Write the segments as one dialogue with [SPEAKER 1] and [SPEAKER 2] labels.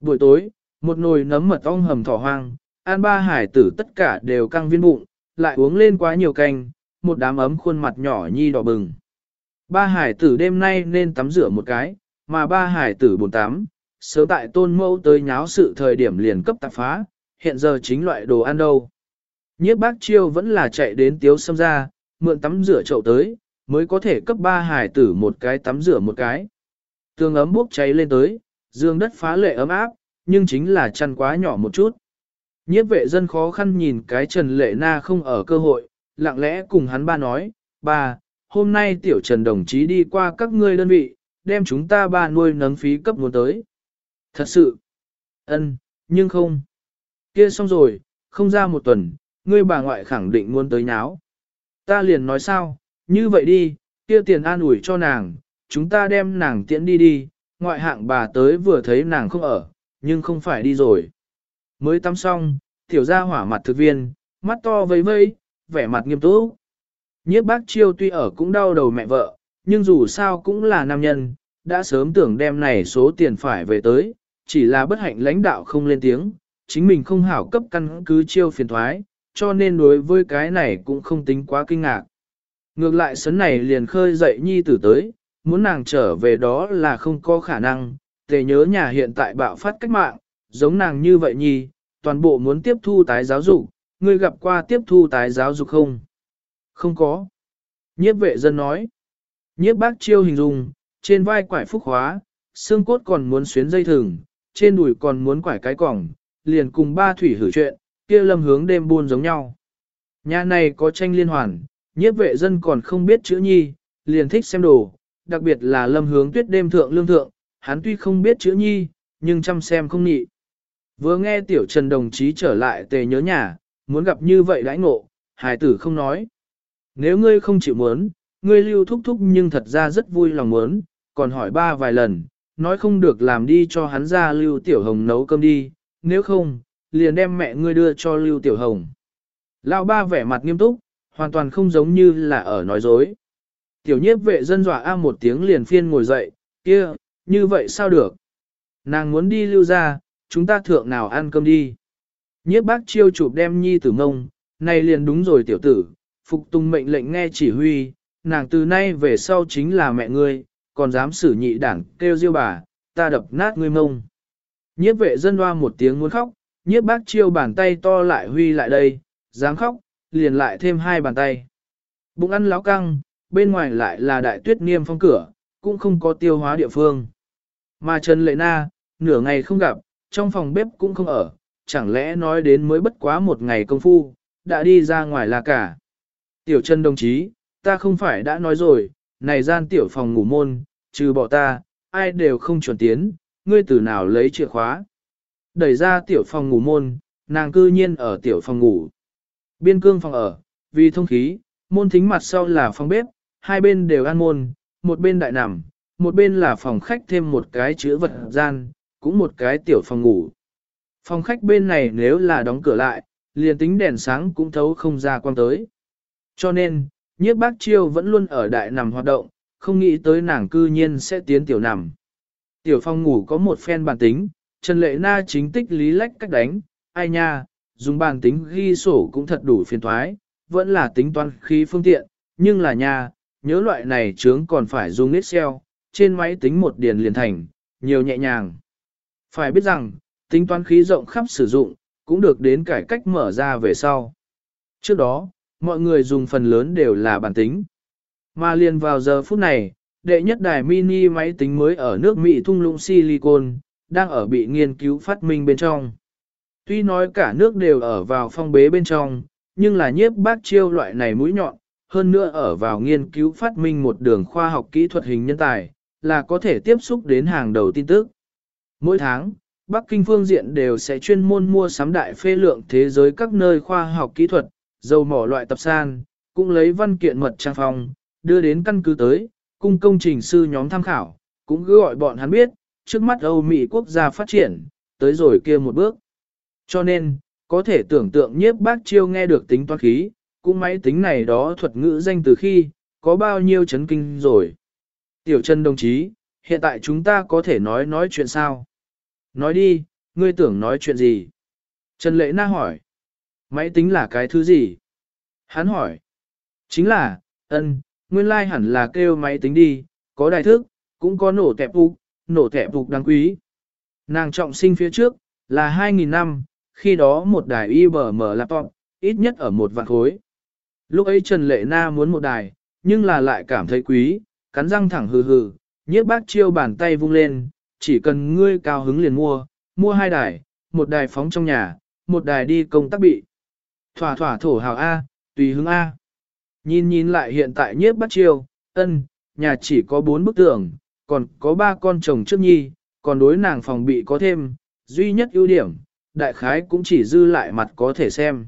[SPEAKER 1] Buổi tối, một nồi nấm mật ong hầm thỏ hoang, an ba hải tử tất cả đều căng viên bụng, lại uống lên quá nhiều canh, một đám ấm khuôn mặt nhỏ nhi đỏ bừng. Ba hải tử đêm nay nên tắm rửa một cái, mà ba hải tử buồn tắm, sớm tại tôn mẫu tới nháo sự thời điểm liền cấp tạp phá, hiện giờ chính loại đồ ăn đâu. Nhiếp bác chiêu vẫn là chạy đến tiếu xâm ra, mượn tắm rửa chậu tới, mới có thể cấp ba hải tử một cái tắm rửa một cái. Tường ấm bốc cháy lên tới, dương đất phá lệ ấm áp, nhưng chính là chăn quá nhỏ một chút. Nhiếp vệ dân khó khăn nhìn cái Trần Lệ Na không ở cơ hội, lặng lẽ cùng hắn ba nói, ba, hôm nay tiểu Trần đồng chí đi qua các ngươi đơn vị, đem chúng ta ba nuôi nấng phí cấp muốn tới. Thật sự, ân, nhưng không. Kia xong rồi, không ra một tuần, ngươi bà ngoại khẳng định muốn tới nháo. Ta liền nói sao, như vậy đi, kia tiền an ủi cho nàng, chúng ta đem nàng tiễn đi đi, ngoại hạng bà tới vừa thấy nàng không ở, nhưng không phải đi rồi. Mới tắm xong, tiểu ra hỏa mặt thực viên, mắt to vây vây, vẻ mặt nghiêm túc. Nhiếp bác chiêu tuy ở cũng đau đầu mẹ vợ, nhưng dù sao cũng là nam nhân, đã sớm tưởng đem này số tiền phải về tới, chỉ là bất hạnh lãnh đạo không lên tiếng, chính mình không hảo cấp căn cứ chiêu phiền thoái, cho nên đối với cái này cũng không tính quá kinh ngạc. Ngược lại sấn này liền khơi dậy nhi tử tới, muốn nàng trở về đó là không có khả năng, tề nhớ nhà hiện tại bạo phát cách mạng, giống nàng như vậy nhi, toàn bộ muốn tiếp thu tái giáo dục, ngươi gặp qua tiếp thu tái giáo dục không? Không có. Nhiếp vệ dân nói. Nhiếp bác chiêu hình dung, trên vai quải phúc hóa, xương cốt còn muốn xuyến dây thừng, trên đùi còn muốn quải cái cỏng, liền cùng ba thủy hử chuyện, kia lâm hướng đêm buôn giống nhau. Nhà này có tranh liên hoàn, nhiếp vệ dân còn không biết chữ nhi, liền thích xem đồ, đặc biệt là lâm hướng tuyết đêm thượng lương thượng, hắn tuy không biết chữ nhi, nhưng chăm xem không nhị. Vừa nghe tiểu trần đồng chí trở lại tề nhớ nhà, muốn gặp như vậy đãi ngộ, hài tử không nói. Nếu ngươi không chịu muốn, ngươi lưu thúc thúc nhưng thật ra rất vui lòng muốn, còn hỏi ba vài lần, nói không được làm đi cho hắn ra lưu tiểu hồng nấu cơm đi, nếu không, liền đem mẹ ngươi đưa cho lưu tiểu hồng. Lão ba vẻ mặt nghiêm túc, hoàn toàn không giống như là ở nói dối. Tiểu nhiếp vệ dân dọa a một tiếng liền phiên ngồi dậy, kia, như vậy sao được? Nàng muốn đi lưu ra, chúng ta thượng nào ăn cơm đi. Nhiếp bác chiêu chụp đem nhi tử ngông, này liền đúng rồi tiểu tử, phục tùng mệnh lệnh nghe chỉ huy, nàng từ nay về sau chính là mẹ ngươi, còn dám xử nhị đảng kêu diêu bà, ta đập nát ngươi mông. Nhiếp vệ dân hoa một tiếng muốn khóc, nhiếp bác chiêu bàn tay to lại huy lại đây, dám khóc, liền lại thêm hai bàn tay. Bụng ăn láo căng, bên ngoài lại là đại tuyết niêm phong cửa, cũng không có tiêu hóa địa phương. Mà Trần Lệ Na, nửa ngày không gặp, trong phòng bếp cũng không ở, chẳng lẽ nói đến mới bất quá một ngày công phu, đã đi ra ngoài là cả. Tiểu Trần đồng chí, ta không phải đã nói rồi, này gian tiểu phòng ngủ môn, trừ bỏ ta, ai đều không chuẩn tiến, ngươi từ nào lấy chìa khóa. Đẩy ra tiểu phòng ngủ môn, nàng cư nhiên ở tiểu phòng ngủ. Biên cương phòng ở, vì thông khí, môn thính mặt sau là phòng bếp, hai bên đều an môn, một bên đại nằm, một bên là phòng khách thêm một cái chứa vật gian, cũng một cái tiểu phòng ngủ. Phòng khách bên này nếu là đóng cửa lại, liền tính đèn sáng cũng thấu không ra quang tới. Cho nên, nhiếp bác chiêu vẫn luôn ở đại nằm hoạt động, không nghĩ tới nàng cư nhiên sẽ tiến tiểu nằm. Tiểu phòng ngủ có một phen bàn tính, Trần Lệ Na chính tích lý lách cách đánh, ai nha, dùng bàn tính ghi sổ cũng thật đủ phiền thoái, vẫn là tính toán khí phương tiện, nhưng là nha, nhớ loại này chướng còn phải dùng Excel, trên máy tính một điền liền thành, nhiều nhẹ nhàng. Phải biết rằng, tính toán khí rộng khắp sử dụng, cũng được đến cải cách mở ra về sau. Trước đó, mọi người dùng phần lớn đều là bản tính. Mà liền vào giờ phút này, đệ nhất đài mini máy tính mới ở nước Mỹ thung lũng silicon, đang ở bị nghiên cứu phát minh bên trong. Tuy nói cả nước đều ở vào phong bế bên trong, nhưng là nhiếp bác chiêu loại này mũi nhọn, hơn nữa ở vào nghiên cứu phát minh một đường khoa học kỹ thuật hình nhân tài, là có thể tiếp xúc đến hàng đầu tin tức. Mỗi tháng, Bắc Kinh phương diện đều sẽ chuyên môn mua sắm đại phê lượng thế giới các nơi khoa học kỹ thuật, dầu mỏ loại tập san, cũng lấy văn kiện mật trang phòng đưa đến căn cứ tới, cung công trình sư nhóm tham khảo, cũng cứ gọi bọn hắn biết, trước mắt Âu Mỹ quốc gia phát triển, tới rồi kia một bước. Cho nên, có thể tưởng tượng nhiếp bác chiêu nghe được tính toán khí, cũng máy tính này đó thuật ngữ danh từ khi, có bao nhiêu chấn kinh rồi. Tiểu trần đồng chí, hiện tại chúng ta có thể nói nói chuyện sao? nói đi, ngươi tưởng nói chuyện gì? Trần Lệ Na hỏi. Máy tính là cái thứ gì? Hắn hỏi. Chính là, ân, nguyên lai like hẳn là kêu máy tính đi, có đài thức, cũng có nổ tẹp phục, nổ tẹp phục đáng quý. Nàng trọng sinh phía trước, là 2.000 năm, khi đó một đài IBM laptop, ít nhất ở một vạn khối. Lúc ấy Trần Lệ Na muốn một đài, nhưng là lại cảm thấy quý, cắn răng thẳng hừ hừ, nhiếp bác chiêu bàn tay vung lên, chỉ cần ngươi cao hứng liền mua, mua hai đài, một đài phóng trong nhà, một đài đi công tác bị. Thỏa thỏa thổ hào A, tùy hứng A. Nhìn nhìn lại hiện tại nhiếp bác chiêu, ân, nhà chỉ có bốn bức tường, còn có ba con chồng trước nhi, còn đối nàng phòng bị có thêm, duy nhất ưu điểm, đại khái cũng chỉ dư lại mặt có thể xem.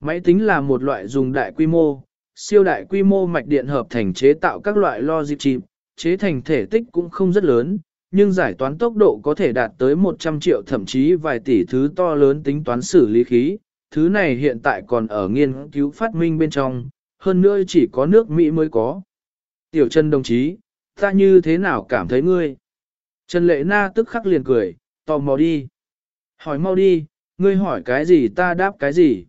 [SPEAKER 1] Máy tính là một loại dùng đại quy mô, siêu đại quy mô mạch điện hợp thành chế tạo các loại logic chip, chế thành thể tích cũng không rất lớn, nhưng giải toán tốc độ có thể đạt tới 100 triệu thậm chí vài tỷ thứ to lớn tính toán xử lý khí. Thứ này hiện tại còn ở nghiên cứu phát minh bên trong, hơn nữa chỉ có nước Mỹ mới có. Tiểu Trần đồng chí, ta như thế nào cảm thấy ngươi? Trần Lệ Na tức khắc liền cười, tò mò đi. Hỏi mau đi, ngươi hỏi cái gì ta đáp cái gì?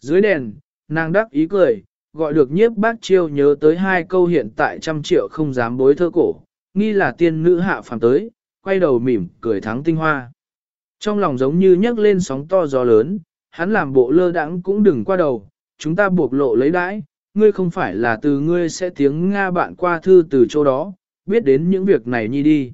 [SPEAKER 1] Dưới đèn, nàng đắc ý cười, gọi được nhiếp bác chiêu nhớ tới hai câu hiện tại trăm triệu không dám bối thơ cổ, nghi là tiên nữ hạ phàm tới, quay đầu mỉm cười thắng tinh hoa. Trong lòng giống như nhấc lên sóng to gió lớn, hắn làm bộ lơ đãng cũng đừng qua đầu, chúng ta buộc lộ lấy đãi, ngươi không phải là từ ngươi sẽ tiếng Nga bạn qua thư từ chỗ đó, biết đến những việc này nhi đi.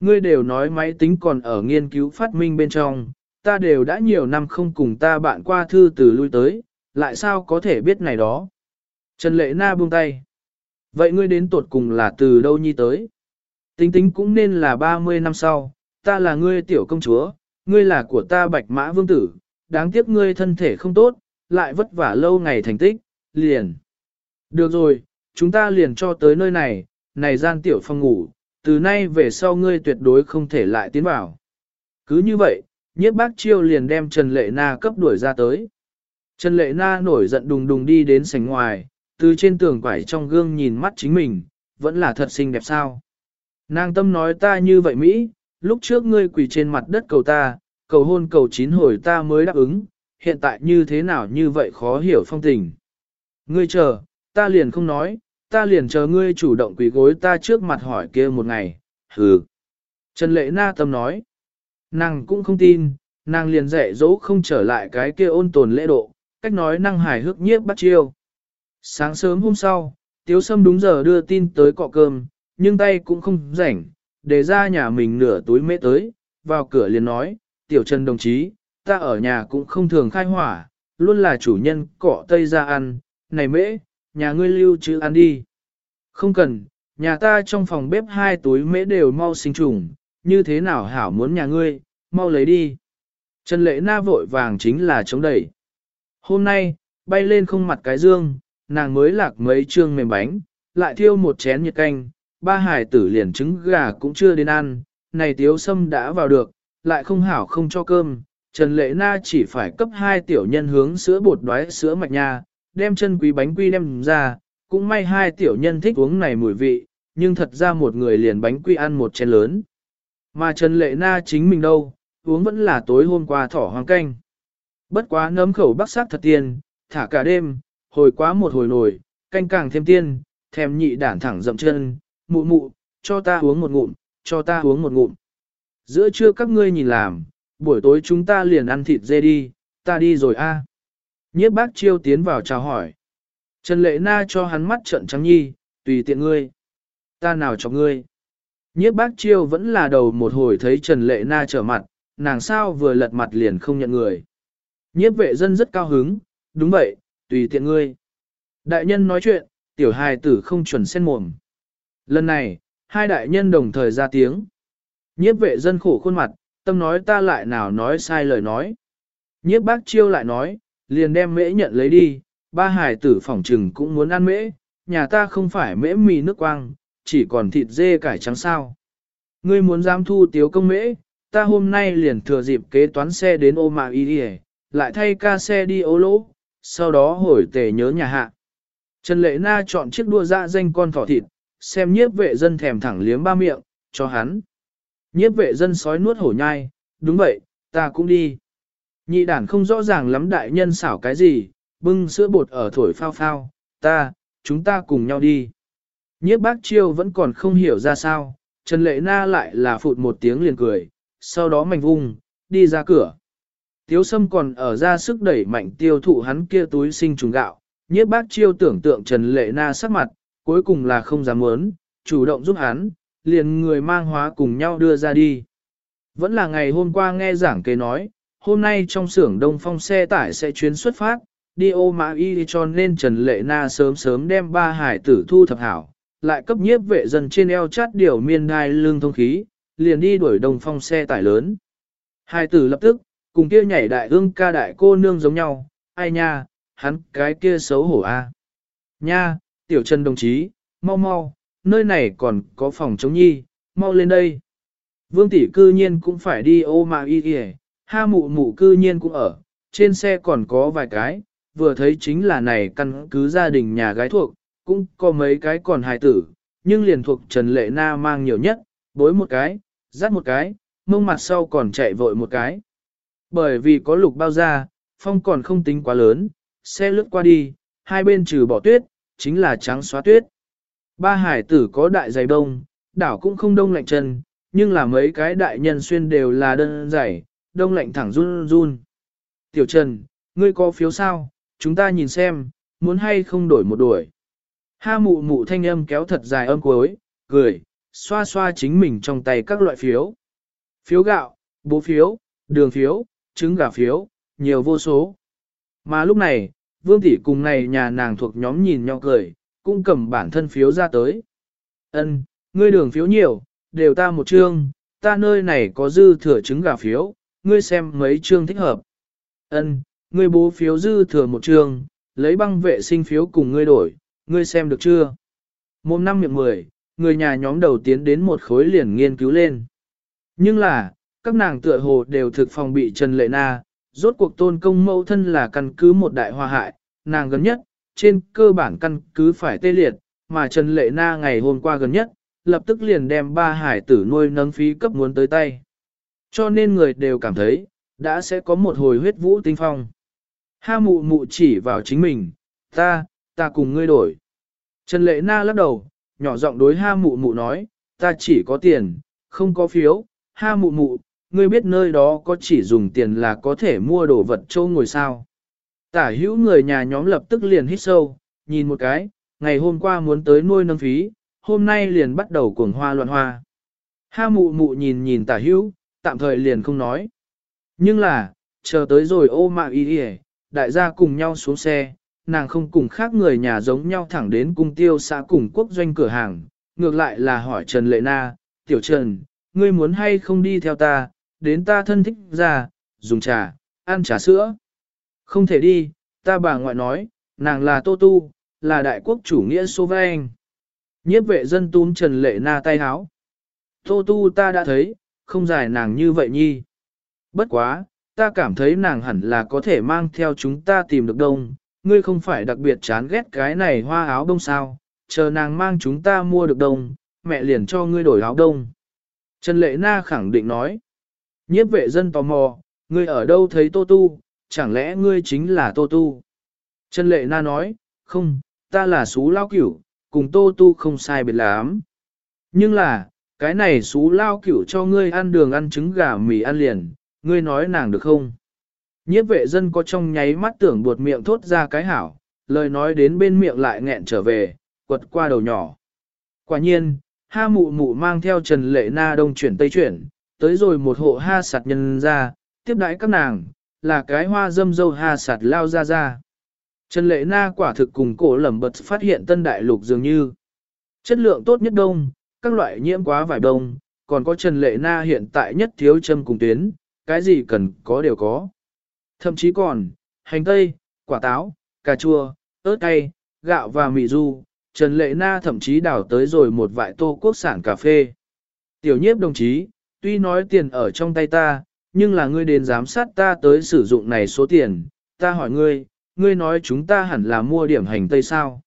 [SPEAKER 1] Ngươi đều nói máy tính còn ở nghiên cứu phát minh bên trong, ta đều đã nhiều năm không cùng ta bạn qua thư từ lui tới, lại sao có thể biết này đó. Trần Lệ Na buông tay. Vậy ngươi đến tuột cùng là từ đâu nhi tới? Tính tính cũng nên là 30 năm sau, ta là ngươi tiểu công chúa, ngươi là của ta bạch mã vương tử, đáng tiếc ngươi thân thể không tốt, lại vất vả lâu ngày thành tích, liền. Được rồi, chúng ta liền cho tới nơi này, này gian tiểu phòng ngủ, từ nay về sau ngươi tuyệt đối không thể lại tiến vào. Cứ như vậy, nhiếp bác chiêu liền đem Trần Lệ Na cấp đuổi ra tới. Trần Lệ Na nổi giận đùng đùng đi đến sảnh ngoài, từ trên tường quải trong gương nhìn mắt chính mình, vẫn là thật xinh đẹp sao. Nàng tâm nói ta như vậy Mỹ, lúc trước ngươi quỳ trên mặt đất cầu ta, cầu hôn cầu chín hồi ta mới đáp ứng, hiện tại như thế nào như vậy khó hiểu phong tình. Ngươi chờ, ta liền không nói, ta liền chờ ngươi chủ động quỳ gối ta trước mặt hỏi kia một ngày, hừ. Trần Lệ Na tâm nói, nàng cũng không tin, nàng liền dạy dỗ không trở lại cái kia ôn tồn lễ độ, cách nói năng hài hước nhiếp bắt chiêu. Sáng sớm hôm sau, Tiếu Sâm đúng giờ đưa tin tới cọ cơm, nhưng tay cũng không rảnh, để ra nhà mình nửa túi mễ tới, vào cửa liền nói, Tiểu Trần đồng chí, ta ở nhà cũng không thường khai hỏa, luôn là chủ nhân cọ tây ra ăn, này mễ, nhà ngươi lưu trữ ăn đi. Không cần, nhà ta trong phòng bếp hai túi mễ đều mau sinh trùng, như thế nào hảo muốn nhà ngươi, mau lấy đi. Trần lệ na vội vàng chính là chống đẩy. Hôm nay, bay lên không mặt cái dương, nàng mới lạc mấy trương mềm bánh, lại thiêu một chén nhiệt canh, ba hải tử liền trứng gà cũng chưa đến ăn, này tiếu sâm đã vào được, lại không hảo không cho cơm. Trần Lệ Na chỉ phải cấp hai tiểu nhân hướng sữa bột đoái sữa mạch nha, đem chân quý bánh quy đem ra, cũng may hai tiểu nhân thích uống này mùi vị, nhưng thật ra một người liền bánh quy ăn một chén lớn. Mà Trần Lệ Na chính mình đâu, uống vẫn là tối hôm qua thỏ hoàng canh. Bất quá nấm khẩu bắc sát thật tiền, thả cả đêm, hồi quá một hồi nổi, canh càng thêm tiên, thèm nhị đản thẳng dậm chân, mụ mụ, cho ta uống một ngụm, cho ta uống một ngụm. Giữa trưa các ngươi nhìn làm, buổi tối chúng ta liền ăn thịt dê đi, ta đi rồi a. Nhiếp bác chiêu tiến vào chào hỏi. Trần Lệ Na cho hắn mắt trận trắng nhi, tùy tiện ngươi. Ta nào cho ngươi. Nhiếp bác chiêu vẫn là đầu một hồi thấy Trần Lệ Na trở mặt, nàng sao vừa lật mặt liền không nhận người. Nhiếp vệ dân rất cao hứng, đúng vậy, tùy tiện ngươi. Đại nhân nói chuyện, tiểu hài tử không chuẩn sen mồm. Lần này, hai đại nhân đồng thời ra tiếng. Nhiếp vệ dân khổ khuôn mặt, tâm nói ta lại nào nói sai lời nói. Nhiếp bác chiêu lại nói, liền đem mễ nhận lấy đi, ba hài tử phỏng trừng cũng muốn ăn mễ, nhà ta không phải mễ mì nước quang, chỉ còn thịt dê cải trắng sao. Ngươi muốn giam thu tiếu công mễ, ta hôm nay liền thừa dịp kế toán xe đến ô mạng y đi lại thay ca xe đi ô lỗ, sau đó hồi tề nhớ nhà hạ. Trần Lệ Na chọn chiếc đua dạ danh con thỏ thịt, xem nhiếp vệ dân thèm thẳng liếm ba miệng, cho hắn. Nhiếp vệ dân sói nuốt hổ nhai, đúng vậy, ta cũng đi. Nhị đản không rõ ràng lắm đại nhân xảo cái gì, bưng sữa bột ở thổi phao phao, ta, chúng ta cùng nhau đi. Nhiếp bác chiêu vẫn còn không hiểu ra sao, Trần Lệ Na lại là phụt một tiếng liền cười, sau đó mạnh vung, đi ra cửa. Tiếu sâm còn ở ra sức đẩy mạnh tiêu thụ hắn kia túi sinh trùng gạo, nhiếp bác chiêu tưởng tượng Trần Lệ Na sắc mặt, cuối cùng là không dám muốn, chủ động giúp hắn, liền người mang hóa cùng nhau đưa ra đi. Vẫn là ngày hôm qua nghe giảng kế nói, hôm nay trong xưởng đông phong xe tải sẽ chuyến xuất phát, đi ô mã y cho nên Trần Lệ Na sớm sớm đem ba hải tử thu thập hảo, lại cấp nhiếp vệ dân trên eo chát điều miên đai lương thông khí, liền đi đuổi đồng phong xe tải lớn. hai tử lập tức, cùng kia nhảy đại ương ca đại cô nương giống nhau, ai nha, hắn cái kia xấu hổ a. Nha, tiểu trần đồng chí, mau mau, nơi này còn có phòng chống nhi, mau lên đây. Vương tỷ cư nhiên cũng phải đi ô mà y kìa, ha mụ mụ cư nhiên cũng ở, trên xe còn có vài cái, vừa thấy chính là này căn cứ gia đình nhà gái thuộc, cũng có mấy cái còn hài tử, nhưng liền thuộc Trần Lệ Na mang nhiều nhất, bối một cái, dắt một cái, mông mặt sau còn chạy vội một cái. Bởi vì có lục bao ra, phong còn không tính quá lớn, xe lướt qua đi, hai bên trừ bỏ tuyết, chính là trắng xóa tuyết. Ba hải tử có đại giày đông, đảo cũng không đông lạnh chân, nhưng là mấy cái đại nhân xuyên đều là đơn giày, đông lạnh thẳng run run. Tiểu Trần, ngươi có phiếu sao? Chúng ta nhìn xem, muốn hay không đổi một đuổi. Ha mụ mụ thanh âm kéo thật dài âm cuối, cười, xoa xoa chính mình trong tay các loại phiếu. Phiếu gạo, bố phiếu, đường phiếu, trứng gà phiếu, nhiều vô số. Mà lúc này, Vương Tỷ cùng này nhà nàng thuộc nhóm nhìn nhau cười, cũng cầm bản thân phiếu ra tới. Ân, ngươi đường phiếu nhiều, đều ta một chương, ta nơi này có dư thừa trứng gà phiếu, ngươi xem mấy chương thích hợp. Ân, ngươi bố phiếu dư thừa một chương, lấy băng vệ sinh phiếu cùng ngươi đổi, ngươi xem được chưa? Mồm năm miệng mười, người nhà nhóm đầu tiến đến một khối liền nghiên cứu lên. Nhưng là, các nàng tựa hồ đều thực phòng bị Trần Lệ Na, rốt cuộc tôn công mẫu thân là căn cứ một đại hòa hại, nàng gần nhất, trên cơ bản căn cứ phải tê liệt, mà Trần Lệ Na ngày hôm qua gần nhất, lập tức liền đem ba hải tử nuôi nâng phí cấp muốn tới tay. Cho nên người đều cảm thấy, đã sẽ có một hồi huyết vũ tinh phong. Ha mụ mụ chỉ vào chính mình, ta, ta cùng ngươi đổi. Trần Lệ Na lắc đầu, nhỏ giọng đối ha mụ mụ nói, ta chỉ có tiền, không có phiếu, ha mụ mụ, ngươi biết nơi đó có chỉ dùng tiền là có thể mua đồ vật châu ngồi sao. Tả hữu người nhà nhóm lập tức liền hít sâu, nhìn một cái, ngày hôm qua muốn tới nuôi nâng phí, hôm nay liền bắt đầu cuồng hoa loạn hoa. Ha mụ mụ nhìn nhìn tả hữu, tạm thời liền không nói. Nhưng là, chờ tới rồi ô mạng y y đại gia cùng nhau xuống xe, nàng không cùng khác người nhà giống nhau thẳng đến cung tiêu xã cùng quốc doanh cửa hàng, ngược lại là hỏi Trần Lệ Na, Tiểu Trần, ngươi muốn hay không đi theo ta, đến ta thân thích ra, dùng trà, ăn trà sữa. Không thể đi, ta bà ngoại nói, nàng là Tô Tu, là đại quốc chủ nghĩa Sô Vang. Nhiếp vệ dân túm Trần Lệ Na tay háo. Tô Tu ta đã thấy, không giải nàng như vậy nhi. Bất quá, ta cảm thấy nàng hẳn là có thể mang theo chúng ta tìm được đông, ngươi không phải đặc biệt chán ghét cái này hoa áo đông sao, chờ nàng mang chúng ta mua được đông, mẹ liền cho ngươi đổi áo đông. Trần Lệ Na khẳng định nói, nhiếp vệ dân tò mò, ngươi ở đâu thấy Tô Tu, chẳng lẽ ngươi chính là Tô Tu? Trần Lệ Na nói, không, ta là xú lao cửu, cùng Tô Tu không sai biệt lắm. Nhưng là, cái này xú lao cửu cho ngươi ăn đường ăn trứng gà mì ăn liền, ngươi nói nàng được không? Nhiếp vệ dân có trong nháy mắt tưởng buột miệng thốt ra cái hảo, lời nói đến bên miệng lại nghẹn trở về, quật qua đầu nhỏ. Quả nhiên, ha mụ mụ mang theo Trần Lệ Na đông chuyển tây chuyển, tới rồi một hộ ha sạt nhân ra, tiếp đãi các nàng, là cái hoa dâm dâu ha sạt lao ra ra. Trần Lệ Na quả thực cùng cổ lẩm bật phát hiện tân đại lục dường như chất lượng tốt nhất đông, các loại nhiễm quá vải đông, còn có Trần Lệ Na hiện tại nhất thiếu châm cùng tuyến, cái gì cần có đều có. Thậm chí còn, hành tây, quả táo, cà chua, ớt cay, gạo và mì du, Trần Lệ Na thậm chí đảo tới rồi một vại tô quốc sản cà phê. Tiểu nhiếp đồng chí, tuy nói tiền ở trong tay ta, nhưng là ngươi đến giám sát ta tới sử dụng này số tiền, ta hỏi ngươi, ngươi nói chúng ta hẳn là mua điểm hành tây sao.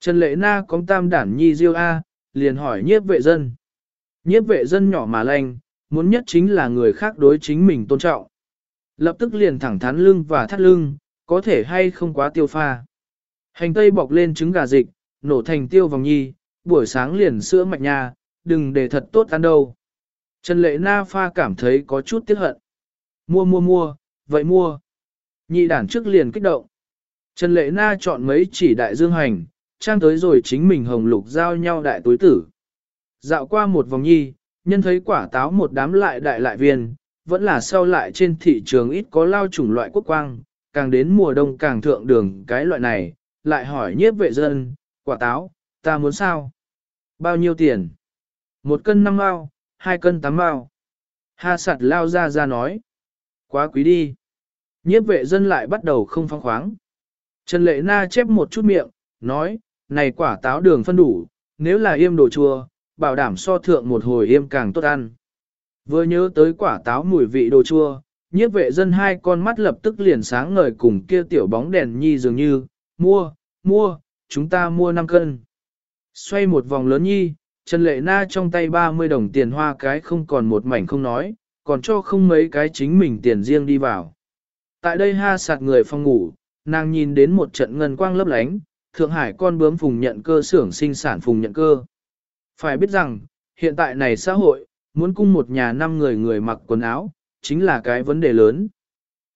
[SPEAKER 1] Trần Lệ Na có tam đản nhi diêu A, liền hỏi nhiếp vệ dân. Nhiếp vệ dân nhỏ mà lanh, muốn nhất chính là người khác đối chính mình tôn trọng. Lập tức liền thẳng thắn lưng và thắt lưng, có thể hay không quá tiêu pha. Hành tây bọc lên trứng gà dịch, nổ thành tiêu vòng nhi, buổi sáng liền sữa mạch nha, đừng để thật tốt ăn đâu. Trần lệ na pha cảm thấy có chút tiếc hận. Mua mua mua, vậy mua. Nhị đản trước liền kích động. Trần lệ na chọn mấy chỉ đại dương hành, trang tới rồi chính mình hồng lục giao nhau đại túi tử. Dạo qua một vòng nhi, nhân thấy quả táo một đám lại đại lại viên, vẫn là sau lại trên thị trường ít có lao chủng loại quốc quang, càng đến mùa đông càng thượng đường cái loại này, lại hỏi nhiếp vệ dân, quả táo, ta muốn sao? Bao nhiêu tiền? Một cân năm mao, hai cân tám mao. Ha sạt lao ra ra nói. Quá quý đi. Nhiếp vệ dân lại bắt đầu không phong khoáng. Trần Lệ Na chép một chút miệng, nói, này quả táo đường phân đủ, nếu là yêm đồ chua, bảo đảm so thượng một hồi yêm càng tốt ăn. Vừa nhớ tới quả táo mùi vị đồ chua, nhiếp vệ dân hai con mắt lập tức liền sáng ngời cùng kia tiểu bóng đèn nhi dường như, mua, mua, chúng ta mua 5 cân. Xoay một vòng lớn nhi, Trần Lệ Na trong tay 30 đồng tiền hoa cái không còn một mảnh không nói, còn cho không mấy cái chính mình tiền riêng đi vào. Tại đây ha sạt người phòng ngủ, nàng nhìn đến một trận ngân quang lấp lánh, Thượng Hải con bướm phùng nhận cơ xưởng sinh sản phùng nhận cơ. Phải biết rằng, hiện tại này xã hội, muốn cung một nhà năm người người mặc quần áo, chính là cái vấn đề lớn.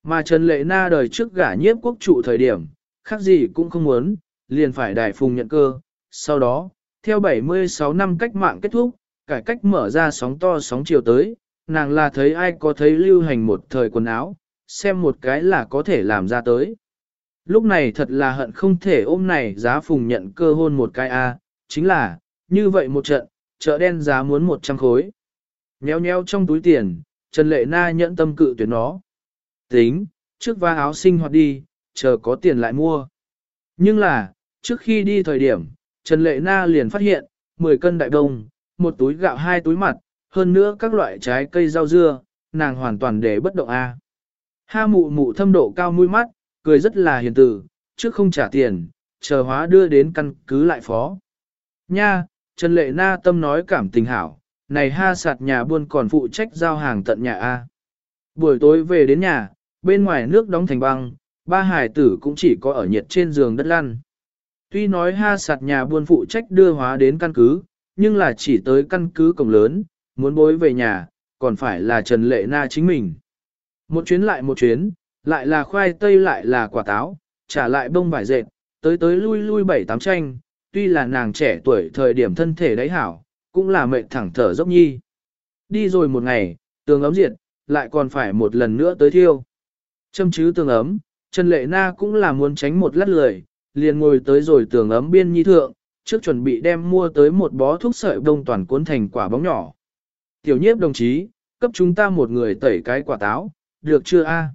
[SPEAKER 1] Mà Trần Lệ Na đời trước gả nhiếp quốc trụ thời điểm, khác gì cũng không muốn, liền phải đài phùng nhận cơ. Sau đó, theo 76 năm cách mạng kết thúc, cải cách mở ra sóng to sóng chiều tới, nàng là thấy ai có thấy lưu hành một thời quần áo, xem một cái là có thể làm ra tới. Lúc này thật là hận không thể ôm này giá phùng nhận cơ hôn một cái A, chính là, như vậy một trận, chợ đen giá muốn 100 khối. Nheo nheo trong túi tiền, Trần Lệ Na nhẫn tâm cự tuyệt nó. Tính, trước va áo sinh hoạt đi, chờ có tiền lại mua. Nhưng là, trước khi đi thời điểm, Trần Lệ Na liền phát hiện, 10 cân đại đồng, một túi gạo hai túi mặt, hơn nữa các loại trái cây rau dưa, nàng hoàn toàn để bất động A. Ha mụ mụ thâm độ cao mũi mắt, cười rất là hiền từ, trước không trả tiền, chờ hóa đưa đến căn cứ lại phó. Nha, Trần Lệ Na tâm nói cảm tình hảo, này ha sạt nhà buôn còn phụ trách giao hàng tận nhà A. Buổi tối về đến nhà, bên ngoài nước đóng thành băng, ba hải tử cũng chỉ có ở nhiệt trên giường đất lăn. Tuy nói ha sạt nhà buôn phụ trách đưa hóa đến căn cứ, nhưng là chỉ tới căn cứ cổng lớn, muốn bối về nhà, còn phải là Trần Lệ Na chính mình. Một chuyến lại một chuyến, lại là khoai tây lại là quả táo, trả lại bông vải dệt, tới tới lui lui bảy tám tranh, tuy là nàng trẻ tuổi thời điểm thân thể đấy hảo, cũng là mệnh thẳng thở dốc nhi. Đi rồi một ngày, tường ấm diệt, lại còn phải một lần nữa tới thiêu. Châm chứ tường ấm, Trần Lệ Na cũng là muốn tránh một lát lười, liền ngồi tới rồi tường ấm biên nhi thượng, trước chuẩn bị đem mua tới một bó thuốc sợi đông toàn cuốn thành quả bóng nhỏ. Tiểu nhiếp đồng chí, cấp chúng ta một người tẩy cái quả táo, được chưa a?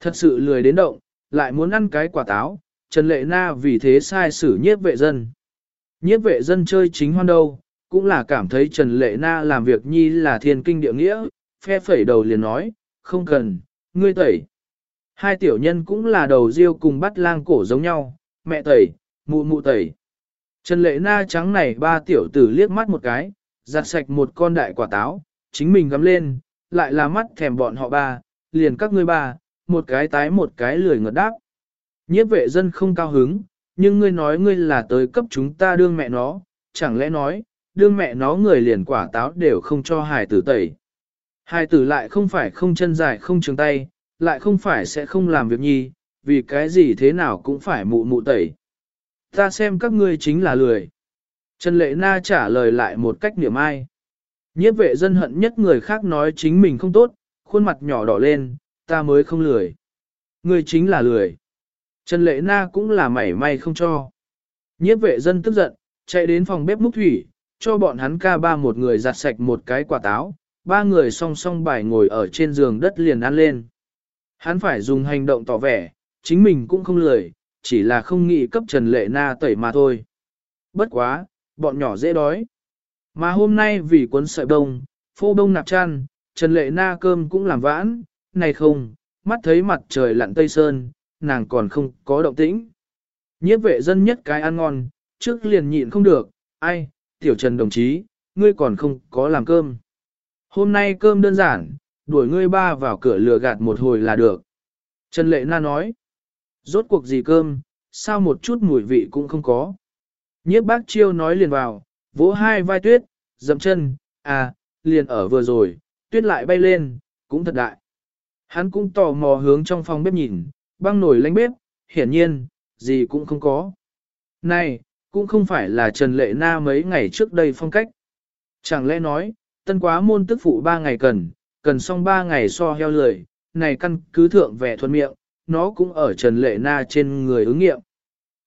[SPEAKER 1] Thật sự lười đến động, lại muốn ăn cái quả táo, Trần Lệ Na vì thế sai xử nhiếp vệ dân. Nhiếp vệ dân chơi chính hoan đâu, cũng là cảm thấy Trần Lệ Na làm việc nhi là thiên kinh địa nghĩa, phe phẩy đầu liền nói, không cần, ngươi tẩy. Hai tiểu nhân cũng là đầu riêu cùng bắt lang cổ giống nhau, mẹ tẩy, mụ mụ tẩy. Trần Lệ Na trắng này ba tiểu tử liếc mắt một cái, giặt sạch một con đại quả táo, chính mình gắm lên, lại là mắt thèm bọn họ ba, liền các ngươi ba, một cái tái một cái lười ngợt đáp. Nhiếp vệ dân không cao hứng, nhưng ngươi nói ngươi là tới cấp chúng ta đương mẹ nó, chẳng lẽ nói, đương mẹ nó người liền quả táo đều không cho hài tử tẩy. Hài tử lại không phải không chân dài không trường tay, lại không phải sẽ không làm việc nhi, vì cái gì thế nào cũng phải mụ mụ tẩy. Ta xem các ngươi chính là lười. Trần Lệ Na trả lời lại một cách niệm ai. Nhiếp vệ dân hận nhất người khác nói chính mình không tốt, khuôn mặt nhỏ đỏ lên, ta mới không lười. Ngươi chính là lười. Trần Lệ Na cũng là mảy may không cho. Nhiếp vệ dân tức giận, chạy đến phòng bếp múc thủy, cho bọn hắn ca ba một người giặt sạch một cái quả táo, ba người song song bài ngồi ở trên giường đất liền ăn lên. Hắn phải dùng hành động tỏ vẻ, chính mình cũng không lười, chỉ là không nghĩ cấp Trần Lệ Na tẩy mà thôi. Bất quá, bọn nhỏ dễ đói. Mà hôm nay vì cuốn sợi đông, phô đông nạp chăn, Trần Lệ Na cơm cũng làm vãn, này không, mắt thấy mặt trời lặn tây sơn, nàng còn không có động tĩnh. Nhiếp vệ dân nhất cái ăn ngon, trước liền nhịn không được, ai, tiểu trần đồng chí, ngươi còn không có làm cơm. Hôm nay cơm đơn giản, đuổi ngươi ba vào cửa lừa gạt một hồi là được. Trần Lệ Na nói, rốt cuộc gì cơm, sao một chút mùi vị cũng không có. Nhiếp bác chiêu nói liền vào, vỗ hai vai tuyết, dậm chân, à, liền ở vừa rồi, tuyết lại bay lên, cũng thật đại. Hắn cũng tò mò hướng trong phòng bếp nhìn, băng nổi lánh bếp, hiển nhiên, gì cũng không có. Này, cũng không phải là Trần Lệ Na mấy ngày trước đây phong cách. Chẳng lẽ nói, tân quá môn tức phụ ba ngày cần, cần xong ba ngày so heo lười, này căn cứ thượng vẻ thuận miệng, nó cũng ở Trần Lệ Na trên người ứng nghiệm.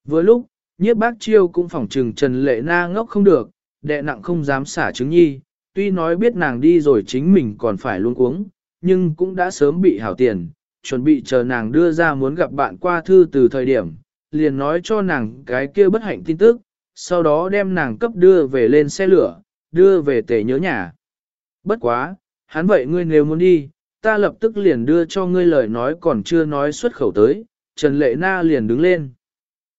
[SPEAKER 1] Vừa lúc, nhiếp bác chiêu cũng phỏng trừng Trần Lệ Na ngốc không được, đệ nặng không dám xả trứng nhi, tuy nói biết nàng đi rồi chính mình còn phải luôn cuống, nhưng cũng đã sớm bị hảo tiền, chuẩn bị chờ nàng đưa ra muốn gặp bạn qua thư từ thời điểm, liền nói cho nàng cái kia bất hạnh tin tức, sau đó đem nàng cấp đưa về lên xe lửa, đưa về tể nhớ nhà. Bất quá, hắn vậy ngươi nếu muốn đi, ta lập tức liền đưa cho ngươi lời nói còn chưa nói xuất khẩu tới, Trần Lệ Na liền đứng lên.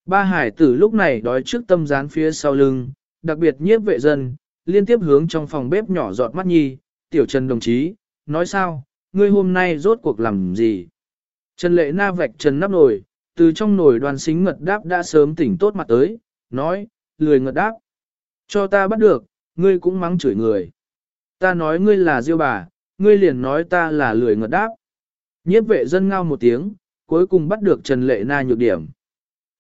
[SPEAKER 1] Ba hải tử lúc này đói trước tâm dán phía sau lưng, đặc biệt nhiếp vệ dân, liên tiếp hướng trong phòng bếp nhỏ giọt mắt nhi, tiểu Trần đồng chí, nói sao, ngươi hôm nay rốt cuộc làm gì? Trần Lệ Na vạch trần nắp nồi, từ trong nồi đoàn xính ngật đáp đã sớm tỉnh tốt mặt tới, nói, lười ngật đáp. Cho ta bắt được, ngươi cũng mắng chửi người. Ta nói ngươi là diêu bà, ngươi liền nói ta là lười ngật đáp. Nhiếp vệ dân ngao một tiếng, cuối cùng bắt được Trần Lệ Na nhược điểm.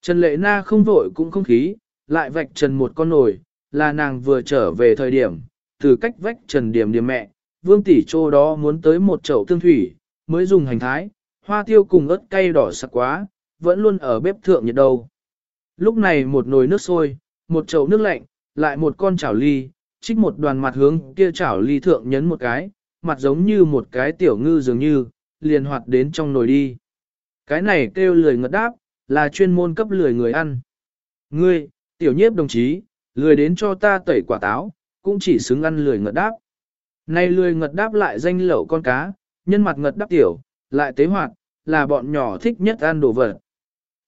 [SPEAKER 1] Trần Lệ Na không vội cũng không khí, lại vạch trần một con nồi, là nàng vừa trở về thời điểm, từ cách vách trần điểm điểm mẹ, vương tỷ chỗ đó muốn tới một chậu tương thủy, mới dùng hành thái, hoa tiêu cùng ớt cay đỏ sặc quá, vẫn luôn ở bếp thượng nhiệt đâu. Lúc này một nồi nước sôi, một chậu nước lạnh, lại một con chảo ly, trích một đoàn mặt hướng kia chảo ly thượng nhấn một cái, mặt giống như một cái tiểu ngư dường như, liền hoạt đến trong nồi đi. Cái này kêu lười ngật đáp, là chuyên môn cấp lười người ăn. Ngươi, tiểu nhiếp đồng chí, lười đến cho ta tẩy quả táo, cũng chỉ xứng ăn lười ngật đáp. Nay lười ngật đáp lại danh lẩu con cá, nhân mặt ngật đáp tiểu, lại tế hoạt, là bọn nhỏ thích nhất ăn đồ vật.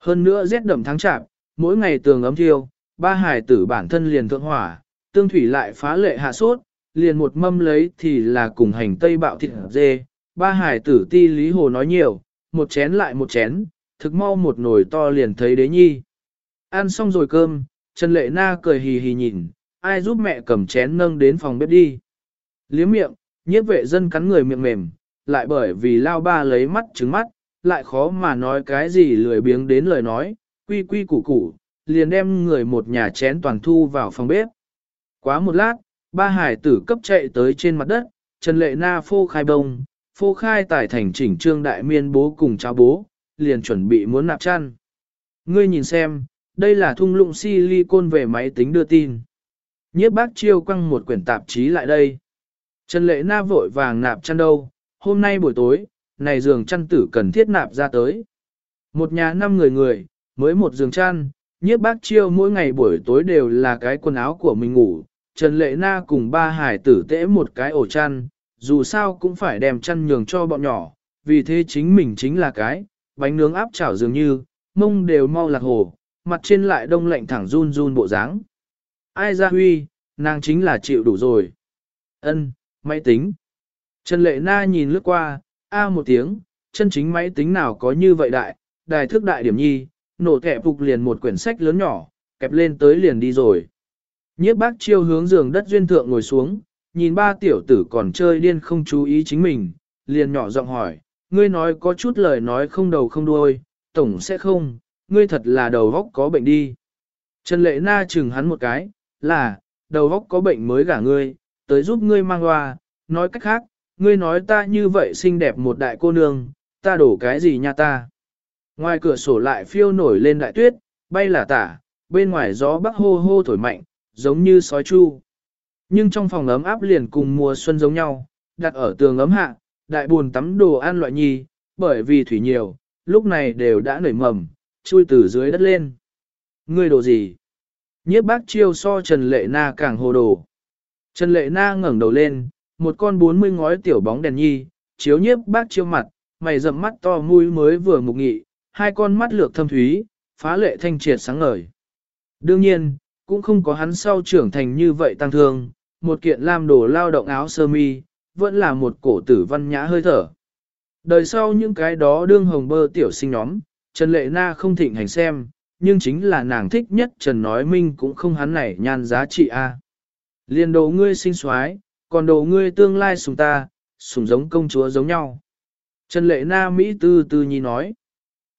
[SPEAKER 1] Hơn nữa rét đậm tháng chạp, mỗi ngày tường ấm thiêu, ba hải tử bản thân liền thượng hỏa, tương thủy lại phá lệ hạ sốt, liền một mâm lấy thì là cùng hành tây bạo thịt dê. Ba hải tử ti lý hồ nói nhiều, một chén lại một chén, thực mau một nồi to liền thấy đế nhi. Ăn xong rồi cơm, Trần Lệ Na cười hì hì nhìn, ai giúp mẹ cầm chén nâng đến phòng bếp đi. Liếm miệng, nhiếp vệ dân cắn người miệng mềm, lại bởi vì lao ba lấy mắt trứng mắt, lại khó mà nói cái gì lười biếng đến lời nói, quy quy củ củ, liền đem người một nhà chén toàn thu vào phòng bếp. Quá một lát, ba hải tử cấp chạy tới trên mặt đất, Trần Lệ Na phô khai bông, phô khai tải thành chỉnh trương đại miên bố cùng cháu bố, liền chuẩn bị muốn nạp chăn. Ngươi nhìn xem, đây là thung lũng silicon về máy tính đưa tin. Nhiếp bác chiêu quăng một quyển tạp chí lại đây. Trần Lệ Na vội vàng nạp chăn đâu, hôm nay buổi tối, này giường chăn tử cần thiết nạp ra tới. Một nhà năm người người, mới một giường chăn, nhiếp bác chiêu mỗi ngày buổi tối đều là cái quần áo của mình ngủ. Trần Lệ Na cùng ba hải tử tễ một cái ổ chăn, dù sao cũng phải đem chăn nhường cho bọn nhỏ, vì thế chính mình chính là cái, bánh nướng áp chảo dường như, mông đều mau lạc hồ, mặt trên lại đông lạnh thẳng run run bộ dáng. Ai ra huy, nàng chính là chịu đủ rồi. Ân, máy tính. Trần Lệ Na nhìn lướt qua, a một tiếng, chân chính máy tính nào có như vậy đại, đài thước đại điểm nhi, nổ kẹp phục liền một quyển sách lớn nhỏ, kẹp lên tới liền đi rồi. Nhiếp bác chiêu hướng giường đất duyên thượng ngồi xuống, nhìn ba tiểu tử còn chơi điên không chú ý chính mình, liền nhỏ giọng hỏi, ngươi nói có chút lời nói không đầu không đuôi, tổng sẽ không, ngươi thật là đầu góc có bệnh đi. Trần Lệ Na chừng hắn một cái, là, đầu góc có bệnh mới gả ngươi, tới giúp ngươi mang hoa, nói cách khác, ngươi nói ta như vậy xinh đẹp một đại cô nương, ta đổ cái gì nha ta. Ngoài cửa sổ lại phiêu nổi lên đại tuyết, bay là tả, bên ngoài gió bắc hô hô thổi mạnh, giống như sói chu. Nhưng trong phòng ấm áp liền cùng mùa xuân giống nhau, đặt ở tường ấm hạ, đại buồn tắm đồ ăn loại nhi, bởi vì thủy nhiều, lúc này đều đã nảy mầm, chui từ dưới đất lên. Ngươi đồ gì? Nhiếp bác chiêu so Trần Lệ Na càng hồ đồ. Trần Lệ Na ngẩng đầu lên, một con bốn mươi ngói tiểu bóng đèn nhi, chiếu nhiếp bác chiêu mặt, mày rậm mắt to mũi mới vừa mục nghị, hai con mắt lược thâm thúy, phá lệ thanh triệt sáng ngời. Đương nhiên, cũng không có hắn sau trưởng thành như vậy tăng thương, một kiện lam đồ lao động áo sơ mi, vẫn là một cổ tử văn nhã hơi thở. Đời sau những cái đó đương hồng bơ tiểu sinh nhóm, Trần Lệ Na không thịnh hành xem, nhưng chính là nàng thích nhất Trần nói minh cũng không hắn này nhan giá trị a. Liên đồ ngươi sinh xoái, còn đồ ngươi tương lai sùng ta, sùng giống công chúa giống nhau. Trần Lệ Na Mỹ tư tư nhi nói.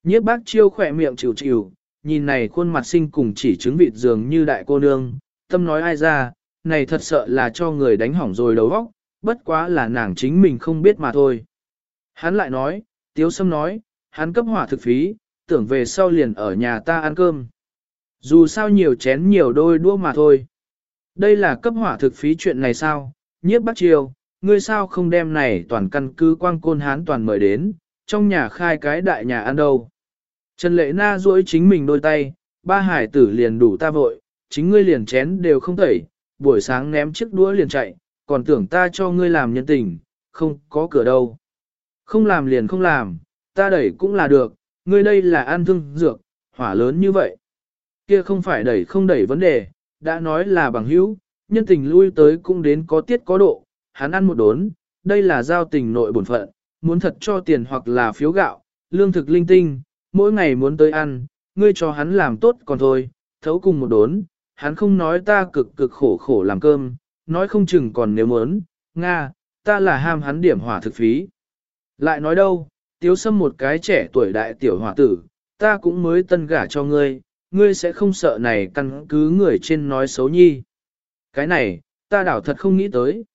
[SPEAKER 1] Nhiếp bác chiêu khỏe miệng chịu chịu, nhìn này khuôn mặt xinh cùng chỉ trứng vịt dường như đại cô nương, tâm nói ai ra, này thật sợ là cho người đánh hỏng rồi đầu óc, bất quá là nàng chính mình không biết mà thôi. Hắn lại nói, Tiếu Sâm nói, hắn cấp hỏa thực phí, tưởng về sau liền ở nhà ta ăn cơm. Dù sao nhiều chén nhiều đôi đua mà thôi. Đây là cấp hỏa thực phí chuyện này sao, nhiếp bắt triều, ngươi sao không đem này toàn căn cứ quang côn hán toàn mời đến, trong nhà khai cái đại nhà ăn đâu. Trần Lệ Na duỗi chính mình đôi tay, ba hải tử liền đủ ta vội, chính ngươi liền chén đều không tẩy, buổi sáng ném chiếc đũa liền chạy, còn tưởng ta cho ngươi làm nhân tình, không có cửa đâu. Không làm liền không làm, ta đẩy cũng là được, ngươi đây là ăn thương dược, hỏa lớn như vậy. Kia không phải đẩy không đẩy vấn đề, đã nói là bằng hữu, nhân tình lui tới cũng đến có tiết có độ, hắn ăn một đốn, đây là giao tình nội bổn phận, muốn thật cho tiền hoặc là phiếu gạo, lương thực linh tinh, mỗi ngày muốn tới ăn, ngươi cho hắn làm tốt còn thôi, thấu cùng một đốn, hắn không nói ta cực cực khổ khổ làm cơm, nói không chừng còn nếu muốn, Nga, ta là ham hắn điểm hỏa thực phí. Lại nói đâu, tiếu sâm một cái trẻ tuổi đại tiểu hỏa tử, ta cũng mới tân gả cho ngươi, ngươi sẽ không sợ này căn cứ người trên nói xấu nhi. Cái này, ta đảo thật không nghĩ tới.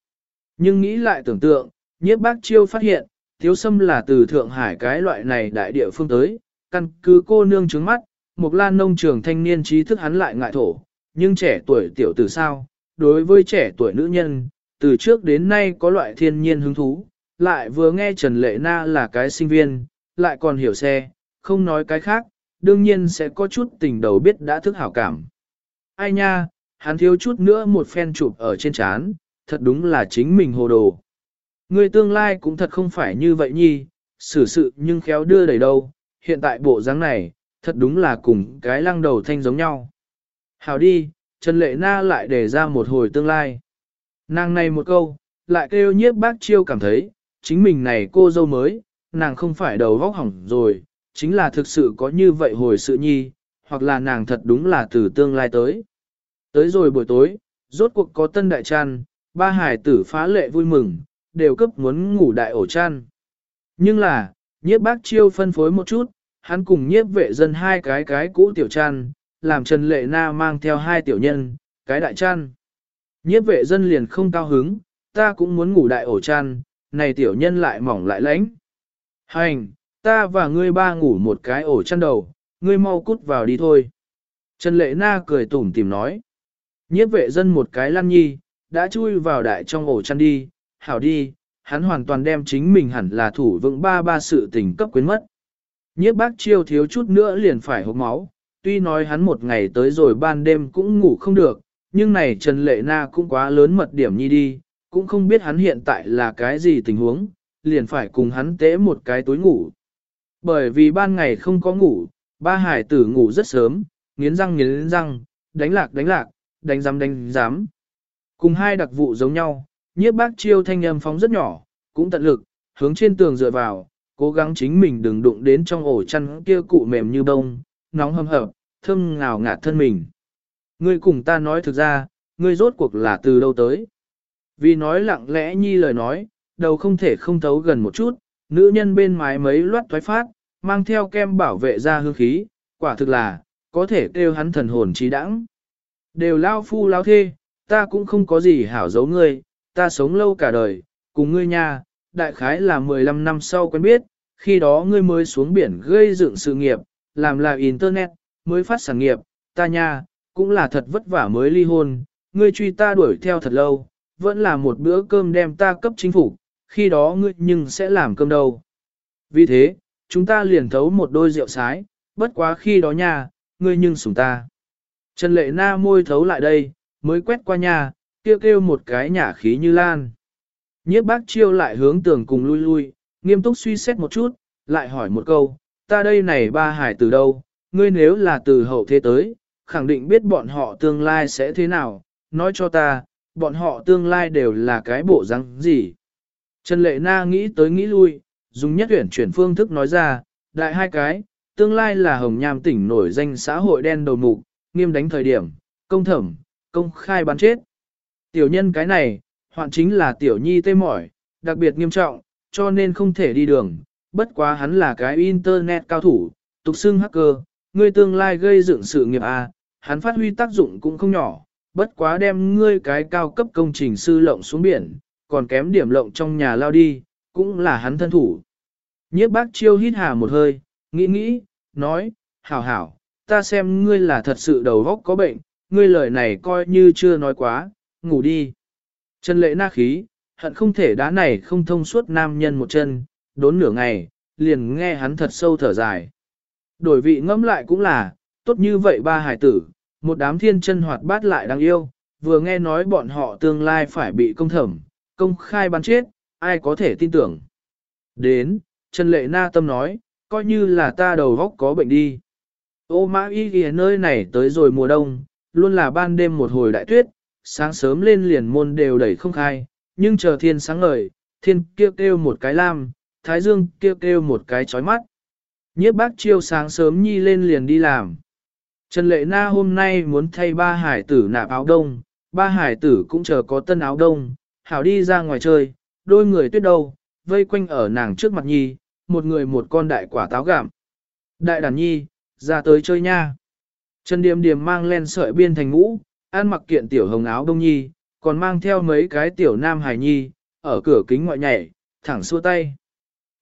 [SPEAKER 1] Nhưng nghĩ lại tưởng tượng, nhiếp bác chiêu phát hiện, thiếu sâm là từ Thượng Hải cái loại này đại địa phương tới, căn cứ cô nương trứng mắt, một lan nông trường thanh niên trí thức hắn lại ngại thổ, nhưng trẻ tuổi tiểu tử sao, đối với trẻ tuổi nữ nhân, từ trước đến nay có loại thiên nhiên hứng thú, lại vừa nghe Trần Lệ Na là cái sinh viên, lại còn hiểu xe, không nói cái khác, đương nhiên sẽ có chút tình đầu biết đã thức hảo cảm. Ai nha, hắn thiếu chút nữa một phen chụp ở trên chán, thật đúng là chính mình hồ đồ. Người tương lai cũng thật không phải như vậy nhi, xử sự nhưng khéo đưa đầy đâu, hiện tại bộ dáng này, thật đúng là cùng cái lăng đầu thanh giống nhau. hào đi, Trần Lệ Na lại để ra một hồi tương lai. Nàng này một câu, lại kêu nhiếp bác chiêu cảm thấy, chính mình này cô dâu mới, nàng không phải đầu vóc hỏng rồi, chính là thực sự có như vậy hồi sự nhi, hoặc là nàng thật đúng là từ tương lai tới. Tới rồi buổi tối, rốt cuộc có tân đại trăn, ba hải tử phá lệ vui mừng, đều cấp muốn ngủ đại ổ chăn. Nhưng là, nhiếp bác chiêu phân phối một chút, hắn cùng nhiếp vệ dân hai cái cái cũ tiểu chăn, làm Trần Lệ Na mang theo hai tiểu nhân, cái đại chăn. Nhiếp vệ dân liền không cao hứng, ta cũng muốn ngủ đại ổ chăn, này tiểu nhân lại mỏng lại lãnh. Hành, ta và ngươi ba ngủ một cái ổ chăn đầu, ngươi mau cút vào đi thôi. Trần Lệ Na cười tủm tìm nói. Nhiếp vệ dân một cái lăn nhi, đã chui vào đại trong ổ chăn đi, hảo đi, hắn hoàn toàn đem chính mình hẳn là thủ vững ba ba sự tình cấp quyến mất. Nhiếp bác chiêu thiếu chút nữa liền phải hốc máu, tuy nói hắn một ngày tới rồi ban đêm cũng ngủ không được, nhưng này Trần Lệ Na cũng quá lớn mật điểm nhi đi, cũng không biết hắn hiện tại là cái gì tình huống, liền phải cùng hắn tế một cái túi ngủ. Bởi vì ban ngày không có ngủ, ba hải tử ngủ rất sớm, nghiến răng nghiến răng, đánh lạc đánh lạc, đánh giám đánh giám. Cùng hai đặc vụ giống nhau, nhiếp bác chiêu thanh âm phóng rất nhỏ, cũng tận lực, hướng trên tường dựa vào, cố gắng chính mình đừng đụng đến trong ổ chăn kia cụ mềm như bông, nóng hâm hập, thơm ngào ngạt thân mình. Ngươi cùng ta nói thực ra, ngươi rốt cuộc là từ đâu tới. Vì nói lặng lẽ nhi lời nói, đầu không thể không thấu gần một chút, nữ nhân bên mái mấy loát thoái phát, mang theo kem bảo vệ ra hương khí, quả thực là, có thể kêu hắn thần hồn trí đãng. Đều lao phu lao thê, ta cũng không có gì hảo giấu ngươi, ta sống lâu cả đời, cùng ngươi nha, đại khái là 15 năm sau quen biết, khi đó ngươi mới xuống biển gây dựng sự nghiệp, làm là internet, mới phát sản nghiệp, ta nha, cũng là thật vất vả mới ly hôn, ngươi truy ta đuổi theo thật lâu, vẫn là một bữa cơm đem ta cấp chính phủ, khi đó ngươi nhưng sẽ làm cơm đâu. Vì thế, chúng ta liền thấu một đôi rượu sái, bất quá khi đó nha, ngươi nhưng sủng ta. Trần lệ na môi thấu lại đây, mới quét qua nhà, kêu kêu một cái nhả khí như lan. Nhiếp bác chiêu lại hướng tường cùng lui lui, nghiêm túc suy xét một chút, lại hỏi một câu, ta đây này ba hải từ đâu, ngươi nếu là từ hậu thế tới, khẳng định biết bọn họ tương lai sẽ thế nào, nói cho ta, bọn họ tương lai đều là cái bộ răng gì. Trần Lệ Na nghĩ tới nghĩ lui, dùng nhất tuyển chuyển phương thức nói ra, đại hai cái, tương lai là Hồng Nham tỉnh nổi danh xã hội đen đầu mục, nghiêm đánh thời điểm, công thẩm, công khai bắn chết. Tiểu nhân cái này, hoạn chính là tiểu nhi tê mỏi, đặc biệt nghiêm trọng, cho nên không thể đi đường, bất quá hắn là cái internet cao thủ, tục xưng hacker, ngươi tương lai gây dựng sự nghiệp A, hắn phát huy tác dụng cũng không nhỏ, bất quá đem ngươi cái cao cấp công trình sư lộng xuống biển, còn kém điểm lộng trong nhà lao đi, cũng là hắn thân thủ. Nhiếp bác chiêu hít hà một hơi, nghĩ nghĩ, nói, hảo hảo, ta xem ngươi là thật sự đầu góc có bệnh, ngươi lời này coi như chưa nói quá, ngủ đi. Trần lệ na khí, hận không thể đá này không thông suốt nam nhân một chân, đốn nửa ngày, liền nghe hắn thật sâu thở dài. Đổi vị ngẫm lại cũng là, tốt như vậy ba hải tử, một đám thiên chân hoạt bát lại đáng yêu, vừa nghe nói bọn họ tương lai phải bị công thẩm, công khai bắn chết, ai có thể tin tưởng. Đến, Trần Lệ Na Tâm nói, coi như là ta đầu góc có bệnh đi. Ô mã y ghi nơi này tới rồi mùa đông, luôn là ban đêm một hồi đại tuyết, sáng sớm lên liền môn đều đẩy không khai, nhưng chờ thiên sáng ngời, thiên kêu kêu một cái lam, thái dương kêu kêu một cái chói mắt. Nhiếp bác chiêu sáng sớm nhi lên liền đi làm. Trần Lệ Na hôm nay muốn thay ba hải tử nạp áo đông, ba hải tử cũng chờ có tân áo đông, hảo đi ra ngoài chơi, đôi người tuyết đầu, vây quanh ở nàng trước mặt nhi, một người một con đại quả táo gạm. Đại đàn nhi, ra tới chơi nha. Trần Điềm Điềm mang len sợi biên thành ngũ, ăn mặc kiện tiểu hồng áo đông nhi, còn mang theo mấy cái tiểu nam Hải nhi, ở cửa kính ngoại nhảy, thẳng xua tay.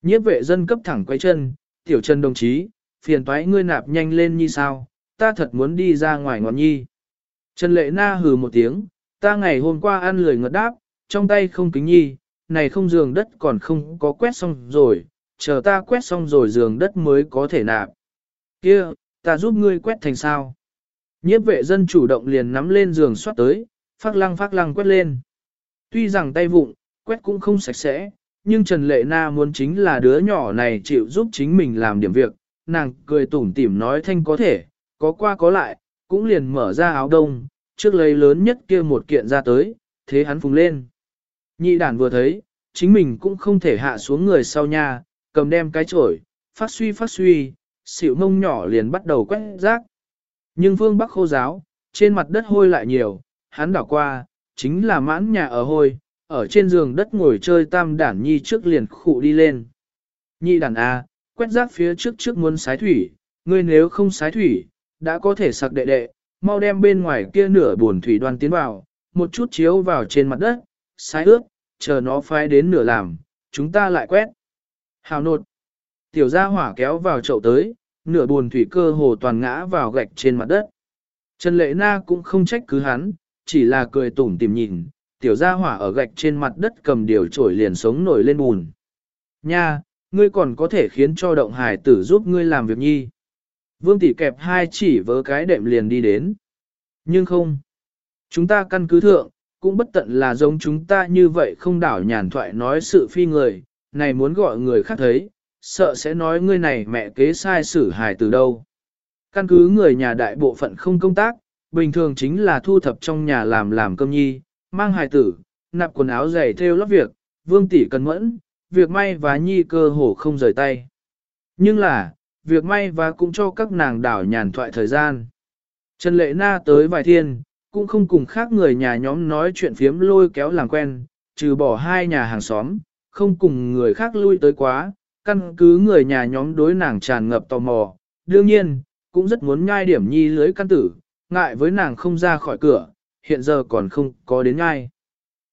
[SPEAKER 1] Nhiếp vệ dân cấp thẳng quay chân, tiểu trần đồng chí, phiền toái ngươi nạp nhanh lên như sao, ta thật muốn đi ra ngoài ngọn nhi. Trần lệ na hừ một tiếng, ta ngày hôm qua ăn lười ngợt đáp, trong tay không kính nhi, này không giường đất còn không có quét xong rồi, chờ ta quét xong rồi giường đất mới có thể nạp. Kia, ta giúp ngươi quét thành sao. Nhiếp vệ dân chủ động liền nắm lên giường soát tới, phát lăng phát lăng quét lên. Tuy rằng tay vụng, quét cũng không sạch sẽ, nhưng Trần Lệ Na muốn chính là đứa nhỏ này chịu giúp chính mình làm điểm việc, nàng cười tủm tỉm nói thanh có thể, có qua có lại, cũng liền mở ra áo đông, trước lấy lớn nhất kia một kiện ra tới, thế hắn phùng lên. Nhị đàn vừa thấy, chính mình cũng không thể hạ xuống người sau nhà, cầm đem cái chổi, phát suy phát suy, xỉu mông nhỏ liền bắt đầu quét rác. Nhưng phương Bắc khô giáo, trên mặt đất hôi lại nhiều, hắn đảo qua, chính là mãn nhà ở hôi, ở trên giường đất ngồi chơi tam đản nhi trước liền khụ đi lên. Nhi đàn A, quét rác phía trước trước muốn sái thủy, ngươi nếu không sái thủy, đã có thể sặc đệ đệ, mau đem bên ngoài kia nửa buồn thủy đoan tiến vào, một chút chiếu vào trên mặt đất, sái ướt, chờ nó phai đến nửa làm, chúng ta lại quét. Hào nột. Tiểu gia hỏa kéo vào chậu tới, nửa buồn thủy cơ hồ toàn ngã vào gạch trên mặt đất. Trần Lệ Na cũng không trách cứ hắn, chỉ là cười tủm tìm nhìn, tiểu gia hỏa ở gạch trên mặt đất cầm điều trổi liền sống nổi lên bùn. Nha, ngươi còn có thể khiến cho động hải tử giúp ngươi làm việc nhi. Vương tỷ kẹp hai chỉ vớ cái đệm liền đi đến. Nhưng không. Chúng ta căn cứ thượng, cũng bất tận là giống chúng ta như vậy không đảo nhàn thoại nói sự phi người, này muốn gọi người khác thấy, sợ sẽ nói ngươi này mẹ kế sai xử hài từ đâu. Căn cứ người nhà đại bộ phận không công tác, bình thường chính là thu thập trong nhà làm làm cơm nhi, mang hài tử, nạp quần áo giày theo lót việc, vương tỷ cần mẫn, việc may và nhi cơ hồ không rời tay. Nhưng là, việc may và cũng cho các nàng đảo nhàn thoại thời gian. Trần Lệ Na tới vài thiên, cũng không cùng khác người nhà nhóm nói chuyện phiếm lôi kéo làm quen, trừ bỏ hai nhà hàng xóm, không cùng người khác lui tới quá, căn cứ người nhà nhóm đối nàng tràn ngập tò mò, đương nhiên, cũng rất muốn nhai điểm nhi lưới căn tử, ngại với nàng không ra khỏi cửa, hiện giờ còn không có đến nhai.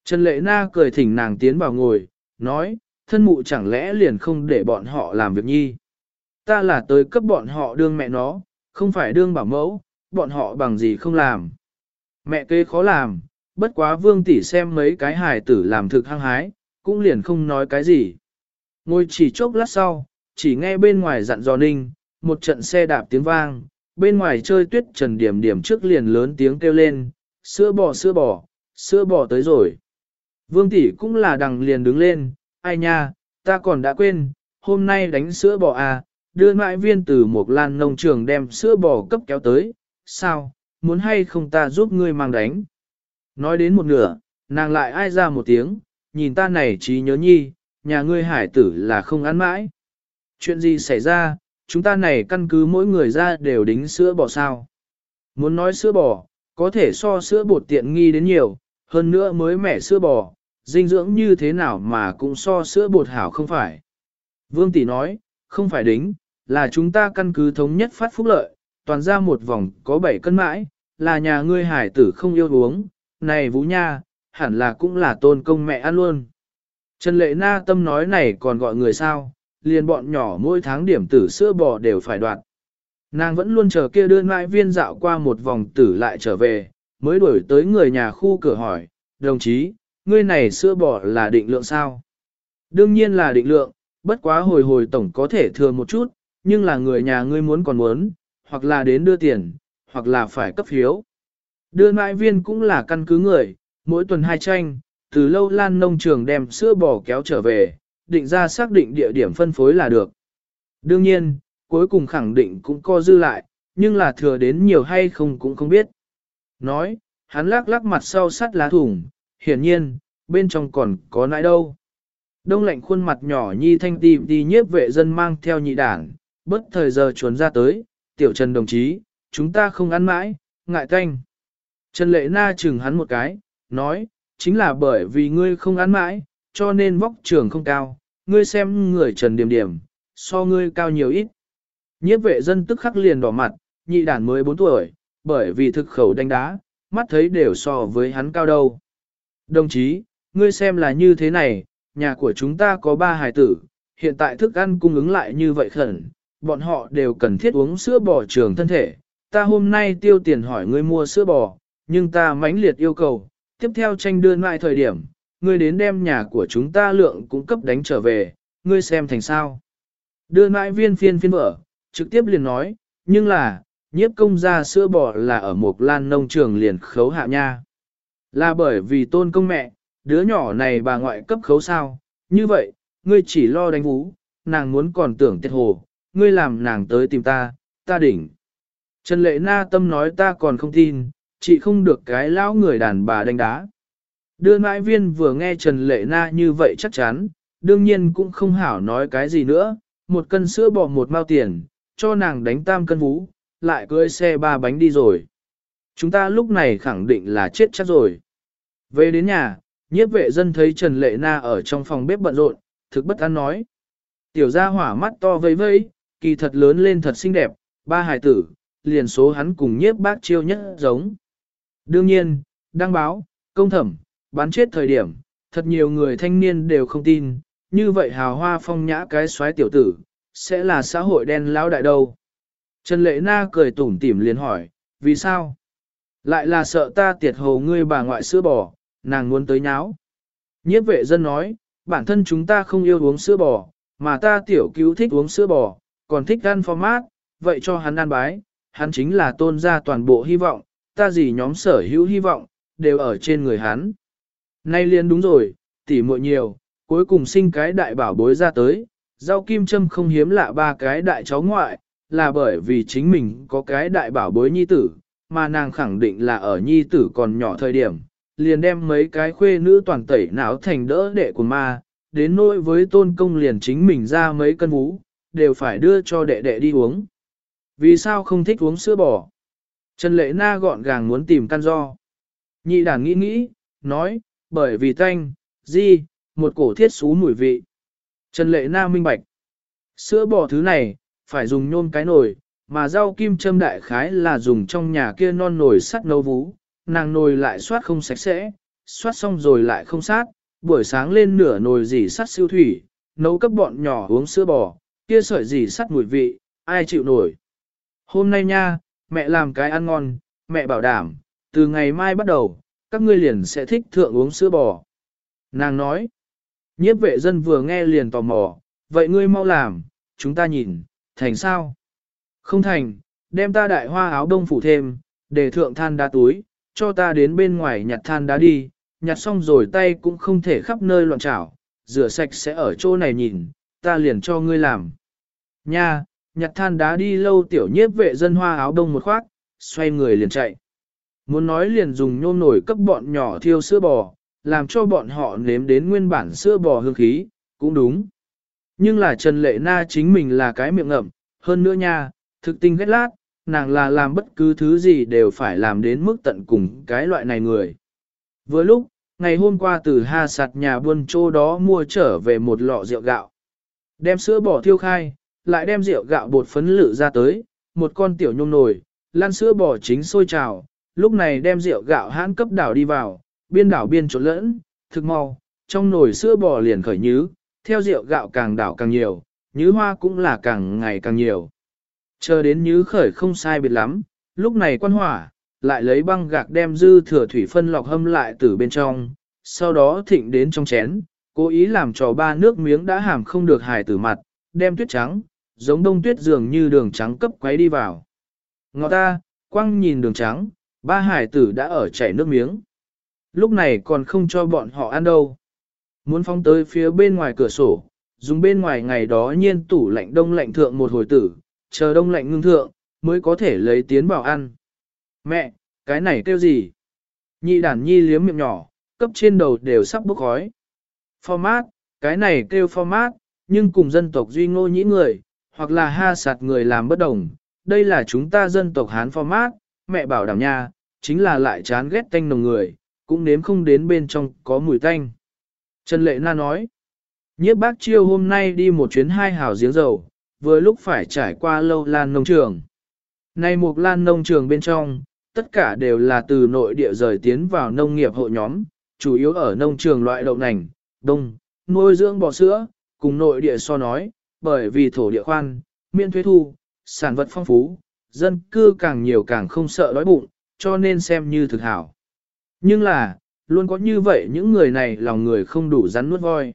[SPEAKER 1] Trần Lệ Na cười thỉnh nàng tiến vào ngồi, nói, thân mụ chẳng lẽ liền không để bọn họ làm việc nhi. Ta là tới cấp bọn họ đương mẹ nó, không phải đương bảo mẫu, bọn họ bằng gì không làm. Mẹ kê khó làm, bất quá vương tỷ xem mấy cái hài tử làm thực hăng hái, cũng liền không nói cái gì. Ngồi chỉ chốc lát sau, chỉ nghe bên ngoài dặn dò ninh, một trận xe đạp tiếng vang, bên ngoài chơi tuyết trần điểm điểm trước liền lớn tiếng kêu lên, sữa bò sữa bò, sữa bò tới rồi. Vương tỷ cũng là đằng liền đứng lên, ai nha, ta còn đã quên, hôm nay đánh sữa bò à, đưa mãi viên từ một lan nông trường đem sữa bò cấp kéo tới, sao, muốn hay không ta giúp ngươi mang đánh. Nói đến một nửa, nàng lại ai ra một tiếng, nhìn ta này trí nhớ nhi, nhà ngươi hải tử là không ăn mãi. Chuyện gì xảy ra, chúng ta này căn cứ mỗi người ra đều đính sữa bò sao. Muốn nói sữa bò, có thể so sữa bột tiện nghi đến nhiều, hơn nữa mới mẻ sữa bò, dinh dưỡng như thế nào mà cũng so sữa bột hảo không phải. Vương Tỷ nói, không phải đính, là chúng ta căn cứ thống nhất phát phúc lợi, toàn ra một vòng có 7 cân mãi, là nhà ngươi hải tử không yêu uống, này Vũ Nha, hẳn là cũng là tôn công mẹ ăn luôn. Trần Lệ Na tâm nói này còn gọi người sao, liền bọn nhỏ mỗi tháng điểm tử sữa bò đều phải đoạt. Nàng vẫn luôn chờ kia đưa mãi viên dạo qua một vòng tử lại trở về, mới đuổi tới người nhà khu cửa hỏi, đồng chí, ngươi này sữa bò là định lượng sao? Đương nhiên là định lượng, bất quá hồi hồi tổng có thể thừa một chút, nhưng là người nhà ngươi muốn còn muốn, hoặc là đến đưa tiền, hoặc là phải cấp phiếu. Đưa mãi viên cũng là căn cứ người, mỗi tuần hai tranh, từ lâu lan nông trường đem sữa bò kéo trở về, định ra xác định địa điểm phân phối là được. Đương nhiên, cuối cùng khẳng định cũng co dư lại, nhưng là thừa đến nhiều hay không cũng không biết. Nói, hắn lắc lắc mặt sau sắt lá thủng, hiển nhiên, bên trong còn có nãi đâu. Đông lạnh khuôn mặt nhỏ nhi thanh tìm đi nhiếp vệ dân mang theo nhị đảng, bất thời giờ chuồn ra tới, tiểu trần đồng chí, chúng ta không ăn mãi, ngại canh. Trần lệ na chừng hắn một cái, nói, chính là bởi vì ngươi không ăn mãi, cho nên vóc trường không cao, ngươi xem người trần điểm điểm, so ngươi cao nhiều ít. Nhiếp vệ dân tức khắc liền đỏ mặt, nhị đàn mới 4 tuổi, bởi vì thực khẩu đánh đá, mắt thấy đều so với hắn cao đâu. Đồng chí, ngươi xem là như thế này, nhà của chúng ta có ba hài tử, hiện tại thức ăn cung ứng lại như vậy khẩn, bọn họ đều cần thiết uống sữa bò trường thân thể. Ta hôm nay tiêu tiền hỏi ngươi mua sữa bò, nhưng ta mãnh liệt yêu cầu, tiếp theo tranh đưa lại thời điểm, ngươi đến đem nhà của chúng ta lượng cũng cấp đánh trở về, ngươi xem thành sao. Đưa lại viên phiên phiên vở, trực tiếp liền nói, nhưng là, nhiếp công gia sữa bò là ở một lan nông trường liền khấu hạ nha. Là bởi vì tôn công mẹ, đứa nhỏ này bà ngoại cấp khấu sao, như vậy, ngươi chỉ lo đánh vũ, nàng muốn còn tưởng tiết hồ, ngươi làm nàng tới tìm ta, ta đỉnh. Trần lệ na tâm nói ta còn không tin, chị không được cái lão người đàn bà đánh đá. Đưa mãi viên vừa nghe Trần Lệ Na như vậy chắc chắn, đương nhiên cũng không hảo nói cái gì nữa, một cân sữa bỏ một mao tiền, cho nàng đánh tam cân vũ lại cưỡi xe ba bánh đi rồi. Chúng ta lúc này khẳng định là chết chắc rồi. Về đến nhà, nhiếp vệ dân thấy Trần Lệ Na ở trong phòng bếp bận rộn, thực bất an nói. Tiểu gia hỏa mắt to vây vây, kỳ thật lớn lên thật xinh đẹp, ba hài tử, liền số hắn cùng nhiếp bác chiêu nhất giống. Đương nhiên, đăng báo, công thẩm, bán chết thời điểm, thật nhiều người thanh niên đều không tin, như vậy hào hoa phong nhã cái xoái tiểu tử, sẽ là xã hội đen lão đại đâu. Trần Lệ Na cười tủm tỉm liền hỏi, vì sao? Lại là sợ ta tiệt hồ ngươi bà ngoại sữa bò, nàng muốn tới nháo. Nhiếp vệ dân nói, bản thân chúng ta không yêu uống sữa bò, mà ta tiểu cứu thích uống sữa bò, còn thích ăn format, vậy cho hắn ăn bái, hắn chính là tôn ra toàn bộ hy vọng, ta gì nhóm sở hữu hy vọng, đều ở trên người hắn. Nay liền đúng rồi, tỉ muội nhiều, cuối cùng sinh cái đại bảo bối ra tới, rau kim châm không hiếm lạ ba cái đại cháu ngoại, là bởi vì chính mình có cái đại bảo bối nhi tử, mà nàng khẳng định là ở nhi tử còn nhỏ thời điểm, liền đem mấy cái khuê nữ toàn tẩy não thành đỡ đệ của ma, đến nỗi với tôn công liền chính mình ra mấy cân vú, đều phải đưa cho đệ đệ đi uống. Vì sao không thích uống sữa bò? Trần Lệ Na gọn gàng muốn tìm căn do. Nhị đàn nghĩ nghĩ, nói, bởi vì thanh, di, một cổ thiết xú mùi vị. Trần Lệ Na minh bạch. Sữa bò thứ này, phải dùng nhôm cái nồi, mà rau kim châm đại khái là dùng trong nhà kia non nồi sắt nấu vú, nàng nồi lại soát không sạch sẽ, soát xong rồi lại không sát, buổi sáng lên nửa nồi dì sắt siêu thủy, nấu cấp bọn nhỏ uống sữa bò, kia sợi dì sắt mùi vị, ai chịu nổi. Hôm nay nha, mẹ làm cái ăn ngon, mẹ bảo đảm, từ ngày mai bắt đầu, các ngươi liền sẽ thích thượng uống sữa bò. Nàng nói, nhiếp vệ dân vừa nghe liền tò mò, vậy ngươi mau làm, chúng ta nhìn, thành sao? Không thành, đem ta đại hoa áo đông phủ thêm, để thượng than đá túi, cho ta đến bên ngoài nhặt than đá đi, nhặt xong rồi tay cũng không thể khắp nơi loạn trảo, rửa sạch sẽ ở chỗ này nhìn, ta liền cho ngươi làm. Nha, nhặt than đá đi lâu tiểu nhiếp vệ dân hoa áo đông một khoác, xoay người liền chạy. Muốn nói liền dùng nhôm nổi cấp bọn nhỏ thiêu sữa bò, làm cho bọn họ nếm đến nguyên bản sữa bò hương khí, cũng đúng. Nhưng là Trần Lệ Na chính mình là cái miệng ngậm, hơn nữa nha, thực tinh ghét lát, nàng là làm bất cứ thứ gì đều phải làm đến mức tận cùng cái loại này người. Vừa lúc, ngày hôm qua từ Hà sạt nhà buôn chỗ đó mua trở về một lọ rượu gạo. Đem sữa bỏ thiêu khai, lại đem rượu gạo bột phấn lự ra tới, một con tiểu nhung nồi, lan sữa bò chính sôi trào, lúc này đem rượu gạo hãn cấp đảo đi vào, biên đảo biên trộn lẫn, thực mau, trong nồi sữa bò liền khởi nhứ, theo rượu gạo càng đảo càng nhiều, nhứ hoa cũng là càng ngày càng nhiều. Chờ đến nhứ khởi không sai biệt lắm, lúc này quan hỏa, lại lấy băng gạc đem dư thừa thủy phân lọc hâm lại từ bên trong, sau đó thịnh đến trong chén, cố ý làm cho ba nước miếng đã hàm không được hài tử mặt, đem tuyết trắng, giống đông tuyết dường như đường trắng cấp quấy đi vào. Ngọt ta, quăng nhìn đường trắng, ba hải tử đã ở chảy nước miếng. Lúc này còn không cho bọn họ ăn đâu. Muốn phóng tới phía bên ngoài cửa sổ, dùng bên ngoài ngày đó nhiên tủ lạnh đông lạnh thượng một hồi tử, chờ đông lạnh ngưng thượng, mới có thể lấy tiến vào ăn. Mẹ, cái này kêu gì? Nhị đản nhi liếm miệng nhỏ, cấp trên đầu đều sắp bốc khói. Format, cái này kêu format, nhưng cùng dân tộc duy ngô nhĩ người, hoặc là ha sạt người làm bất đồng. Đây là chúng ta dân tộc Hán format, mẹ bảo đảm nha, chính là lại chán ghét tanh nồng người, cũng nếm không đến bên trong có mùi tanh. Trần Lệ Na nói, nhiếp bác chiêu hôm nay đi một chuyến hai hào giếng dầu, vừa lúc phải trải qua lâu lan nông trường. Nay một lan nông trường bên trong, tất cả đều là từ nội địa rời tiến vào nông nghiệp hộ nhóm, chủ yếu ở nông trường loại đậu nành, đông, nuôi dưỡng bò sữa, cùng nội địa so nói, bởi vì thổ địa khoan, miễn thuế thu, sản vật phong phú, dân cư càng nhiều càng không sợ đói bụng, cho nên xem như thực hảo. Nhưng là, luôn có như vậy những người này lòng người không đủ rắn nuốt voi.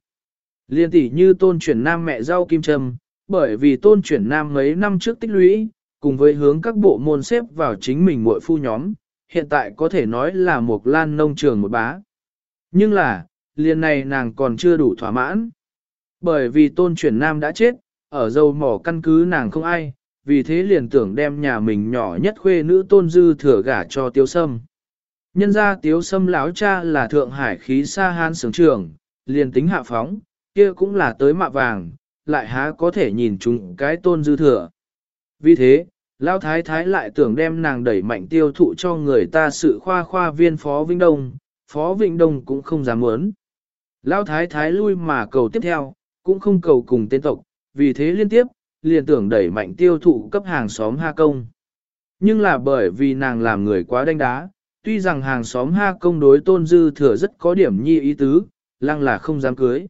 [SPEAKER 1] Liên tỷ như tôn chuyển nam mẹ rau kim trâm, bởi vì tôn chuyển nam mấy năm trước tích lũy, cùng với hướng các bộ môn xếp vào chính mình muội phu nhóm, hiện tại có thể nói là một lan nông trường một bá. Nhưng là, liền này nàng còn chưa đủ thỏa mãn. Bởi vì tôn chuyển nam đã chết, ở dâu mỏ căn cứ nàng không ai, vì thế liền tưởng đem nhà mình nhỏ nhất khuê nữ tôn dư thừa gả cho tiêu sâm. Nhân ra tiếu sâm lão cha là thượng hải khí sa han sướng trường, liền tính hạ phóng, kia cũng là tới mạ vàng, lại há có thể nhìn chúng cái tôn dư thừa. Vì thế, lão thái thái lại tưởng đem nàng đẩy mạnh tiêu thụ cho người ta sự khoa khoa viên phó Vĩnh Đông, phó Vĩnh Đông cũng không dám muốn. Lão thái thái lui mà cầu tiếp theo, cũng không cầu cùng tên tộc, vì thế liên tiếp, liền tưởng đẩy mạnh tiêu thụ cấp hàng xóm Ha Công. Nhưng là bởi vì nàng làm người quá đánh đá, tuy rằng hàng xóm Ha Công đối tôn dư thừa rất có điểm nhi ý tứ, lăng là không dám cưới.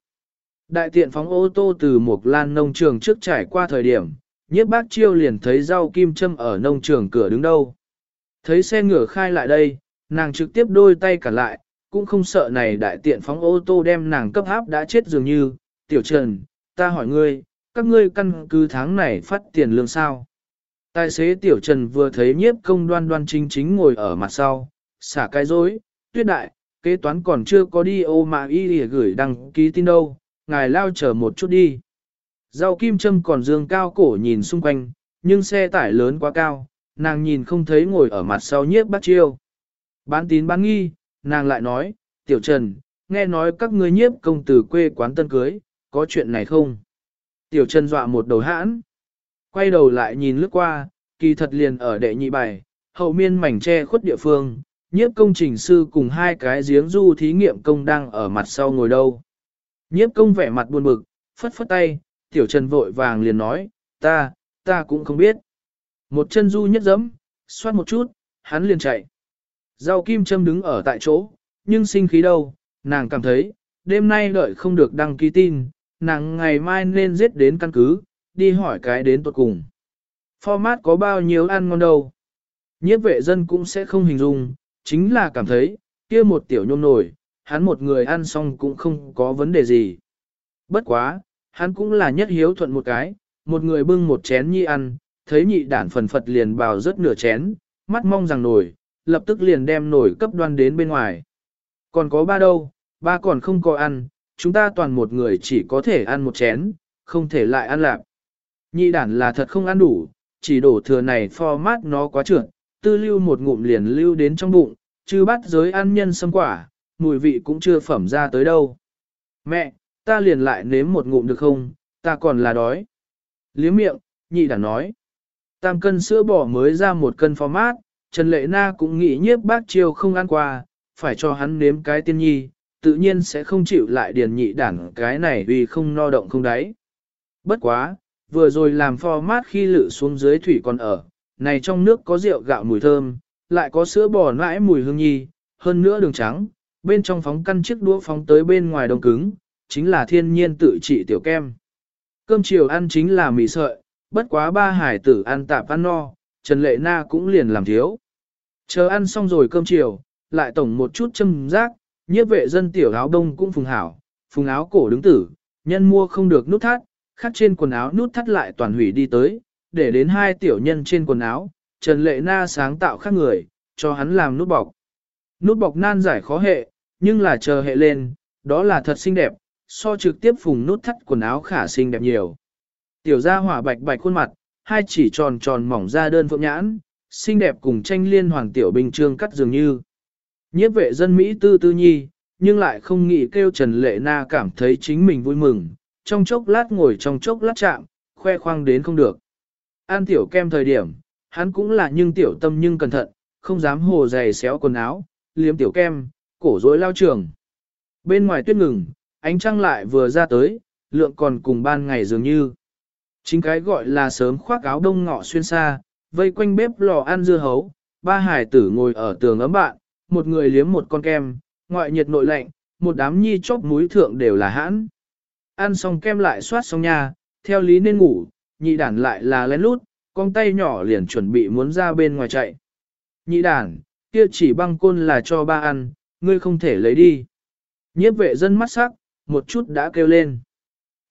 [SPEAKER 1] Đại tiện phóng ô tô từ một lan nông trường trước trải qua thời điểm, nhiếp bác chiêu liền thấy rau kim châm ở nông trường cửa đứng đâu. Thấy xe ngựa khai lại đây, nàng trực tiếp đôi tay cả lại, cũng không sợ này đại tiện phóng ô tô đem nàng cấp áp đã chết dường như, tiểu trần, ta hỏi ngươi, các ngươi căn cứ tháng này phát tiền lương sao? Tài xế tiểu trần vừa thấy nhiếp công đoan đoan chính chính ngồi ở mặt sau, xả cái dối, tuyết đại, kế toán còn chưa có đi ô mà y để gửi đăng ký tin đâu, ngài lao chờ một chút đi. Rau kim châm còn dương cao cổ nhìn xung quanh, nhưng xe tải lớn quá cao, nàng nhìn không thấy ngồi ở mặt sau nhiếp bắt chiêu. Bán tín bán nghi, nàng lại nói, tiểu trần, nghe nói các ngươi nhiếp công từ quê quán tân cưới, có chuyện này không? Tiểu trần dọa một đầu hãn, quay đầu lại nhìn lướt qua, kỳ thật liền ở đệ nhị bài, hậu miên mảnh che khuất địa phương, nhiếp công trình sư cùng hai cái giếng du thí nghiệm công đang ở mặt sau ngồi đâu. Nhiếp công vẻ mặt buồn bực, phất phất tay, tiểu trần vội vàng liền nói, ta, ta cũng không biết. Một chân du nhất dẫm, xoát một chút, hắn liền chạy. Rau kim châm đứng ở tại chỗ, nhưng sinh khí đâu, nàng cảm thấy, đêm nay đợi không được đăng ký tin, nàng ngày mai nên giết đến căn cứ, đi hỏi cái đến tuột cùng. Format có bao nhiêu ăn ngon đâu. Nhiếp vệ dân cũng sẽ không hình dung, chính là cảm thấy, kia một tiểu nhôm nổi, hắn một người ăn xong cũng không có vấn đề gì. Bất quá, hắn cũng là nhất hiếu thuận một cái, một người bưng một chén nhi ăn, thấy nhị đản phần phật liền bào rất nửa chén, mắt mong rằng nổi, lập tức liền đem nổi cấp đoan đến bên ngoài. Còn có ba đâu, ba còn không có ăn, chúng ta toàn một người chỉ có thể ăn một chén, không thể lại ăn lạp. Nhị đản là thật không ăn đủ, chỉ đổ thừa này format nó quá trượt, tư lưu một ngụm liền lưu đến trong bụng, chứ bắt giới ăn nhân sâm quả, mùi vị cũng chưa phẩm ra tới đâu. Mẹ, ta liền lại nếm một ngụm được không, ta còn là đói. Liếm miệng, nhị đản nói. Tam cân sữa bò mới ra một cân format, mát, Trần Lệ Na cũng nghĩ nhiếp bác chiêu không ăn qua, phải cho hắn nếm cái tiên nhi, tự nhiên sẽ không chịu lại điền nhị đản cái này vì không no động không đáy. Bất quá, vừa rồi làm format khi lự xuống dưới thủy còn ở, này trong nước có rượu gạo mùi thơm, lại có sữa bò nãi mùi hương nhi, hơn nữa đường trắng, bên trong phóng căn chiếc đũa phóng tới bên ngoài đông cứng, chính là thiên nhiên tự trị tiểu kem. Cơm chiều ăn chính là mì sợi, bất quá ba hải tử ăn tạp ăn no, Trần Lệ Na cũng liền làm thiếu. Chờ ăn xong rồi cơm chiều, lại tổng một chút châm rác, nhiếp vệ dân tiểu áo đông cũng phùng hảo, phùng áo cổ đứng tử, nhân mua không được nút thắt, khắc trên quần áo nút thắt lại toàn hủy đi tới, để đến hai tiểu nhân trên quần áo, Trần Lệ Na sáng tạo khác người, cho hắn làm nút bọc. Nút bọc nan giải khó hệ, nhưng là chờ hệ lên, đó là thật xinh đẹp, so trực tiếp phùng nút thắt quần áo khả xinh đẹp nhiều. Tiểu gia hỏa bạch bạch khuôn mặt, hai chỉ tròn tròn mỏng ra đơn phượng nhãn, xinh đẹp cùng tranh liên hoàng tiểu bình trương cắt dường như. Nhiếp vệ dân Mỹ tư tư nhi, nhưng lại không nghĩ kêu Trần Lệ Na cảm thấy chính mình vui mừng, trong chốc lát ngồi trong chốc lát chạm, khoe khoang đến không được. An tiểu kem thời điểm, hắn cũng là nhưng tiểu tâm nhưng cẩn thận, không dám hồ dày xéo quần áo, liếm tiểu kem, cổ rối lao trường. Bên ngoài tuyết ngừng, ánh trăng lại vừa ra tới, lượng còn cùng ban ngày dường như. Chính cái gọi là sớm khoác áo đông ngọ xuyên xa, vây quanh bếp lò ăn dưa hấu, ba hải tử ngồi ở tường ấm bạn, một người liếm một con kem, ngoại nhiệt nội lạnh, một đám nhi chốc múi thượng đều là hãn. Ăn xong kem lại soát xong nha, theo lý nên ngủ, nhị đản lại là lén lút, con tay nhỏ liền chuẩn bị muốn ra bên ngoài chạy. Nhị đản, kia chỉ băng côn là cho ba ăn, ngươi không thể lấy đi. Nhiếp vệ dân mắt sắc, một chút đã kêu lên.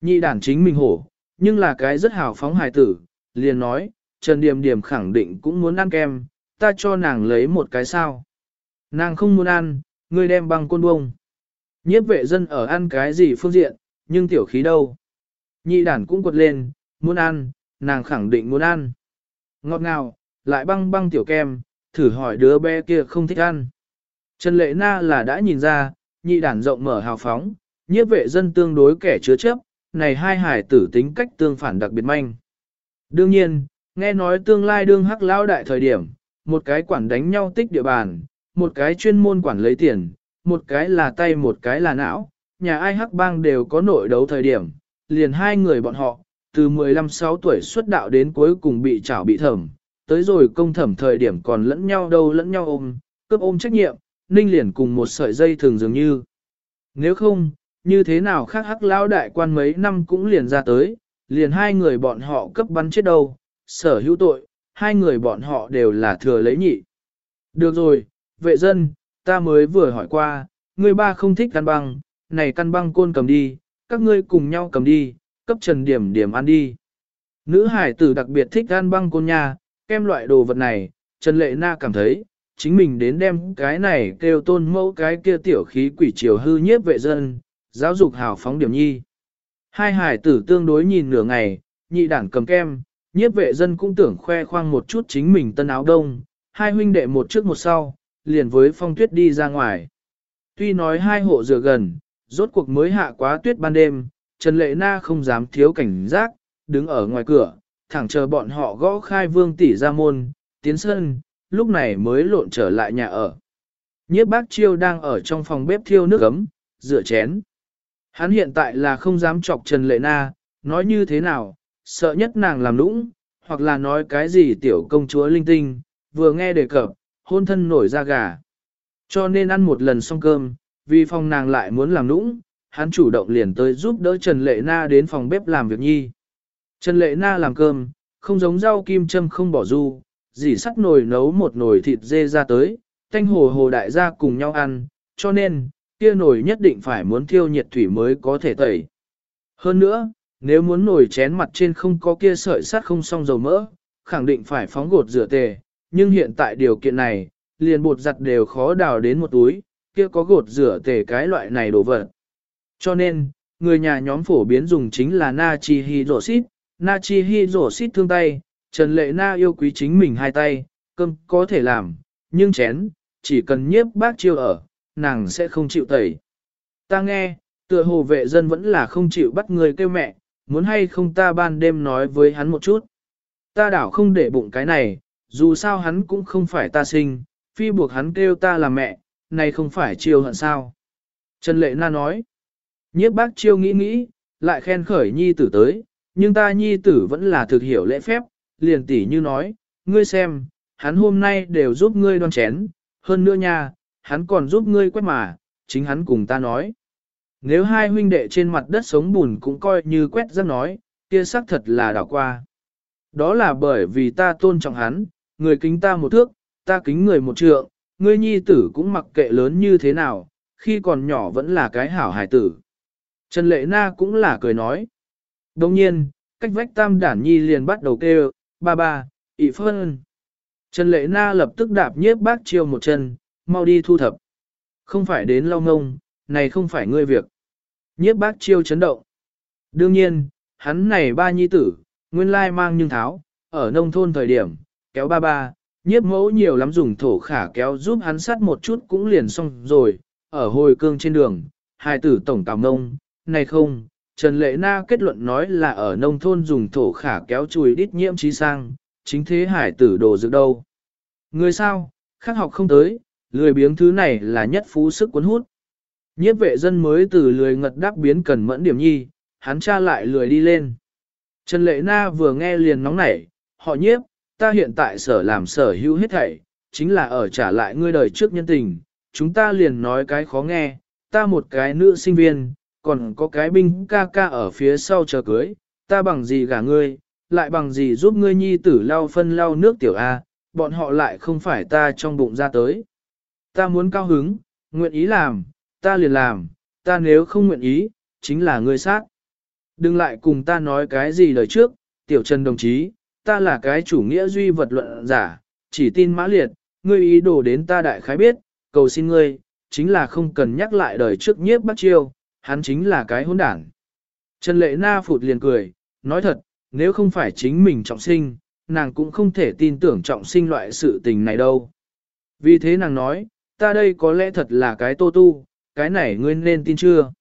[SPEAKER 1] Nhị đản chính mình hổ, nhưng là cái rất hào phóng hài tử, liền nói, Trần Điềm Điềm khẳng định cũng muốn ăn kem, ta cho nàng lấy một cái sao. Nàng không muốn ăn, ngươi đem băng côn bông. Nhiếp vệ dân ở ăn cái gì phương diện, nhưng tiểu khí đâu. Nhị đản cũng quật lên, muốn ăn, nàng khẳng định muốn ăn. Ngọt ngào, lại băng băng tiểu kem, thử hỏi đứa bé kia không thích ăn. Trần Lệ Na là đã nhìn ra, nhị đản rộng mở hào phóng, nhiếp vệ dân tương đối kẻ chứa chấp, này hai hải tử tính cách tương phản đặc biệt manh. Đương nhiên, nghe nói tương lai đương hắc lao đại thời điểm, một cái quản đánh nhau tích địa bàn, một cái chuyên môn quản lấy tiền, một cái là tay một cái là não, nhà ai hắc bang đều có nội đấu thời điểm, liền hai người bọn họ, từ 15-6 tuổi xuất đạo đến cuối cùng bị trảo bị thẩm, tới rồi công thẩm thời điểm còn lẫn nhau đâu lẫn nhau ôm, cướp ôm trách nhiệm, ninh liền cùng một sợi dây thường dường như. Nếu không, như thế nào khác hắc lão đại quan mấy năm cũng liền ra tới, liền hai người bọn họ cấp bắn chết đâu, sở hữu tội, hai người bọn họ đều là thừa lấy nhị. Được rồi, vệ dân, ta mới vừa hỏi qua, người ba không thích căn băng, này căn băng côn cầm đi, các ngươi cùng nhau cầm đi, cấp trần điểm điểm ăn đi. Nữ hải tử đặc biệt thích ăn băng côn nha, kem loại đồ vật này, Trần Lệ Na cảm thấy, chính mình đến đem cái này kêu tôn mẫu cái kia tiểu khí quỷ triều hư nhiếp vệ dân, giáo dục hào phóng điểm nhi. Hai hải tử tương đối nhìn nửa ngày, nhị đảng cầm kem, nhiếp vệ dân cũng tưởng khoe khoang một chút chính mình tân áo đông, hai huynh đệ một trước một sau, liền với phong tuyết đi ra ngoài. Tuy nói hai hộ dựa gần, rốt cuộc mới hạ quá tuyết ban đêm, Trần Lệ Na không dám thiếu cảnh giác, đứng ở ngoài cửa, thẳng chờ bọn họ gõ khai vương tỷ ra môn, tiến sân, lúc này mới lộn trở lại nhà ở. Nhiếp bác chiêu đang ở trong phòng bếp thiêu nước ấm, rửa chén. Hắn hiện tại là không dám chọc Trần Lệ Na, nói như thế nào, sợ nhất nàng làm lũng, hoặc là nói cái gì tiểu công chúa linh tinh, vừa nghe đề cập, hôn thân nổi ra gà. Cho nên ăn một lần xong cơm, vì phòng nàng lại muốn làm lũng, hắn chủ động liền tới giúp đỡ Trần Lệ Na đến phòng bếp làm việc nhi. Trần Lệ Na làm cơm, không giống rau kim châm không bỏ du, dì sắt nồi nấu một nồi thịt dê ra tới, thanh hồ hồ đại gia cùng nhau ăn, cho nên, kia nồi nhất định phải muốn thiêu nhiệt thủy mới có thể tẩy. Hơn nữa, nếu muốn nồi chén mặt trên không có kia sợi sắt không xong dầu mỡ, khẳng định phải phóng gột rửa tề, nhưng hiện tại điều kiện này, liền bột giặt đều khó đào đến một túi, kia có gột rửa tể cái loại này đồ vật. Cho nên, người nhà nhóm phổ biến dùng chính là natri hydroxit, natri hydroxit thương tay, Trần Lệ Na yêu quý chính mình hai tay, cơm có thể làm, nhưng chén, chỉ cần nhiếp bác chiêu ở, nàng sẽ không chịu tẩy. Ta nghe, Tựa hồ vệ dân vẫn là không chịu bắt người kêu mẹ, muốn hay không ta ban đêm nói với hắn một chút. Ta đảo không để bụng cái này, dù sao hắn cũng không phải ta sinh, phi buộc hắn kêu ta là mẹ, này không phải chiêu hận sao. Trần Lệ Na nói, nhiếp bác chiêu nghĩ nghĩ, lại khen khởi nhi tử tới, nhưng ta nhi tử vẫn là thực hiểu lễ phép, liền tỉ như nói, ngươi xem, hắn hôm nay đều giúp ngươi đoan chén, hơn nữa nha, hắn còn giúp ngươi quét mà, chính hắn cùng ta nói. Nếu hai huynh đệ trên mặt đất sống bùn cũng coi như quét rác nói, kia xác thật là đảo qua. Đó là bởi vì ta tôn trọng hắn, người kính ta một thước, ta kính người một trượng, ngươi nhi tử cũng mặc kệ lớn như thế nào, khi còn nhỏ vẫn là cái hảo hài tử. Trần Lệ Na cũng là cười nói. Đồng nhiên, cách vách tam đản nhi liền bắt đầu kêu, ba ba, ị phân. Trần Lệ Na lập tức đạp nhiếp bác chiêu một chân, mau đi thu thập. Không phải đến lau ngông, này không phải ngươi việc. Nhiếp bác chiêu chấn động. Đương nhiên, hắn này ba nhi tử, nguyên lai mang nhưng tháo, ở nông thôn thời điểm, kéo ba ba, nhiếp mẫu nhiều lắm dùng thổ khả kéo giúp hắn sát một chút cũng liền xong rồi, ở hồi cương trên đường, hai tử tổng tào nông, này không, Trần Lệ Na kết luận nói là ở nông thôn dùng thổ khả kéo chùi đít nhiễm trí sang, chính thế hải tử đồ dược đâu. Người sao, khác học không tới, lười biếng thứ này là nhất phú sức cuốn hút. Nhiếp vệ dân mới từ lười ngật đáp biến cần mẫn điểm nhi, hắn cha lại lười đi lên. Trần Lệ Na vừa nghe liền nóng nảy, họ nhiếp, ta hiện tại sở làm sở hữu hết thảy, chính là ở trả lại ngươi đời trước nhân tình, chúng ta liền nói cái khó nghe, ta một cái nữ sinh viên, còn có cái binh ca ca ở phía sau chờ cưới, ta bằng gì gả ngươi, lại bằng gì giúp ngươi nhi tử lau phân lau nước tiểu A, bọn họ lại không phải ta trong bụng ra tới. Ta muốn cao hứng, nguyện ý làm, ta liền làm, ta nếu không nguyện ý, chính là ngươi sát. Đừng lại cùng ta nói cái gì lời trước, tiểu trần đồng chí, ta là cái chủ nghĩa duy vật luận giả, chỉ tin mã liệt, ngươi ý đồ đến ta đại khái biết, cầu xin ngươi, chính là không cần nhắc lại đời trước nhiếp bắt chiêu, hắn chính là cái hỗn đảng. Trần Lệ Na phụt liền cười, nói thật, nếu không phải chính mình trọng sinh, nàng cũng không thể tin tưởng trọng sinh loại sự tình này đâu. Vì thế nàng nói, ta đây có lẽ thật là cái tô tu, cái này ngươi nên tin chưa?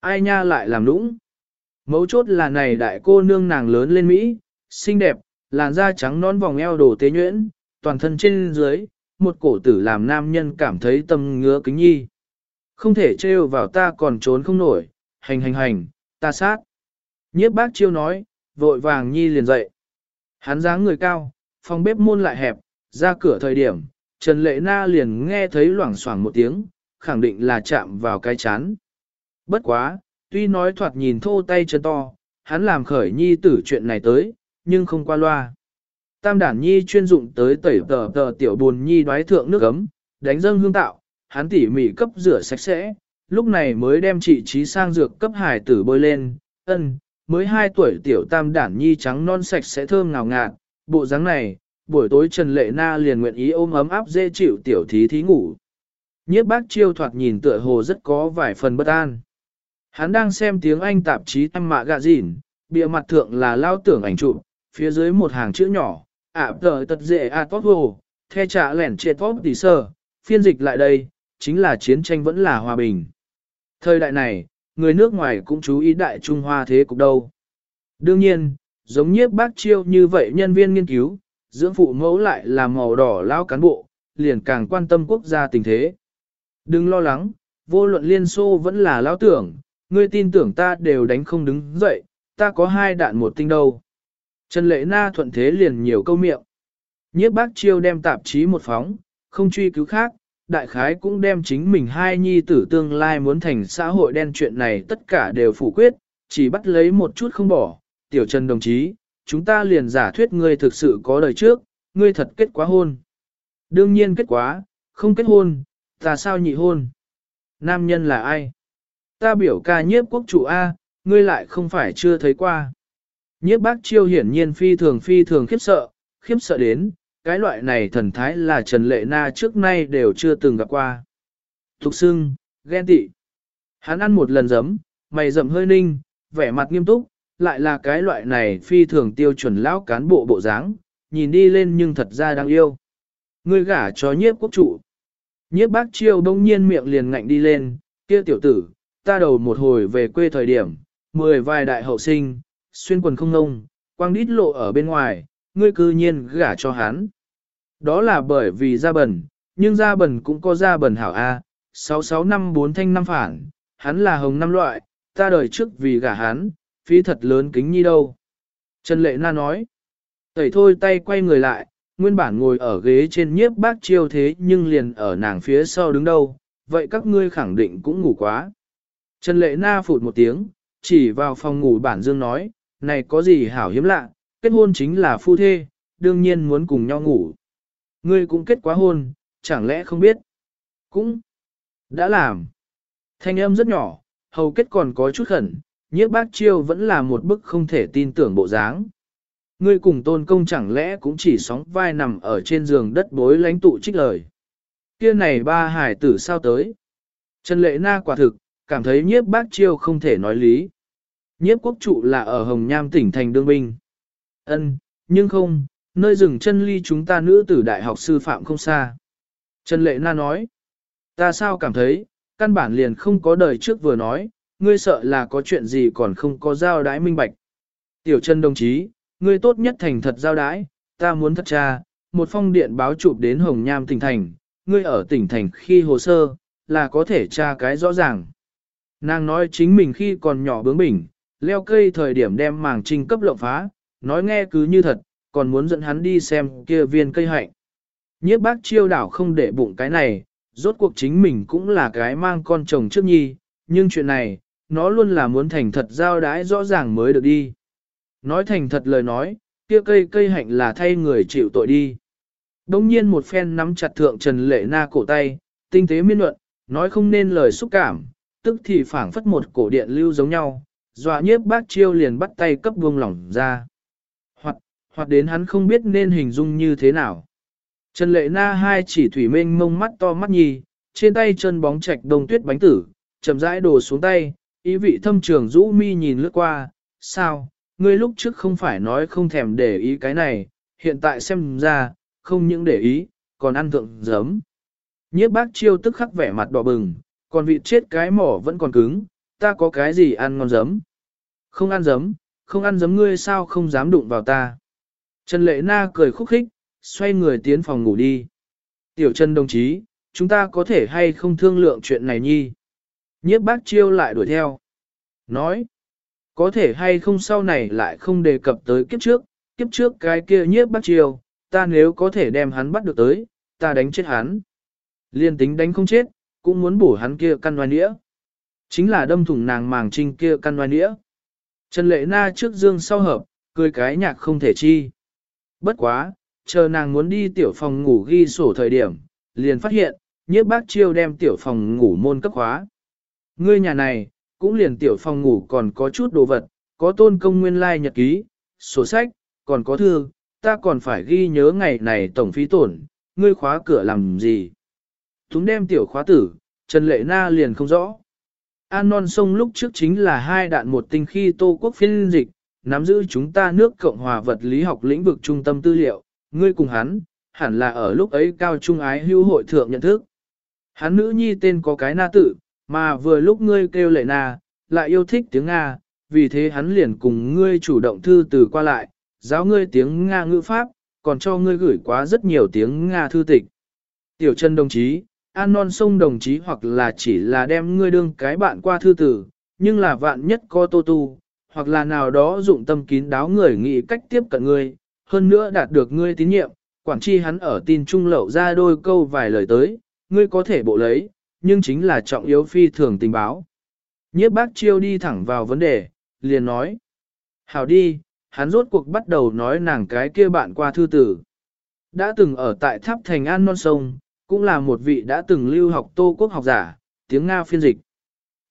[SPEAKER 1] Ai nha lại làm nũng? Mấu chốt là này đại cô nương nàng lớn lên Mỹ, xinh đẹp, làn da trắng non vòng eo đồ tế nhuyễn, toàn thân trên dưới, một cổ tử làm nam nhân cảm thấy tâm ngứa kính nhi. Không thể trêu vào ta còn trốn không nổi, hành hành hành, ta sát. Nhiếp bác chiêu nói, vội vàng nhi liền dậy. Hắn dáng người cao, phòng bếp môn lại hẹp, ra cửa thời điểm, Trần Lệ Na liền nghe thấy loảng xoảng một tiếng, khẳng định là chạm vào cái chán. Bất quá, tuy nói thoạt nhìn thô tay chân to, hắn làm khởi nhi tử chuyện này tới, nhưng không qua loa. Tam đản nhi chuyên dụng tới tẩy tờ tờ tiểu buồn nhi đoái thượng nước ấm, đánh dâng hương tạo, hắn tỉ mỉ cấp rửa sạch sẽ, lúc này mới đem trị trí sang dược cấp hải tử bôi lên, ân, mới 2 tuổi tiểu tam đản nhi trắng non sạch sẽ thơm ngào ngạt, bộ dáng này, buổi tối Trần Lệ Na liền nguyện ý ôm ấm áp dễ chịu tiểu thí thí ngủ. Nhiếp bác chiêu thoạt nhìn tựa hồ rất có vài phần bất an. Hắn đang xem tiếng Anh tạp chí em mạ gạ Dìn, bìa mặt thượng là lao tưởng ảnh chụp, phía dưới một hàng chữ nhỏ, ạ tờ tật dễ à tốt hồ, the trả lẻn chê tốt tỷ sơ, phiên dịch lại đây, chính là chiến tranh vẫn là hòa bình. Thời đại này, người nước ngoài cũng chú ý đại Trung Hoa thế cục đâu. Đương nhiên, giống nhiếp bác chiêu như vậy nhân viên nghiên cứu, dưỡng phụ mẫu lại là màu đỏ lao cán bộ, liền càng quan tâm quốc gia tình thế. Đừng lo lắng, vô luận Liên Xô vẫn là lao tưởng, ngươi tin tưởng ta đều đánh không đứng dậy, ta có hai đạn một tinh đâu. Trần Lệ Na thuận thế liền nhiều câu miệng. Nhiếp bác chiêu đem tạp chí một phóng, không truy cứu khác, đại khái cũng đem chính mình hai nhi tử tương lai muốn thành xã hội đen chuyện này tất cả đều phủ quyết, chỉ bắt lấy một chút không bỏ. Tiểu Trần đồng chí, chúng ta liền giả thuyết ngươi thực sự có đời trước, ngươi thật kết quá hôn. Đương nhiên kết quá, không kết hôn, ta sao nhị hôn? Nam nhân là ai? Ta biểu ca nhiếp quốc chủ A, ngươi lại không phải chưa thấy qua. Nhiếp bác chiêu hiển nhiên phi thường phi thường khiếp sợ, khiếp sợ đến, cái loại này thần thái là Trần Lệ Na trước nay đều chưa từng gặp qua. Thục xưng, ghen tị. Hắn ăn một lần giấm, mày rậm hơi ninh, vẻ mặt nghiêm túc, lại là cái loại này phi thường tiêu chuẩn lão cán bộ bộ dáng, nhìn đi lên nhưng thật ra đáng yêu. Ngươi gả cho nhiếp quốc trụ. Nhiếp bác chiêu đông nhiên miệng liền ngạnh đi lên, kia tiểu tử, ta đầu một hồi về quê thời điểm, mười vài đại hậu sinh, xuyên quần không ngông, quang đít lộ ở bên ngoài, ngươi cư nhiên gả cho hắn. Đó là bởi vì da bẩn, nhưng da bẩn cũng có da bẩn hảo A, 66 năm 4 thanh năm phản, hắn là hồng năm loại, ta đời trước vì gả hắn, phí thật lớn kính nhi đâu. Trần Lệ Na nói, tẩy thôi tay quay người lại, nguyên bản ngồi ở ghế trên nhiếp bác chiêu thế nhưng liền ở nàng phía sau đứng đâu, vậy các ngươi khẳng định cũng ngủ quá. Trần Lệ Na phụt một tiếng, chỉ vào phòng ngủ bản dương nói, này có gì hảo hiếm lạ, kết hôn chính là phu thê, đương nhiên muốn cùng nhau ngủ. Ngươi cũng kết quá hôn, chẳng lẽ không biết? Cũng đã làm. Thanh âm rất nhỏ, hầu kết còn có chút khẩn, nhiếp bác chiêu vẫn là một bức không thể tin tưởng bộ dáng. Ngươi cùng tôn công chẳng lẽ cũng chỉ sóng vai nằm ở trên giường đất bối lánh tụ trích lời. Kia này ba hải tử sao tới? Trần lệ na quả thực, cảm thấy nhiếp bác chiêu không thể nói lý. Nhiếp quốc trụ là ở Hồng Nham tỉnh thành đương binh. Ân, nhưng không, nơi dừng chân ly chúng ta nữ tử đại học sư phạm không xa. Trần Lệ Na nói, ta sao cảm thấy, căn bản liền không có đời trước vừa nói, ngươi sợ là có chuyện gì còn không có giao đái minh bạch. Tiểu Trần đồng chí, ngươi tốt nhất thành thật giao đái, ta muốn thật tra, một phong điện báo chụp đến Hồng Nham tỉnh thành, ngươi ở tỉnh thành khi hồ sơ, là có thể tra cái rõ ràng. Nàng nói chính mình khi còn nhỏ bướng bỉnh, leo cây thời điểm đem màng trinh cấp lộng phá, nói nghe cứ như thật, còn muốn dẫn hắn đi xem kia viên cây hạnh. Nhiếp bác chiêu đảo không để bụng cái này, rốt cuộc chính mình cũng là cái mang con chồng trước nhi, nhưng chuyện này, nó luôn là muốn thành thật giao đái rõ ràng mới được đi. Nói thành thật lời nói, kia cây cây hạnh là thay người chịu tội đi. Đông nhiên một phen nắm chặt thượng Trần Lệ Na cổ tay, tinh tế miên luận, nói không nên lời xúc cảm, tức thì phảng phất một cổ điện lưu giống nhau, dọa nhiếp bác chiêu liền bắt tay cấp buông lỏng ra. Hoặc, hoặc đến hắn không biết nên hình dung như thế nào. Trần lệ na hai chỉ thủy mênh mông mắt to mắt nhì, trên tay chân bóng chạch đông tuyết bánh tử, chậm rãi đổ xuống tay, ý vị thâm trường rũ mi nhìn lướt qua, sao, ngươi lúc trước không phải nói không thèm để ý cái này, hiện tại xem ra, không những để ý, còn ăn thượng giấm. Nhiếp bác chiêu tức khắc vẻ mặt đỏ bừng, còn vị chết cái mỏ vẫn còn cứng, ta có cái gì ăn ngon giấm. Không ăn giấm, không ăn giấm ngươi sao không dám đụng vào ta. Trần Lệ Na cười khúc khích, xoay người tiến phòng ngủ đi. Tiểu Trần đồng chí, chúng ta có thể hay không thương lượng chuyện này nhi. Nhiếp bác chiêu lại đuổi theo. Nói, có thể hay không sau này lại không đề cập tới kiếp trước, kiếp trước cái kia nhiếp bác chiêu, ta nếu có thể đem hắn bắt được tới, ta đánh chết hắn. Liên tính đánh không chết, cũng muốn bổ hắn kia căn oan đĩa. Chính là đâm thủng nàng màng trinh kia căn oai đĩa. Trần lệ na trước dương sau hợp, cười cái nhạc không thể chi. Bất quá, chờ nàng muốn đi tiểu phòng ngủ ghi sổ thời điểm, liền phát hiện, nhiếp bác chiêu đem tiểu phòng ngủ môn cấp khóa. Ngươi nhà này, cũng liền tiểu phòng ngủ còn có chút đồ vật, có tôn công nguyên lai nhật ký, sổ sách, còn có thư, ta còn phải ghi nhớ ngày này tổng phí tổn, ngươi khóa cửa làm gì. thúng đem tiểu khóa tử, Trần Lệ Na liền không rõ. An non sông lúc trước chính là hai đạn một tinh khi Tô Quốc phiên dịch, nắm giữ chúng ta nước Cộng hòa vật lý học lĩnh vực trung tâm tư liệu, ngươi cùng hắn, hẳn là ở lúc ấy cao trung ái hưu hội thượng nhận thức. Hắn nữ nhi tên có cái na tự, mà vừa lúc ngươi kêu lệ na, lại yêu thích tiếng Nga, vì thế hắn liền cùng ngươi chủ động thư từ qua lại, giáo ngươi tiếng Nga ngữ pháp, còn cho ngươi gửi quá rất nhiều tiếng Nga thư tịch. Tiểu chân đồng chí, an non sông đồng chí hoặc là chỉ là đem ngươi đương cái bạn qua thư tử, nhưng là vạn nhất có tô tu, hoặc là nào đó dụng tâm kín đáo người nghĩ cách tiếp cận ngươi, hơn nữa đạt được ngươi tín nhiệm, quản chi hắn ở tin trung lậu ra đôi câu vài lời tới, ngươi có thể bộ lấy, nhưng chính là trọng yếu phi thường tình báo. Nhiếp bác chiêu đi thẳng vào vấn đề, liền nói. Hảo đi, hắn rốt cuộc bắt đầu nói nàng cái kia bạn qua thư tử. Đã từng ở tại tháp thành an non sông, cũng là một vị đã từng lưu học tô quốc học giả, tiếng Nga phiên dịch.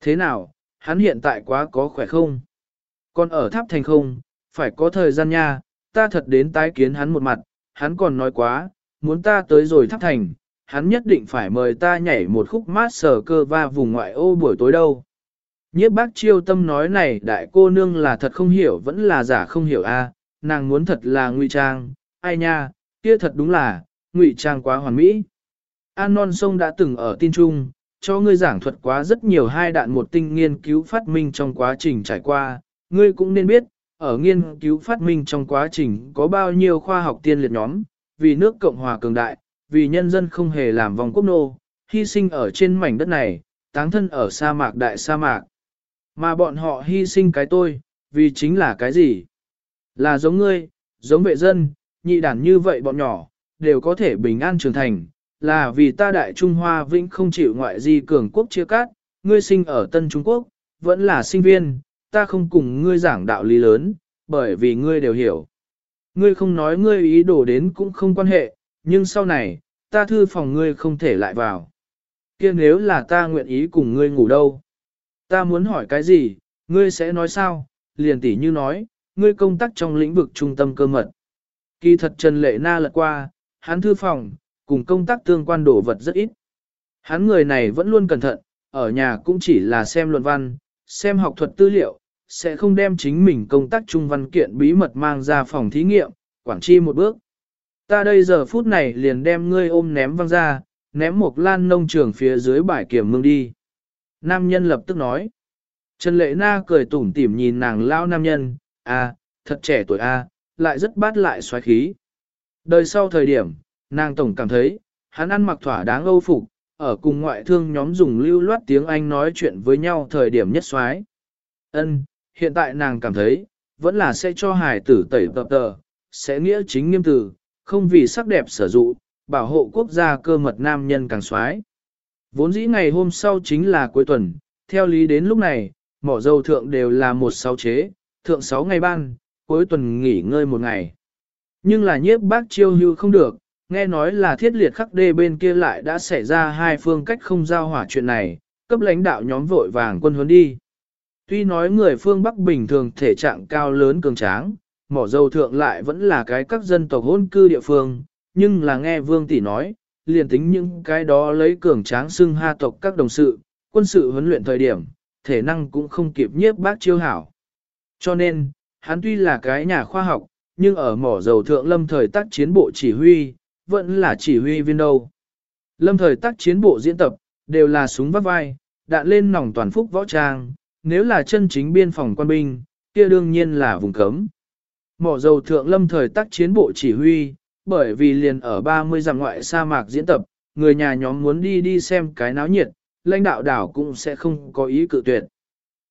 [SPEAKER 1] Thế nào, hắn hiện tại quá có khỏe không? Còn ở tháp thành không, phải có thời gian nha, ta thật đến tái kiến hắn một mặt, hắn còn nói quá, muốn ta tới rồi tháp thành, hắn nhất định phải mời ta nhảy một khúc mát sở cơ va vùng ngoại ô buổi tối đâu. Nhiếp bác chiêu tâm nói này đại cô nương là thật không hiểu vẫn là giả không hiểu a nàng muốn thật là ngụy trang, ai nha, kia thật đúng là, ngụy trang quá hoàn mỹ. An non sông đã từng ở tin trung, cho ngươi giảng thuật quá rất nhiều hai đạn một tinh nghiên cứu phát minh trong quá trình trải qua, ngươi cũng nên biết, ở nghiên cứu phát minh trong quá trình có bao nhiêu khoa học tiên liệt nhóm, vì nước Cộng hòa cường đại, vì nhân dân không hề làm vòng quốc nô, hy sinh ở trên mảnh đất này, táng thân ở sa mạc đại sa mạc. Mà bọn họ hy sinh cái tôi, vì chính là cái gì? Là giống ngươi, giống vệ dân, nhị đản như vậy bọn nhỏ, đều có thể bình an trưởng thành, là vì ta đại Trung Hoa vĩnh không chịu ngoại di cường quốc chia cắt, ngươi sinh ở Tân Trung Quốc, vẫn là sinh viên, ta không cùng ngươi giảng đạo lý lớn, bởi vì ngươi đều hiểu. Ngươi không nói ngươi ý đồ đến cũng không quan hệ, nhưng sau này, ta thư phòng ngươi không thể lại vào. kia nếu là ta nguyện ý cùng ngươi ngủ đâu? Ta muốn hỏi cái gì, ngươi sẽ nói sao? Liền tỉ như nói, ngươi công tác trong lĩnh vực trung tâm cơ mật. Kỳ thật Trần Lệ Na lật qua, hắn thư phòng, cùng công tác tương quan đồ vật rất ít. Hắn người này vẫn luôn cẩn thận, ở nhà cũng chỉ là xem luận văn, xem học thuật tư liệu, sẽ không đem chính mình công tác trung văn kiện bí mật mang ra phòng thí nghiệm, quảng chi một bước. Ta đây giờ phút này liền đem ngươi ôm ném văng ra, ném một lan nông trường phía dưới bãi kiểm mương đi. Nam nhân lập tức nói. Trần Lệ Na cười tủm tỉm nhìn nàng lao nam nhân, à, thật trẻ tuổi a, lại rất bát lại xoáy khí. Đời sau thời điểm, nàng tổng cảm thấy, hắn ăn mặc thỏa đáng âu phục, ở cùng ngoại thương nhóm dùng lưu loát tiếng Anh nói chuyện với nhau thời điểm nhất xoái. Ân, hiện tại nàng cảm thấy, vẫn là sẽ cho hài tử tẩy tập tờ, sẽ nghĩa chính nghiêm tử, không vì sắc đẹp sở dụ, bảo hộ quốc gia cơ mật nam nhân càng xoái. Vốn dĩ ngày hôm sau chính là cuối tuần, theo lý đến lúc này, mỏ dầu thượng đều là một sáu chế, thượng sáu ngày ban, cuối tuần nghỉ ngơi một ngày. Nhưng là nhiếp bác chiêu hưu không được, nghe nói là thiết liệt khắc đê bên kia lại đã xảy ra hai phương cách không giao hỏa chuyện này, cấp lãnh đạo nhóm vội vàng quân huấn đi. Tuy nói người phương Bắc bình thường thể trạng cao lớn cường tráng, mỏ dầu thượng lại vẫn là cái các dân tộc hôn cư địa phương, nhưng là nghe Vương Tỷ nói, liền tính những cái đó lấy cường tráng xưng ha tộc các đồng sự, quân sự huấn luyện thời điểm, thể năng cũng không kịp nhiếp bác chiêu hảo. Cho nên, hắn tuy là cái nhà khoa học, nhưng ở mỏ dầu thượng lâm thời tác chiến bộ chỉ huy, vẫn là chỉ huy viên đâu. Lâm thời tác chiến bộ diễn tập, đều là súng vắt vai, đạn lên nòng toàn phúc võ trang, nếu là chân chính biên phòng quan binh, kia đương nhiên là vùng cấm. Mỏ dầu thượng lâm thời tác chiến bộ chỉ huy, bởi vì liền ở 30 dặm ngoại sa mạc diễn tập, người nhà nhóm muốn đi đi xem cái náo nhiệt, lãnh đạo đảo cũng sẽ không có ý cự tuyệt.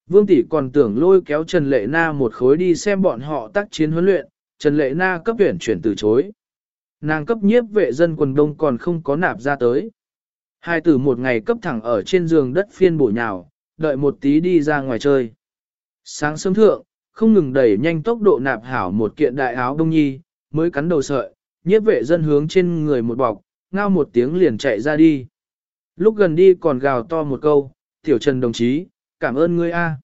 [SPEAKER 1] Vương Tỷ còn tưởng lôi kéo Trần Lệ Na một khối đi xem bọn họ tác chiến huấn luyện, Trần Lệ Na cấp tuyển chuyển từ chối. Nàng cấp nhiếp vệ dân quần đông còn không có nạp ra tới. Hai tử một ngày cấp thẳng ở trên giường đất phiên bổ nhào, đợi một tí đi ra ngoài chơi. Sáng sớm thượng, không ngừng đẩy nhanh tốc độ nạp hảo một kiện đại áo đông nhi, mới cắn đầu sợi, nhiếp vệ dân hướng trên người một bọc, ngao một tiếng liền chạy ra đi. Lúc gần đi còn gào to một câu, tiểu trần đồng chí, cảm ơn ngươi a.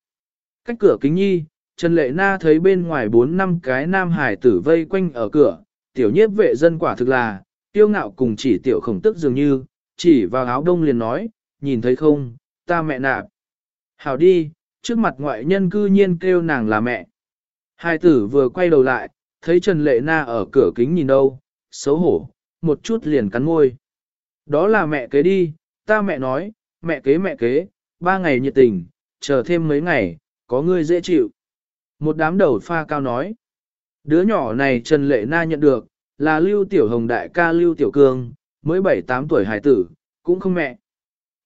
[SPEAKER 1] Cách cửa kính nhi, Trần Lệ Na thấy bên ngoài bốn năm cái nam hải tử vây quanh ở cửa, tiểu nhiếp vệ dân quả thực là, tiêu ngạo cùng chỉ tiểu khổng tức dường như, chỉ vào áo đông liền nói, nhìn thấy không, ta mẹ nạp. Hảo đi, trước mặt ngoại nhân cư nhiên kêu nàng là mẹ. Hai tử vừa quay đầu lại, thấy Trần Lệ Na ở cửa kính nhìn đâu, xấu hổ, một chút liền cắn môi. Đó là mẹ kế đi, ta mẹ nói, mẹ kế mẹ kế, ba ngày nhiệt tình, chờ thêm mấy ngày, có ngươi dễ chịu. Một đám đầu pha cao nói. Đứa nhỏ này Trần Lệ Na nhận được, là Lưu Tiểu Hồng đại ca Lưu Tiểu Cương, mới 7-8 tuổi hải tử, cũng không mẹ.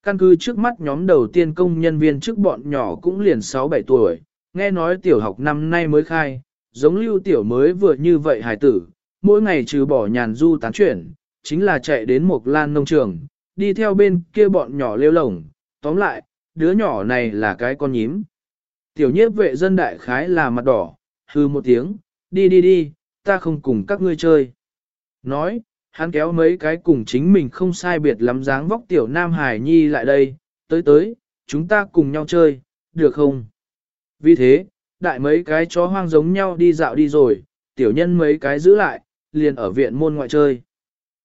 [SPEAKER 1] Căn cứ trước mắt nhóm đầu tiên công nhân viên trước bọn nhỏ cũng liền 6-7 tuổi, nghe nói tiểu học năm nay mới khai, giống Lưu Tiểu mới vừa như vậy hải tử, mỗi ngày trừ bỏ nhàn du tán chuyển, chính là chạy đến một lan nông trường, đi theo bên kia bọn nhỏ lêu lồng, tóm lại, đứa nhỏ này là cái con nhím. Tiểu nhiếp vệ dân đại khái là mặt đỏ, hư một tiếng, đi đi đi, ta không cùng các ngươi chơi. Nói, hắn kéo mấy cái cùng chính mình không sai biệt lắm dáng vóc tiểu nam hải nhi lại đây, tới tới, chúng ta cùng nhau chơi, được không? Vì thế, đại mấy cái chó hoang giống nhau đi dạo đi rồi, tiểu nhân mấy cái giữ lại, liền ở viện môn ngoại chơi.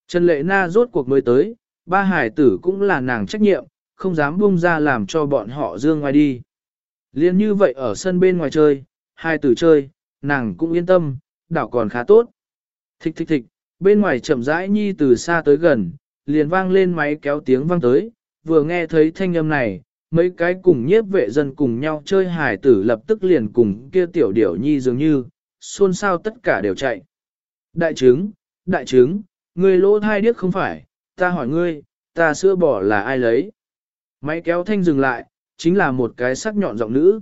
[SPEAKER 1] Trần Lệ Na rốt cuộc mới tới, ba hải tử cũng là nàng trách nhiệm, không dám buông ra làm cho bọn họ dương ngoài đi. Liên như vậy ở sân bên ngoài chơi, hai tử chơi, nàng cũng yên tâm, đảo còn khá tốt. Thích thích thích, bên ngoài chậm rãi nhi từ xa tới gần, liền vang lên máy kéo tiếng vang tới, vừa nghe thấy thanh âm này, mấy cái cùng nhiếp vệ dân cùng nhau chơi hài tử lập tức liền cùng kia tiểu điểu nhi dường như, xôn xao tất cả đều chạy. Đại trứng, đại trứng, người lỗ thai điếc không phải, ta hỏi ngươi, ta sữa bỏ là ai lấy? Máy kéo thanh dừng lại, chính là một cái sắc nhọn giọng nữ.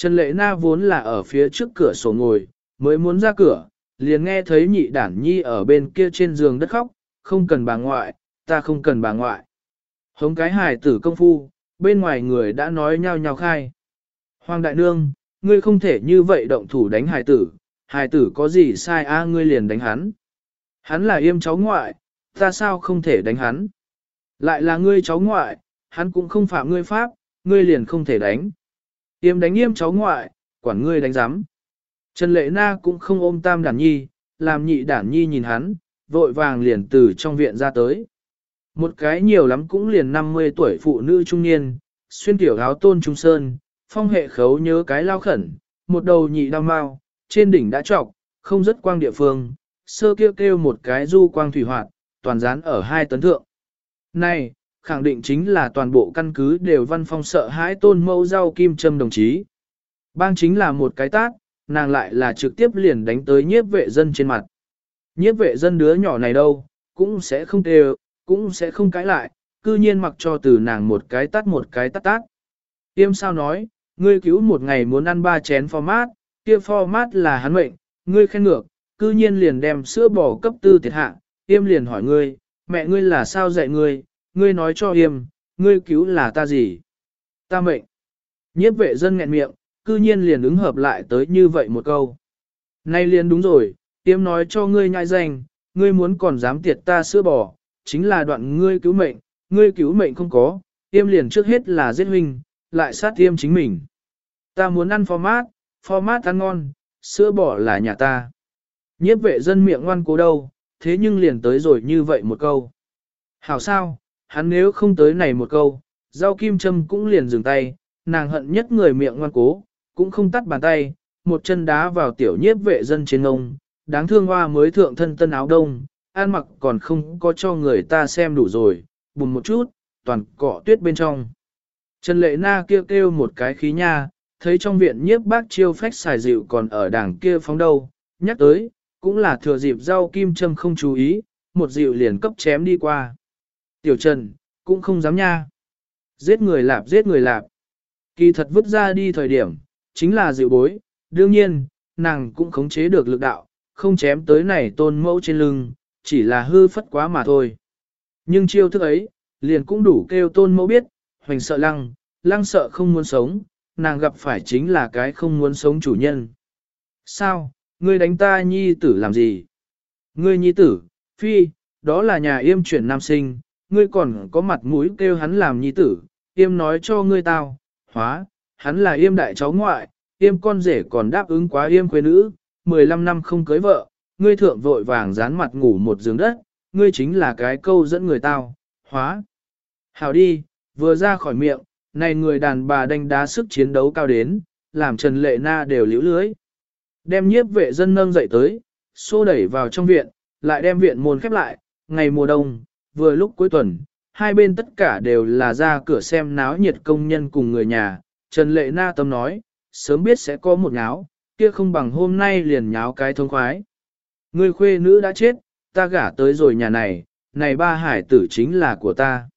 [SPEAKER 1] Trần Lệ Na vốn là ở phía trước cửa sổ ngồi, mới muốn ra cửa, liền nghe thấy nhị đản nhi ở bên kia trên giường đất khóc, không cần bà ngoại, ta không cần bà ngoại. Hống cái hài tử công phu, bên ngoài người đã nói nhau nhau khai. Hoàng đại nương, ngươi không thể như vậy động thủ đánh hài tử, hài tử có gì sai a ngươi liền đánh hắn. Hắn là yêm cháu ngoại, ta sao không thể đánh hắn. Lại là ngươi cháu ngoại, hắn cũng không phạm ngươi pháp, ngươi liền không thể đánh. Yêm đánh yêm cháu ngoại, quản ngươi đánh giám. Trần Lệ Na cũng không ôm tam đản nhi, làm nhị đản nhi nhìn hắn, vội vàng liền từ trong viện ra tới. Một cái nhiều lắm cũng liền 50 tuổi phụ nữ trung niên, xuyên tiểu áo tôn trung sơn, phong hệ khấu nhớ cái lao khẩn, một đầu nhị đau mau, trên đỉnh đã trọc, không rất quang địa phương, sơ kêu kêu một cái du quang thủy hoạt, toàn dán ở hai tấn thượng. Này, khẳng định chính là toàn bộ căn cứ đều văn phong sợ hãi tôn mâu rau kim châm đồng chí. Bang chính là một cái tát, nàng lại là trực tiếp liền đánh tới nhiếp vệ dân trên mặt. Nhiếp vệ dân đứa nhỏ này đâu, cũng sẽ không kêu, cũng sẽ không cãi lại, cư nhiên mặc cho từ nàng một cái tát một cái tát tát. Tiêm sao nói, ngươi cứu một ngày muốn ăn ba chén format, kia format là hắn mệnh, ngươi khen ngược, cư nhiên liền đem sữa bò cấp tư thiệt hạ, tiêm liền hỏi ngươi, mẹ ngươi là sao dạy ngươi, ngươi nói cho yêm, ngươi cứu là ta gì? Ta mệnh. Nhiếp vệ dân nghẹn miệng, cư nhiên liền ứng hợp lại tới như vậy một câu. Nay liền đúng rồi, yêm nói cho ngươi nhai danh, ngươi muốn còn dám tiệt ta sữa bò, chính là đoạn ngươi cứu mệnh, ngươi cứu mệnh không có, yêm liền trước hết là giết huynh, lại sát yêm chính mình. Ta muốn ăn format, format ăn ngon, sữa bò là nhà ta. Nhiếp vệ dân miệng ngoan cố đâu, thế nhưng liền tới rồi như vậy một câu. Hảo sao, hắn nếu không tới này một câu, rau kim châm cũng liền dừng tay, nàng hận nhất người miệng ngoan cố, cũng không tắt bàn tay, một chân đá vào tiểu nhiếp vệ dân trên ngông, đáng thương hoa mới thượng thân tân áo đông, an mặc còn không có cho người ta xem đủ rồi, bùn một chút, toàn cỏ tuyết bên trong. Trần lệ na kêu kêu một cái khí nha, thấy trong viện nhiếp bác chiêu phách xài dịu còn ở đảng kia phóng đâu, nhắc tới, cũng là thừa dịp rau kim châm không chú ý, một dịu liền cấp chém đi qua. Tiểu Trần, cũng không dám nha. Giết người lạp giết người lạp. Kỳ thật vứt ra đi thời điểm, chính là dịu bối, đương nhiên, nàng cũng khống chế được lực đạo, không chém tới này tôn mẫu trên lưng, chỉ là hư phất quá mà thôi. Nhưng chiêu thức ấy, liền cũng đủ kêu tôn mẫu biết, hoành sợ lăng, lăng sợ không muốn sống, nàng gặp phải chính là cái không muốn sống chủ nhân. Sao, ngươi đánh ta nhi tử làm gì? Ngươi nhi tử, phi, đó là nhà yêm chuyển nam sinh, ngươi còn có mặt mũi kêu hắn làm nhi tử, yêm nói cho ngươi tao, hóa, hắn là yêm đại cháu ngoại, yêm con rể còn đáp ứng quá yêm quê nữ, 15 năm không cưới vợ, ngươi thượng vội vàng dán mặt ngủ một giường đất, ngươi chính là cái câu dẫn người tao, hóa. Hào đi, vừa ra khỏi miệng, này người đàn bà đánh đá sức chiến đấu cao đến, làm Trần Lệ Na đều liễu lưới. Đem nhiếp vệ dân nâng dậy tới, xô đẩy vào trong viện, lại đem viện môn khép lại, ngày mùa đông, vừa lúc cuối tuần, hai bên tất cả đều là ra cửa xem náo nhiệt công nhân cùng người nhà. Trần Lệ Na tâm nói, sớm biết sẽ có một nháo, kia không bằng hôm nay liền nháo cái thông khoái. Người khuê nữ đã chết, ta gả tới rồi nhà này, này ba hải tử chính là của ta.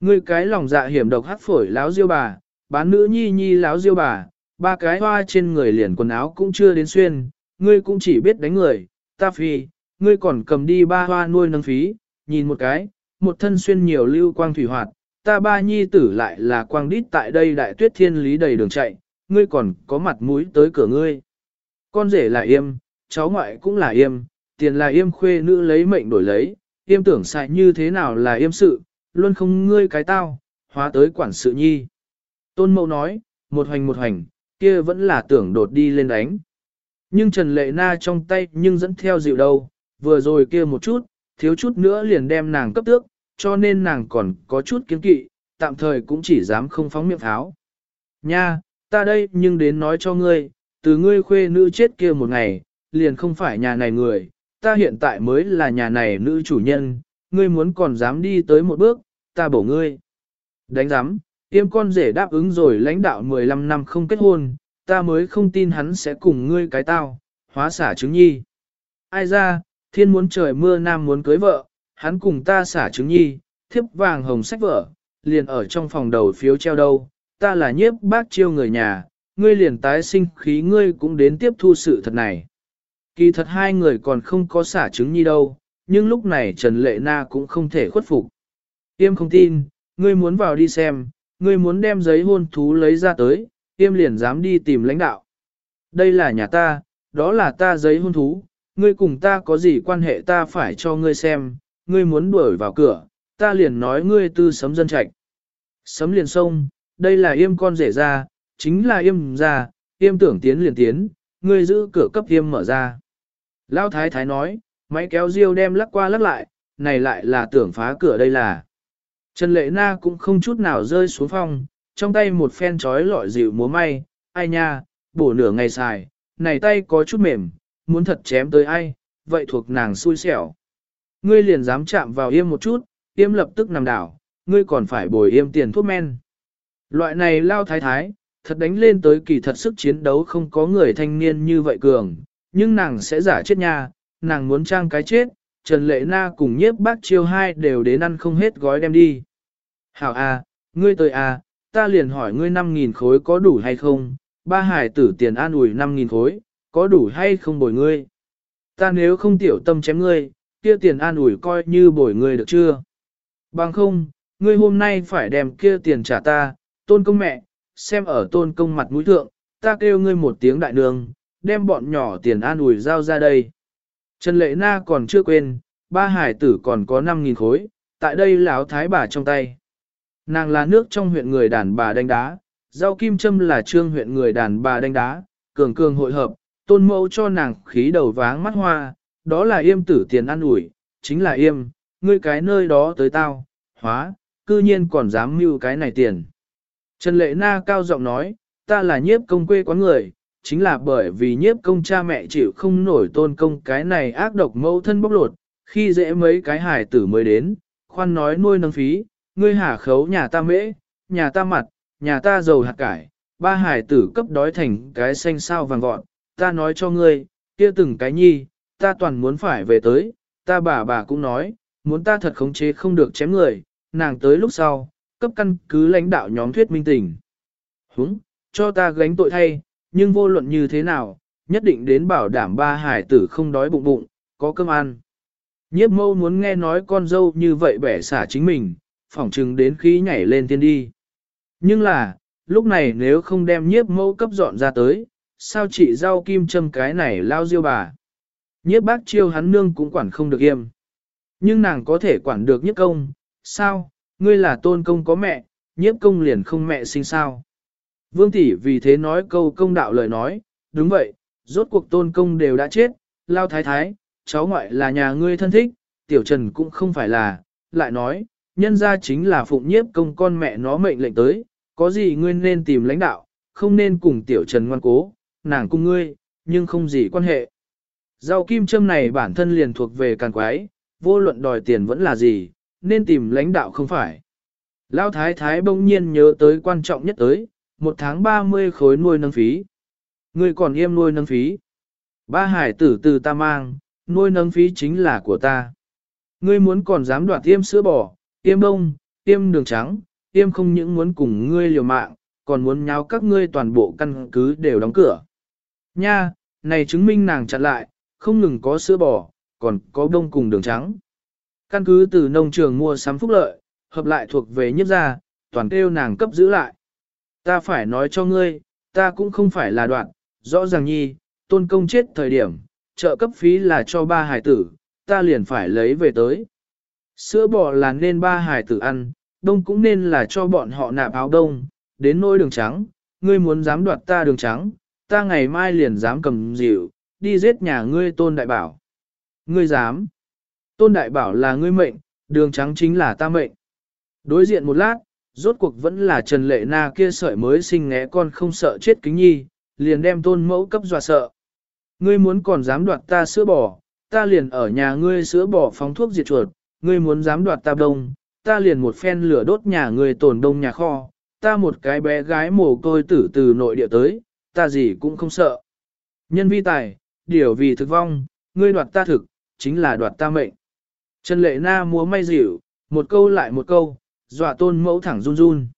[SPEAKER 1] Ngươi cái lòng dạ hiểm độc hắc phổi láo diêu bà, bán nữ nhi nhi láo diêu bà, ba cái hoa trên người liền quần áo cũng chưa đến xuyên, ngươi cũng chỉ biết đánh người, ta phi, ngươi còn cầm đi ba hoa nuôi nâng phí, nhìn một cái, một thân xuyên nhiều lưu quang thủy hoạt, ta ba nhi tử lại là quang đít tại đây đại tuyết thiên lý đầy đường chạy, ngươi còn có mặt mũi tới cửa ngươi. Con rể là yêm, cháu ngoại cũng là yêm, tiền là yêm khuê nữ lấy mệnh đổi lấy, yêm tưởng sai như thế nào là yêm sự, luôn không ngươi cái tao, hóa tới quản sự nhi. Tôn mẫu nói, một hành một hành, kia vẫn là tưởng đột đi lên đánh. Nhưng Trần Lệ Na trong tay nhưng dẫn theo dịu đâu, vừa rồi kia một chút, thiếu chút nữa liền đem nàng cấp tước, cho nên nàng còn có chút kiến kỵ, tạm thời cũng chỉ dám không phóng miệng tháo. Nha, ta đây nhưng đến nói cho ngươi, từ ngươi khuê nữ chết kia một ngày, liền không phải nhà này người, ta hiện tại mới là nhà này nữ chủ nhân, ngươi muốn còn dám đi tới một bước, ta bổ ngươi. Đánh giám, tiêm con rể đáp ứng rồi lãnh đạo 15 năm không kết hôn, ta mới không tin hắn sẽ cùng ngươi cái tao, hóa xả trứng nhi. Ai ra, thiên muốn trời mưa nam muốn cưới vợ, hắn cùng ta xả trứng nhi, thiếp vàng hồng sách vợ, liền ở trong phòng đầu phiếu treo đâu, ta là nhiếp bác chiêu người nhà, ngươi liền tái sinh khí ngươi cũng đến tiếp thu sự thật này. Kỳ thật hai người còn không có xả trứng nhi đâu, nhưng lúc này Trần Lệ Na cũng không thể khuất phục. Tiêm không tin, ngươi muốn vào đi xem, ngươi muốn đem giấy hôn thú lấy ra tới, tiêm liền dám đi tìm lãnh đạo. Đây là nhà ta, đó là ta giấy hôn thú, ngươi cùng ta có gì quan hệ ta phải cho ngươi xem, ngươi muốn đuổi vào cửa, ta liền nói ngươi tư sấm dân trạch. Sấm liền sông, đây là yêm con rể ra, chính là yêm ra, yêm tưởng tiến liền tiến, ngươi giữ cửa cấp yêm mở ra. Lão thái thái nói, máy kéo riêu đem lắc qua lắc lại, này lại là tưởng phá cửa đây là. Trần Lệ Na cũng không chút nào rơi xuống phòng, trong tay một phen chói lọi dịu múa may, ai nha, bổ nửa ngày xài, này tay có chút mềm, muốn thật chém tới ai, vậy thuộc nàng xui xẻo. Ngươi liền dám chạm vào yêm một chút, yêm lập tức nằm đảo, ngươi còn phải bồi yêm tiền thuốc men. Loại này lao thái thái, thật đánh lên tới kỳ thật sức chiến đấu không có người thanh niên như vậy cường, nhưng nàng sẽ giả chết nha, nàng muốn trang cái chết, Trần Lệ Na cùng nhiếp bác chiêu hai đều đến ăn không hết gói đem đi. Hảo à, ngươi tới à, ta liền hỏi ngươi 5.000 khối có đủ hay không, ba hải tử tiền an ủi 5.000 khối, có đủ hay không bồi ngươi. Ta nếu không tiểu tâm chém ngươi, kia tiền an ủi coi như bồi ngươi được chưa? Bằng không, ngươi hôm nay phải đem kia tiền trả ta, tôn công mẹ, xem ở tôn công mặt mũi thượng, ta kêu ngươi một tiếng đại đường, đem bọn nhỏ tiền an ủi giao ra đây. Trần Lệ Na còn chưa quên, ba hải tử còn có 5.000 khối, tại đây lão thái bà trong tay. Nàng là nước trong huyện người đàn bà đánh đá, rau kim châm là trương huyện người đàn bà đánh đá, cường cường hội hợp, tôn mẫu cho nàng khí đầu váng mắt hoa, đó là yêm tử tiền ăn ủi, chính là yêm, ngươi cái nơi đó tới tao, hóa, cư nhiên còn dám mưu cái này tiền. Trần Lệ Na cao giọng nói, ta là nhiếp công quê quán người, chính là bởi vì nhiếp công cha mẹ chịu không nổi tôn công cái này ác độc mẫu thân bóc lột, khi dễ mấy cái hải tử mới đến, khoan nói nuôi nâng phí, ngươi hả khấu nhà ta mễ, nhà ta mặt, nhà ta dầu hạt cải, ba hải tử cấp đói thành cái xanh sao vàng gọn, ta nói cho ngươi, kia từng cái nhi, ta toàn muốn phải về tới, ta bà bà cũng nói, muốn ta thật khống chế không được chém người, nàng tới lúc sau, cấp căn cứ lãnh đạo nhóm thuyết minh tình. Húng, cho ta gánh tội thay, nhưng vô luận như thế nào, nhất định đến bảo đảm ba hải tử không đói bụng bụng, có cơm ăn. Nhiếp mâu muốn nghe nói con dâu như vậy bẻ xả chính mình, phỏng chừng đến khí nhảy lên tiên đi. Nhưng là, lúc này nếu không đem nhiếp mâu cấp dọn ra tới, sao chị rau kim châm cái này lao diêu bà. Nhiếp bác chiêu hắn nương cũng quản không được yêm. Nhưng nàng có thể quản được nhiếp công, sao, ngươi là tôn công có mẹ, nhiếp công liền không mẹ sinh sao. Vương tỷ vì thế nói câu công đạo lời nói, đúng vậy, rốt cuộc tôn công đều đã chết, lao thái thái, cháu ngoại là nhà ngươi thân thích, tiểu trần cũng không phải là, lại nói, nhân ra chính là phụng nhiếp công con mẹ nó mệnh lệnh tới, có gì ngươi nên tìm lãnh đạo, không nên cùng tiểu trần ngoan cố, nàng cùng ngươi, nhưng không gì quan hệ. Rau kim châm này bản thân liền thuộc về càn quái, vô luận đòi tiền vẫn là gì, nên tìm lãnh đạo không phải. lao thái thái bỗng nhiên nhớ tới quan trọng nhất tới, một tháng 30 khối nuôi nâng phí. Ngươi còn yêm nuôi nâng phí. Ba hải tử từ ta mang, nuôi nâng phí chính là của ta. Ngươi muốn còn dám đoạt tiêm sữa bò, tiêm đông, tiêm đường trắng, tiêm không những muốn cùng ngươi liều mạng, còn muốn nháo các ngươi toàn bộ căn cứ đều đóng cửa. Nha, này chứng minh nàng chặn lại, không ngừng có sữa bò, còn có đông cùng đường trắng. Căn cứ từ nông trường mua sắm phúc lợi, hợp lại thuộc về nhiếp gia, toàn kêu nàng cấp giữ lại. Ta phải nói cho ngươi, ta cũng không phải là đoạn, rõ ràng nhi, tôn công chết thời điểm, trợ cấp phí là cho ba hải tử, ta liền phải lấy về tới. Sữa bò là nên ba hải tử ăn, đông cũng nên là cho bọn họ nạp áo đông, đến nỗi đường trắng, ngươi muốn dám đoạt ta đường trắng, ta ngày mai liền dám cầm dịu, đi giết nhà ngươi tôn đại bảo. Ngươi dám. Tôn đại bảo là ngươi mệnh, đường trắng chính là ta mệnh. Đối diện một lát, rốt cuộc vẫn là Trần Lệ Na kia sợi mới sinh ngẽ con không sợ chết kính nhi, liền đem tôn mẫu cấp dọa sợ. Ngươi muốn còn dám đoạt ta sữa bò, ta liền ở nhà ngươi sữa bò phóng thuốc diệt chuột, ngươi muốn dám đoạt ta đông, ta liền một phen lửa đốt nhà ngươi tổn đông nhà kho, ta một cái bé gái mồ côi tử từ nội địa tới, ta gì cũng không sợ. Nhân vi tài, điều vì thực vong, ngươi đoạt ta thực, chính là đoạt ta mệnh. Trần Lệ Na múa may dịu, một câu lại một câu, dọa tôn mẫu thẳng run run.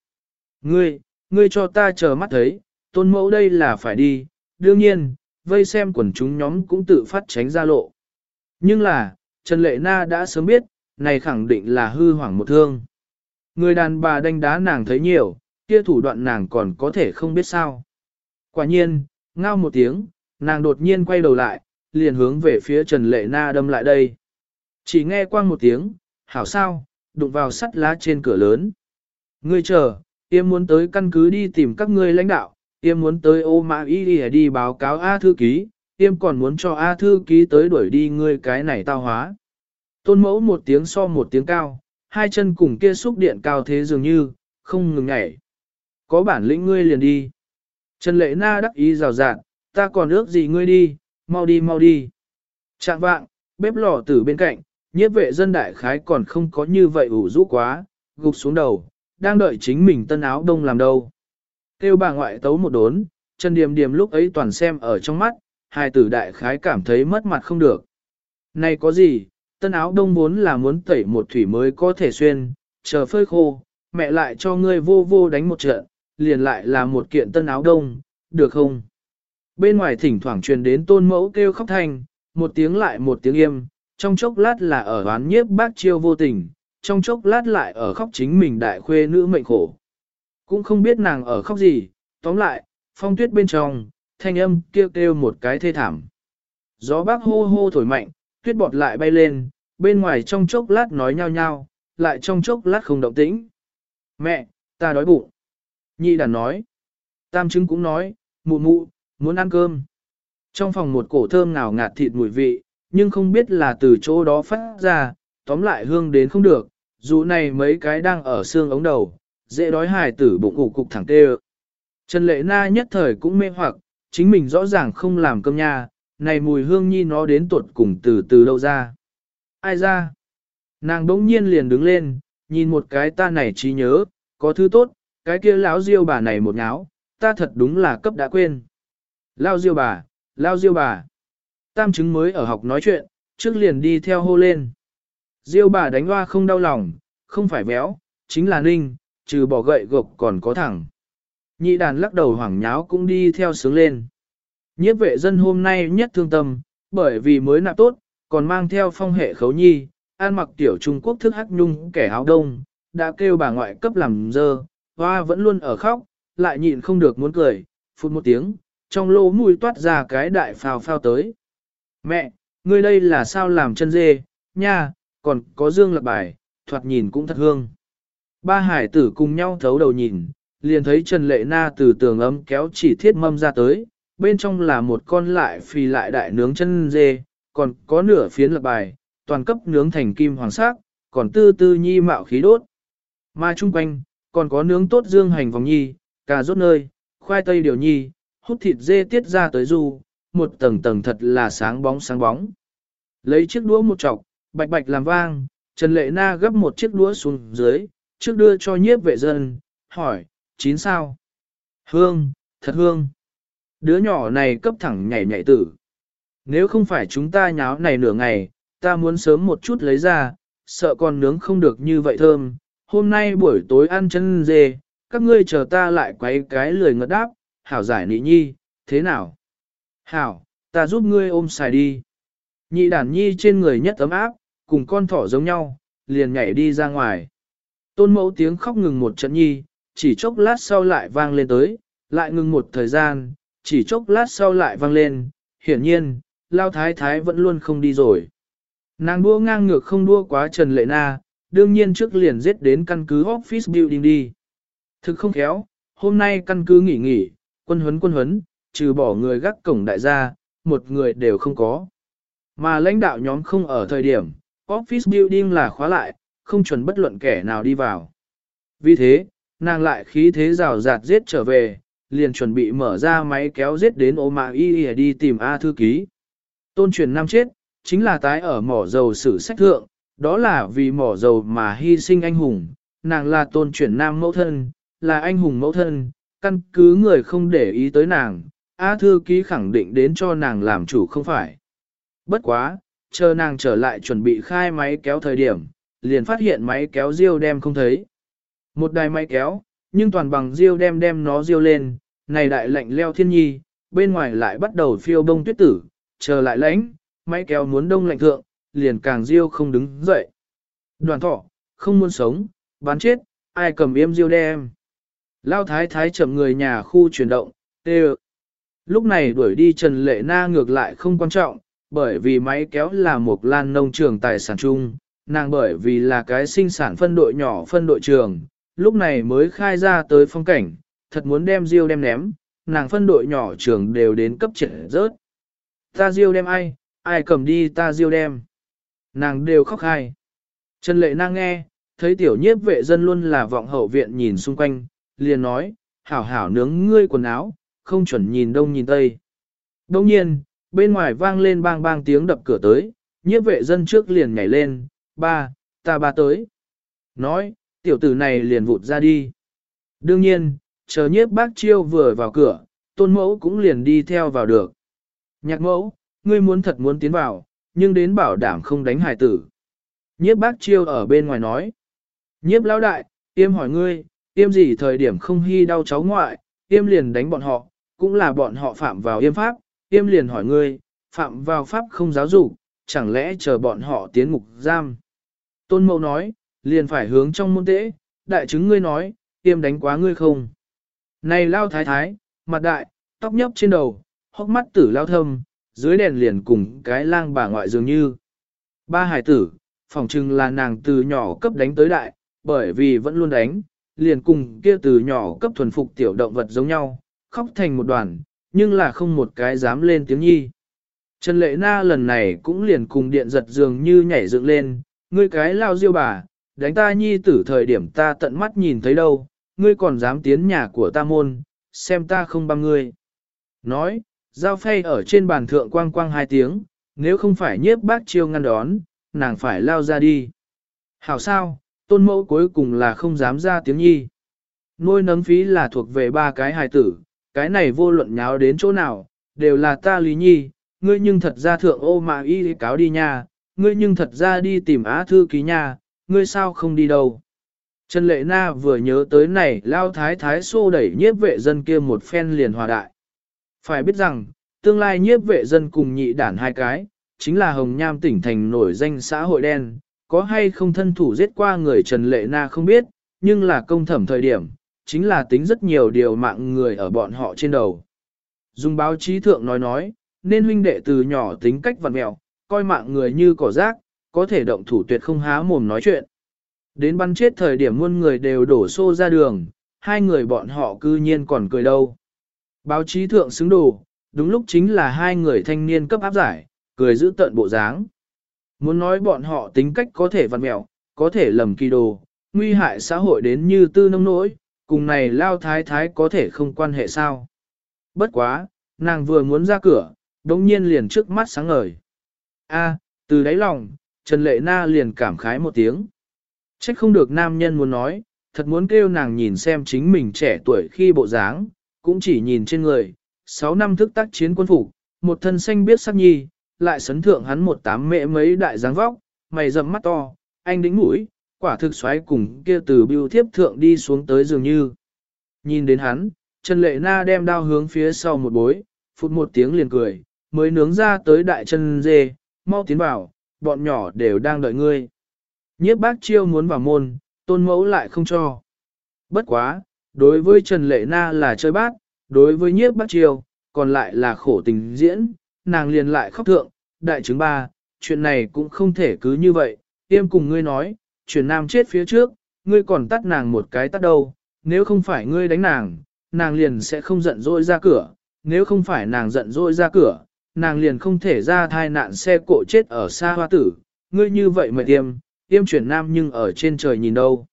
[SPEAKER 1] Ngươi, ngươi cho ta chờ mắt thấy, tôn mẫu đây là phải đi, đương nhiên, vây xem quần chúng nhóm cũng tự phát tránh ra lộ. Nhưng là, Trần Lệ Na đã sớm biết, này khẳng định là hư hoảng một thương. Người đàn bà đánh đá nàng thấy nhiều, kia thủ đoạn nàng còn có thể không biết sao. Quả nhiên, ngao một tiếng, nàng đột nhiên quay đầu lại, liền hướng về phía Trần Lệ Na đâm lại đây. Chỉ nghe quang một tiếng, hảo sao, đụng vào sắt lá trên cửa lớn. Ngươi chờ, tiêm muốn tới căn cứ đi tìm các ngươi lãnh đạo, tiêm muốn tới ô mã y đi, đi báo cáo A thư ký, tiêm còn muốn cho A thư ký tới đuổi đi ngươi cái này tao hóa. Tôn mẫu một tiếng so một tiếng cao, hai chân cùng kia xúc điện cao thế dường như, không ngừng nhảy. Có bản lĩnh ngươi liền đi. Trần lệ na đắc ý rào rạng, ta còn ước gì ngươi đi, mau đi mau đi. Trạng vạng, bếp lò tử bên cạnh, nhiếp vệ dân đại khái còn không có như vậy ủ rũ quá, gục xuống đầu, đang đợi chính mình tân áo đông làm đâu. Kêu bà ngoại tấu một đốn, Trần Điềm Điềm lúc ấy toàn xem ở trong mắt, hai tử đại khái cảm thấy mất mặt không được. Này có gì, tân áo đông vốn là muốn tẩy một thủy mới có thể xuyên, chờ phơi khô, mẹ lại cho ngươi vô vô đánh một trận, liền lại là một kiện tân áo đông, được không? Bên ngoài thỉnh thoảng truyền đến tôn mẫu kêu khóc thanh, một tiếng lại một tiếng im, trong chốc lát là ở oán nhiếp bác chiêu vô tình, trong chốc lát lại ở khóc chính mình đại khuê nữ mệnh khổ. Cũng không biết nàng ở khóc gì, tóm lại, phong tuyết bên trong, thanh âm kêu kêu một cái thê thảm. Gió bác hô hô thổi mạnh, tuyết bọt lại bay lên, bên ngoài trong chốc lát nói nhau nhau, lại trong chốc lát không động tĩnh. Mẹ, ta đói bụng. Nhị đàn nói. Tam chứng cũng nói, mụ mụ, muốn ăn cơm. Trong phòng một cổ thơm nào ngạt thịt mùi vị, nhưng không biết là từ chỗ đó phát ra, tóm lại hương đến không được, dù này mấy cái đang ở xương ống đầu, dễ đói hài tử bụng ủ cục thẳng tê Trần Lệ Na nhất thời cũng mê hoặc, chính mình rõ ràng không làm cơm nha, này mùi hương nhi nó đến tuột cùng từ từ đâu ra. Ai ra? Nàng đỗng nhiên liền đứng lên, nhìn một cái ta này trí nhớ, có thứ tốt, cái kia lão diêu bà này một ngáo, ta thật đúng là cấp đã quên. Lao diêu bà, lao diêu bà. Tam chứng mới ở học nói chuyện, trước liền đi theo hô lên. Diêu bà đánh hoa không đau lòng, không phải béo, chính là ninh, trừ bỏ gậy gộc còn có thẳng. Nhị đàn lắc đầu hoảng nháo cũng đi theo sướng lên. Nhiếp vệ dân hôm nay nhất thương tâm, bởi vì mới nạp tốt, còn mang theo phong hệ khấu nhi, an mặc tiểu Trung Quốc thức hắc nhung kẻ áo đông, đã kêu bà ngoại cấp làm dơ, hoa vẫn luôn ở khóc, lại nhịn không được muốn cười, phút một tiếng, trong lỗ mùi toát ra cái đại phào phao tới. Mẹ, ngươi đây là sao làm chân dê, nha, còn có dương lập bài, thoạt nhìn cũng thật hương. Ba hải tử cùng nhau thấu đầu nhìn, liền thấy Trần Lệ Na từ tường ấm kéo chỉ thiết mâm ra tới, bên trong là một con lại phì lại đại nướng chân dê, còn có nửa phiến lập bài, toàn cấp nướng thành kim hoàng sắc, còn tư tư nhi mạo khí đốt. Mà chung quanh, còn có nướng tốt dương hành vòng nhi, cà rốt nơi, khoai tây điều nhi, hút thịt dê tiết ra tới du, một tầng tầng thật là sáng bóng sáng bóng. Lấy chiếc đũa một chọc, bạch bạch làm vang, Trần Lệ Na gấp một chiếc đũa xuống dưới, trước đưa cho nhiếp vệ dân, hỏi, chín sao? Hương, thật hương. Đứa nhỏ này cấp thẳng nhảy nhảy tử. Nếu không phải chúng ta nháo này nửa ngày, ta muốn sớm một chút lấy ra, sợ con nướng không được như vậy thơm. Hôm nay buổi tối ăn chân dê, các ngươi chờ ta lại quấy cái lười ngất đáp, hảo giải nị nhi, thế nào? Hảo, ta giúp ngươi ôm xài đi. Nhị đàn nhi trên người nhất ấm áp, cùng con thỏ giống nhau, liền nhảy đi ra ngoài. Tôn mẫu tiếng khóc ngừng một trận nhi, chỉ chốc lát sau lại vang lên tới, lại ngừng một thời gian, chỉ chốc lát sau lại vang lên, hiển nhiên, lao thái thái vẫn luôn không đi rồi. Nàng đua ngang ngược không đua quá Trần Lệ Na, đương nhiên trước liền giết đến căn cứ office building đi. Thực không khéo, hôm nay căn cứ nghỉ nghỉ, quân huấn quân huấn, trừ bỏ người gác cổng đại gia, một người đều không có. Mà lãnh đạo nhóm không ở thời điểm, office building là khóa lại, không chuẩn bất luận kẻ nào đi vào. Vì thế, nàng lại khí thế rào rạt giết trở về, liền chuẩn bị mở ra máy kéo giết đến ô mạng y đi tìm A thư ký. Tôn truyền nam chết, chính là tái ở mỏ dầu sử sách thượng, đó là vì mỏ dầu mà hy sinh anh hùng, nàng là tôn chuyển nam mẫu thân, là anh hùng mẫu thân, căn cứ người không để ý tới nàng, A thư ký khẳng định đến cho nàng làm chủ không phải. Bất quá, chờ nàng trở lại chuẩn bị khai máy kéo thời điểm, liền phát hiện máy kéo riêu đem không thấy. Một đài máy kéo, nhưng toàn bằng riêu đem đem nó riêu lên, này đại lạnh leo thiên nhi, bên ngoài lại bắt đầu phiêu bông tuyết tử, chờ lại lãnh, máy kéo muốn đông lạnh thượng, liền càng diêu không đứng dậy. Đoàn thọ, không muốn sống, bán chết, ai cầm yêm diêu đem. Lao thái thái chậm người nhà khu chuyển động, tê Lúc này đuổi đi Trần Lệ Na ngược lại không quan trọng, bởi vì máy kéo là một lan nông trường tài sản chung, nàng bởi vì là cái sinh sản phân đội nhỏ phân đội trường, lúc này mới khai ra tới phong cảnh, thật muốn đem diêu đem ném, nàng phân đội nhỏ trường đều đến cấp trẻ rớt. Ta diêu đem ai, ai cầm đi ta diêu đem. Nàng đều khóc hai. Trần Lệ nàng nghe, thấy tiểu nhiếp vệ dân luôn là vọng hậu viện nhìn xung quanh, liền nói, hảo hảo nướng ngươi quần áo, không chuẩn nhìn đông nhìn tây. Đông nhiên, bên ngoài vang lên bang bang tiếng đập cửa tới, nhiếp vệ dân trước liền nhảy lên, ba, ta ba tới. Nói, tiểu tử này liền vụt ra đi. Đương nhiên, chờ nhiếp bác chiêu vừa vào cửa, tôn mẫu cũng liền đi theo vào được. Nhạc mẫu, ngươi muốn thật muốn tiến vào, nhưng đến bảo đảm không đánh hài tử. Nhiếp bác chiêu ở bên ngoài nói. Nhiếp lão đại, tiêm hỏi ngươi, tiêm gì thời điểm không hy đau cháu ngoại, tiêm liền đánh bọn họ, cũng là bọn họ phạm vào yêm pháp, tiêm liền hỏi ngươi, phạm vào pháp không giáo dục, chẳng lẽ chờ bọn họ tiến ngục giam. Tôn mẫu nói, liền phải hướng trong môn tễ, đại chứng ngươi nói, tiêm đánh quá ngươi không. Này lao thái thái, mặt đại, tóc nhấp trên đầu, hốc mắt tử lao thâm, dưới đèn liền cùng cái lang bà ngoại dường như. Ba hải tử, phỏng chừng là nàng từ nhỏ cấp đánh tới đại, bởi vì vẫn luôn đánh, liền cùng kia từ nhỏ cấp thuần phục tiểu động vật giống nhau, khóc thành một đoàn, nhưng là không một cái dám lên tiếng nhi. Trần Lệ Na lần này cũng liền cùng điện giật dường như nhảy dựng lên, ngươi cái lao diêu bà, đánh ta nhi tử thời điểm ta tận mắt nhìn thấy đâu, ngươi còn dám tiến nhà của ta môn, xem ta không băm ngươi. Nói, giao phay ở trên bàn thượng quang quang hai tiếng, nếu không phải nhiếp bác chiêu ngăn đón, nàng phải lao ra đi. Hảo sao, tôn mẫu cuối cùng là không dám ra tiếng nhi. Nuôi nấng phí là thuộc về ba cái hài tử, cái này vô luận nháo đến chỗ nào, đều là ta lý nhi, ngươi nhưng thật ra thượng ô mà y cáo đi nha, ngươi nhưng thật ra đi tìm á thư ký nha, ngươi sao không đi đâu. Trần Lệ Na vừa nhớ tới này lao thái thái xô đẩy nhiếp vệ dân kia một phen liền hòa đại. Phải biết rằng, tương lai nhiếp vệ dân cùng nhị đản hai cái, chính là Hồng Nham tỉnh thành nổi danh xã hội đen, có hay không thân thủ giết qua người Trần Lệ Na không biết, nhưng là công thẩm thời điểm, chính là tính rất nhiều điều mạng người ở bọn họ trên đầu. Dùng báo chí thượng nói nói, nên huynh đệ từ nhỏ tính cách vặt mẹo, coi mạng người như cỏ rác, có thể động thủ tuyệt không há mồm nói chuyện. Đến bắn chết thời điểm muôn người đều đổ xô ra đường, hai người bọn họ cư nhiên còn cười đâu. Báo chí thượng xứng đồ, đúng lúc chính là hai người thanh niên cấp áp giải, cười giữ tận bộ dáng. Muốn nói bọn họ tính cách có thể vặn mẹo, có thể lầm kỳ đồ, nguy hại xã hội đến như tư nông nỗi, cùng này lao thái thái có thể không quan hệ sao. Bất quá, nàng vừa muốn ra cửa, đống nhiên liền trước mắt sáng ngời. A, từ đáy lòng, Trần Lệ Na liền cảm khái một tiếng. Trách không được nam nhân muốn nói, thật muốn kêu nàng nhìn xem chính mình trẻ tuổi khi bộ dáng, cũng chỉ nhìn trên người, 6 năm thức tác chiến quân phục, một thân xanh biết sắc nhi, lại sấn thượng hắn một tám mẹ mấy đại dáng vóc, mày rậm mắt to, anh đĩnh mũi, quả thực xoáy cùng kia từ biêu thiếp thượng đi xuống tới dường như. Nhìn đến hắn, Trần Lệ Na đem đao hướng phía sau một bối, phút một tiếng liền cười, mới nướng ra tới đại chân dê, mau tiến vào, bọn nhỏ đều đang đợi ngươi. Nhiếp bác chiêu muốn vào môn, tôn mẫu lại không cho. Bất quá, đối với Trần Lệ Na là chơi bát, đối với nhiếp Bát chiêu, còn lại là khổ tình diễn, nàng liền lại khóc thượng, đại chứng ba, chuyện này cũng không thể cứ như vậy, tiêm cùng ngươi nói, chuyển nam chết phía trước, ngươi còn tắt nàng một cái tắt đâu, nếu không phải ngươi đánh nàng, nàng liền sẽ không giận dỗi ra cửa, nếu không phải nàng giận dỗi ra cửa, nàng liền không thể ra thai nạn xe cộ chết ở xa hoa tử, ngươi như vậy mà tiêm, tiêm chuyển nam nhưng ở trên trời nhìn đâu.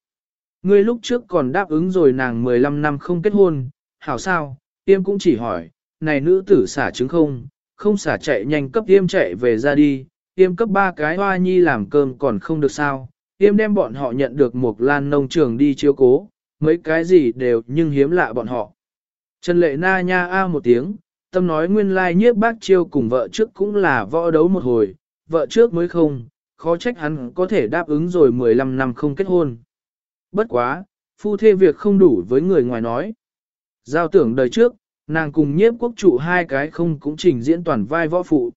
[SPEAKER 1] Ngươi lúc trước còn đáp ứng rồi nàng 15 năm không kết hôn, hảo sao, tiêm cũng chỉ hỏi, này nữ tử xả trứng không, không xả chạy nhanh cấp tiêm chạy về ra đi, tiêm cấp ba cái hoa nhi làm cơm còn không được sao, tiêm đem bọn họ nhận được một lan nông trường đi chiếu cố, mấy cái gì đều nhưng hiếm lạ bọn họ. Trần lệ na nha a một tiếng, tâm nói nguyên lai nhiếp bác chiêu cùng vợ trước cũng là võ đấu một hồi, vợ trước mới không, khó trách hắn có thể đáp ứng rồi 15 năm không kết hôn. Bất quá, phu thê việc không đủ với người ngoài nói. Giao tưởng đời trước, nàng cùng nhiếp quốc trụ hai cái không cũng trình diễn toàn vai võ phụ.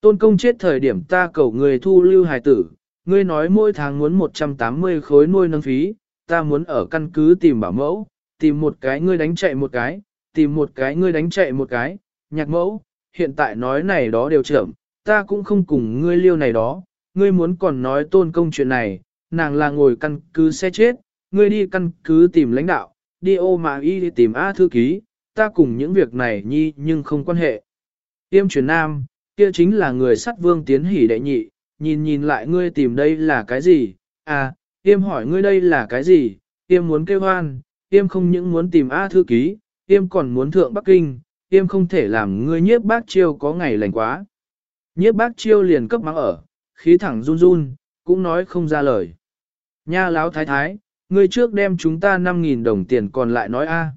[SPEAKER 1] Tôn công chết thời điểm ta cầu người thu lưu hài tử, ngươi nói mỗi tháng muốn 180 khối nuôi nâng phí, ta muốn ở căn cứ tìm bảo mẫu, tìm một cái ngươi đánh chạy một cái, tìm một cái ngươi đánh chạy một cái, nhạc mẫu, hiện tại nói này đó đều chậm, ta cũng không cùng ngươi liêu này đó, ngươi muốn còn nói tôn công chuyện này, nàng là ngồi căn cứ xe chết, ngươi đi căn cứ tìm lãnh đạo, đi ô mà y đi tìm A thư ký, ta cùng những việc này nhi nhưng không quan hệ. Tiêm truyền nam, kia chính là người sắt vương tiến hỉ đệ nhị, nhìn nhìn lại ngươi tìm đây là cái gì, à, tiêm hỏi ngươi đây là cái gì, tiêm muốn kêu hoan, tiêm không những muốn tìm A thư ký, tiêm còn muốn thượng Bắc Kinh, tiêm không thể làm ngươi nhiếp bác chiêu có ngày lành quá. Nhiếp bác chiêu liền cấp mắng ở, khí thẳng run run, cũng nói không ra lời. Nha láo thái thái, ngươi trước đem chúng ta 5.000 đồng tiền còn lại nói a.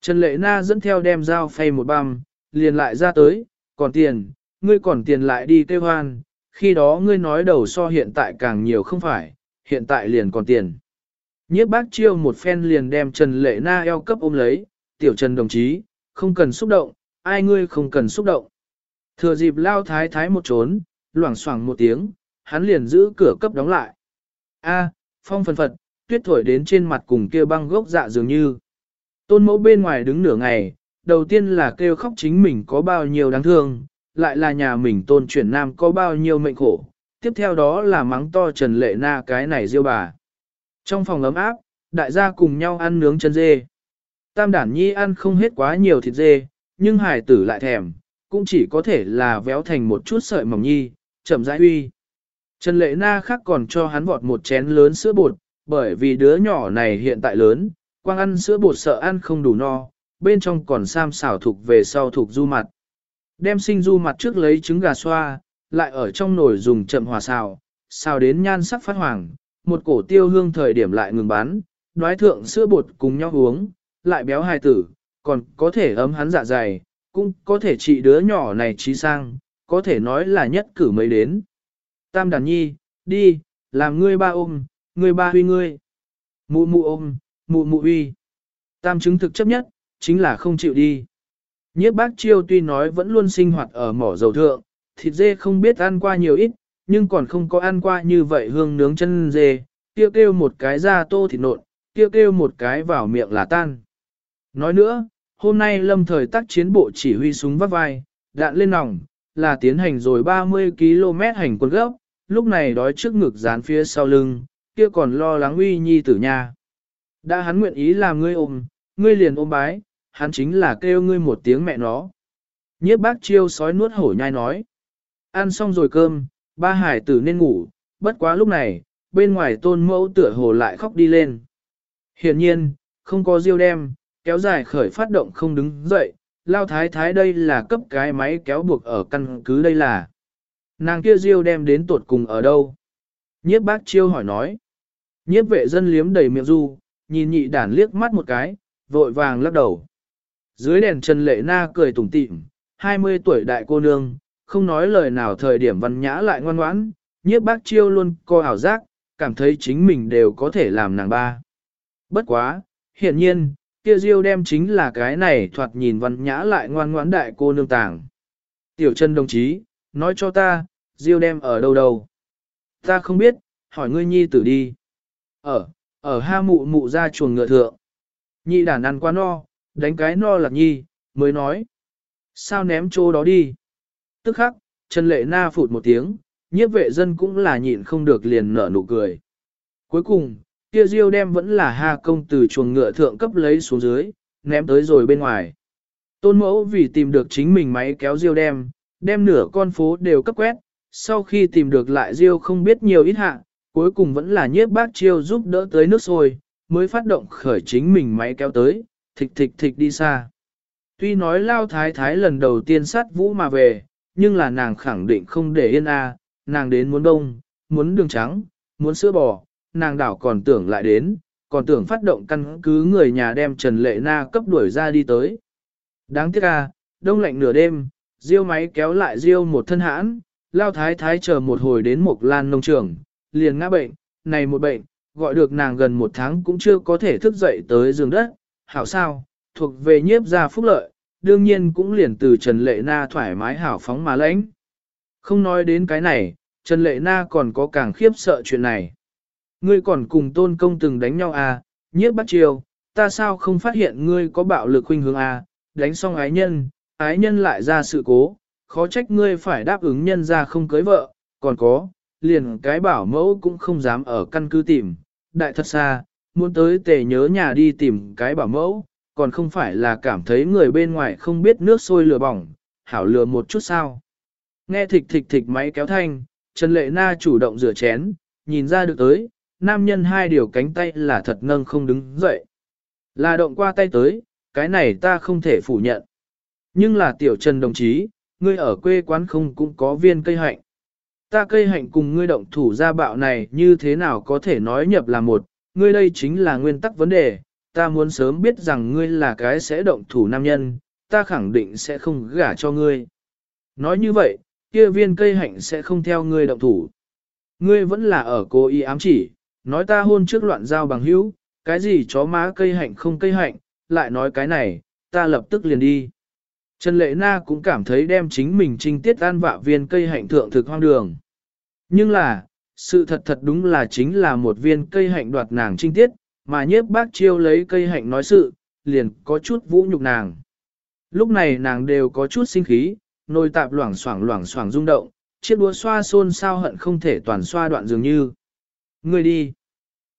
[SPEAKER 1] Trần Lệ Na dẫn theo đem dao phay một băm, liền lại ra tới, còn tiền, ngươi còn tiền lại đi kêu hoan, khi đó ngươi nói đầu so hiện tại càng nhiều không phải, hiện tại liền còn tiền. Nhiếp bác chiêu một phen liền đem Trần Lệ Na eo cấp ôm lấy, tiểu Trần đồng chí, không cần xúc động, ai ngươi không cần xúc động. Thừa dịp lao thái thái một trốn, loảng xoảng một tiếng, hắn liền giữ cửa cấp đóng lại. A, phong phần phật, tuyết thổi đến trên mặt cùng kia băng gốc dạ dường như. Tôn mẫu bên ngoài đứng nửa ngày, đầu tiên là kêu khóc chính mình có bao nhiêu đáng thương, lại là nhà mình tôn chuyển nam có bao nhiêu mệnh khổ, tiếp theo đó là mắng to Trần Lệ Na cái này diêu bà. Trong phòng ấm áp, đại gia cùng nhau ăn nướng chân dê. Tam đản nhi ăn không hết quá nhiều thịt dê, nhưng hải tử lại thèm, cũng chỉ có thể là véo thành một chút sợi mỏng nhi, chậm rãi huy. Trần Lệ Na khác còn cho hắn vọt một chén lớn sữa bột, bởi vì đứa nhỏ này hiện tại lớn, quang ăn sữa bột sợ ăn không đủ no, bên trong còn sam xảo thuộc về sau thuộc du mặt. Đem sinh du mặt trước lấy trứng gà xoa, lại ở trong nồi dùng chậm hòa xào, xào đến nhan sắc phát hoàng, một cổ tiêu hương thời điểm lại ngừng bán, đoái thượng sữa bột cùng nhau uống, lại béo hài tử, còn có thể ấm hắn dạ dày, cũng có thể trị đứa nhỏ này trí sang, có thể nói là nhất cử mới đến. Tam đàn nhi, đi, làm ngươi ba ôm, ngươi ba huy ngươi. Mụ mụ ôm, mụ mụ huy. Tam chứng thực chấp nhất, chính là không chịu đi. Nhiếp bác chiêu tuy nói vẫn luôn sinh hoạt ở mỏ dầu thượng, thịt dê không biết ăn qua nhiều ít, nhưng còn không có ăn qua như vậy hương nướng chân dê, kêu kêu một cái ra tô thịt nộn, kêu kêu một cái vào miệng là tan. Nói nữa, hôm nay lâm thời tác chiến bộ chỉ huy súng vắt vai, đạn lên nòng, là tiến hành rồi 30 km hành quân gốc, lúc này đói trước ngực dán phía sau lưng, kia còn lo lắng uy nhi tử nha. Đã hắn nguyện ý làm ngươi ôm, ngươi liền ôm bái, hắn chính là kêu ngươi một tiếng mẹ nó. Nhiếp bác chiêu sói nuốt hổ nhai nói. Ăn xong rồi cơm, ba hải tử nên ngủ, bất quá lúc này, bên ngoài tôn mẫu tựa hồ lại khóc đi lên. hiển nhiên, không có diêu đem, kéo dài khởi phát động không đứng dậy, lao thái thái đây là cấp cái máy kéo buộc ở căn cứ đây là. Nàng kia diêu đem đến tuột cùng ở đâu? Nhiếp bác chiêu hỏi nói. Nhiếp vệ dân liếm đầy miệng du, nhìn nhị đản liếc mắt một cái, vội vàng lắc đầu. Dưới đèn Trần Lệ Na cười tủm tỉm, 20 tuổi đại cô nương, không nói lời nào thời điểm văn nhã lại ngoan ngoãn, nhiếp bác chiêu luôn co ảo giác, cảm thấy chính mình đều có thể làm nàng ba. Bất quá, hiện nhiên, kia diêu đem chính là cái này thoạt nhìn văn nhã lại ngoan ngoãn đại cô nương tàng. Tiểu chân đồng chí, nói cho ta, diêu đem ở đâu đâu? Ta không biết, hỏi ngươi nhi tử đi. Ở, ở ha mụ mụ ra chuồng ngựa thượng. Nhị đàn ăn quá no, đánh cái no lạc nhi, mới nói. Sao ném chỗ đó đi? Tức khắc, Trần Lệ Na phụt một tiếng, nhiếp vệ dân cũng là nhịn không được liền nở nụ cười. Cuối cùng, kia diêu đem vẫn là ha công từ chuồng ngựa thượng cấp lấy xuống dưới, ném tới rồi bên ngoài. Tôn mẫu vì tìm được chính mình máy kéo diêu đem, đem nửa con phố đều cấp quét, sau khi tìm được lại diêu không biết nhiều ít hạ, cuối cùng vẫn là nhiếp bác chiêu giúp đỡ tới nước sôi, mới phát động khởi chính mình máy kéo tới, thịch thịch thịch đi xa. Tuy nói lao thái thái lần đầu tiên sát vũ mà về, nhưng là nàng khẳng định không để yên a, nàng đến muốn đông, muốn đường trắng, muốn sữa bò, nàng đảo còn tưởng lại đến, còn tưởng phát động căn cứ người nhà đem Trần Lệ Na cấp đuổi ra đi tới. Đáng tiếc à, đông lạnh nửa đêm, diêu máy kéo lại diêu một thân hãn, lao thái thái chờ một hồi đến một lan nông trường, liền ngã bệnh, này một bệnh, gọi được nàng gần một tháng cũng chưa có thể thức dậy tới giường đất, hảo sao, thuộc về nhiếp gia phúc lợi, đương nhiên cũng liền từ Trần Lệ Na thoải mái hảo phóng mà lãnh. Không nói đến cái này, Trần Lệ Na còn có càng khiếp sợ chuyện này. Ngươi còn cùng tôn công từng đánh nhau à, nhiếp bắt chiều, ta sao không phát hiện ngươi có bạo lực huynh hướng à, đánh xong ái nhân, ái nhân lại ra sự cố, khó trách ngươi phải đáp ứng nhân ra không cưới vợ, còn có, liền cái bảo mẫu cũng không dám ở căn cứ tìm, đại thật xa, muốn tới tề nhớ nhà đi tìm cái bảo mẫu, còn không phải là cảm thấy người bên ngoài không biết nước sôi lửa bỏng, hảo lừa một chút sao. Nghe thịch thịch thịch máy kéo thanh, Trần Lệ Na chủ động rửa chén, nhìn ra được tới, nam nhân hai điều cánh tay là thật nâng không đứng dậy. Là động qua tay tới, cái này ta không thể phủ nhận. Nhưng là tiểu Trần đồng chí, ngươi ở quê quán không cũng có viên cây hạnh. Ta cây hạnh cùng ngươi động thủ ra bạo này như thế nào có thể nói nhập là một, ngươi đây chính là nguyên tắc vấn đề, ta muốn sớm biết rằng ngươi là cái sẽ động thủ nam nhân, ta khẳng định sẽ không gả cho ngươi. Nói như vậy, kia viên cây hạnh sẽ không theo ngươi động thủ. Ngươi vẫn là ở cố ý ám chỉ, nói ta hôn trước loạn giao bằng hữu, cái gì chó má cây hạnh không cây hạnh, lại nói cái này, ta lập tức liền đi. Trần Lệ Na cũng cảm thấy đem chính mình trinh tiết an vạ viên cây hạnh thượng thực hoang đường. Nhưng là, sự thật thật đúng là chính là một viên cây hạnh đoạt nàng trinh tiết, mà nhiếp bác chiêu lấy cây hạnh nói sự, liền có chút vũ nhục nàng. Lúc này nàng đều có chút sinh khí, nồi tạp loảng xoảng loảng xoảng rung động, chiếc đũa xoa xôn sao hận không thể toàn xoa đoạn dường như. Ngươi đi.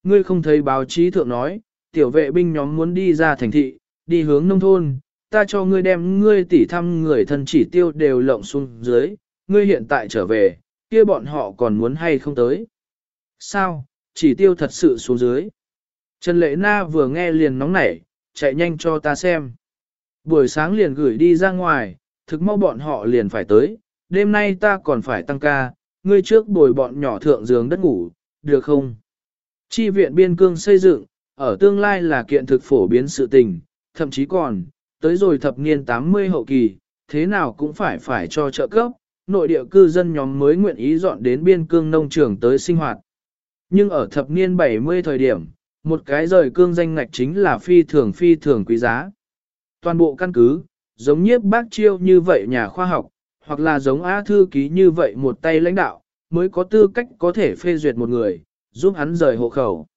[SPEAKER 1] Ngươi không thấy báo chí thượng nói, tiểu vệ binh nhóm muốn đi ra thành thị, đi hướng nông thôn, ta cho ngươi đem ngươi tỉ thăm người thân chỉ tiêu đều lộng xuống dưới, ngươi hiện tại trở về, kia bọn họ còn muốn hay không tới. Sao, chỉ tiêu thật sự xuống dưới. Trần Lệ Na vừa nghe liền nóng nảy, chạy nhanh cho ta xem. Buổi sáng liền gửi đi ra ngoài, thực mau bọn họ liền phải tới, đêm nay ta còn phải tăng ca, ngươi trước bồi bọn nhỏ thượng giường đất ngủ, được không? Chi viện biên cương xây dựng, ở tương lai là kiện thực phổ biến sự tình, thậm chí còn, tới rồi thập niên 80 hậu kỳ, thế nào cũng phải phải cho trợ cấp, nội địa cư dân nhóm mới nguyện ý dọn đến biên cương nông trường tới sinh hoạt. Nhưng ở thập niên 70 thời điểm, một cái rời cương danh ngạch chính là phi thường phi thường quý giá. Toàn bộ căn cứ, giống nhiếp bác chiêu như vậy nhà khoa học, hoặc là giống Á Thư Ký như vậy một tay lãnh đạo, mới có tư cách có thể phê duyệt một người, giúp hắn rời hộ khẩu.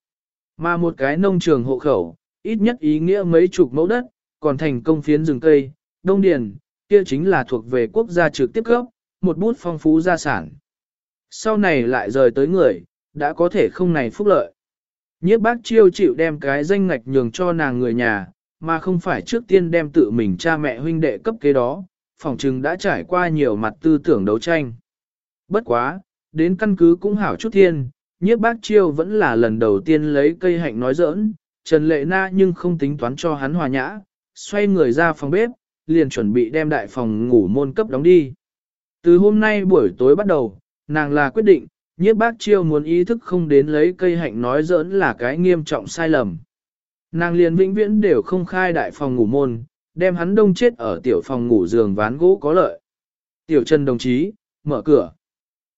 [SPEAKER 1] Mà một cái nông trường hộ khẩu, ít nhất ý nghĩa mấy chục mẫu đất, còn thành công phiến rừng cây, đông điền, kia chính là thuộc về quốc gia trực tiếp cấp, một bút phong phú gia sản. Sau này lại rời tới người, đã có thể không này phúc lợi. Nhiếp bác chiêu chịu đem cái danh ngạch nhường cho nàng người nhà, mà không phải trước tiên đem tự mình cha mẹ huynh đệ cấp kế đó, phòng trừng đã trải qua nhiều mặt tư tưởng đấu tranh. Bất quá, đến căn cứ cũng hảo chút thiên, nhiếp bác chiêu vẫn là lần đầu tiên lấy cây hạnh nói giỡn, Trần Lệ Na nhưng không tính toán cho hắn hòa nhã, xoay người ra phòng bếp, liền chuẩn bị đem đại phòng ngủ môn cấp đóng đi. Từ hôm nay buổi tối bắt đầu, nàng là quyết định, nhiếp bác chiêu muốn ý thức không đến lấy cây hạnh nói giỡn là cái nghiêm trọng sai lầm. Nàng liền vĩnh viễn đều không khai đại phòng ngủ môn, đem hắn đông chết ở tiểu phòng ngủ giường ván gỗ có lợi. Tiểu Trần đồng chí, mở cửa.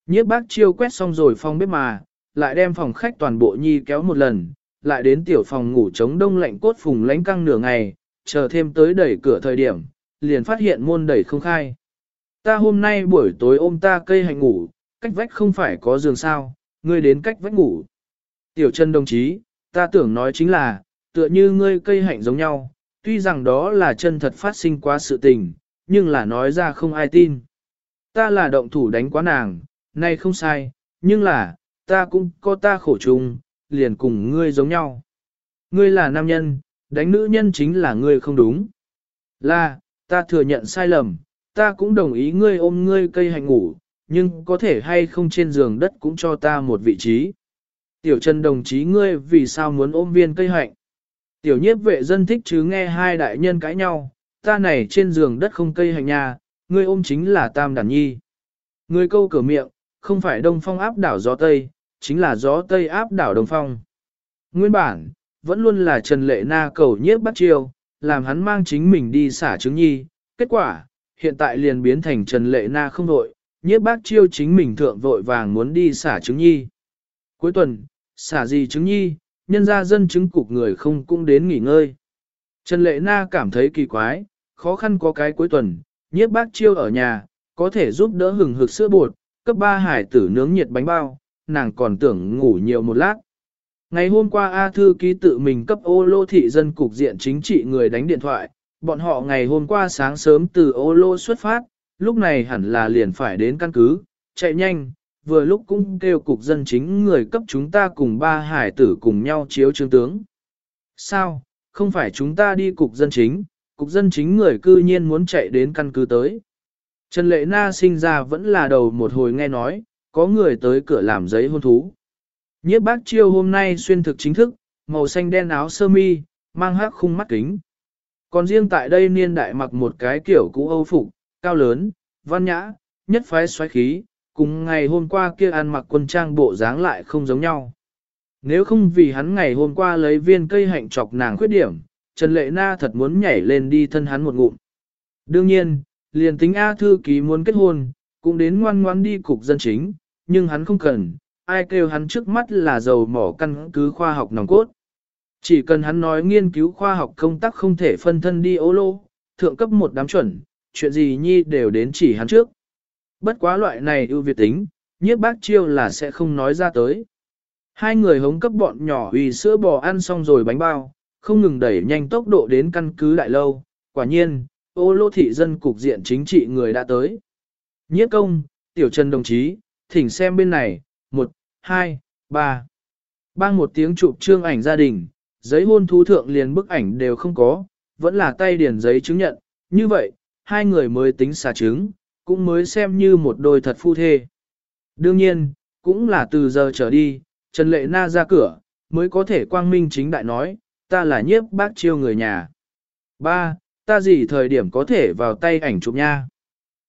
[SPEAKER 1] Nhiếp bác chiêu quét xong rồi phòng bếp mà, lại đem phòng khách toàn bộ nhi kéo một lần, lại đến tiểu phòng ngủ chống đông lạnh cốt phùng lánh căng nửa ngày, chờ thêm tới đẩy cửa thời điểm, liền phát hiện môn đẩy không khai. Ta hôm nay buổi tối ôm ta cây hành ngủ, cách vách không phải có giường sao, ngươi đến cách vách ngủ. Tiểu chân đồng chí, ta tưởng nói chính là, tựa như ngươi cây hạnh giống nhau, tuy rằng đó là chân thật phát sinh qua sự tình, nhưng là nói ra không ai tin. Ta là động thủ đánh quá nàng, nay không sai, nhưng là, ta cũng có ta khổ chung, liền cùng ngươi giống nhau. Ngươi là nam nhân, đánh nữ nhân chính là ngươi không đúng. Là, ta thừa nhận sai lầm, ta cũng đồng ý ngươi ôm ngươi cây hạnh ngủ, nhưng có thể hay không trên giường đất cũng cho ta một vị trí. Tiểu Trần đồng chí ngươi vì sao muốn ôm viên cây hạnh? Tiểu nhiếp vệ dân thích chứ nghe hai đại nhân cãi nhau, ta này trên giường đất không cây hạnh nhà, ngươi ôm chính là tam đàn nhi. Ngươi câu cửa miệng, không phải đông phong áp đảo gió Tây, chính là gió Tây áp đảo đông phong. Nguyên bản, vẫn luôn là Trần Lệ Na cầu nhiếp bắt chiêu, làm hắn mang chính mình đi xả trứng nhi. Kết quả, hiện tại liền biến thành Trần Lệ Na không đội, nhiếp bác chiêu chính mình thượng vội vàng muốn đi xả trứng nhi. Cuối tuần, xả gì trứng nhi, nhân ra dân chứng cục người không cũng đến nghỉ ngơi. Trần Lệ Na cảm thấy kỳ quái, khó khăn có cái cuối tuần, nhiếp bác chiêu ở nhà, có thể giúp đỡ hừng hực sữa bột, cấp ba hải tử nướng nhiệt bánh bao, nàng còn tưởng ngủ nhiều một lát. Ngày hôm qua A Thư ký tự mình cấp ô lô thị dân cục diện chính trị người đánh điện thoại, bọn họ ngày hôm qua sáng sớm từ ô lô xuất phát, lúc này hẳn là liền phải đến căn cứ, chạy nhanh, vừa lúc cũng kêu cục dân chính người cấp chúng ta cùng ba hải tử cùng nhau chiếu trương tướng. Sao, không phải chúng ta đi cục dân chính, cục dân chính người cư nhiên muốn chạy đến căn cứ tới. Trần Lệ Na sinh ra vẫn là đầu một hồi nghe nói, có người tới cửa làm giấy hôn thú. Nhiếp bác chiêu hôm nay xuyên thực chính thức, màu xanh đen áo sơ mi, mang hắc khung mắt kính. Còn riêng tại đây niên đại mặc một cái kiểu cũ âu phục, cao lớn, văn nhã, nhất phái xoáy khí, cùng ngày hôm qua kia ăn mặc quân trang bộ dáng lại không giống nhau. Nếu không vì hắn ngày hôm qua lấy viên cây hạnh chọc nàng khuyết điểm, Trần Lệ Na thật muốn nhảy lên đi thân hắn một ngụm. Đương nhiên, liền tính A thư ký muốn kết hôn, cũng đến ngoan ngoan đi cục dân chính, nhưng hắn không cần, ai kêu hắn trước mắt là dầu mỏ căn cứ khoa học nòng cốt. Chỉ cần hắn nói nghiên cứu khoa học công tác không thể phân thân đi ô lô, thượng cấp một đám chuẩn, chuyện gì nhi đều đến chỉ hắn trước. Bất quá loại này ưu việt tính, nhiếp bác chiêu là sẽ không nói ra tới. Hai người hống cấp bọn nhỏ vì sữa bò ăn xong rồi bánh bao, không ngừng đẩy nhanh tốc độ đến căn cứ đại lâu. Quả nhiên, ô lô thị dân cục diện chính trị người đã tới. Nhiếp công, tiểu trần đồng chí, thỉnh xem bên này, một, hai, ba. Bang một tiếng chụp trương ảnh gia đình, giấy hôn thú thượng liền bức ảnh đều không có, vẫn là tay điền giấy chứng nhận, như vậy, hai người mới tính xả trứng, cũng mới xem như một đôi thật phu thê. Đương nhiên, cũng là từ giờ trở đi, Trần Lệ Na ra cửa, mới có thể quang minh chính đại nói, ta là nhiếp bác chiêu người nhà. Ba, ta gì thời điểm có thể vào tay ảnh chụp nha.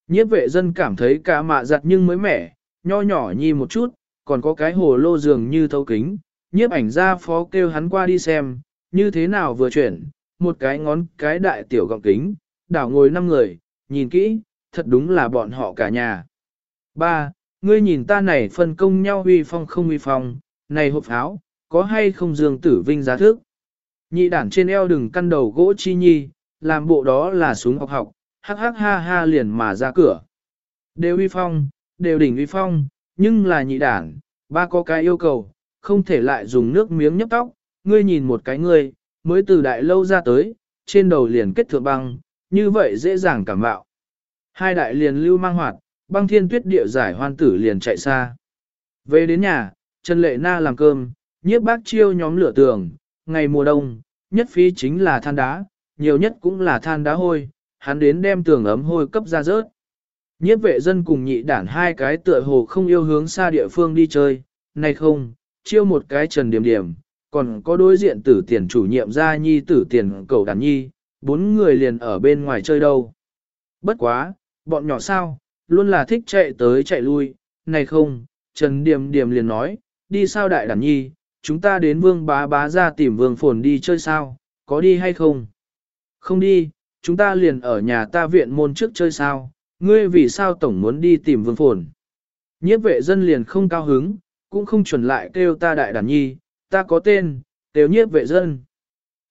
[SPEAKER 1] Nhiếp vệ dân cảm thấy cả mạ giặt nhưng mới mẻ, nho nhỏ nhi một chút, còn có cái hồ lô dường như thấu kính. Nhiếp ảnh ra phó kêu hắn qua đi xem, như thế nào vừa chuyển, một cái ngón cái đại tiểu gọng kính, đảo ngồi năm người, nhìn kỹ, thật đúng là bọn họ cả nhà. Ba, ngươi nhìn ta này phân công nhau uy phong không uy phong, này hộp áo, có hay không dương tử vinh giá thức. Nhị đản trên eo đừng căn đầu gỗ chi nhi, làm bộ đó là súng học học, hắc hắc ha ha liền mà ra cửa. Đều uy phong, đều đỉnh uy phong, nhưng là nhị đản, ba có cái yêu cầu, không thể lại dùng nước miếng nhấp tóc, ngươi nhìn một cái ngươi, mới từ đại lâu ra tới, trên đầu liền kết thượng băng, như vậy dễ dàng cảm bạo. Hai đại liền lưu mang hoạt, băng thiên tuyết địa giải hoan tử liền chạy xa. Về đến nhà, Trần Lệ Na làm cơm, nhiếp bác chiêu nhóm lửa tường, ngày mùa đông, nhất phí chính là than đá, nhiều nhất cũng là than đá hôi, hắn đến đem tường ấm hôi cấp ra rớt. Nhiếp vệ dân cùng nhị đản hai cái tựa hồ không yêu hướng xa địa phương đi chơi, nay không, chiêu một cái trần điểm điểm, còn có đối diện tử tiền chủ nhiệm gia nhi tử tiền cầu đàn nhi, bốn người liền ở bên ngoài chơi đâu. Bất quá, bọn nhỏ sao, luôn là thích chạy tới chạy lui, này không, Trần Điềm Điềm liền nói, đi sao đại đàn nhi, chúng ta đến vương bá bá ra tìm vương phồn đi chơi sao, có đi hay không? Không đi, chúng ta liền ở nhà ta viện môn trước chơi sao, ngươi vì sao tổng muốn đi tìm vương phồn? Nhiếp vệ dân liền không cao hứng, cũng không chuẩn lại kêu ta đại đàn nhi, ta có tên, đều nhiếp vệ dân.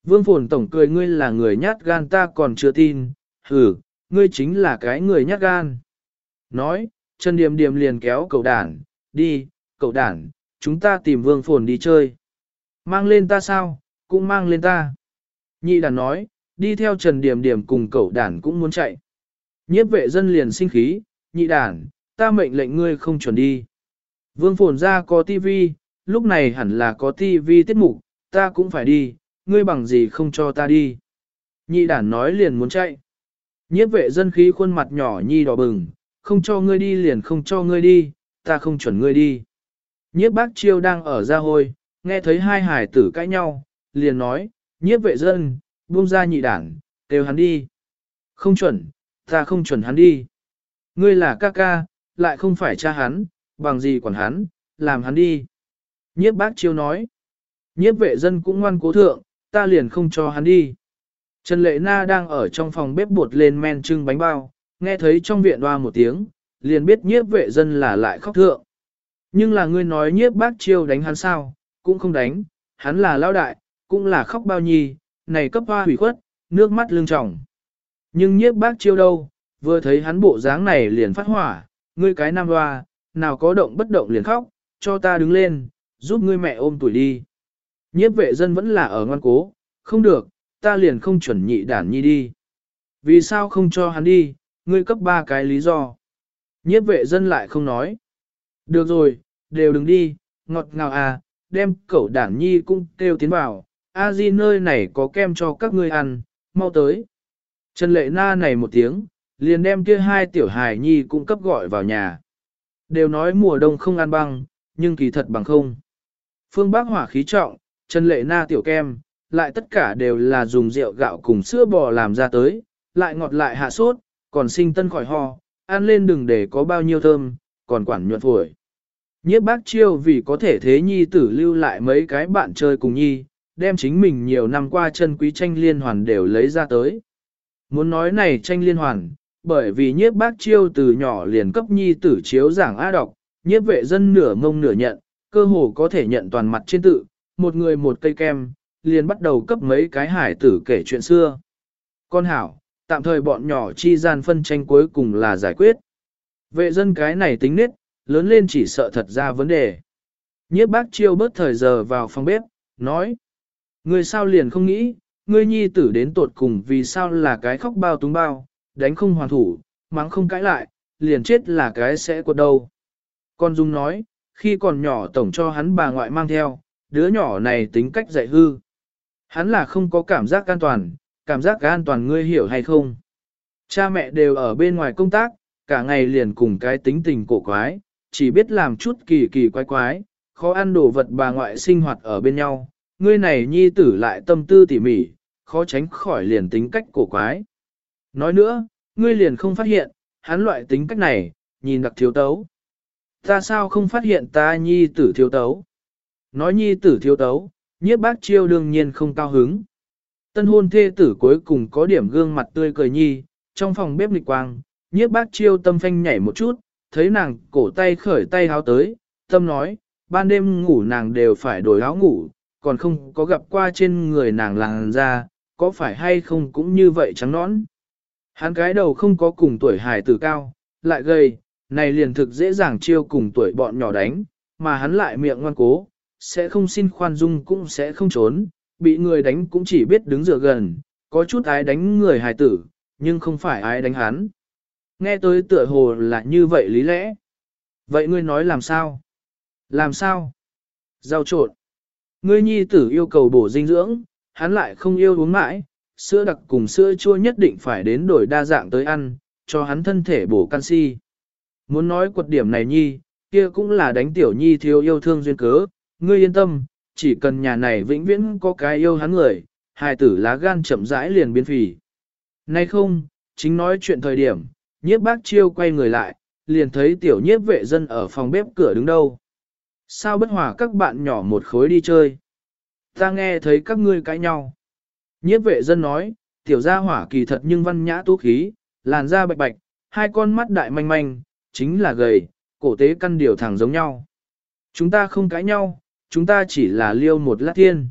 [SPEAKER 1] Vương phồn tổng cười ngươi là người nhát gan ta còn chưa tin, hử, ngươi chính là cái người nhát gan. Nói, Trần Điềm Điềm liền kéo cậu Đản. đi, cậu Đản, chúng ta tìm vương phồn đi chơi. Mang lên ta sao, cũng mang lên ta. Nhị đàn nói, đi theo Trần Điềm Điềm cùng cậu đàn cũng muốn chạy. Nhiếp vệ dân liền sinh khí, nhị đàn, ta mệnh lệnh ngươi không chuẩn đi. Vương phồn ra có tivi, lúc này hẳn là có tivi tiết mục, ta cũng phải đi, ngươi bằng gì không cho ta đi. Nhị đàn nói liền muốn chạy. Nhiếp vệ dân khí khuôn mặt nhỏ nhi đỏ bừng, không cho ngươi đi liền không cho ngươi đi, ta không chuẩn ngươi đi. Nhiếp bác chiêu đang ở ra hôi, nghe thấy hai hải tử cãi nhau, liền nói, nhiếp vệ dân, buông ra nhị đảng, kêu hắn đi. Không chuẩn, ta không chuẩn hắn đi. Ngươi là ca ca, lại không phải cha hắn, bằng gì quản hắn, làm hắn đi. Nhiếp bác chiêu nói, nhiếp vệ dân cũng ngoan cố thượng, ta liền không cho hắn đi. Trần Lệ Na đang ở trong phòng bếp bột lên men trưng bánh bao, nghe thấy trong viện hoa một tiếng, liền biết nhiếp vệ dân là lại khóc thượng. Nhưng là ngươi nói nhiếp bác chiêu đánh hắn sao, cũng không đánh, hắn là lao đại, cũng là khóc bao nhi, này cấp hoa hủy khuất, nước mắt lưng tròng. Nhưng nhiếp bác chiêu đâu, vừa thấy hắn bộ dáng này liền phát hỏa, ngươi cái nam hoa, nào có động bất động liền khóc, cho ta đứng lên, giúp ngươi mẹ ôm tuổi đi. Nhiếp vệ dân vẫn là ở ngoan cố, không được, ta liền không chuẩn nhị đản nhi đi. Vì sao không cho hắn đi, ngươi cấp ba cái lý do. Nhiếp vệ dân lại không nói. Được rồi, đều đừng đi, ngọt ngào à, đem cẩu đản nhi cũng kêu tiến vào, a di nơi này có kem cho các ngươi ăn, mau tới. Trần lệ na này một tiếng, liền đem kia hai tiểu hài nhi cũng cấp gọi vào nhà. Đều nói mùa đông không ăn băng, nhưng kỳ thật bằng không. Phương Bắc hỏa khí trọng, Trần lệ na tiểu kem, lại tất cả đều là dùng rượu gạo cùng sữa bò làm ra tới, lại ngọt lại hạ sốt, còn sinh tân khỏi ho, ăn lên đừng để có bao nhiêu thơm, còn quản nhuận phổi. Nhiếp bác chiêu vì có thể thế nhi tử lưu lại mấy cái bạn chơi cùng nhi, đem chính mình nhiều năm qua chân quý tranh liên hoàn đều lấy ra tới. Muốn nói này tranh liên hoàn, bởi vì nhiếp bác chiêu từ nhỏ liền cấp nhi tử chiếu giảng á đọc, nhiếp vệ dân nửa mông nửa nhận, cơ hồ có thể nhận toàn mặt trên tự, một người một cây kem, liền bắt đầu cấp mấy cái hải tử kể chuyện xưa. Con hảo, tạm thời bọn nhỏ chi gian phân tranh cuối cùng là giải quyết. Vệ dân cái này tính nết, lớn lên chỉ sợ thật ra vấn đề. Nhiếp bác chiêu bớt thời giờ vào phòng bếp, nói. người sao liền không nghĩ, ngươi nhi tử đến tột cùng vì sao là cái khóc bao túng bao, đánh không hoàn thủ, mắng không cãi lại, liền chết là cái sẽ quật đâu. Con Dung nói, khi còn nhỏ tổng cho hắn bà ngoại mang theo, đứa nhỏ này tính cách dạy hư. Hắn là không có cảm giác an toàn, cảm giác an toàn ngươi hiểu hay không. Cha mẹ đều ở bên ngoài công tác, cả ngày liền cùng cái tính tình cổ quái, chỉ biết làm chút kỳ kỳ quái quái, khó ăn đồ vật bà ngoại sinh hoạt ở bên nhau, ngươi này nhi tử lại tâm tư tỉ mỉ, khó tránh khỏi liền tính cách cổ quái. Nói nữa, ngươi liền không phát hiện, hắn loại tính cách này, nhìn đặc thiếu tấu. Ta sao không phát hiện ta nhi tử thiếu tấu? Nói nhi tử thiếu tấu, nhiếp bác chiêu đương nhiên không cao hứng. Tân hôn thê tử cuối cùng có điểm gương mặt tươi cười nhi, trong phòng bếp lịch quang, nhiếp bác chiêu tâm phanh nhảy một chút, thấy nàng cổ tay khởi tay háo tới, tâm nói, ban đêm ngủ nàng đều phải đổi áo ngủ, còn không có gặp qua trên người nàng làng ra, có phải hay không cũng như vậy trắng nõn. Hắn cái đầu không có cùng tuổi hài tử cao, lại gầy, này liền thực dễ dàng chiêu cùng tuổi bọn nhỏ đánh, mà hắn lại miệng ngoan cố, sẽ không xin khoan dung cũng sẽ không trốn, bị người đánh cũng chỉ biết đứng dựa gần, có chút ái đánh người hài tử, nhưng không phải ai đánh hắn. Nghe tới tựa hồ là như vậy lý lẽ. Vậy ngươi nói làm sao? Làm sao? Giao trộn. Ngươi nhi tử yêu cầu bổ dinh dưỡng, hắn lại không yêu uống mãi, sữa đặc cùng sữa chua nhất định phải đến đổi đa dạng tới ăn, cho hắn thân thể bổ canxi. Muốn nói quật điểm này nhi, kia cũng là đánh tiểu nhi thiếu yêu thương duyên cớ, ngươi yên tâm, chỉ cần nhà này vĩnh viễn có cái yêu hắn người, hài tử lá gan chậm rãi liền biến phì. Nay không, chính nói chuyện thời điểm, nhiếp bác chiêu quay người lại, liền thấy tiểu nhiếp vệ dân ở phòng bếp cửa đứng đâu. Sao bất hòa các bạn nhỏ một khối đi chơi? Ta nghe thấy các ngươi cãi nhau. Nhiếp vệ dân nói, tiểu gia hỏa kỳ thật nhưng văn nhã tú khí, làn da bạch bạch, hai con mắt đại manh manh, chính là gầy, cổ tế căn điều thẳng giống nhau. Chúng ta không cãi nhau, chúng ta chỉ là liêu một lát thiên.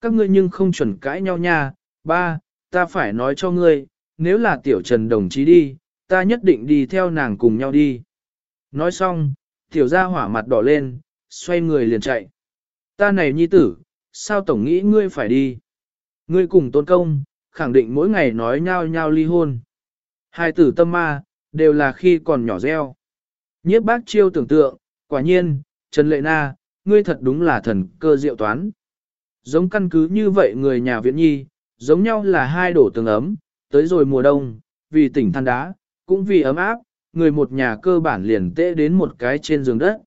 [SPEAKER 1] Các ngươi nhưng không chuẩn cãi nhau nha, ba, ta phải nói cho ngươi, nếu là tiểu trần đồng chí đi, ta nhất định đi theo nàng cùng nhau đi. Nói xong, tiểu gia hỏa mặt đỏ lên, xoay người liền chạy. Ta này nhi tử, sao tổng nghĩ ngươi phải đi? Ngươi cùng tôn công, khẳng định mỗi ngày nói nhau nhau ly hôn. Hai tử tâm ma, đều là khi còn nhỏ reo. Nhiếp bác chiêu tưởng tượng, quả nhiên, Trần Lệ Na, ngươi thật đúng là thần cơ diệu toán. Giống căn cứ như vậy người nhà viện nhi, giống nhau là hai đổ tường ấm, tới rồi mùa đông, vì tỉnh than đá, cũng vì ấm áp, người một nhà cơ bản liền tệ đến một cái trên giường đất.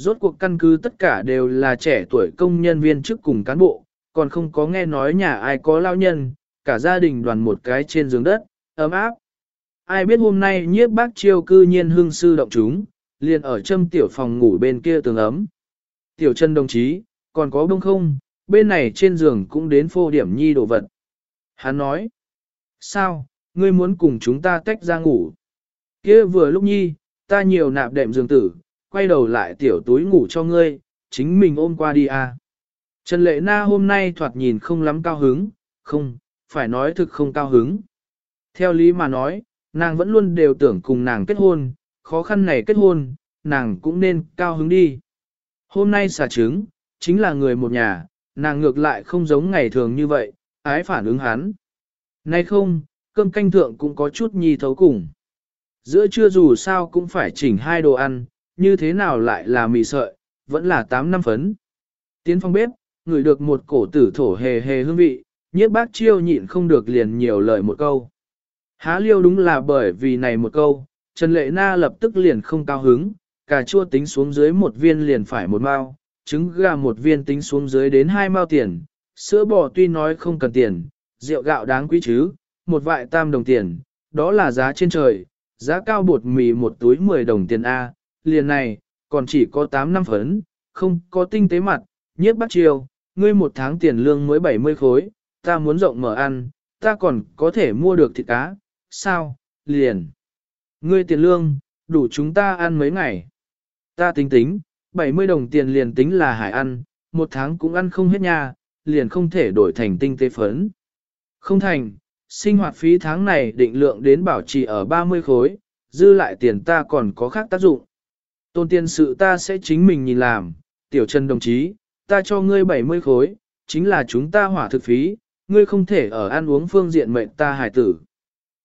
[SPEAKER 1] Rốt cuộc căn cứ tất cả đều là trẻ tuổi công nhân viên chức cùng cán bộ, còn không có nghe nói nhà ai có lao nhân, cả gia đình đoàn một cái trên giường đất, ấm áp. Ai biết hôm nay nhiếp bác chiêu cư nhiên hương sư động chúng, liền ở châm tiểu phòng ngủ bên kia tường ấm. Tiểu chân đồng chí, còn có bông không, bên này trên giường cũng đến phô điểm nhi đồ vật. Hắn nói, sao, ngươi muốn cùng chúng ta tách ra ngủ. kia vừa lúc nhi, ta nhiều nạp đệm giường tử, quay đầu lại tiểu túi ngủ cho ngươi, chính mình ôm qua đi à. Trần Lệ Na hôm nay thoạt nhìn không lắm cao hứng, không, phải nói thực không cao hứng. Theo lý mà nói, nàng vẫn luôn đều tưởng cùng nàng kết hôn, khó khăn này kết hôn, nàng cũng nên cao hứng đi. Hôm nay xả trứng, chính là người một nhà, nàng ngược lại không giống ngày thường như vậy, ái phản ứng hắn. Nay không, cơm canh thượng cũng có chút nhi thấu cùng. Giữa trưa dù sao cũng phải chỉnh hai đồ ăn, như thế nào lại là mì sợi, vẫn là 8 năm phấn. Tiến phong bếp, ngửi được một cổ tử thổ hề hề hương vị, nhiếp bác chiêu nhịn không được liền nhiều lời một câu. Há liêu đúng là bởi vì này một câu, Trần Lệ Na lập tức liền không cao hứng, cà chua tính xuống dưới một viên liền phải một mao, trứng gà một viên tính xuống dưới đến hai mao tiền, sữa bò tuy nói không cần tiền, rượu gạo đáng quý chứ, một vại tam đồng tiền, đó là giá trên trời, giá cao bột mì một túi 10 đồng tiền A, liền này, còn chỉ có 8 năm phấn, không có tinh tế mặt, nhiếp bắt chiều, ngươi một tháng tiền lương mới 70 khối, ta muốn rộng mở ăn, ta còn có thể mua được thịt cá, sao, liền. Ngươi tiền lương, đủ chúng ta ăn mấy ngày. Ta tính tính, 70 đồng tiền liền tính là hải ăn, một tháng cũng ăn không hết nha, liền không thể đổi thành tinh tế phấn. Không thành, sinh hoạt phí tháng này định lượng đến bảo trì ở 30 khối, dư lại tiền ta còn có khác tác dụng. Tôn tiên sự ta sẽ chính mình nhìn làm, tiểu trần đồng chí, ta cho ngươi 70 khối, chính là chúng ta hỏa thực phí, ngươi không thể ở ăn uống phương diện mệnh ta hải tử.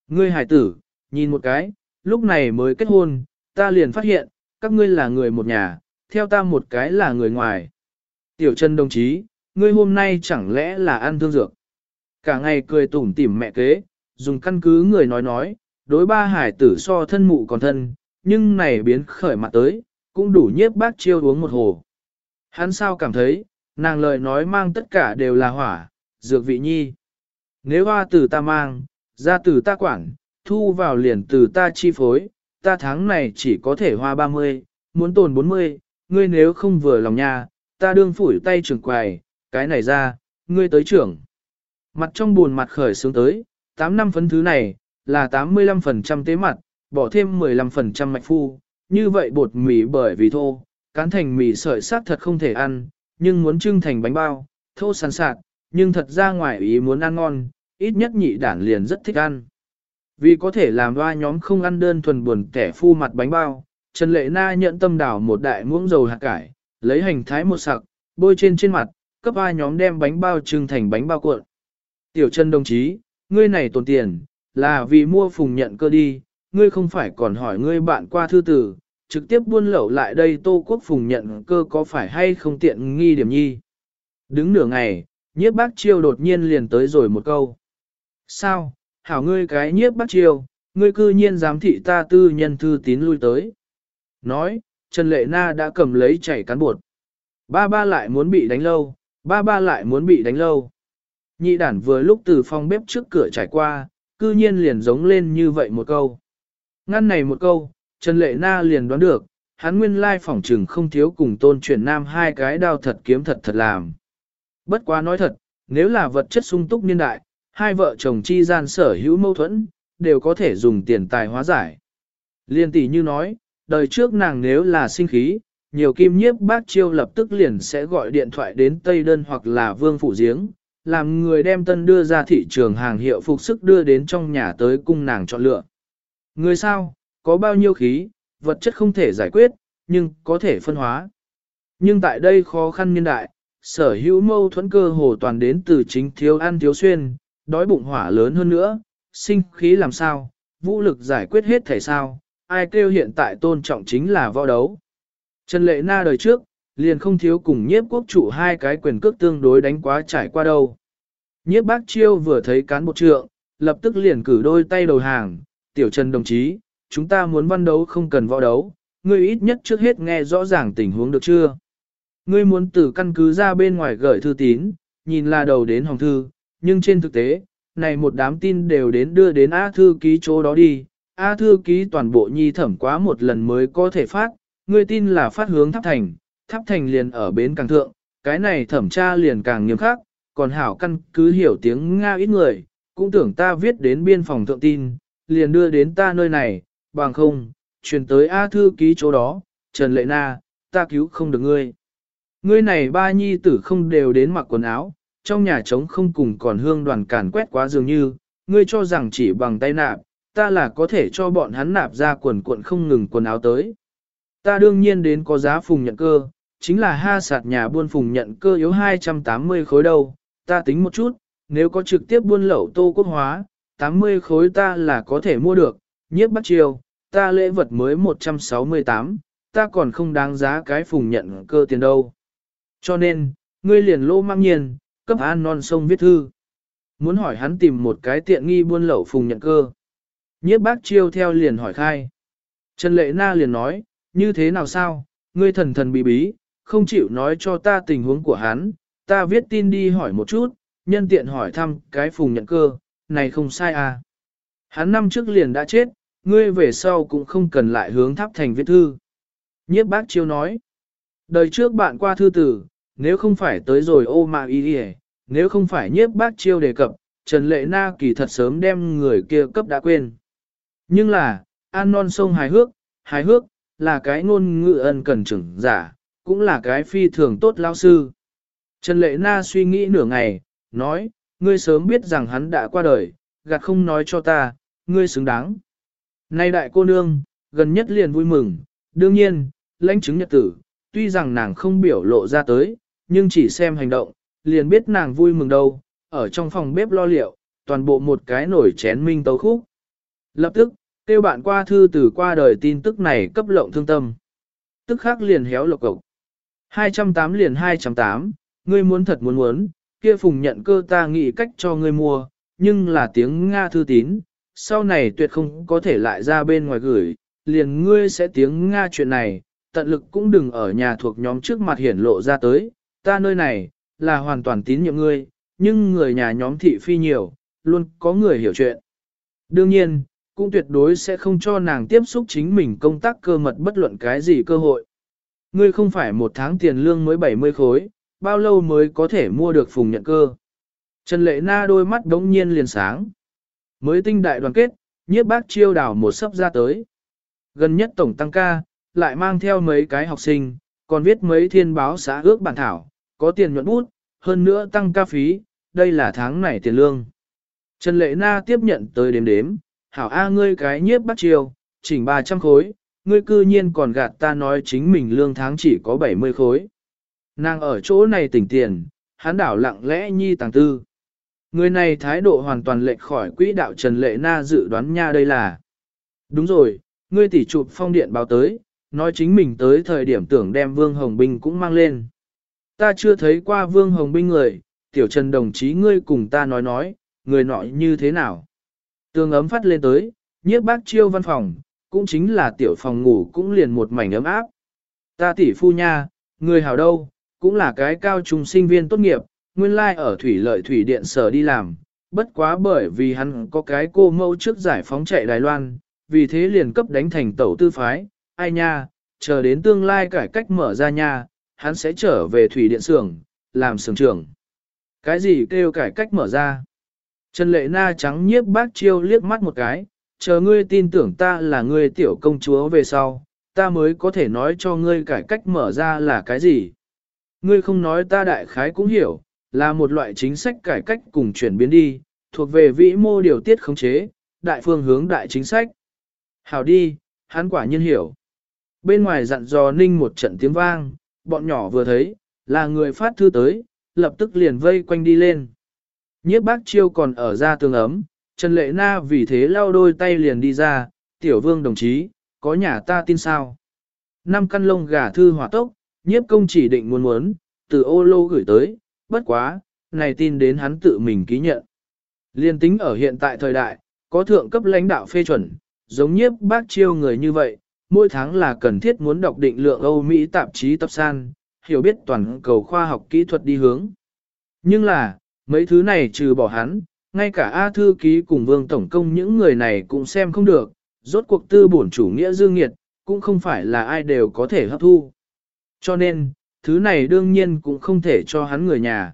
[SPEAKER 1] Ngươi hải tử, nhìn một cái, lúc này mới kết hôn, ta liền phát hiện, các ngươi là người một nhà, theo ta một cái là người ngoài. Tiểu Trần đồng chí, ngươi hôm nay chẳng lẽ là ăn thương dược? Cả ngày cười tủm tỉm mẹ kế, dùng căn cứ người nói nói, đối ba hải tử so thân mụ còn thân, nhưng này biến khởi mặt tới, cũng đủ nhiếp bác chiêu uống một hồ. Hắn sao cảm thấy, nàng lời nói mang tất cả đều là hỏa, dược vị nhi. Nếu hoa tử ta mang, ra tử ta quản, thu vào liền từ ta chi phối, ta tháng này chỉ có thể hoa 30, muốn tồn 40, ngươi nếu không vừa lòng nha, ta đương phủi tay trưởng quài, cái này ra, ngươi tới trưởng. Mặt trong buồn mặt khởi sướng tới, 8 năm phấn thứ này, là 85% tế mặt, bỏ thêm 15% mạch phu, như vậy bột mì bởi vì thô, cán thành mì sợi sắc thật không thể ăn, nhưng muốn trưng thành bánh bao, thô sàn sạt, nhưng thật ra ngoài ý muốn ăn ngon, ít nhất nhị đản liền rất thích ăn. Vì có thể làm loa nhóm không ăn đơn thuần buồn kẻ phu mặt bánh bao, Trần Lệ Na nhận tâm đảo một đại muỗng dầu hạt cải, lấy hành thái một sặc, bôi trên trên mặt, cấp hai nhóm đem bánh bao trưng thành bánh bao cuộn. Tiểu Trần đồng chí, ngươi này tồn tiền, là vì mua phùng nhận cơ đi, ngươi không phải còn hỏi ngươi bạn qua thư tử, trực tiếp buôn lậu lại đây Tô Quốc phùng nhận cơ có phải hay không tiện nghi điểm nhi. Đứng nửa ngày, nhiếp bác chiêu đột nhiên liền tới rồi một câu. Sao, hảo ngươi cái nhiếp bác chiêu, ngươi cư nhiên dám thị ta tư nhân thư tín lui tới. Nói, Trần Lệ Na đã cầm lấy chảy cán bột. Ba ba lại muốn bị đánh lâu, ba ba lại muốn bị đánh lâu. Nhị đản vừa lúc từ phòng bếp trước cửa trải qua, cư nhiên liền giống lên như vậy một câu. Ngăn này một câu, Trần Lệ Na liền đoán được, hắn nguyên lai phỏng trừng không thiếu cùng tôn chuyển nam hai cái đao thật kiếm thật thật làm. Bất quá nói thật, nếu là vật chất sung túc niên đại, hai vợ chồng chi gian sở hữu mâu thuẫn, đều có thể dùng tiền tài hóa giải. Liên tỷ như nói, đời trước nàng nếu là sinh khí, nhiều kim nhiếp bác chiêu lập tức liền sẽ gọi điện thoại đến Tây Đơn hoặc là Vương Phủ Giếng, làm người đem tân đưa ra thị trường hàng hiệu phục sức đưa đến trong nhà tới cung nàng chọn lựa. Người sao, có bao nhiêu khí, vật chất không thể giải quyết, nhưng có thể phân hóa. Nhưng tại đây khó khăn niên đại, sở hữu mâu thuẫn cơ hồ toàn đến từ chính thiếu ăn thiếu xuyên, đói bụng hỏa lớn hơn nữa, sinh khí làm sao, vũ lực giải quyết hết thể sao, ai kêu hiện tại tôn trọng chính là võ đấu. Trần Lệ Na đời trước, liền không thiếu cùng nhiếp quốc chủ hai cái quyền cước tương đối đánh quá trải qua đâu. Nhiếp bác chiêu vừa thấy cán bộ trượng, lập tức liền cử đôi tay đầu hàng, tiểu trần đồng chí, chúng ta muốn văn đấu không cần võ đấu, ngươi ít nhất trước hết nghe rõ ràng tình huống được chưa. Ngươi muốn từ căn cứ ra bên ngoài gửi thư tín, nhìn là đầu đến hồng thư, nhưng trên thực tế, này một đám tin đều đến đưa đến A thư ký chỗ đó đi, A thư ký toàn bộ nhi thẩm quá một lần mới có thể phát, ngươi tin là phát hướng tháp thành, tháp thành liền ở bến càng thượng, cái này thẩm tra liền càng nghiêm khắc, còn hảo căn cứ hiểu tiếng Nga ít người, cũng tưởng ta viết đến biên phòng thượng tin, liền đưa đến ta nơi này, bằng không, truyền tới A thư ký chỗ đó, Trần Lệ Na, ta cứu không được ngươi. Ngươi này ba nhi tử không đều đến mặc quần áo, trong nhà trống không cùng còn hương đoàn càn quét quá dường như, ngươi cho rằng chỉ bằng tay nạp, ta là có thể cho bọn hắn nạp ra quần cuộn không ngừng quần áo tới. Ta đương nhiên đến có giá phùng nhận cơ, chính là ha sạt nhà buôn phùng nhận cơ yếu 280 khối đâu, ta tính một chút, nếu có trực tiếp buôn lậu tô quốc hóa, 80 khối ta là có thể mua được, nhiếp bắt chiêu, ta lễ vật mới 168, ta còn không đáng giá cái phùng nhận cơ tiền đâu. Cho nên, ngươi liền lô mang nhiên, cấp an non sông viết thư. Muốn hỏi hắn tìm một cái tiện nghi buôn lậu phùng nhận cơ. Nhiếp bác chiêu theo liền hỏi khai. Trần Lệ Na liền nói, như thế nào sao, ngươi thần thần bí bí, không chịu nói cho ta tình huống của hắn, ta viết tin đi hỏi một chút, nhân tiện hỏi thăm cái phùng nhận cơ, này không sai à. Hắn năm trước liền đã chết, ngươi về sau cũng không cần lại hướng tháp thành viết thư. Nhiếp bác chiêu nói, đời trước bạn qua thư tử, nếu không phải tới rồi ô mà y đi nếu không phải nhiếp bác chiêu đề cập, Trần Lệ Na kỳ thật sớm đem người kia cấp đã quên. Nhưng là, An non sông hài hước, hài hước, là cái ngôn ngữ ân cần trưởng giả, cũng là cái phi thường tốt lao sư. Trần Lệ Na suy nghĩ nửa ngày, nói, ngươi sớm biết rằng hắn đã qua đời, gạt không nói cho ta, ngươi xứng đáng. Nay đại cô nương, gần nhất liền vui mừng, đương nhiên, lãnh chứng nhật tử, tuy rằng nàng không biểu lộ ra tới, nhưng chỉ xem hành động, liền biết nàng vui mừng đâu, ở trong phòng bếp lo liệu, toàn bộ một cái nổi chén minh tấu khúc. Lập tức, kêu bạn qua thư từ qua đời tin tức này cấp lộng thương tâm. Tức khắc liền héo lộc cộc. 208 liền 208, ngươi muốn thật muốn muốn, kia phùng nhận cơ ta nghĩ cách cho ngươi mua, nhưng là tiếng Nga thư tín, sau này tuyệt không có thể lại ra bên ngoài gửi, liền ngươi sẽ tiếng Nga chuyện này, tận lực cũng đừng ở nhà thuộc nhóm trước mặt hiển lộ ra tới, ta nơi này, là hoàn toàn tín nhiệm ngươi, nhưng người nhà nhóm thị phi nhiều, luôn có người hiểu chuyện. Đương nhiên, cũng tuyệt đối sẽ không cho nàng tiếp xúc chính mình công tác cơ mật bất luận cái gì cơ hội. Ngươi không phải một tháng tiền lương mới 70 khối, bao lâu mới có thể mua được phùng nhận cơ. Trần Lệ Na đôi mắt đống nhiên liền sáng. Mới tinh đại đoàn kết, nhiếp bác chiêu đảo một sấp ra tới. Gần nhất tổng tăng ca, lại mang theo mấy cái học sinh, còn viết mấy thiên báo xã ước bản thảo, có tiền nhuận bút, hơn nữa tăng ca phí, đây là tháng này tiền lương. Trần Lệ Na tiếp nhận tới đếm đếm, hảo A ngươi cái nhiếp bắt chiều, chỉnh 300 khối, ngươi cư nhiên còn gạt ta nói chính mình lương tháng chỉ có 70 khối. Nàng ở chỗ này tỉnh tiền, hắn đảo lặng lẽ nhi tàng tư. Người này thái độ hoàn toàn lệch khỏi quỹ đạo Trần Lệ Na dự đoán nha đây là. Đúng rồi, ngươi tỷ chụp phong điện báo tới, nói chính mình tới thời điểm tưởng đem Vương Hồng Binh cũng mang lên. Ta chưa thấy qua Vương Hồng Binh người, tiểu Trần đồng chí ngươi cùng ta nói nói, người nọ như thế nào. Tường ấm phát lên tới, nhiếp bác chiêu văn phòng, cũng chính là tiểu phòng ngủ cũng liền một mảnh ấm áp. Ta tỷ phu nha, người hảo đâu, cũng là cái cao trung sinh viên tốt nghiệp, nguyên lai like ở thủy lợi thủy điện sở đi làm, bất quá bởi vì hắn có cái cô mâu trước giải phóng chạy Đài Loan, vì thế liền cấp đánh thành tẩu tư phái, ai nha, chờ đến tương lai cải cách mở ra nha, hắn sẽ trở về thủy điện xưởng, làm xưởng trưởng. Cái gì kêu cải cách mở ra? Trần Lệ Na trắng nhiếp bác chiêu liếc mắt một cái, chờ ngươi tin tưởng ta là ngươi tiểu công chúa về sau, ta mới có thể nói cho ngươi cải cách mở ra là cái gì. Ngươi không nói ta đại khái cũng hiểu, là một loại chính sách cải cách cùng chuyển biến đi, thuộc về vĩ mô điều tiết khống chế, đại phương hướng đại chính sách. Hảo đi, hắn quả nhiên hiểu. Bên ngoài dặn dò ninh một trận tiếng vang, bọn nhỏ vừa thấy, là người phát thư tới, lập tức liền vây quanh đi lên. Nhiếp bác chiêu còn ở ra tường ấm, Trần Lệ Na vì thế lau đôi tay liền đi ra, tiểu vương đồng chí, có nhà ta tin sao. Năm căn lông gà thư hỏa tốc, nhiếp công chỉ định muốn muốn, từ ô lô gửi tới, bất quá, này tin đến hắn tự mình ký nhận. Liên tính ở hiện tại thời đại, có thượng cấp lãnh đạo phê chuẩn, giống nhiếp bác chiêu người như vậy, mỗi tháng là cần thiết muốn đọc định lượng Âu Mỹ tạp chí tập san, hiểu biết toàn cầu khoa học kỹ thuật đi hướng. Nhưng là, mấy thứ này trừ bỏ hắn, ngay cả A Thư Ký cùng Vương Tổng Công những người này cũng xem không được, rốt cuộc tư bổn chủ nghĩa dương nghiệt, cũng không phải là ai đều có thể hấp thu. Cho nên, thứ này đương nhiên cũng không thể cho hắn người nhà.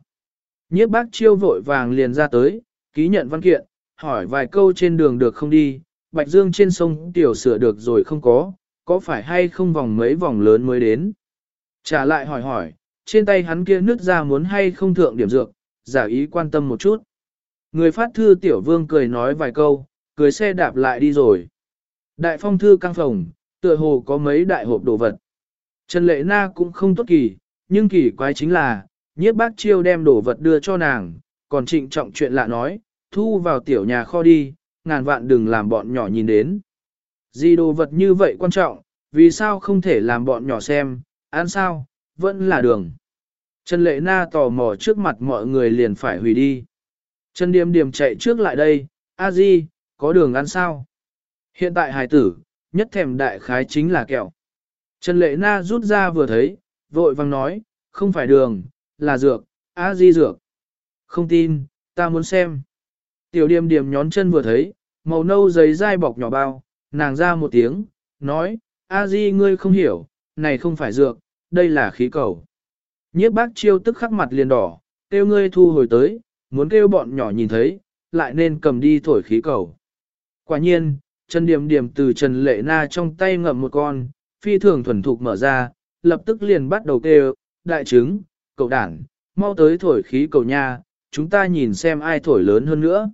[SPEAKER 1] Nhiếp bác chiêu vội vàng liền ra tới, ký nhận văn kiện, hỏi vài câu trên đường được không đi, Bạch Dương trên sông tiểu sửa được rồi không có, có phải hay không vòng mấy vòng lớn mới đến. Trả lại hỏi hỏi, trên tay hắn kia nứt ra muốn hay không thượng điểm dược, giả ý quan tâm một chút. Người phát thư tiểu vương cười nói vài câu, cười xe đạp lại đi rồi. Đại phong thư căng phòng, tựa hồ có mấy đại hộp đồ vật. Trần Lệ Na cũng không tốt kỳ, nhưng kỳ quái chính là, nhiếp bác chiêu đem đồ vật đưa cho nàng, còn trịnh trọng chuyện lạ nói, thu vào tiểu nhà kho đi, ngàn vạn đừng làm bọn nhỏ nhìn đến. Gì đồ vật như vậy quan trọng, vì sao không thể làm bọn nhỏ xem, ăn sao, vẫn là đường. Trần Lệ Na tò mò trước mặt mọi người liền phải hủy đi. Trần Điềm Điềm chạy trước lại đây, a di, có đường ăn sao? Hiện tại hài tử, nhất thèm đại khái chính là kẹo. Trần Lệ Na rút ra vừa thấy, vội vang nói, không phải đường, là dược, a di dược. Không tin, ta muốn xem. Tiểu Điềm Điềm nhón chân vừa thấy, màu nâu giấy dai bọc nhỏ bao, nàng ra một tiếng, nói, a di ngươi không hiểu, này không phải dược, đây là khí cầu. Nhiếp bác chiêu tức khắc mặt liền đỏ, kêu ngươi thu hồi tới, muốn kêu bọn nhỏ nhìn thấy, lại nên cầm đi thổi khí cầu. Quả nhiên, Trần Điềm Điềm từ Trần Lệ Na trong tay ngậm một con, phi thường thuần thục mở ra, lập tức liền bắt đầu kêu, đại trứng, cậu đảng, mau tới thổi khí cầu nha, chúng ta nhìn xem ai thổi lớn hơn nữa.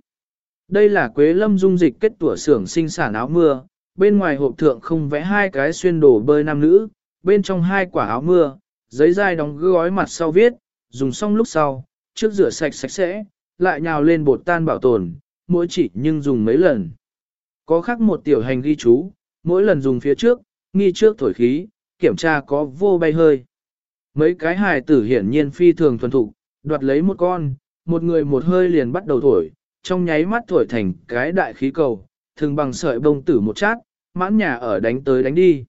[SPEAKER 1] Đây là Quế Lâm dung dịch kết tủa xưởng sinh sản áo mưa, bên ngoài hộp thượng không vẽ hai cái xuyên đồ bơi nam nữ, bên trong hai quả áo mưa, giấy dai đóng gói mặt sau viết, dùng xong lúc sau, trước rửa sạch sạch sẽ, lại nhào lên bột tan bảo tồn, mỗi chỉ nhưng dùng mấy lần. Có khác một tiểu hành ghi chú, mỗi lần dùng phía trước, nghi trước thổi khí, kiểm tra có vô bay hơi. Mấy cái hài tử hiển nhiên phi thường thuần thục, đoạt lấy một con, một người một hơi liền bắt đầu thổi, trong nháy mắt thổi thành cái đại khí cầu, thường bằng sợi bông tử một chát, mãn nhà ở đánh tới đánh đi.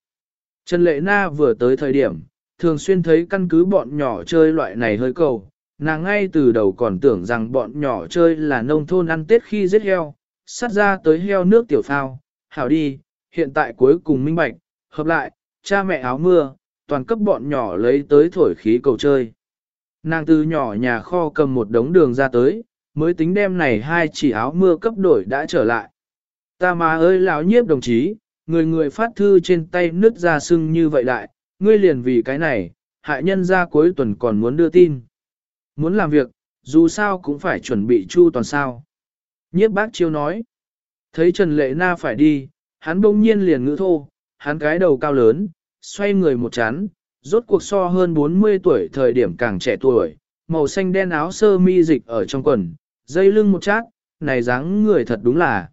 [SPEAKER 1] Trần Lệ Na vừa tới thời điểm, thường xuyên thấy căn cứ bọn nhỏ chơi loại này hơi cầu, nàng ngay từ đầu còn tưởng rằng bọn nhỏ chơi là nông thôn ăn tết khi giết heo, sát ra tới heo nước tiểu phao, hảo đi, hiện tại cuối cùng minh bạch, hợp lại, cha mẹ áo mưa, toàn cấp bọn nhỏ lấy tới thổi khí cầu chơi. Nàng từ nhỏ nhà kho cầm một đống đường ra tới, mới tính đem này hai chỉ áo mưa cấp đổi đã trở lại. Ta mà ơi lão nhiếp đồng chí, người người phát thư trên tay nứt ra sưng như vậy lại, ngươi liền vì cái này, hại nhân ra cuối tuần còn muốn đưa tin. Muốn làm việc, dù sao cũng phải chuẩn bị chu toàn sao. Nhiếp bác chiêu nói, thấy Trần Lệ Na phải đi, hắn bỗng nhiên liền ngữ thô, hắn cái đầu cao lớn, xoay người một chán, rốt cuộc so hơn 40 tuổi thời điểm càng trẻ tuổi, màu xanh đen áo sơ mi dịch ở trong quần, dây lưng một chát, này dáng người thật đúng là.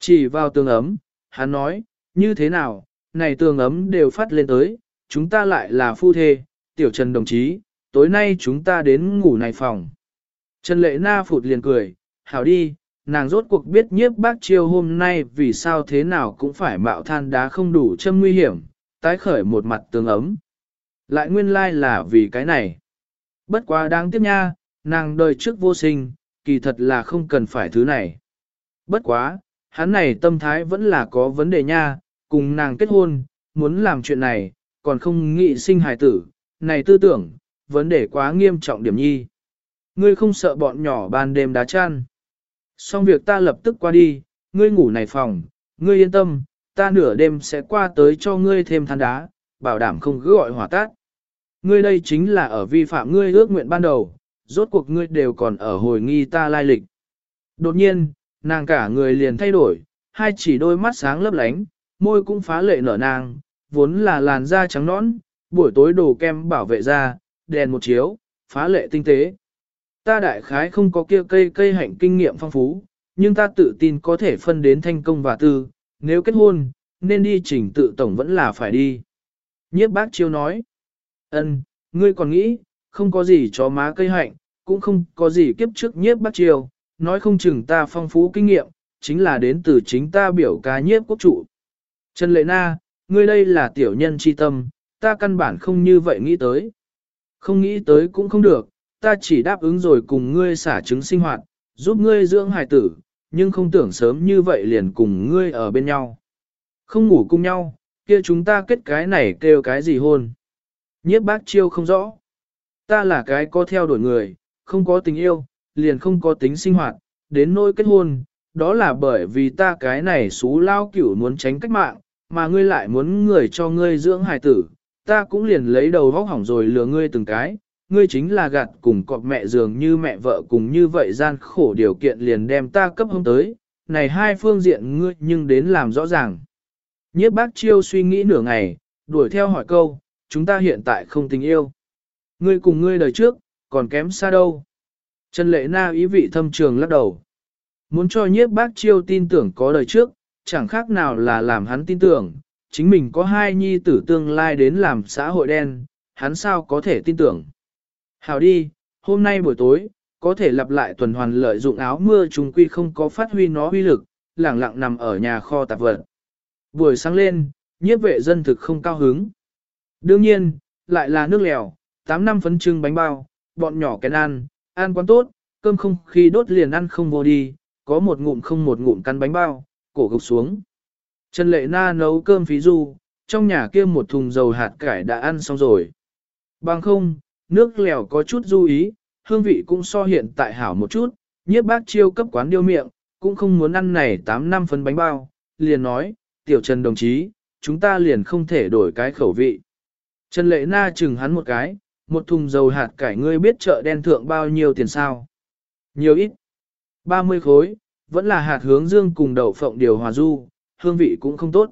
[SPEAKER 1] Chỉ vào tường ấm, hắn nói, như thế nào, này tường ấm đều phát lên tới, chúng ta lại là phu thê, tiểu trần đồng chí, tối nay chúng ta đến ngủ này phòng. Trần lệ na phụt liền cười, hảo đi, nàng rốt cuộc biết nhiếp bác chiêu hôm nay vì sao thế nào cũng phải mạo than đá không đủ châm nguy hiểm, tái khởi một mặt tường ấm. Lại nguyên lai like là vì cái này. Bất quá đáng tiếc nha, nàng đời trước vô sinh, kỳ thật là không cần phải thứ này. Bất quá, hắn này tâm thái vẫn là có vấn đề nha, cùng nàng kết hôn, muốn làm chuyện này, còn không nghĩ sinh hài tử, này tư tưởng, vấn đề quá nghiêm trọng điểm nhi. Ngươi không sợ bọn nhỏ ban đêm đá chăn. Xong việc ta lập tức qua đi, ngươi ngủ này phòng, ngươi yên tâm, ta nửa đêm sẽ qua tới cho ngươi thêm than đá, bảo đảm không cứ gọi hỏa tát. Ngươi đây chính là ở vi phạm ngươi ước nguyện ban đầu, rốt cuộc ngươi đều còn ở hồi nghi ta lai lịch. Đột nhiên, nàng cả người liền thay đổi, hai chỉ đôi mắt sáng lấp lánh, môi cũng phá lệ nở nàng, vốn là làn da trắng nõn, buổi tối đồ kem bảo vệ da, đèn một chiếu, phá lệ tinh tế. Ta đại khái không có kia cây cây hạnh kinh nghiệm phong phú, nhưng ta tự tin có thể phân đến thanh công và tư, nếu kết hôn, nên đi trình tự tổng vẫn là phải đi. Nhiếp bác chiêu nói, ân, ngươi còn nghĩ, không có gì cho má cây hạnh, cũng không có gì kiếp trước nhiếp bác chiêu, nói không chừng ta phong phú kinh nghiệm, chính là đến từ chính ta biểu ca nhiếp quốc trụ. Trần Lệ Na, ngươi đây là tiểu nhân chi tâm, ta căn bản không như vậy nghĩ tới. Không nghĩ tới cũng không được, ta chỉ đáp ứng rồi cùng ngươi xả trứng sinh hoạt, giúp ngươi dưỡng hài tử, nhưng không tưởng sớm như vậy liền cùng ngươi ở bên nhau. Không ngủ cùng nhau, kia chúng ta kết cái này kêu cái gì hôn. Nhiếp bác chiêu không rõ. Ta là cái có theo đuổi người, không có tình yêu, liền không có tính sinh hoạt, đến nỗi kết hôn, đó là bởi vì ta cái này xú lao cửu muốn tránh cách mạng, mà ngươi lại muốn người cho ngươi dưỡng hài tử, ta cũng liền lấy đầu vóc hỏng rồi lừa ngươi từng cái, ngươi chính là gạt cùng cọp mẹ dường như mẹ vợ cùng như vậy gian khổ điều kiện liền đem ta cấp hôm tới, này hai phương diện ngươi nhưng đến làm rõ ràng. Nhiếp bác chiêu suy nghĩ nửa ngày, đuổi theo hỏi câu, chúng ta hiện tại không tình yêu. Ngươi cùng ngươi đời trước, còn kém xa đâu. Trần lệ na ý vị thâm trường lắc đầu. Muốn cho nhiếp bác chiêu tin tưởng có đời trước, chẳng khác nào là làm hắn tin tưởng, chính mình có hai nhi tử tương lai đến làm xã hội đen, hắn sao có thể tin tưởng. Hảo đi, hôm nay buổi tối, có thể lặp lại tuần hoàn lợi dụng áo mưa chúng quy không có phát huy nó huy lực, lẳng lặng nằm ở nhà kho tạp vật. Buổi sáng lên, nhiếp vệ dân thực không cao hứng. Đương nhiên, lại là nước lèo, 8 năm phấn trưng bánh bao, bọn nhỏ kén ăn, ăn quán tốt, cơm không khi đốt liền ăn không vô đi, có một ngụm không một ngụm căn bánh bao, cổ gục xuống. Trần Lệ Na nấu cơm phí du, trong nhà kia một thùng dầu hạt cải đã ăn xong rồi. Bằng không, nước lèo có chút du ý, hương vị cũng so hiện tại hảo một chút, nhiếp bác chiêu cấp quán điêu miệng, cũng không muốn ăn này 8 năm phân bánh bao, liền nói, tiểu Trần đồng chí, chúng ta liền không thể đổi cái khẩu vị. Trần Lệ Na chừng hắn một cái, một thùng dầu hạt cải ngươi biết chợ đen thượng bao nhiêu tiền sao? Nhiều ít. 30 khối, vẫn là hạt hướng dương cùng đậu phộng điều hòa du, hương vị cũng không tốt.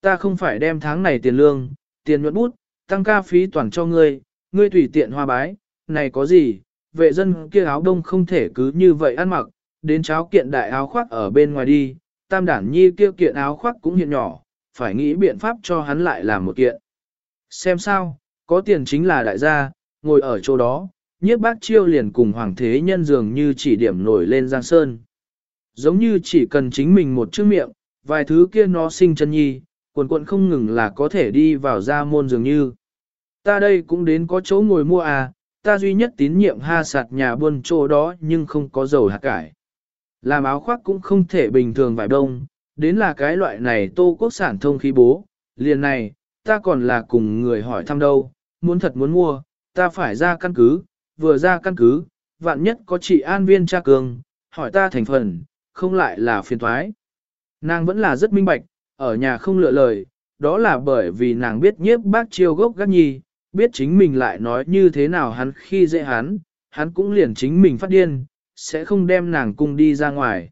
[SPEAKER 1] Ta không phải đem tháng này tiền lương, tiền nhuận bút, tăng ca phí toàn cho ngươi, ngươi tùy tiện hoa bái, này có gì, vệ dân kia áo đông không thể cứ như vậy ăn mặc, đến cháo kiện đại áo khoác ở bên ngoài đi, tam đản nhi kia kiện áo khoác cũng hiện nhỏ, phải nghĩ biện pháp cho hắn lại làm một kiện. Xem sao, có tiền chính là đại gia, ngồi ở chỗ đó, nhiếp bác chiêu liền cùng hoàng thế nhân dường như chỉ điểm nổi lên giang sơn. Giống như chỉ cần chính mình một chữ miệng, vài thứ kia nó sinh chân nhi, quần quận không ngừng là có thể đi vào ra môn dường như. Ta đây cũng đến có chỗ ngồi mua à, ta duy nhất tín nhiệm ha sạt nhà buôn chỗ đó nhưng không có dầu hạt cải. Làm áo khoác cũng không thể bình thường vải đông, đến là cái loại này tô quốc sản thông khí bố, liền này, ta còn là cùng người hỏi thăm đâu, muốn thật muốn mua, ta phải ra căn cứ, vừa ra căn cứ, vạn nhất có chị an viên tra cường, hỏi ta thành phần, không lại là phiền thoái. Nàng vẫn là rất minh bạch, ở nhà không lựa lời, đó là bởi vì nàng biết nhiếp bác chiêu gốc gác nhi, biết chính mình lại nói như thế nào hắn khi dễ hắn, hắn cũng liền chính mình phát điên, sẽ không đem nàng cung đi ra ngoài.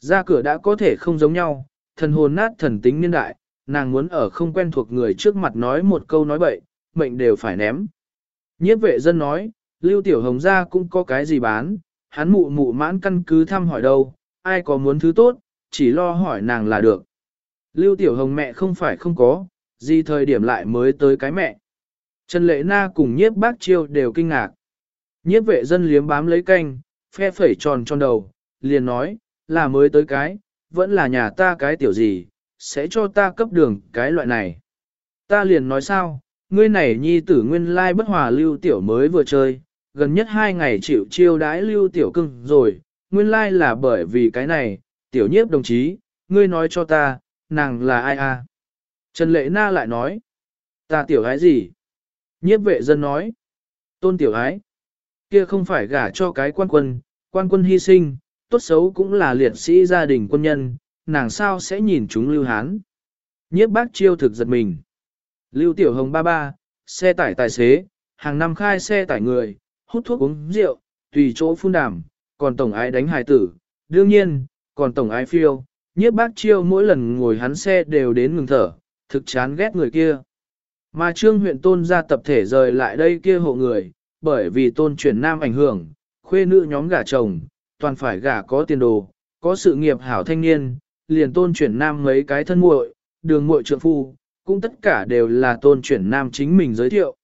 [SPEAKER 1] Ra cửa đã có thể không giống nhau, thần hồn nát thần tính niên đại, nàng muốn ở không quen thuộc người trước mặt nói một câu nói bậy, mệnh đều phải ném. Nhiếp vệ dân nói, Lưu Tiểu Hồng ra cũng có cái gì bán, hắn mụ mụ mãn căn cứ thăm hỏi đâu, ai có muốn thứ tốt, chỉ lo hỏi nàng là được. Lưu Tiểu Hồng mẹ không phải không có, gì thời điểm lại mới tới cái mẹ. Trần Lệ Na cùng nhiếp bác chiêu đều kinh ngạc. Nhiếp vệ dân liếm bám lấy canh, phe phẩy tròn tròn đầu, liền nói, là mới tới cái, vẫn là nhà ta cái tiểu gì, sẽ cho ta cấp đường cái loại này. Ta liền nói sao, ngươi này nhi tử nguyên lai bất hòa lưu tiểu mới vừa chơi, gần nhất hai ngày chịu chiêu đãi lưu tiểu cưng rồi, nguyên lai là bởi vì cái này, tiểu nhiếp đồng chí, ngươi nói cho ta, nàng là ai à? Trần Lệ Na lại nói, ta tiểu gái gì? Nhiếp vệ dân nói, tôn tiểu ái, kia không phải gả cho cái quan quân, quan quân hy sinh, tốt xấu cũng là liệt sĩ gia đình quân nhân, nàng sao sẽ nhìn chúng lưu hán. Nhiếp bác chiêu thực giật mình. Lưu tiểu hồng ba ba, xe tải tài xế, hàng năm khai xe tải người, hút thuốc uống rượu, tùy chỗ phun đàm, còn tổng ái đánh hài tử, đương nhiên, còn tổng ái phiêu, nhiếp bác chiêu mỗi lần ngồi hắn xe đều đến ngừng thở, thực chán ghét người kia. Mà trương huyện tôn ra tập thể rời lại đây kia hộ người, bởi vì tôn chuyển nam ảnh hưởng, khuê nữ nhóm gả chồng, toàn phải gả có tiền đồ, có sự nghiệp hảo thanh niên, liền tôn chuyển nam mấy cái thân muội, đường muội trượng phu, cũng tất cả đều là tôn chuyển nam chính mình giới thiệu.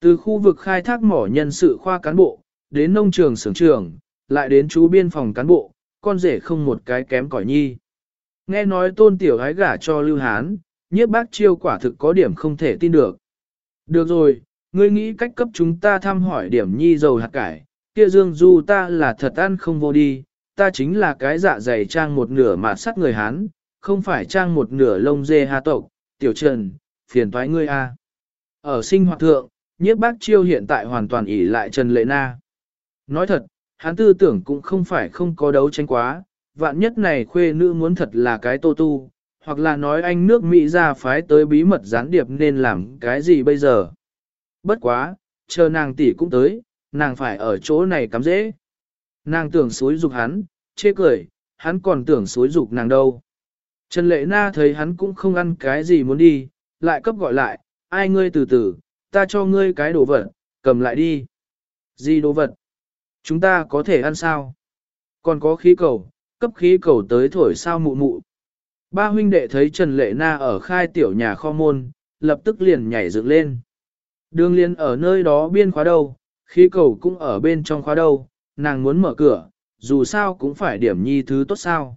[SPEAKER 1] Từ khu vực khai thác mỏ nhân sự khoa cán bộ, đến nông trường xưởng trường, lại đến chú biên phòng cán bộ, con rể không một cái kém cỏi nhi. Nghe nói tôn tiểu gái gả cho Lưu Hán, nhiếp bác chiêu quả thực có điểm không thể tin được. Được rồi, ngươi nghĩ cách cấp chúng ta thăm hỏi điểm nhi dầu hạt cải, kia dương du ta là thật ăn không vô đi, ta chính là cái dạ dày trang một nửa mà sắt người Hán, không phải trang một nửa lông dê hà tộc, tiểu trần, phiền thoái ngươi a. Ở sinh hoạt thượng, nhiếp bác chiêu hiện tại hoàn toàn ỷ lại Trần Lệ Na. Nói thật, hắn tư tưởng cũng không phải không có đấu tranh quá, vạn nhất này khuê nữ muốn thật là cái tô tu, hoặc là nói anh nước Mỹ ra phái tới bí mật gián điệp nên làm cái gì bây giờ. Bất quá, chờ nàng tỷ cũng tới, nàng phải ở chỗ này cắm dễ. Nàng tưởng xối dục hắn, chê cười, hắn còn tưởng xối dục nàng đâu. Trần Lệ Na thấy hắn cũng không ăn cái gì muốn đi, lại cấp gọi lại, ai ngươi từ từ, ta cho ngươi cái đồ vật, cầm lại đi. Gì đồ vật? Chúng ta có thể ăn sao? Còn có khí cầu, cấp khí cầu tới thổi sao mụ mụ. Ba huynh đệ thấy Trần Lệ Na ở khai tiểu nhà kho môn, lập tức liền nhảy dựng lên. Đường liên ở nơi đó biên khóa đâu, khí cầu cũng ở bên trong khóa đâu, nàng muốn mở cửa, dù sao cũng phải điểm nhi thứ tốt sao.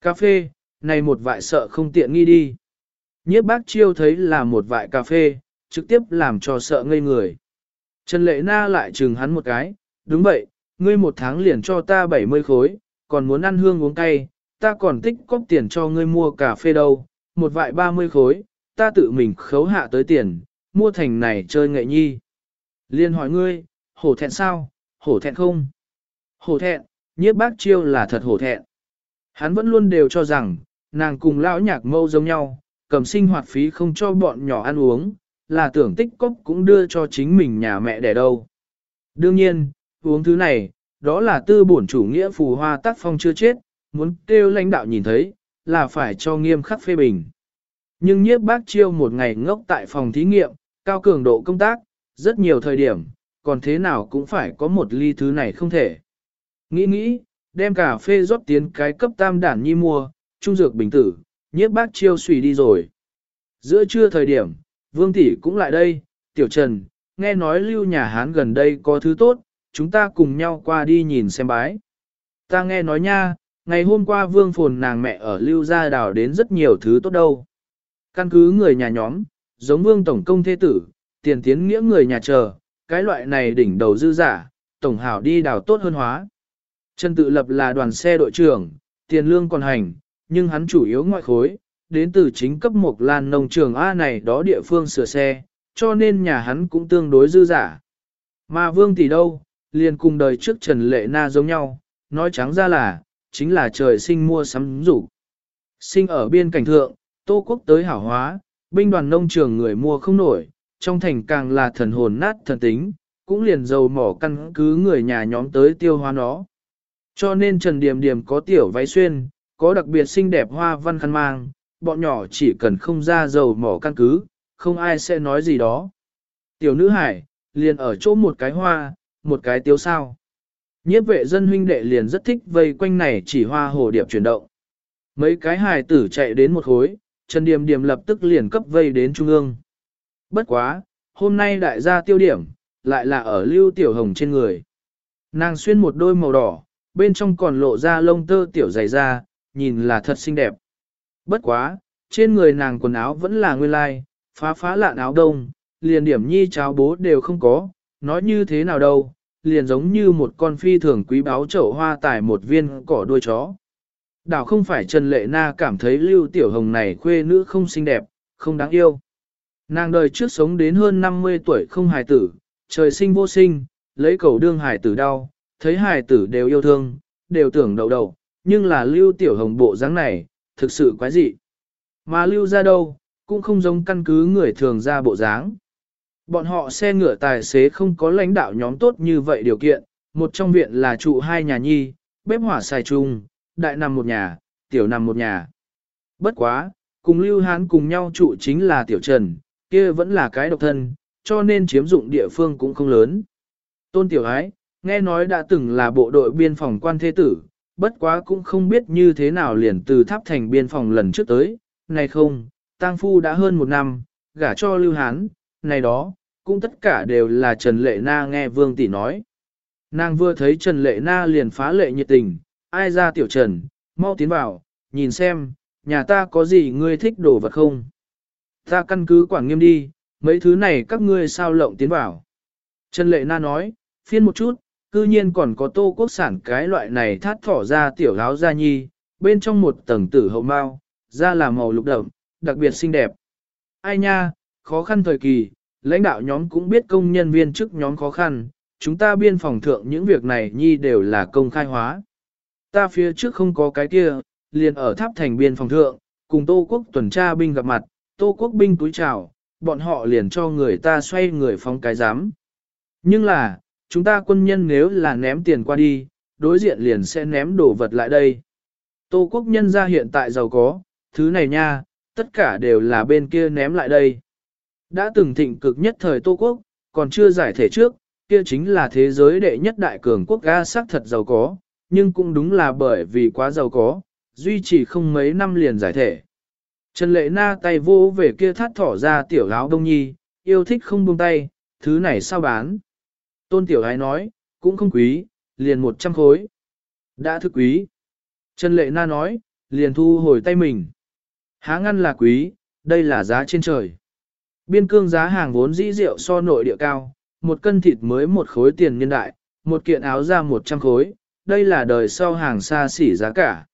[SPEAKER 1] Cà phê, này một vại sợ không tiện nghi đi. Nhiếp bác chiêu thấy là một vại cà phê, trực tiếp làm cho sợ ngây người. Trần Lệ Na lại chừng hắn một cái, đúng vậy, ngươi một tháng liền cho ta 70 khối, còn muốn ăn hương uống cay, ta còn tích cóp tiền cho ngươi mua cà phê đâu, một vại 30 khối, ta tự mình khấu hạ tới tiền, mua thành này chơi nghệ nhi. Liên hỏi ngươi, hổ thẹn sao, hổ thẹn không? Hổ thẹn, nhiếp bác chiêu là thật hổ thẹn. Hắn vẫn luôn đều cho rằng, nàng cùng lão nhạc mâu giống nhau, cầm sinh hoạt phí không cho bọn nhỏ ăn uống, là tưởng tích cốc cũng đưa cho chính mình nhà mẹ đẻ đâu. Đương nhiên, uống thứ này, đó là tư bổn chủ nghĩa phù hoa tác phong chưa chết, muốn kêu lãnh đạo nhìn thấy, là phải cho nghiêm khắc phê bình. Nhưng nhiếp bác chiêu một ngày ngốc tại phòng thí nghiệm, cao cường độ công tác, rất nhiều thời điểm, còn thế nào cũng phải có một ly thứ này không thể. Nghĩ nghĩ, đem cà phê rót tiến cái cấp tam đản nhi mua, trung dược bình tử, nhiếp bác chiêu xùy đi rồi. Giữa trưa thời điểm, vương tỷ cũng lại đây, tiểu trần, nghe nói lưu nhà Hán gần đây có thứ tốt, chúng ta cùng nhau qua đi nhìn xem bái. Ta nghe nói nha, ngày hôm qua vương phồn nàng mẹ ở lưu gia đào đến rất nhiều thứ tốt đâu. Căn cứ người nhà nhóm, giống vương tổng công thế tử, tiền tiến nghĩa người nhà chờ, cái loại này đỉnh đầu dư giả, tổng hảo đi đào tốt hơn hóa. Trần tự lập là đoàn xe đội trưởng, tiền lương còn hành, nhưng hắn chủ yếu ngoại khối, đến từ chính cấp một lan nông trường A này đó địa phương sửa xe, cho nên nhà hắn cũng tương đối dư giả. Mà vương tỷ đâu, liền cùng đời trước Trần Lệ Na giống nhau, nói trắng ra là, chính là trời sinh mua sắm rủ. Sinh ở biên cảnh thượng, Tô Quốc tới hảo hóa, binh đoàn nông trường người mua không nổi, trong thành càng là thần hồn nát thần tính, cũng liền dầu mỏ căn cứ người nhà nhóm tới tiêu hóa nó. Cho nên Trần Điềm Điềm có tiểu váy xuyên, có đặc biệt xinh đẹp hoa văn khăn mang, bọn nhỏ chỉ cần không ra dầu mỏ căn cứ, không ai sẽ nói gì đó. Tiểu nữ hải, liền ở chỗ một cái hoa, một cái tiêu sao. Nhiếp vệ dân huynh đệ liền rất thích vây quanh này chỉ hoa hồ điệp chuyển động. Mấy cái hài tử chạy đến một khối, Trần Điềm Điềm lập tức liền cấp vây đến trung ương. Bất quá, hôm nay đại gia tiêu điểm, lại là ở lưu tiểu hồng trên người. Nàng xuyên một đôi màu đỏ, bên trong còn lộ ra lông tơ tiểu dày da, nhìn là thật xinh đẹp. Bất quá, trên người nàng quần áo vẫn là nguyên lai, phá phá lạn áo đông, liền điểm nhi cháo bố đều không có, nói như thế nào đâu, liền giống như một con phi thường quý báu chậu hoa tải một viên cỏ đuôi chó. Đảo không phải Trần Lệ Na cảm thấy Lưu Tiểu Hồng này khuê nữ không xinh đẹp, không đáng yêu. Nàng đời trước sống đến hơn 50 tuổi không hài tử, trời sinh vô sinh, lấy cầu đương hài tử đau, thấy hài tử đều yêu thương, đều tưởng đầu đầu, nhưng là Lưu Tiểu Hồng bộ dáng này, thực sự quái dị. Mà Lưu ra đâu, cũng không giống căn cứ người thường ra bộ dáng. Bọn họ xe ngựa tài xế không có lãnh đạo nhóm tốt như vậy điều kiện, một trong viện là trụ hai nhà nhi, bếp hỏa xài chung, đại nằm một nhà, tiểu nằm một nhà. Bất quá, cùng Lưu Hán cùng nhau trụ chính là tiểu trần, kia vẫn là cái độc thân, cho nên chiếm dụng địa phương cũng không lớn. Tôn tiểu ái, nghe nói đã từng là bộ đội biên phòng quan thế tử, bất quá cũng không biết như thế nào liền từ tháp thành biên phòng lần trước tới, này không, tang phu đã hơn một năm, gả cho Lưu Hán, này đó, cũng tất cả đều là Trần Lệ Na nghe Vương Tỷ nói. Nàng vừa thấy Trần Lệ Na liền phá lệ nhiệt tình, ai ra tiểu Trần, mau tiến vào, nhìn xem, nhà ta có gì ngươi thích đồ vật không? Ta căn cứ quản nghiêm đi, mấy thứ này các ngươi sao lộng tiến vào. Trần Lệ Na nói, phiên một chút, cư nhiên còn có tô quốc sản cái loại này thát thỏ ra tiểu láo da nhi, bên trong một tầng tử hậu mao, da là màu lục đậm, đặc biệt xinh đẹp. ai nha, khó khăn thời kỳ, lãnh đạo nhóm cũng biết công nhân viên chức nhóm khó khăn, chúng ta biên phòng thượng những việc này nhi đều là công khai hóa. Ta phía trước không có cái kia, liền ở tháp thành biên phòng thượng, cùng Tô Quốc tuần tra binh gặp mặt, Tô Quốc binh túi chào, bọn họ liền cho người ta xoay người phóng cái giám. Nhưng là, chúng ta quân nhân nếu là ném tiền qua đi, đối diện liền sẽ ném đồ vật lại đây. Tô Quốc nhân ra hiện tại giàu có, thứ này nha, tất cả đều là bên kia ném lại đây. Đã từng thịnh cực nhất thời Tô Quốc, còn chưa giải thể trước, kia chính là thế giới đệ nhất đại cường quốc ga sắc thật giàu có, nhưng cũng đúng là bởi vì quá giàu có, duy trì không mấy năm liền giải thể. Trần Lệ Na tay vô về kia thắt thỏ ra tiểu áo đông nhi, yêu thích không buông tay, thứ này sao bán. Tôn tiểu ái nói, cũng không quý, liền một trăm khối. Đã thức quý. Trần Lệ Na nói, liền thu hồi tay mình. Há ngăn là quý, đây là giá trên trời. Biên cương giá hàng vốn dĩ rượu so nội địa cao, một cân thịt mới một khối tiền nhân đại, một kiện áo ra một trăm khối, đây là đời sau hàng xa xỉ giá cả.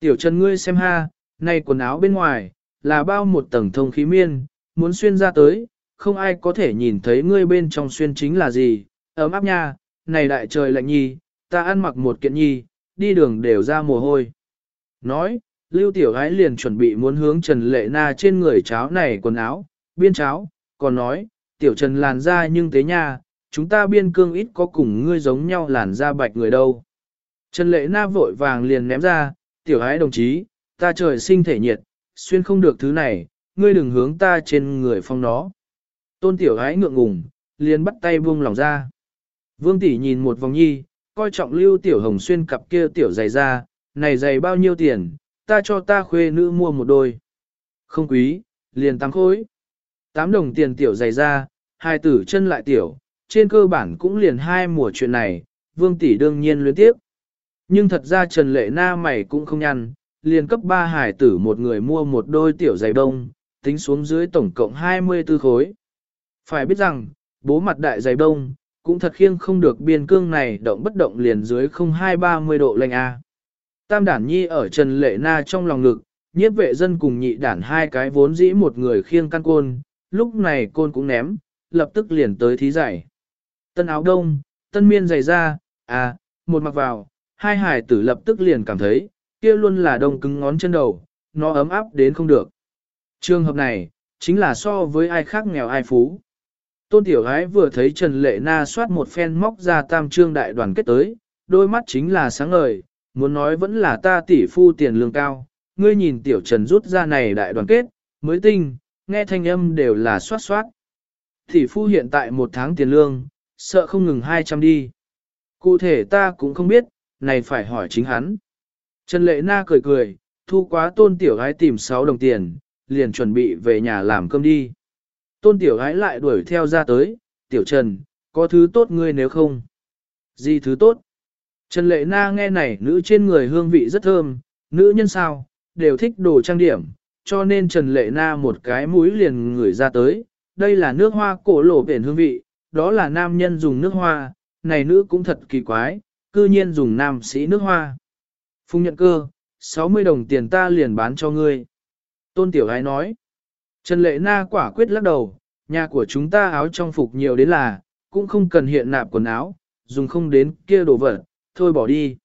[SPEAKER 1] Tiểu Trần ngươi xem ha, này quần áo bên ngoài, là bao một tầng thông khí miên, muốn xuyên ra tới, không ai có thể nhìn thấy ngươi bên trong xuyên chính là gì, ấm áp nha, này đại trời lạnh nhi, ta ăn mặc một kiện nhi, đi đường đều ra mồ hôi. Nói, Lưu Tiểu Gái liền chuẩn bị muốn hướng Trần Lệ Na trên người cháo này quần áo, biên cháo, còn nói, Tiểu Trần làn da nhưng thế nha, chúng ta biên cương ít có cùng ngươi giống nhau làn da bạch người đâu. Trần Lệ Na vội vàng liền ném ra, Tiểu Gái đồng chí, ta trời sinh thể nhiệt, xuyên không được thứ này, ngươi đừng hướng ta trên người phong nó. Tôn Tiểu Gái ngượng ngùng, liền bắt tay buông lòng ra. Vương Tỷ nhìn một vòng nhi, coi trọng lưu tiểu hồng xuyên cặp kia tiểu giày ra, này giày bao nhiêu tiền, ta cho ta khuê nữ mua một đôi. Không quý, liền tăng khối. Tám đồng tiền tiểu giày ra, hai tử chân lại tiểu, trên cơ bản cũng liền hai mùa chuyện này, vương tỷ đương nhiên luyến tiếp. Nhưng thật ra Trần Lệ Na mày cũng không nhăn, liền cấp ba hải tử một người mua một đôi tiểu giày đông, tính xuống dưới tổng cộng 24 khối. Phải biết rằng, bố mặt đại giày đông, cũng thật khiêng không được biên cương này động bất động liền dưới 0230 độ lạnh A. Tam đản nhi ở Trần Lệ Na trong lòng ngực, nhiếp vệ dân cùng nhị đản hai cái vốn dĩ một người khiêng căn côn, lúc này côn cũng ném, lập tức liền tới thí giải. Tân áo đông, tân miên giày ra, à, một mặc vào, hai hải tử lập tức liền cảm thấy, kia luôn là đông cứng ngón chân đầu, nó ấm áp đến không được. Trường hợp này, chính là so với ai khác nghèo ai phú. Tôn Tiểu Gái vừa thấy Trần Lệ Na soát một phen móc ra tam trương đại đoàn kết tới, đôi mắt chính là sáng ngời, muốn nói vẫn là ta tỷ phu tiền lương cao. Ngươi nhìn Tiểu Trần rút ra này đại đoàn kết, mới tinh, nghe thanh âm đều là xoát xoát, thị phu hiện tại một tháng tiền lương, sợ không ngừng 200 đi. Cụ thể ta cũng không biết, này phải hỏi chính hắn. Trần Lệ Na cười cười, thu quá tôn tiểu gái tìm 6 đồng tiền, liền chuẩn bị về nhà làm cơm đi. Tôn tiểu gái lại đuổi theo ra tới, tiểu trần, có thứ tốt ngươi nếu không? Gì thứ tốt? Trần lệ na nghe này nữ trên người hương vị rất thơm, nữ nhân sao, đều thích đồ trang điểm, cho nên Trần lệ na một cái mũi liền ngửi ra tới, đây là nước hoa cổ lộ biển hương vị, đó là nam nhân dùng nước hoa, này nữ cũng thật kỳ quái, cư nhiên dùng nam sĩ nước hoa. Phung nhận cơ, 60 đồng tiền ta liền bán cho ngươi. Tôn tiểu gái nói. Trần Lệ Na quả quyết lắc đầu, nhà của chúng ta áo trong phục nhiều đến là, cũng không cần hiện nạp quần áo, dùng không đến kia đồ vật, thôi bỏ đi.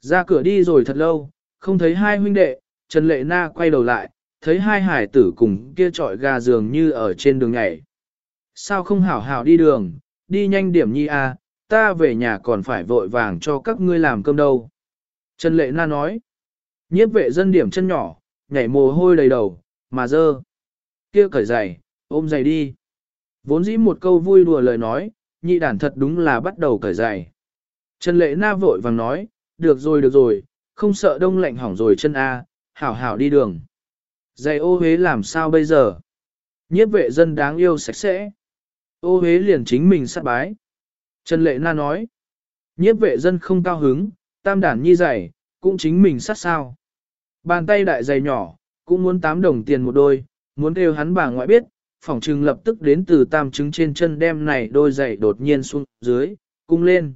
[SPEAKER 1] Ra cửa đi rồi thật lâu, không thấy hai huynh đệ, Trần Lệ Na quay đầu lại, thấy hai hải tử cùng kia trọi gà dường như ở trên đường nhảy. Sao không hảo hảo đi đường, đi nhanh điểm nhi a, à, ta về nhà còn phải vội vàng cho các ngươi làm cơm đâu. Trần Lệ Na nói, nhiếp vệ dân điểm chân nhỏ, nhảy mồ hôi đầy đầu, mà dơ kia cởi giày, ôm giày đi. Vốn dĩ một câu vui đùa lời nói, nhị đản thật đúng là bắt đầu cởi giày. Trần lệ na vội vàng nói, được rồi được rồi, không sợ đông lạnh hỏng rồi chân A, hảo hảo đi đường. Giày ô hế làm sao bây giờ? Nhiếp vệ dân đáng yêu sạch sẽ. Ô hế liền chính mình sát bái. Trần lệ na nói, nhiếp vệ dân không cao hứng, tam đản nhi giày, cũng chính mình sát sao. Bàn tay đại giày nhỏ, cũng muốn 8 đồng tiền một đôi, muốn kêu hắn bà ngoại biết, phỏng trừng lập tức đến từ tam trứng trên chân đem này đôi giày đột nhiên xuống dưới, cung lên.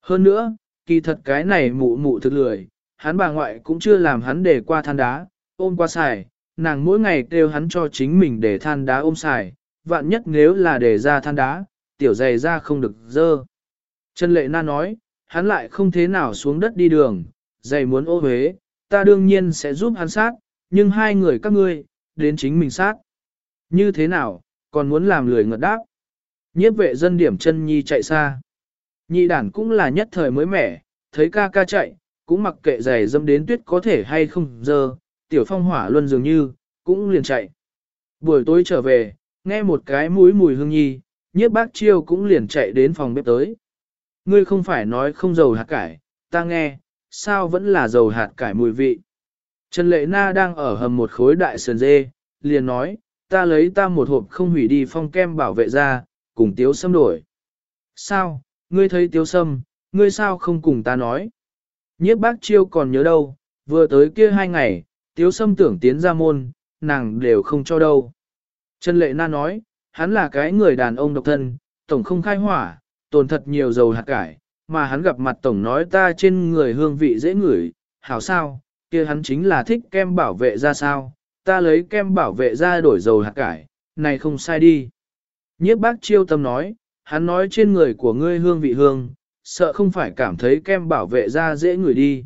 [SPEAKER 1] Hơn nữa, kỳ thật cái này mụ mụ thực lười, hắn bà ngoại cũng chưa làm hắn để qua than đá, ôm qua xài, nàng mỗi ngày kêu hắn cho chính mình để than đá ôm xài, vạn nhất nếu là để ra than đá, tiểu dày ra không được dơ. Trần Lệ Na nói, hắn lại không thế nào xuống đất đi đường, giày muốn ô huế, ta đương nhiên sẽ giúp hắn sát, nhưng hai người các ngươi, đến chính mình sát. Như thế nào, còn muốn làm lười ngợt đáp. Nhiếp vệ dân điểm chân nhi chạy xa. Nhị đản cũng là nhất thời mới mẻ, thấy ca ca chạy, cũng mặc kệ giày dâm đến tuyết có thể hay không giờ, tiểu phong hỏa luân dường như, cũng liền chạy. Buổi tối trở về, nghe một cái mũi mùi hương nhi, nhiếp bác chiêu cũng liền chạy đến phòng bếp tới. Ngươi không phải nói không dầu hạt cải, ta nghe, sao vẫn là dầu hạt cải mùi vị. Trần Lệ Na đang ở hầm một khối đại sườn dê, liền nói, ta lấy ta một hộp không hủy đi phong kem bảo vệ ra, cùng tiếu sâm đổi. Sao, ngươi thấy tiếu sâm, ngươi sao không cùng ta nói? Nhiếp bác chiêu còn nhớ đâu, vừa tới kia hai ngày, tiếu sâm tưởng tiến ra môn, nàng đều không cho đâu. Trần Lệ Na nói, hắn là cái người đàn ông độc thân, tổng không khai hỏa, tồn thật nhiều dầu hạt cải, mà hắn gặp mặt tổng nói ta trên người hương vị dễ ngửi, hảo sao, kia hắn chính là thích kem bảo vệ ra sao, ta lấy kem bảo vệ ra đổi dầu hạt cải, này không sai đi. Nhiếp bác chiêu tâm nói, hắn nói trên người của ngươi hương vị hương, sợ không phải cảm thấy kem bảo vệ ra dễ ngửi đi.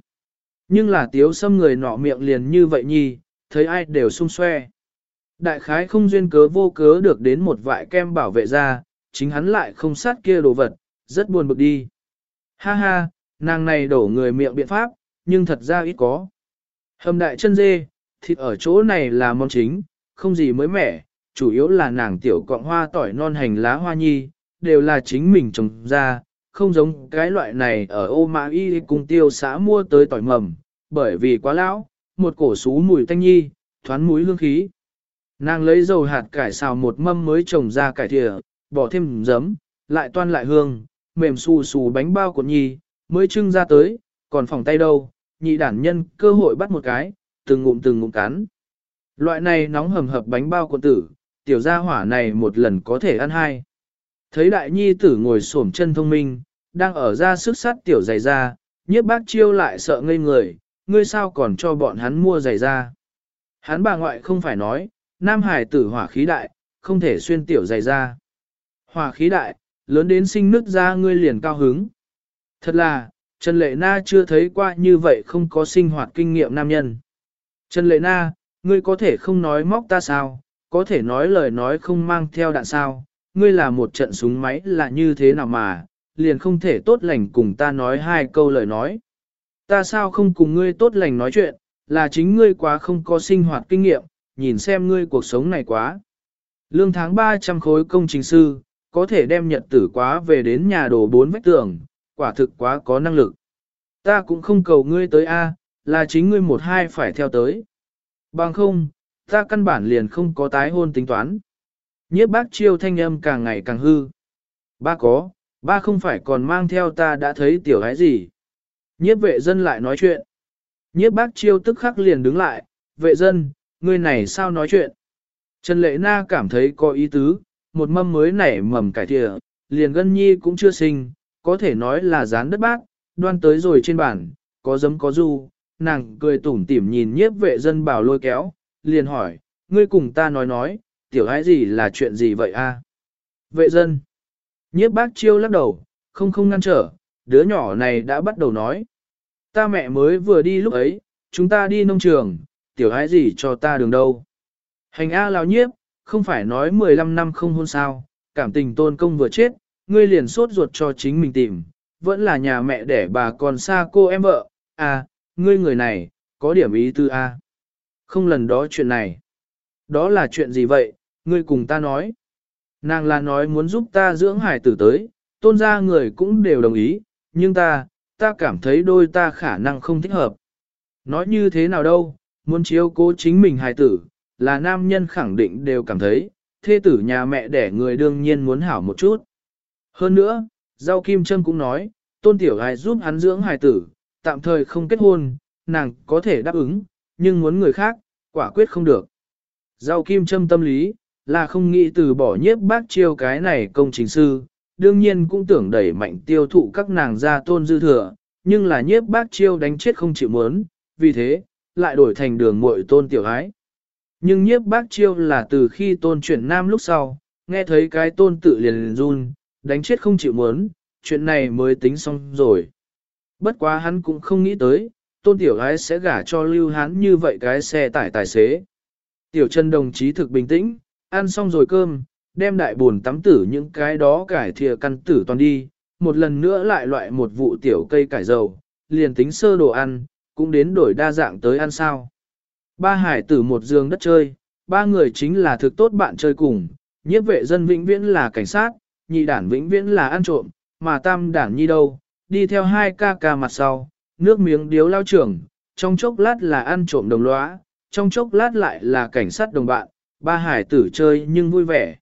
[SPEAKER 1] Nhưng là tiếu xâm người nọ miệng liền như vậy nhi, thấy ai đều sung xoe. Đại khái không duyên cớ vô cớ được đến một vại kem bảo vệ ra, chính hắn lại không sát kia đồ vật, rất buồn bực đi. Ha ha, nàng này đổ người miệng biện pháp, nhưng thật ra ít có. Hầm đại chân dê, thịt ở chỗ này là món chính, không gì mới mẻ, chủ yếu là nàng tiểu cọng hoa tỏi non hành lá hoa nhi, đều là chính mình trồng ra, không giống cái loại này ở ô mã y cùng tiêu xã mua tới tỏi mầm, bởi vì quá lão, một cổ sú mùi tanh nhi, thoán mũi hương khí. Nàng lấy dầu hạt cải xào một mâm mới trồng ra cải thìa, bỏ thêm giấm, lại toan lại hương, mềm xù xù bánh bao của nhi, mới trưng ra tới, còn phòng tay đâu, nhị đản nhân cơ hội bắt một cái, từng ngụm từng ngụm cắn. Loại này nóng hầm hập bánh bao của tử, tiểu gia hỏa này một lần có thể ăn hai. Thấy đại nhi tử ngồi xổm chân thông minh, đang ở ra sức sát tiểu giày ra, nhiếp bác chiêu lại sợ ngây người, ngươi sao còn cho bọn hắn mua giày ra. Hắn bà ngoại không phải nói, nam hải tử hỏa khí đại, không thể xuyên tiểu giày ra. Hỏa khí đại, lớn đến sinh nứt ra ngươi liền cao hứng. Thật là, Trần Lệ Na chưa thấy qua như vậy không có sinh hoạt kinh nghiệm nam nhân. Trần Lệ Na, ngươi có thể không nói móc ta sao, có thể nói lời nói không mang theo đạn sao, ngươi là một trận súng máy là như thế nào mà, liền không thể tốt lành cùng ta nói hai câu lời nói. Ta sao không cùng ngươi tốt lành nói chuyện, là chính ngươi quá không có sinh hoạt kinh nghiệm, nhìn xem ngươi cuộc sống này quá. Lương tháng 300 khối công trình sư, có thể đem nhật tử quá về đến nhà đồ bốn vách tường, quả thực quá có năng lực. Ta cũng không cầu ngươi tới A, là chính ngươi một hai phải theo tới. Bằng không, ta căn bản liền không có tái hôn tính toán. Nhiếp bác chiêu thanh âm càng ngày càng hư. Ba có, ba không phải còn mang theo ta đã thấy tiểu hái gì. Nhiếp vệ dân lại nói chuyện. Nhiếp bác chiêu tức khắc liền đứng lại, vệ dân, ngươi này sao nói chuyện. Trần Lệ Na cảm thấy có ý tứ, một mâm mới nảy mầm cải thịa, liền gân nhi cũng chưa sinh, có thể nói là dán đất bác, đoan tới rồi trên bàn, có giấm có du, nàng cười tủm tỉm nhìn nhiếp vệ dân bảo lôi kéo, liền hỏi, ngươi cùng ta nói nói, tiểu hái gì là chuyện gì vậy a? Vệ dân. Nhiếp bác chiêu lắc đầu, không không ngăn trở, đứa nhỏ này đã bắt đầu nói. Ta mẹ mới vừa đi lúc ấy, chúng ta đi nông trường, tiểu hái gì cho ta đường đâu. Hành A lao nhiếp, không phải nói 15 năm không hôn sao, cảm tình tôn công vừa chết, ngươi liền sốt ruột cho chính mình tìm, vẫn là nhà mẹ đẻ bà còn xa cô em vợ, à, ngươi người này, có điểm ý tư A. Không lần đó chuyện này. Đó là chuyện gì vậy, ngươi cùng ta nói. Nàng là nói muốn giúp ta dưỡng hải tử tới, tôn gia người cũng đều đồng ý, nhưng ta, ta cảm thấy đôi ta khả năng không thích hợp. Nói như thế nào đâu, muốn chiếu cố chính mình hài tử, là nam nhân khẳng định đều cảm thấy, thê tử nhà mẹ đẻ người đương nhiên muốn hảo một chút. Hơn nữa, Giao Kim Trâm cũng nói, tôn tiểu hài giúp hắn dưỡng hài tử, tạm thời không kết hôn, nàng có thể đáp ứng, nhưng muốn người khác, quả quyết không được. Giao Kim Trâm tâm lý, là không nghĩ từ bỏ nhiếp bác chiêu cái này công trình sư, đương nhiên cũng tưởng đẩy mạnh tiêu thụ các nàng gia tôn dư thừa, nhưng là nhiếp bác chiêu đánh chết không chịu muốn, vì thế, lại đổi thành đường muội tôn tiểu ái. Nhưng nhiếp bác chiêu là từ khi tôn chuyển nam lúc sau, nghe thấy cái tôn tự liền liền run, đánh chết không chịu muốn, chuyện này mới tính xong rồi. Bất quá hắn cũng không nghĩ tới, tôn tiểu gái sẽ gả cho lưu hắn như vậy cái xe tải tài xế. Tiểu chân đồng chí thực bình tĩnh, ăn xong rồi cơm, đem đại buồn tắm tử những cái đó cải thìa căn tử toàn đi, một lần nữa lại loại một vụ tiểu cây cải dầu, liền tính sơ đồ ăn, cũng đến đổi đa dạng tới ăn sao. Ba hải tử một giường đất chơi, ba người chính là thực tốt bạn chơi cùng, nhiếp vệ dân vĩnh viễn là cảnh sát, nhị đản vĩnh viễn là ăn trộm, mà tam đản nhi đâu, đi theo hai ca ca mặt sau, nước miếng điếu lao trưởng, trong chốc lát là ăn trộm đồng lõa, trong chốc lát lại là cảnh sát đồng bạn, ba hải tử chơi nhưng vui vẻ.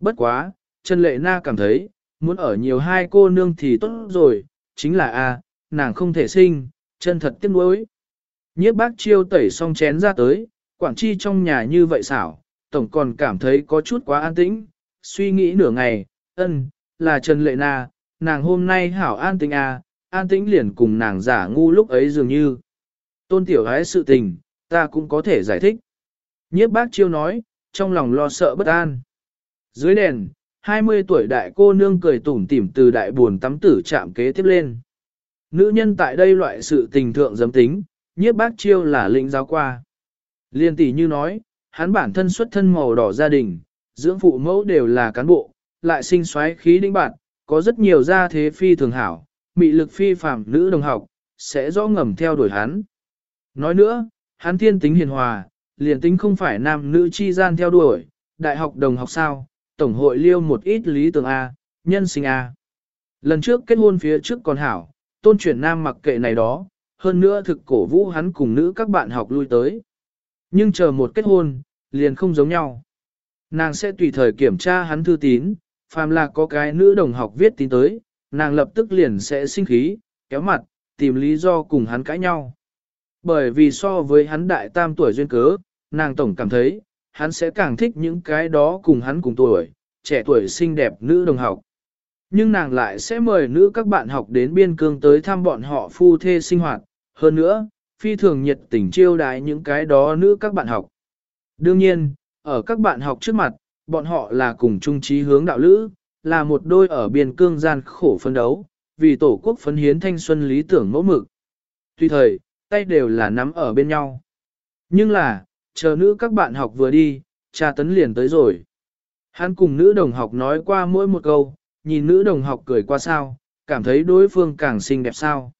[SPEAKER 1] Bất quá, Trần Lệ Na cảm thấy, muốn ở nhiều hai cô nương thì tốt rồi, chính là a, nàng không thể sinh, chân thật tiếc nuối. Nhiếp bác chiêu tẩy xong chén ra tới, quảng chi trong nhà như vậy xảo, tổng còn cảm thấy có chút quá an tĩnh, suy nghĩ nửa ngày, ân, là Trần Lệ Na, nàng hôm nay hảo an tĩnh à, an tĩnh liền cùng nàng giả ngu lúc ấy dường như. Tôn tiểu gái sự tình, ta cũng có thể giải thích. Nhiếp bác chiêu nói, trong lòng lo sợ bất an. Dưới đèn, 20 tuổi đại cô nương cười tủm tỉm từ đại buồn tắm tử chạm kế tiếp lên. Nữ nhân tại đây loại sự tình thượng dấm tính, nhiếp bác chiêu là lĩnh giáo qua. Liên tỷ như nói, hắn bản thân xuất thân màu đỏ gia đình, dưỡng phụ mẫu đều là cán bộ, lại sinh xoáy khí đĩnh bạn, có rất nhiều gia thế phi thường hảo, mị lực phi phàm nữ đồng học, sẽ rõ ngầm theo đuổi hắn. Nói nữa, hắn thiên tính hiền hòa, liền tính không phải nam nữ chi gian theo đuổi, đại học đồng học sao, tổng hội liêu một ít lý tưởng A, nhân sinh A. Lần trước kết hôn phía trước còn hảo, tôn chuyển nam mặc kệ này đó, hơn nữa thực cổ vũ hắn cùng nữ các bạn học lui tới. Nhưng chờ một kết hôn, liền không giống nhau. Nàng sẽ tùy thời kiểm tra hắn thư tín, phàm là có cái nữ đồng học viết tín tới, nàng lập tức liền sẽ sinh khí, kéo mặt, tìm lý do cùng hắn cãi nhau. Bởi vì so với hắn đại tam tuổi duyên cớ, nàng tổng cảm thấy, hắn sẽ càng thích những cái đó cùng hắn cùng tuổi, trẻ tuổi xinh đẹp nữ đồng học. Nhưng nàng lại sẽ mời nữ các bạn học đến biên cương tới thăm bọn họ phu thê sinh hoạt, hơn nữa, phi thường nhiệt tình chiêu đái những cái đó nữ các bạn học. Đương nhiên, ở các bạn học trước mặt, bọn họ là cùng chung trí hướng đạo lữ, là một đôi ở biên cương gian khổ phân đấu, vì tổ quốc phấn hiến thanh xuân lý tưởng mẫu mực. Tuy thời, tay đều là nắm ở bên nhau. Nhưng là, chờ nữ các bạn học vừa đi, cha tấn liền tới rồi. Hắn cùng nữ đồng học nói qua mỗi một câu, nhìn nữ đồng học cười qua sao, cảm thấy đối phương càng xinh đẹp sao.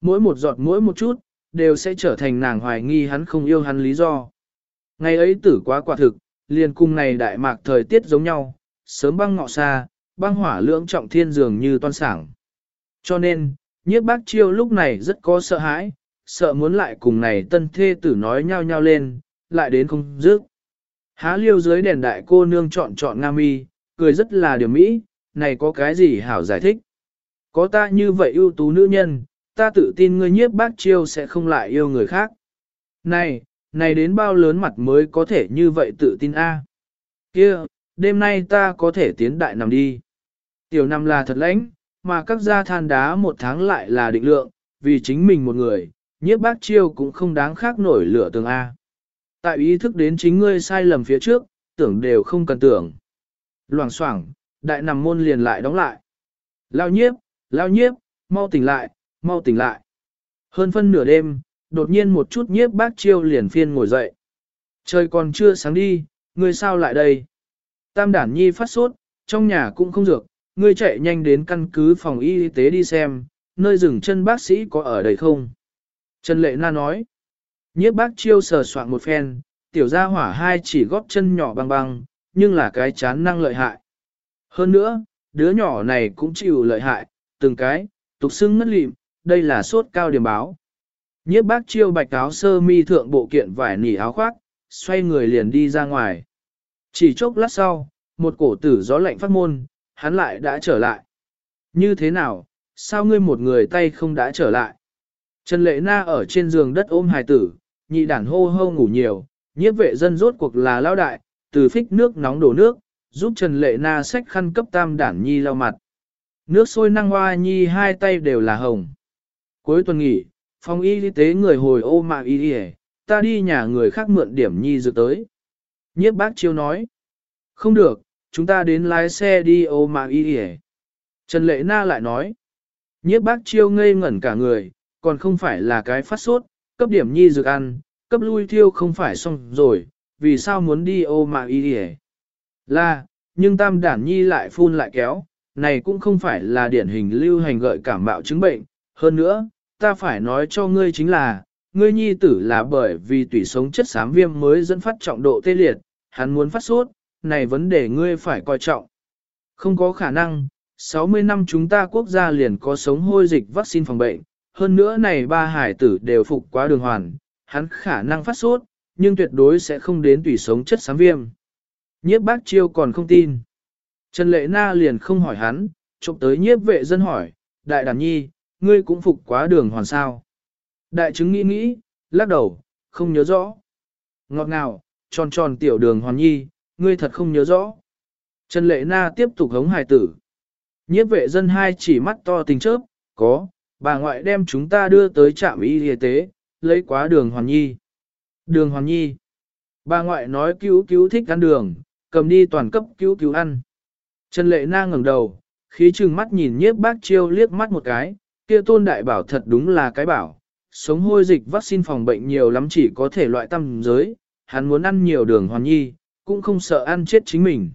[SPEAKER 1] Mỗi một giọt mỗi một chút, đều sẽ trở thành nàng hoài nghi hắn không yêu hắn lý do. Ngày ấy tử quá quả thực, liền cùng này đại mạc thời tiết giống nhau, sớm băng ngọ xa, băng hỏa lưỡng trọng thiên dường như toan sảng. Cho nên, nhiếp bác chiêu lúc này rất có sợ hãi, sợ muốn lại cùng này tân thê tử nói nhau nhau lên, lại đến không dứt. Há liêu dưới đèn đại cô nương chọn chọn nga mi, cười rất là điều mỹ, này có cái gì hảo giải thích. Có ta như vậy ưu tú nữ nhân, ta tự tin ngươi nhiếp bác chiêu sẽ không lại yêu người khác. Này, này đến bao lớn mặt mới có thể như vậy tự tin a? Kia, đêm nay ta có thể tiến đại nằm đi. Tiểu năm là thật lãnh, mà các gia than đá một tháng lại là định lượng, vì chính mình một người, nhiếp bác chiêu cũng không đáng khác nổi lửa tường A. Tại ý thức đến chính ngươi sai lầm phía trước, tưởng đều không cần tưởng. Loảng xoảng, đại nằm môn liền lại đóng lại. Lao nhiếp, lao nhiếp, mau tỉnh lại, mau tỉnh lại. Hơn phân nửa đêm, đột nhiên một chút nhiếp bác chiêu liền phiên ngồi dậy. Trời còn chưa sáng đi, ngươi sao lại đây? Tam đản nhi phát sốt, trong nhà cũng không dược, ngươi chạy nhanh đến căn cứ phòng y tế đi xem, nơi dừng chân bác sĩ có ở đây không? Trần Lệ Na nói, nhiếp bác chiêu sờ soạn một phen, tiểu gia hỏa hai chỉ góp chân nhỏ băng băng, nhưng là cái chán năng lợi hại. Hơn nữa, đứa nhỏ này cũng chịu lợi hại, từng cái, tục xưng ngất lịm, đây là sốt cao điểm báo. Nhiếp bác chiêu bạch áo sơ mi thượng bộ kiện vải nỉ áo khoác, xoay người liền đi ra ngoài. Chỉ chốc lát sau, một cổ tử gió lạnh phát môn, hắn lại đã trở lại. Như thế nào, sao ngươi một người tay không đã trở lại? Trần Lệ Na ở trên giường đất ôm hài tử, nhị đản hô hô ngủ nhiều, nhiếp vệ dân rốt cuộc là lao đại, từ phích nước nóng đổ nước, giúp Trần Lệ Na xách khăn cấp tam đản nhi lau mặt. Nước sôi năng hoa nhi hai tay đều là hồng. Cuối tuần nghỉ, phòng y tế người hồi ô mạng y đi ta đi nhà người khác mượn điểm nhi dược tới. Nhiếp bác chiêu nói, không được, chúng ta đến lái xe đi ô mà y đi Trần Lệ Na lại nói, nhiếp bác chiêu ngây ngẩn cả người, còn không phải là cái phát sốt, cấp điểm nhi dược ăn, cấp lui thiêu không phải xong rồi, vì sao muốn đi ô mà y đi Là, nhưng tam đản nhi lại phun lại kéo, này cũng không phải là điển hình lưu hành gợi cảm bạo chứng bệnh. Hơn nữa, ta phải nói cho ngươi chính là, ngươi nhi tử là bởi vì tủy sống chất xám viêm mới dẫn phát trọng độ tê liệt, hắn muốn phát sốt, này vấn đề ngươi phải coi trọng. Không có khả năng, 60 năm chúng ta quốc gia liền có sống hôi dịch vaccine phòng bệnh, hơn nữa này ba hải tử đều phục quá đường hoàn, hắn khả năng phát sốt, nhưng tuyệt đối sẽ không đến tủy sống chất xám viêm. Nhiếp bác chiêu còn không tin. Trần Lệ Na liền không hỏi hắn, trộm tới nhiếp vệ dân hỏi, đại đàn nhi, ngươi cũng phục quá đường hoàn sao. Đại chứng nghĩ nghĩ, lắc đầu, không nhớ rõ. Ngọt ngào, tròn tròn tiểu đường hoàn nhi, ngươi thật không nhớ rõ. Trần Lệ Na tiếp tục hống hài tử. Nhiếp vệ dân hai chỉ mắt to tình chớp, có, bà ngoại đem chúng ta đưa tới trạm y y tế, lấy quá đường hoàn nhi. Đường hoàn nhi. Bà ngoại nói cứu cứu thích ăn đường, cầm đi toàn cấp cứu cứu ăn. Trần Lệ Na ngẩng đầu, khí trừng mắt nhìn nhiếp bác chiêu liếc mắt một cái, kia tôn đại bảo thật đúng là cái bảo, sống hôi dịch vaccine phòng bệnh nhiều lắm chỉ có thể loại tâm giới, hắn muốn ăn nhiều đường hoàn nhi, cũng không sợ ăn chết chính mình.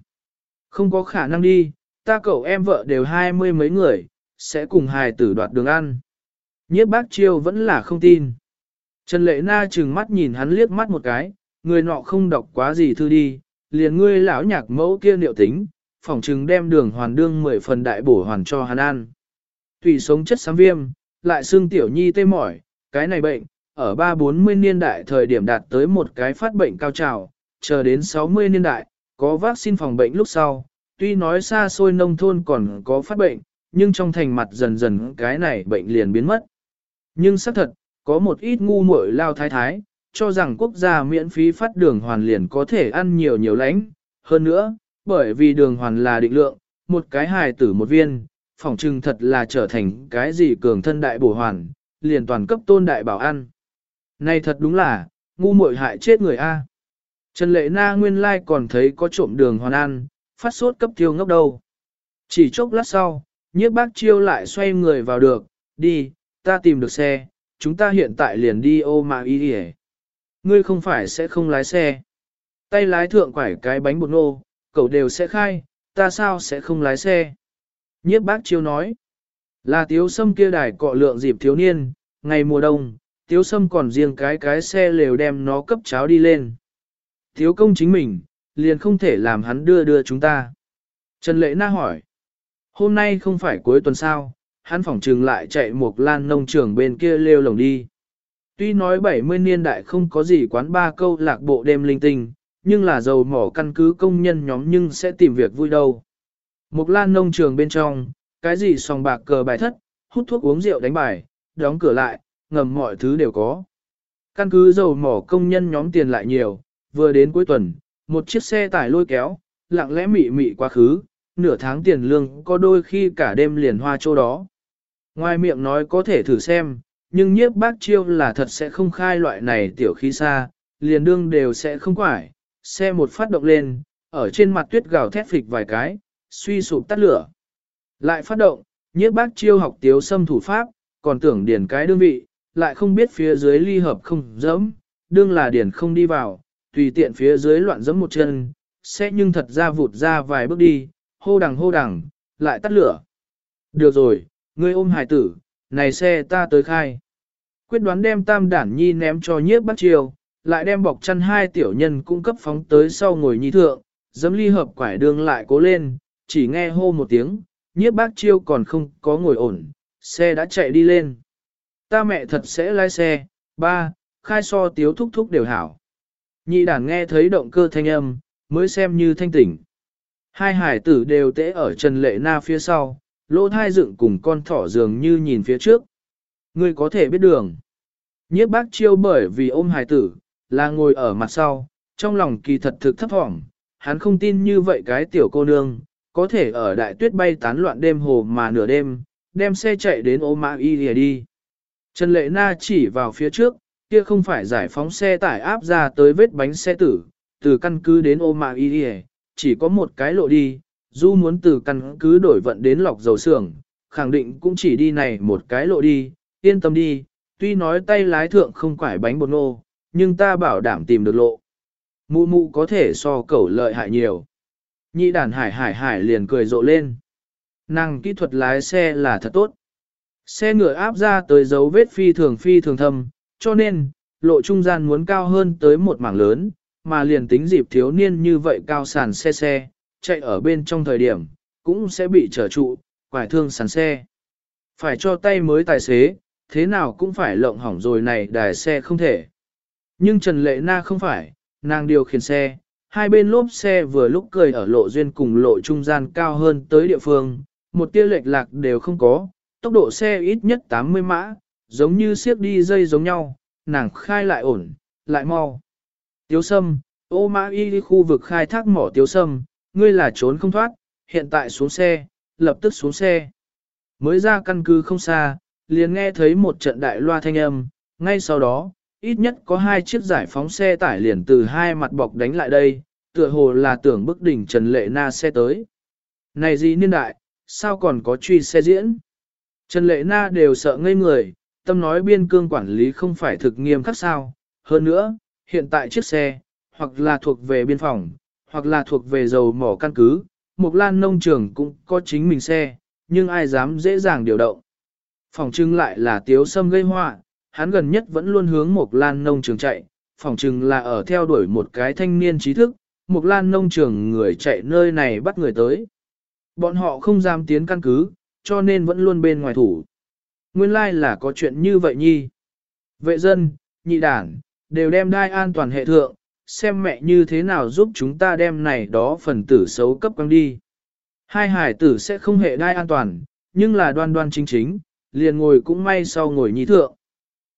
[SPEAKER 1] Không có khả năng đi, ta cậu em vợ đều hai mươi mấy người, sẽ cùng hài tử đoạt đường ăn. Nhiếp bác chiêu vẫn là không tin. Trần Lệ Na trừng mắt nhìn hắn liếc mắt một cái, người nọ không đọc quá gì thư đi, liền ngươi lão nhạc mẫu kia liệu tính, phỏng chừng đem đường hoàn đương mười phần đại bổ hoàn cho hắn ăn. Tùy sống chất xám viêm, lại xương tiểu nhi tê mỏi, cái này bệnh, ở ba bốn mươi niên đại thời điểm đạt tới một cái phát bệnh cao trào, chờ đến 60 niên đại, có vaccine phòng bệnh lúc sau, tuy nói xa xôi nông thôn còn có phát bệnh, nhưng trong thành mặt dần dần cái này bệnh liền biến mất. Nhưng xác thật, có một ít ngu muội lao thái thái, cho rằng quốc gia miễn phí phát đường hoàn liền có thể ăn nhiều nhiều lãnh. Hơn nữa, bởi vì đường hoàn là định lượng, một cái hài tử một viên, phỏng trừng thật là trở thành cái gì cường thân đại bổ hoàn, liền toàn cấp tôn đại bảo ăn. Này thật đúng là, ngu muội hại chết người A. Trần Lệ Na nguyên lai còn thấy có trộm đường hoàn ăn, phát sốt cấp tiêu ngốc đầu. Chỉ chốc lát sau, nhiếp bác chiêu lại xoay người vào được, đi, ta tìm được xe, chúng ta hiện tại liền đi ô mà y đi Ngươi không phải sẽ không lái xe. Tay lái thượng quải cái bánh bột nô, cậu đều sẽ khai, ta sao sẽ không lái xe. Nhiếp bác chiêu nói, là tiếu sâm kia đài cọ lượng dịp thiếu niên, ngày mùa đông, tiếu sâm còn riêng cái cái xe lều đem nó cấp cháo đi lên. Tiếu công chính mình, liền không thể làm hắn đưa đưa chúng ta. Trần Lệ Na hỏi, hôm nay không phải cuối tuần sao, hắn phỏng trừng lại chạy một lan nông trường bên kia lêu lồng đi. Tuy nói 70 niên đại không có gì quán ba câu lạc bộ đêm linh tinh, nhưng là dầu mỏ căn cứ công nhân nhóm nhưng sẽ tìm việc vui đâu. Một lan nông trường bên trong, cái gì sòng bạc cờ bài thất, hút thuốc uống rượu đánh bài, đóng cửa lại, ngầm mọi thứ đều có. Căn cứ dầu mỏ công nhân nhóm tiền lại nhiều, vừa đến cuối tuần, một chiếc xe tải lôi kéo, lặng lẽ mị mị quá khứ, nửa tháng tiền lương có đôi khi cả đêm liền hoa chỗ đó. Ngoài miệng nói có thể thử xem, nhưng nhiếp bác chiêu là thật sẽ không khai loại này tiểu khí xa, liền đương đều sẽ không quải, xe một phát động lên, ở trên mặt tuyết gào thét phịch vài cái, suy sụp tắt lửa. Lại phát động, nhiếp bác chiêu học tiếu xâm thủ pháp, còn tưởng điển cái đương vị, lại không biết phía dưới ly hợp không dẫm, đương là điển không đi vào, tùy tiện phía dưới loạn dẫm một chân, sẽ nhưng thật ra vụt ra vài bước đi, hô đằng hô đằng, lại tắt lửa. Được rồi, ngươi ôm hải tử, này xe ta tới khai. Quyết đoán đem tam đản nhi ném cho nhiếp bắt chiều, lại đem bọc chăn hai tiểu nhân cung cấp phóng tới sau ngồi nhi thượng, dấm ly hợp quải đường lại cố lên, chỉ nghe hô một tiếng, nhiếp bác chiêu còn không có ngồi ổn, xe đã chạy đi lên. Ta mẹ thật sẽ lái xe, ba, khai so tiếu thúc thúc đều hảo. Nhị đản nghe thấy động cơ thanh âm, mới xem như thanh tỉnh. Hai hải tử đều tễ ở Trần Lệ Na phía sau, lỗ thai dựng cùng con thỏ dường như nhìn phía trước. Ngươi có thể biết đường. Nhiếp bác chiêu bởi vì ôm hải tử, là ngồi ở mặt sau, trong lòng kỳ thật thực thấp thỏm, hắn không tin như vậy cái tiểu cô nương, có thể ở đại tuyết bay tán loạn đêm hồ mà nửa đêm, đem xe chạy đến ô mã y lìa đi. Trần Lệ Na chỉ vào phía trước, kia không phải giải phóng xe tải áp ra tới vết bánh xe tử, từ căn cứ đến ô mạ y lìa, chỉ có một cái lộ đi, du muốn từ căn cứ đổi vận đến lọc dầu xưởng, khẳng định cũng chỉ đi này một cái lộ đi, yên tâm đi, tuy nói tay lái thượng không quải bánh bột nô, nhưng ta bảo đảm tìm được lộ. Mụ mụ có thể so cẩu lợi hại nhiều. Nhị đàn hải hải hải liền cười rộ lên. Năng kỹ thuật lái xe là thật tốt. Xe ngựa áp ra tới dấu vết phi thường phi thường thâm, cho nên, lộ trung gian muốn cao hơn tới một mảng lớn, mà liền tính dịp thiếu niên như vậy cao sàn xe xe, chạy ở bên trong thời điểm, cũng sẽ bị trở trụ, quải thương sàn xe. Phải cho tay mới tài xế, thế nào cũng phải lộng hỏng rồi này đài xe không thể. Nhưng Trần Lệ Na không phải, nàng điều khiển xe, hai bên lốp xe vừa lúc cười ở lộ duyên cùng lộ trung gian cao hơn tới địa phương, một tia lệch lạc đều không có, tốc độ xe ít nhất 80 mã, giống như siếc đi dây giống nhau, nàng khai lại ổn, lại mau. Tiếu sâm, ô mã y đi khu vực khai thác mỏ tiếu sâm, ngươi là trốn không thoát, hiện tại xuống xe, lập tức xuống xe. Mới ra căn cứ không xa, liền nghe thấy một trận đại loa thanh âm, ngay sau đó, ít nhất có hai chiếc giải phóng xe tải liền từ hai mặt bọc đánh lại đây, tựa hồ là tưởng bức đỉnh Trần Lệ Na xe tới. Này gì niên đại, sao còn có truy xe diễn? Trần Lệ Na đều sợ ngây người, tâm nói biên cương quản lý không phải thực nghiêm khắc sao. Hơn nữa, hiện tại chiếc xe, hoặc là thuộc về biên phòng, hoặc là thuộc về dầu mỏ căn cứ, Mộc Lan nông trường cũng có chính mình xe, nhưng ai dám dễ dàng điều động. Phòng trưng lại là tiếu sâm gây họa, hắn gần nhất vẫn luôn hướng Mộc Lan nông trường chạy, phòng trưng là ở theo đuổi một cái thanh niên trí thức, Mộc Lan nông trường người chạy nơi này bắt người tới. Bọn họ không dám tiến căn cứ, cho nên vẫn luôn bên ngoài thủ. Nguyên lai like là có chuyện như vậy nhi. Vệ dân, nhị đảng, đều đem đai an toàn hệ thượng, xem mẹ như thế nào giúp chúng ta đem này đó phần tử xấu cấp quăng đi. Hai hải tử sẽ không hệ đai an toàn, nhưng là đoan đoan chính chính, liền ngồi cũng may sau ngồi nhị thượng.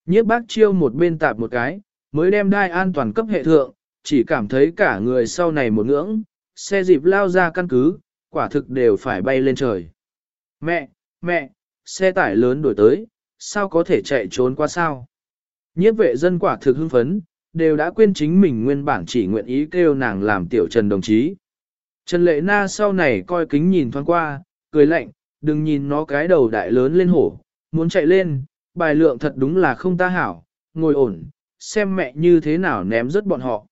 [SPEAKER 1] Nhiếp bác chiêu một bên tạp một cái, mới đem đai an toàn cấp hệ thượng, chỉ cảm thấy cả người sau này một ngưỡng, xe dịp lao ra căn cứ, quả thực đều phải bay lên trời. Mẹ, mẹ, xe tải lớn đổi tới, sao có thể chạy trốn qua sao? Nhiếp vệ dân quả thực hưng phấn, đều đã quên chính mình nguyên bản chỉ nguyện ý kêu nàng làm tiểu trần đồng chí. Trần lệ na sau này coi kính nhìn thoáng qua, cười lạnh, đừng nhìn nó cái đầu đại lớn lên hổ, muốn chạy lên, bài lượng thật đúng là không ta hảo, ngồi ổn, xem mẹ như thế nào ném rớt bọn họ.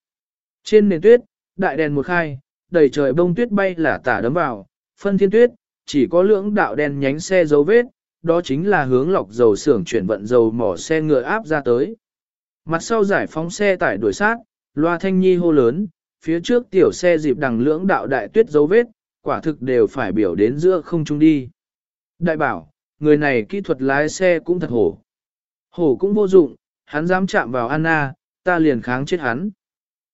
[SPEAKER 1] Trên nền tuyết, đại đèn một khai, đầy trời bông tuyết bay là tả đấm vào, phân thiên tuyết, chỉ có lưỡng đạo đèn nhánh xe dấu vết, đó chính là hướng lọc dầu xưởng chuyển vận dầu mỏ xe ngựa áp ra tới. Mặt sau giải phóng xe tải đuổi sát, loa thanh nhi hô lớn, phía trước tiểu xe dịp đằng lưỡng đạo đại tuyết dấu vết, quả thực đều phải biểu đến giữa không trung đi. Đại bảo, người này kỹ thuật lái xe cũng thật hổ. Hổ cũng vô dụng, hắn dám chạm vào Anna, ta liền kháng chết hắn.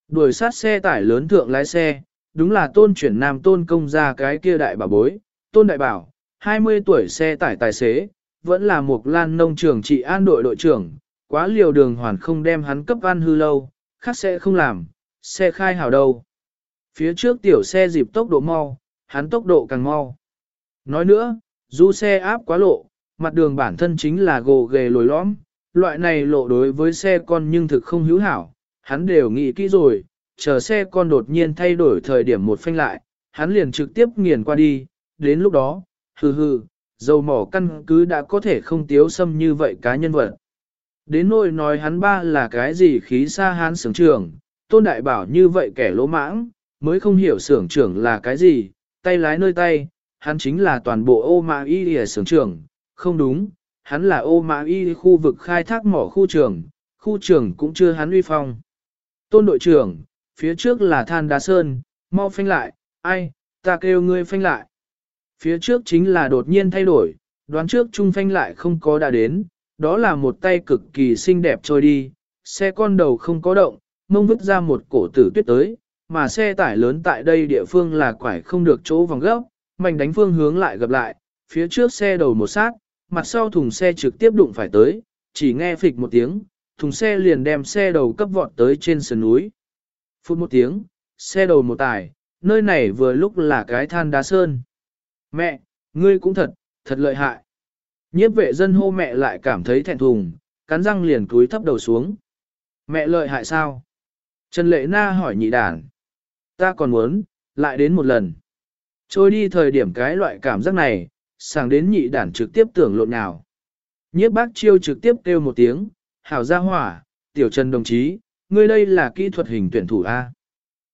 [SPEAKER 1] Đuổi sát xe tải lớn thượng lái xe, đúng là tôn chuyển nam tôn công ra cái kia đại bảo bối, tôn đại bảo, 20 tuổi xe tải tài xế, vẫn là một lan nông trường trị an đội đội trưởng, quá liều đường hoàn không đem hắn cấp ăn hư lâu, khác sẽ không làm, xe khai hào đâu. Phía trước tiểu xe dịp tốc độ mau, hắn tốc độ càng mau. Nói nữa, dù xe áp quá lộ, mặt đường bản thân chính là gồ ghề lồi lõm, loại này lộ đối với xe con nhưng thực không hữu hảo, hắn đều nghĩ kỹ rồi, chờ xe con đột nhiên thay đổi thời điểm một phanh lại, hắn liền trực tiếp nghiền qua đi, đến lúc đó, hừ hừ, dầu mỏ căn cứ đã có thể không tiếu xâm như vậy cá nhân vật. Đến nỗi nói hắn ba là cái gì khí xa hắn sưởng trưởng, tôn đại bảo như vậy kẻ lỗ mãng, mới không hiểu sưởng trưởng là cái gì, tay lái nơi tay, hắn chính là toàn bộ ô mã y lìa sưởng trưởng, không đúng, hắn là ô mã y khu vực khai thác mỏ khu trường, khu trường cũng chưa hắn uy phong. Tôn đội trưởng, phía trước là than đá sơn, mau phanh lại, ai, ta kêu ngươi phanh lại. Phía trước chính là đột nhiên thay đổi, đoán trước trung phanh lại không có đã đến, đó là một tay cực kỳ xinh đẹp trôi đi, xe con đầu không có động, mông vứt ra một cổ tử tuyết tới, mà xe tải lớn tại đây địa phương là quải không được chỗ vòng gấp, mạnh đánh phương hướng lại gặp lại, phía trước xe đầu một sát, mặt sau thùng xe trực tiếp đụng phải tới, chỉ nghe phịch một tiếng, thùng xe liền đem xe đầu cấp vọt tới trên sườn núi. Phút một tiếng, xe đầu một tải, nơi này vừa lúc là cái than đá sơn. Mẹ, ngươi cũng thật, thật lợi hại. Nhiếp vệ dân hô mẹ lại cảm thấy thẹn thùng, cắn răng liền cúi thấp đầu xuống. Mẹ lợi hại sao? Trần Lệ Na hỏi nhị đàn. Ta còn muốn, lại đến một lần. Trôi đi thời điểm cái loại cảm giác này, sàng đến nhị đàn trực tiếp tưởng lộn nào. Nhiếp bác chiêu trực tiếp kêu một tiếng, hảo gia hỏa, tiểu trần đồng chí, ngươi đây là kỹ thuật hình tuyển thủ A.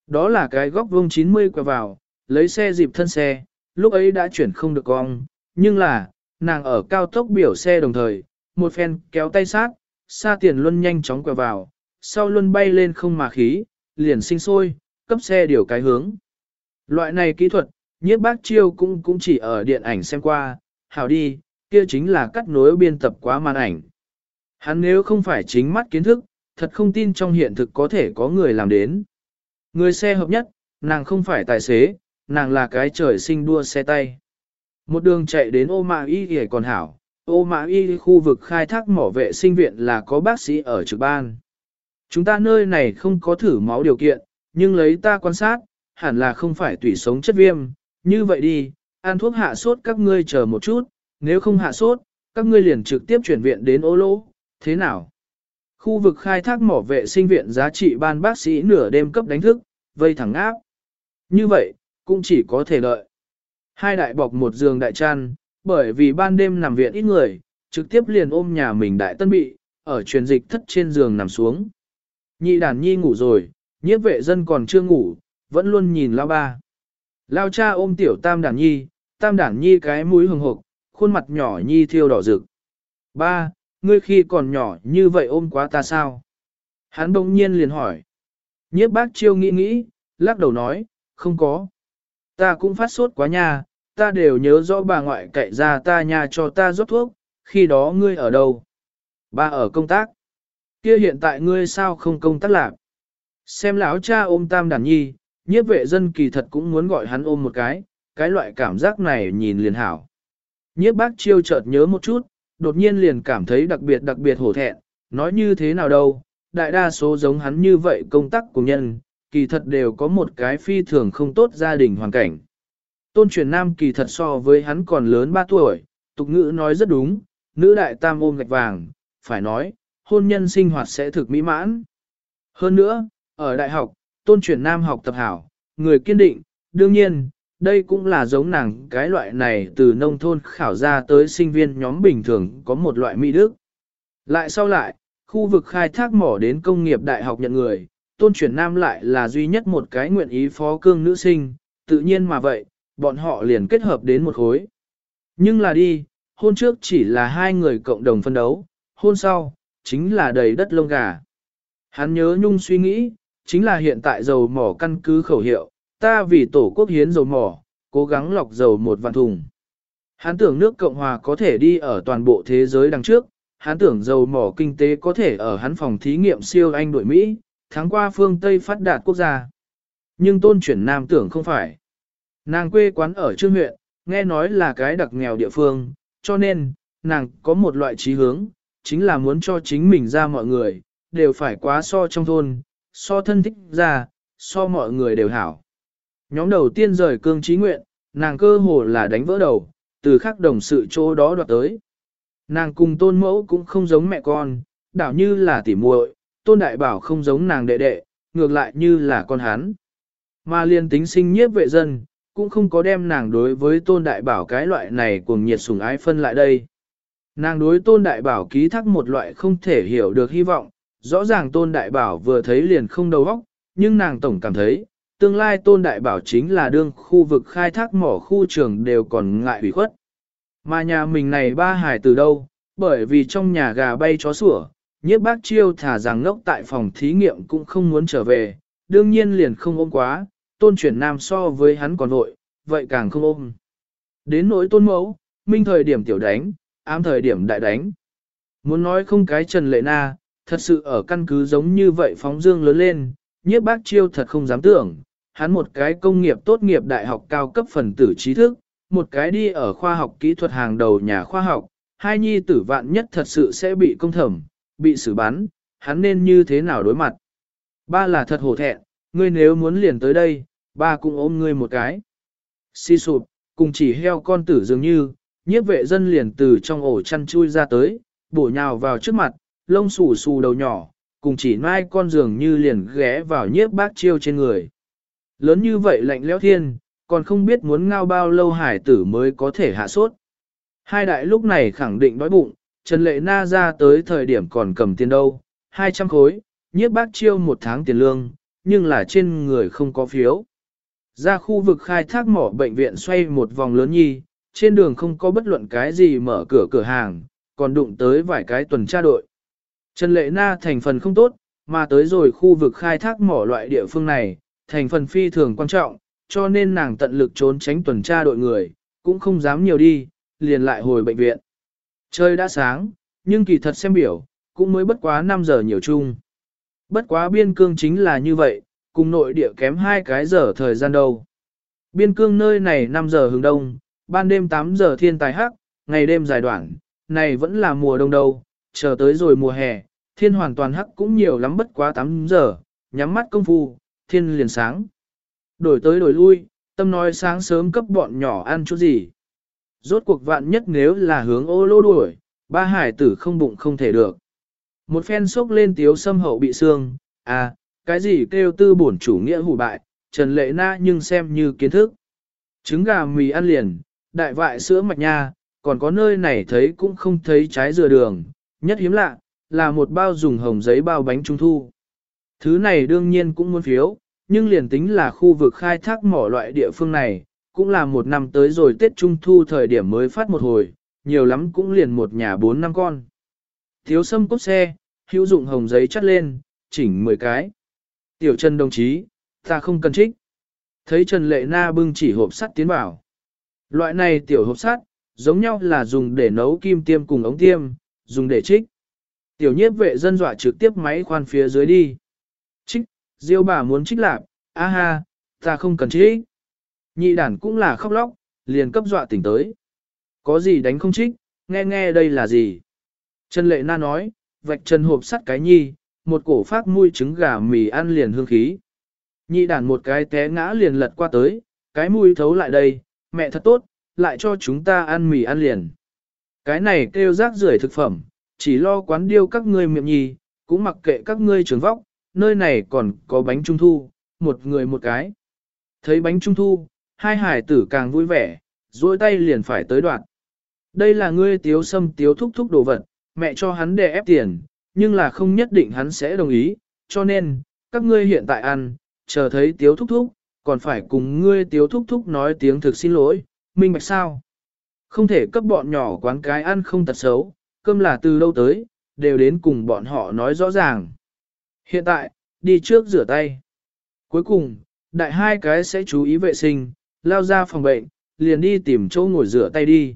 [SPEAKER 1] Đó là cái góc vuông 90 qua vào, lấy xe dịp thân xe, lúc ấy đã chuyển không được cong, nhưng là, nàng ở cao tốc biểu xe đồng thời, một phen kéo tay sát, xa tiền luân nhanh chóng quẹo vào, sau luân bay lên không mà khí, liền sinh sôi, cấp xe điều cái hướng. Loại này kỹ thuật, nhiếp bác chiêu cũng cũng chỉ ở điện ảnh xem qua, hảo đi, kia chính là cắt nối biên tập quá màn ảnh. Hắn nếu không phải chính mắt kiến thức, thật không tin trong hiện thực có thể có người làm đến. Người xe hợp nhất, nàng không phải tài xế, nàng là cái trời sinh đua xe tay. Một đường chạy đến ô mạ y thì còn hảo, ô mạ y khu vực khai thác mỏ vệ sinh viện là có bác sĩ ở trực ban. Chúng ta nơi này không có thử máu điều kiện, nhưng lấy ta quan sát, hẳn là không phải tủy sống chất viêm, như vậy đi, ăn thuốc hạ sốt các ngươi chờ một chút, nếu không hạ sốt, các ngươi liền trực tiếp chuyển viện đến ô lỗ, thế nào? Khu vực khai thác mỏ vệ sinh viện giá trị ban bác sĩ nửa đêm cấp đánh thức, vây thẳng áp. Như vậy, cũng chỉ có thể đợi. Hai đại bọc một giường đại chăn, bởi vì ban đêm nằm viện ít người, trực tiếp liền ôm nhà mình đại tân bị, ở truyền dịch thất trên giường nằm xuống. Nhị đàn nhi ngủ rồi, nhiếp vệ dân còn chưa ngủ, vẫn luôn nhìn lao ba. Lao cha ôm tiểu tam đàn nhi, tam đàn nhi cái mũi hừng hộp, khuôn mặt nhỏ nhi thiêu đỏ rực. Ba, ngươi khi còn nhỏ như vậy ôm quá ta sao? Hắn đông nhiên liền hỏi. Nhiếp bác chiêu nghĩ nghĩ, lắc đầu nói, không có. Ta cũng phát sốt quá nha, ta đều nhớ rõ bà ngoại cậy ra ta nhà cho ta rót thuốc, khi đó ngươi ở đâu? Ba ở công tác. Kia hiện tại ngươi sao không công tác lạc? Xem lão cha ôm tam đàn nhi, nhiếp vệ dân kỳ thật cũng muốn gọi hắn ôm một cái, cái loại cảm giác này nhìn liền hảo. Nhiếp bác chiêu chợt nhớ một chút, đột nhiên liền cảm thấy đặc biệt đặc biệt hổ thẹn, nói như thế nào đâu, đại đa số giống hắn như vậy công tác của nhân, kỳ thật đều có một cái phi thường không tốt gia đình hoàn cảnh. Tôn truyền nam kỳ thật so với hắn còn lớn 3 tuổi, tục ngữ nói rất đúng, nữ đại tam ôm gạch vàng, phải nói, hôn nhân sinh hoạt sẽ thực mỹ mãn. Hơn nữa, ở đại học, tôn truyền nam học tập hảo, người kiên định, đương nhiên, đây cũng là giống nàng cái loại này từ nông thôn khảo ra tới sinh viên nhóm bình thường có một loại mỹ đức. Lại sau lại, khu vực khai thác mỏ đến công nghiệp đại học nhận người, tôn chuyển nam lại là duy nhất một cái nguyện ý phó cương nữ sinh, tự nhiên mà vậy, bọn họ liền kết hợp đến một khối. Nhưng là đi, hôn trước chỉ là hai người cộng đồng phân đấu, hôn sau, chính là đầy đất lông gà. Hắn nhớ nhung suy nghĩ, chính là hiện tại dầu mỏ căn cứ khẩu hiệu, ta vì tổ quốc hiến dầu mỏ, cố gắng lọc dầu một vạn thùng. Hắn tưởng nước Cộng Hòa có thể đi ở toàn bộ thế giới đằng trước, hắn tưởng dầu mỏ kinh tế có thể ở hắn phòng thí nghiệm siêu anh đội Mỹ, tháng qua phương Tây phát đạt quốc gia. Nhưng tôn chuyển nam tưởng không phải. Nàng quê quán ở Trương huyện, nghe nói là cái đặc nghèo địa phương, cho nên, nàng có một loại trí hướng, chính là muốn cho chính mình ra mọi người, đều phải quá so trong thôn, so thân thích ra, so mọi người đều hảo. Nhóm đầu tiên rời cương trí nguyện, nàng cơ hồ là đánh vỡ đầu, từ khắc đồng sự chỗ đó đoạt tới. Nàng cùng tôn mẫu cũng không giống mẹ con, đảo như là tỉ muội, tôn đại bảo không giống nàng đệ đệ, ngược lại như là con hắn. Mà liên tính sinh nhiếp vệ dân, cũng không có đem nàng đối với tôn đại bảo cái loại này cùng nhiệt sủng ái phân lại đây. Nàng đối tôn đại bảo ký thác một loại không thể hiểu được hy vọng, rõ ràng tôn đại bảo vừa thấy liền không đầu óc, nhưng nàng tổng cảm thấy, tương lai tôn đại bảo chính là đương khu vực khai thác mỏ khu trường đều còn ngại hủy khuất. Mà nhà mình này ba hải từ đâu, bởi vì trong nhà gà bay chó sủa, nhiếp bác chiêu thả rằng ngốc tại phòng thí nghiệm cũng không muốn trở về, đương nhiên liền không ôm quá, tôn chuyển nam so với hắn còn vội, vậy càng không ôm. Đến nỗi tôn mẫu, minh thời điểm tiểu đánh, ám thời điểm đại đánh. Muốn nói không cái Trần Lệ Na, thật sự ở căn cứ giống như vậy phóng dương lớn lên, nhiếp bác chiêu thật không dám tưởng, hắn một cái công nghiệp tốt nghiệp đại học cao cấp phần tử trí thức, một cái đi ở khoa học kỹ thuật hàng đầu nhà khoa học, hai nhi tử vạn nhất thật sự sẽ bị công thẩm, bị xử bắn, hắn nên như thế nào đối mặt. Ba là thật hổ thẹn, ngươi nếu muốn liền tới đây, ba cũng ôm ngươi một cái. Si sụp, cùng chỉ heo con tử dường như, nhiếp vệ dân liền từ trong ổ chăn chui ra tới, bổ nhào vào trước mặt, lông xù xù đầu nhỏ, cùng chỉ mai con giường như liền ghé vào nhiếp bác chiêu trên người. Lớn như vậy lạnh lẽo thiên, còn không biết muốn ngao bao lâu hải tử mới có thể hạ sốt. Hai đại lúc này khẳng định đói bụng, Trần Lệ Na ra tới thời điểm còn cầm tiền đâu, 200 khối, nhiếp bác chiêu một tháng tiền lương, nhưng là trên người không có phiếu. Ra khu vực khai thác mỏ bệnh viện xoay một vòng lớn nhi, trên đường không có bất luận cái gì mở cửa cửa hàng, còn đụng tới vài cái tuần tra đội. Trần Lệ Na thành phần không tốt, mà tới rồi khu vực khai thác mỏ loại địa phương này, thành phần phi thường quan trọng, cho nên nàng tận lực trốn tránh tuần tra đội người, cũng không dám nhiều đi, liền lại hồi bệnh viện. Trời đã sáng, nhưng kỳ thật xem biểu, cũng mới bất quá 5 giờ nhiều chung. Bất quá biên cương chính là như vậy, cùng nội địa kém hai cái giờ thời gian đâu. Biên cương nơi này 5 giờ hướng đông, ban đêm 8 giờ thiên tài hắc, ngày đêm dài đoạn, này vẫn là mùa đông đâu, chờ tới rồi mùa hè, thiên hoàn toàn hắc cũng nhiều lắm bất quá 8 giờ, nhắm mắt công phu, thiên liền sáng. Đổi tới đổi lui, tâm nói sáng sớm cấp bọn nhỏ ăn chút gì. Rốt cuộc vạn nhất nếu là hướng ô lô đuổi, ba hải tử không bụng không thể được. Một phen sốc lên tiếu xâm hậu bị xương, à, cái gì kêu tư bổn chủ nghĩa hủ bại, Trần Lệ Na nhưng xem như kiến thức. Trứng gà mì ăn liền, đại vại sữa mạch nha, còn có nơi này thấy cũng không thấy trái dừa đường, nhất hiếm lạ, là một bao dùng hồng giấy bao bánh trung thu. Thứ này đương nhiên cũng muốn phiếu, nhưng liền tính là khu vực khai thác mỏ loại địa phương này, cũng là một năm tới rồi Tết Trung Thu thời điểm mới phát một hồi, nhiều lắm cũng liền một nhà bốn năm con. Thiếu sâm cốt xe, hữu dụng hồng giấy chắt lên, chỉnh 10 cái. Tiểu Trần đồng chí, ta không cần trích. Thấy Trần Lệ Na bưng chỉ hộp sắt tiến vào. Loại này tiểu hộp sắt, giống nhau là dùng để nấu kim tiêm cùng ống tiêm, dùng để trích. Tiểu nhiếp vệ dân dọa trực tiếp máy khoan phía dưới đi. Trích, diêu bà muốn trích lạp, a ha, ta không cần trích. Nhị đản cũng là khóc lóc, liền cấp dọa tỉnh tới. Có gì đánh không trích, nghe nghe đây là gì. Trần Lệ Na nói, vạch chân hộp sắt cái nhi, một cổ phát mùi trứng gà mì ăn liền hương khí. Nhị đản một cái té ngã liền lật qua tới, cái mùi thấu lại đây, mẹ thật tốt, lại cho chúng ta ăn mì ăn liền. Cái này kêu rác rưởi thực phẩm, chỉ lo quán điêu các ngươi miệng nhì, cũng mặc kệ các ngươi trường vóc, nơi này còn có bánh trung thu, một người một cái. Thấy bánh trung thu, hai hải tử càng vui vẻ, duỗi tay liền phải tới đoạn. Đây là ngươi tiếu xâm tiếu thúc thúc đồ vật, mẹ cho hắn để ép tiền, nhưng là không nhất định hắn sẽ đồng ý, cho nên, các ngươi hiện tại ăn, chờ thấy tiếu thúc thúc, còn phải cùng ngươi tiếu thúc thúc nói tiếng thực xin lỗi, minh bạch sao. Không thể cấp bọn nhỏ quán cái ăn không tật xấu, cơm là từ đâu tới, đều đến cùng bọn họ nói rõ ràng. Hiện tại, đi trước rửa tay. Cuối cùng, đại hai cái sẽ chú ý vệ sinh, lao ra phòng bệnh, liền đi tìm chỗ ngồi rửa tay đi.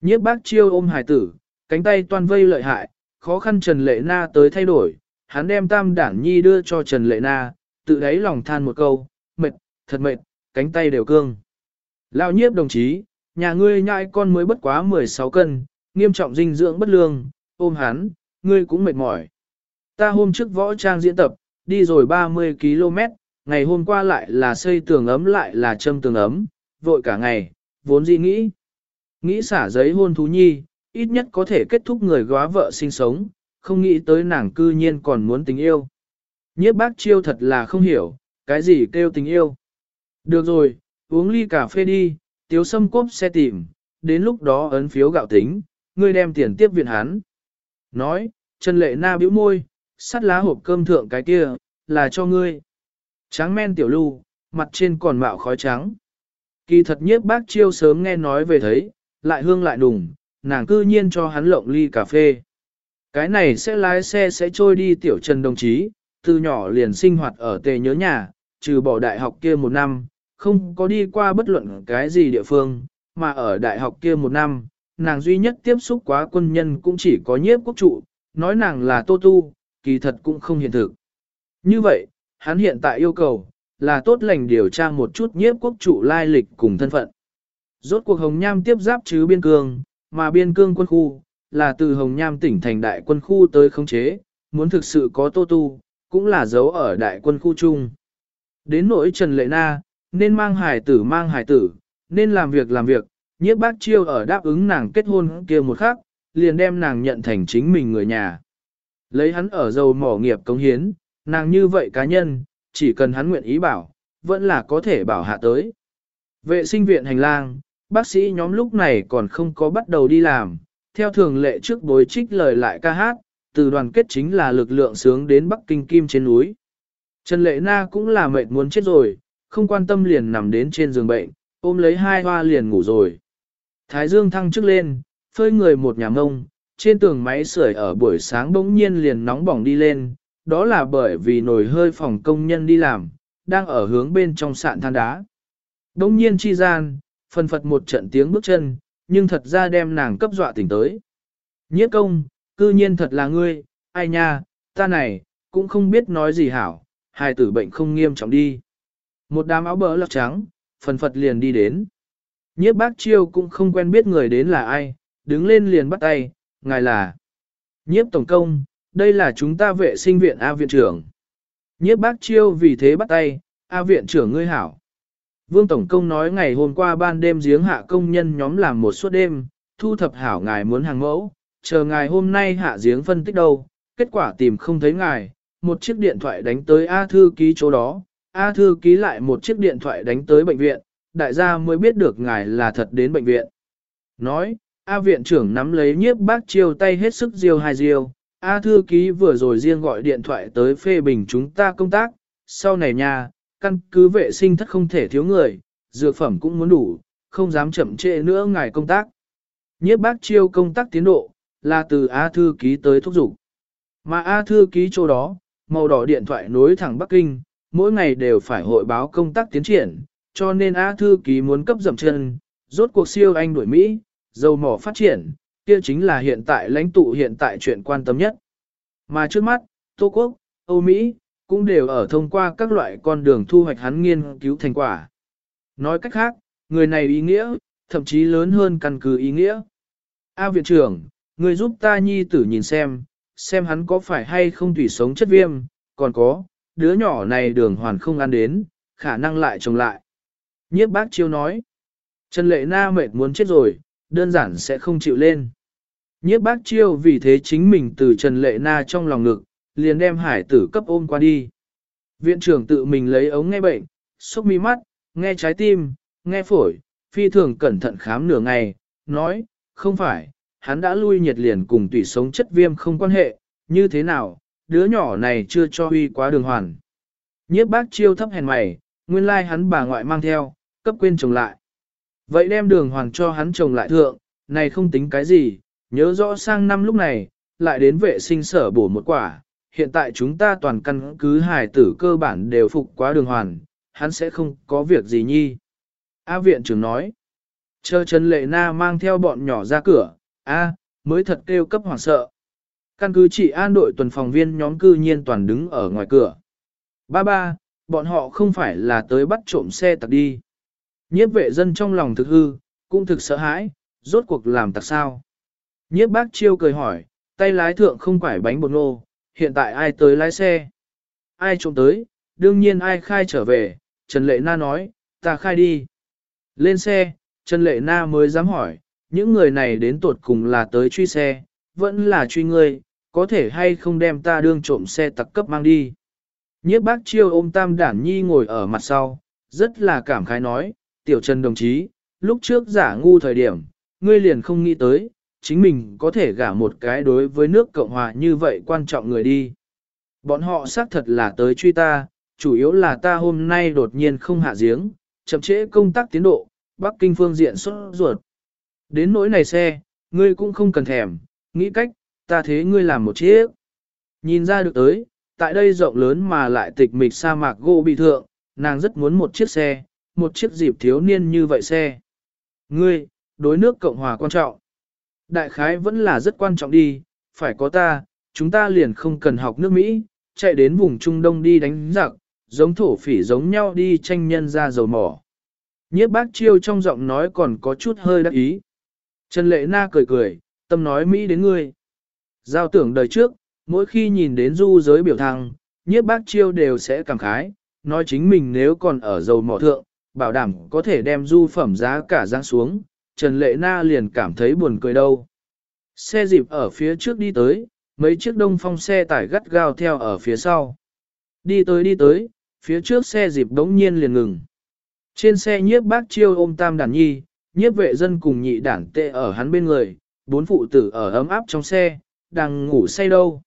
[SPEAKER 1] Nhiếp bác chiêu ôm hải tử, cánh tay toàn vây lợi hại, khó khăn Trần Lệ Na tới thay đổi, hắn đem tam đảng nhi đưa cho Trần Lệ Na, tự đáy lòng than một câu, mệt, thật mệt, cánh tay đều cương. Lão nhiếp đồng chí, nhà ngươi nhãi con mới bất quá 16 cân, nghiêm trọng dinh dưỡng bất lương, ôm hắn, ngươi cũng mệt mỏi. Ta hôm trước võ trang diễn tập, đi rồi 30 km, ngày hôm qua lại là xây tường ấm lại là châm tường ấm, vội cả ngày, vốn gì nghĩ. Nghĩ xả giấy hôn thú nhi, ít nhất có thể kết thúc người góa vợ sinh sống, không nghĩ tới nàng cư nhiên còn muốn tình yêu. Nhiếp bác chiêu thật là không hiểu, cái gì kêu tình yêu. Được rồi, uống ly cà phê đi, tiếu sâm cốp xe tìm, đến lúc đó ấn phiếu gạo tính, ngươi đem tiền tiếp viện hắn. Nói, Trần Lệ Na bĩu môi, sắt lá hộp cơm thượng cái kia, là cho ngươi. Tráng men tiểu lưu, mặt trên còn mạo khói trắng. Kỳ thật nhiếp bác chiêu sớm nghe nói về thấy, lại hương lại đùng, nàng cư nhiên cho hắn lộng ly cà phê. Cái này sẽ lái xe sẽ trôi đi tiểu trần đồng chí, từ nhỏ liền sinh hoạt ở tề nhớ nhà, trừ bỏ đại học kia một năm, không có đi qua bất luận cái gì địa phương, mà ở đại học kia một năm, nàng duy nhất tiếp xúc quá quân nhân cũng chỉ có nhiếp quốc trụ, nói nàng là tô tu, kỳ thật cũng không hiện thực. Như vậy, hắn hiện tại yêu cầu, là tốt lành điều tra một chút nhiếp quốc trụ lai lịch cùng thân phận. Rốt cuộc Hồng Nham tiếp giáp chứ biên cương, mà biên cương quân khu, là từ Hồng Nham tỉnh thành đại quân khu tới khống chế, muốn thực sự có tô tu, cũng là giấu ở đại quân khu chung. Đến nỗi Trần Lệ Na, nên mang hải tử mang hải tử, nên làm việc làm việc, nhiếp bác chiêu ở đáp ứng nàng kết hôn kia một khắc, liền đem nàng nhận thành chính mình người nhà. Lấy hắn ở dầu mỏ nghiệp cống hiến, nàng như vậy cá nhân, chỉ cần hắn nguyện ý bảo, vẫn là có thể bảo hạ tới. Vệ sinh viện hành lang, bác sĩ nhóm lúc này còn không có bắt đầu đi làm, theo thường lệ trước bối trích lời lại ca hát, từ đoàn kết chính là lực lượng sướng đến Bắc Kinh Kim trên núi. Trần Lệ Na cũng là mệt muốn chết rồi, không quan tâm liền nằm đến trên giường bệnh, ôm lấy hai hoa liền ngủ rồi. Thái dương thăng trước lên, phơi người một nhà mông, trên tường máy sưởi ở buổi sáng bỗng nhiên liền nóng bỏng đi lên, đó là bởi vì nồi hơi phòng công nhân đi làm, đang ở hướng bên trong sạn than đá. Đông nhiên chi gian, phân phật một trận tiếng bước chân, nhưng thật ra đem nàng cấp dọa tỉnh tới. Nhiếp công, cư nhiên thật là ngươi, ai nha, ta này, cũng không biết nói gì hảo, Hai tử bệnh không nghiêm trọng đi. Một đám áo bờ lọc trắng, phần phật liền đi đến. Nhiếp bác chiêu cũng không quen biết người đến là ai, đứng lên liền bắt tay, ngài là. Nhiếp tổng công, đây là chúng ta vệ sinh viện A viện trưởng. Nhiếp bác chiêu vì thế bắt tay, A viện trưởng ngươi hảo. Vương Tổng Công nói ngày hôm qua ban đêm giếng hạ công nhân nhóm làm một suốt đêm, thu thập hảo ngài muốn hàng mẫu, chờ ngài hôm nay hạ giếng phân tích đâu, kết quả tìm không thấy ngài, một chiếc điện thoại đánh tới A thư ký chỗ đó, A thư ký lại một chiếc điện thoại đánh tới bệnh viện, đại gia mới biết được ngài là thật đến bệnh viện. Nói, A viện trưởng nắm lấy nhiếp bác chiêu tay hết sức diêu hai diêu, A thư ký vừa rồi riêng gọi điện thoại tới phê bình chúng ta công tác, sau này nha, căn cứ vệ sinh thất không thể thiếu người, dược phẩm cũng muốn đủ, không dám chậm trễ nữa ngài công tác. Nhiếp bác chiêu công tác tiến độ, là từ A thư ký tới thúc giục. Mà A thư ký chỗ đó, màu đỏ điện thoại nối thẳng Bắc Kinh, mỗi ngày đều phải hội báo công tác tiến triển, cho nên A thư ký muốn cấp dậm chân, rốt cuộc siêu anh đuổi Mỹ, dầu mỏ phát triển, kia chính là hiện tại lãnh tụ hiện tại chuyện quan tâm nhất. Mà trước mắt, Tô Quốc, Âu Mỹ, cũng đều ở thông qua các loại con đường thu hoạch hắn nghiên cứu thành quả. Nói cách khác, người này ý nghĩa, thậm chí lớn hơn căn cứ ý nghĩa. A viện trưởng, người giúp ta nhi tử nhìn xem, xem hắn có phải hay không thủy sống chất viêm, còn có, đứa nhỏ này đường hoàn không ăn đến, khả năng lại trồng lại. Nhiếp bác chiêu nói, Trần Lệ Na mệt muốn chết rồi, đơn giản sẽ không chịu lên. Nhiếp bác chiêu vì thế chính mình từ Trần Lệ Na trong lòng ngực, liền đem hải tử cấp ôm qua đi. Viện trưởng tự mình lấy ống nghe bệnh, xúc mi mắt, nghe trái tim, nghe phổi, phi thường cẩn thận khám nửa ngày, nói, không phải, hắn đã lui nhiệt liền cùng tủy sống chất viêm không quan hệ, như thế nào, đứa nhỏ này chưa cho huy quá đường hoàn. Nhiếp bác chiêu thấp hèn mày, nguyên lai like hắn bà ngoại mang theo, cấp quên chồng lại. Vậy đem đường hoàng cho hắn chồng lại thượng, này không tính cái gì, nhớ rõ sang năm lúc này, lại đến vệ sinh sở bổ một quả, hiện tại chúng ta toàn căn cứ hài tử cơ bản đều phục quá đường hoàn, hắn sẽ không có việc gì nhi. A viện trưởng nói, chờ Trần Lệ Na mang theo bọn nhỏ ra cửa, A, mới thật kêu cấp hoảng sợ. Căn cứ chỉ an đội tuần phòng viên nhóm cư nhiên toàn đứng ở ngoài cửa. Ba ba, bọn họ không phải là tới bắt trộm xe tặc đi. Nhiếp vệ dân trong lòng thực hư, cũng thực sợ hãi, rốt cuộc làm tặc sao. Nhiếp bác chiêu cười hỏi, tay lái thượng không phải bánh bột nô, hiện tại ai tới lái xe? Ai trộm tới, đương nhiên ai khai trở về, Trần Lệ Na nói, ta khai đi. Lên xe, Trần Lệ Na mới dám hỏi, những người này đến tuột cùng là tới truy xe, vẫn là truy ngươi, có thể hay không đem ta đương trộm xe tặc cấp mang đi. Nhiếp bác chiêu ôm tam đản nhi ngồi ở mặt sau, rất là cảm khái nói, tiểu trần đồng chí, lúc trước giả ngu thời điểm, ngươi liền không nghĩ tới, chính mình có thể gả một cái đối với nước Cộng Hòa như vậy quan trọng người đi. Bọn họ xác thật là tới truy ta, chủ yếu là ta hôm nay đột nhiên không hạ giếng, chậm trễ công tác tiến độ, Bắc Kinh phương diện xuất ruột. Đến nỗi này xe, ngươi cũng không cần thèm, nghĩ cách, ta thế ngươi làm một chiếc. Nhìn ra được tới, tại đây rộng lớn mà lại tịch mịch sa mạc gỗ bị thượng, nàng rất muốn một chiếc xe, một chiếc dịp thiếu niên như vậy xe. Ngươi, đối nước Cộng Hòa quan trọng. Đại khái vẫn là rất quan trọng đi, phải có ta, chúng ta liền không cần học nước Mỹ, chạy đến vùng Trung Đông đi đánh giặc, giống thổ phỉ giống nhau đi tranh nhân ra dầu mỏ. Nhiếp bác chiêu trong giọng nói còn có chút hơi đắc ý. Trần Lệ Na cười cười, tâm nói Mỹ đến ngươi. Giao tưởng đời trước, mỗi khi nhìn đến du giới biểu thăng, nhiếp bác chiêu đều sẽ cảm khái, nói chính mình nếu còn ở dầu mỏ thượng, bảo đảm có thể đem du phẩm giá cả giáng xuống, Trần Lệ Na liền cảm thấy buồn cười đâu. Xe dịp ở phía trước đi tới, mấy chiếc đông phong xe tải gắt gao theo ở phía sau. Đi tới đi tới, phía trước xe dịp đống nhiên liền ngừng. Trên xe nhiếp bác chiêu ôm tam đàn nhi, nhiếp vệ dân cùng nhị đản tệ ở hắn bên người, bốn phụ tử ở ấm áp trong xe, đang ngủ say đâu.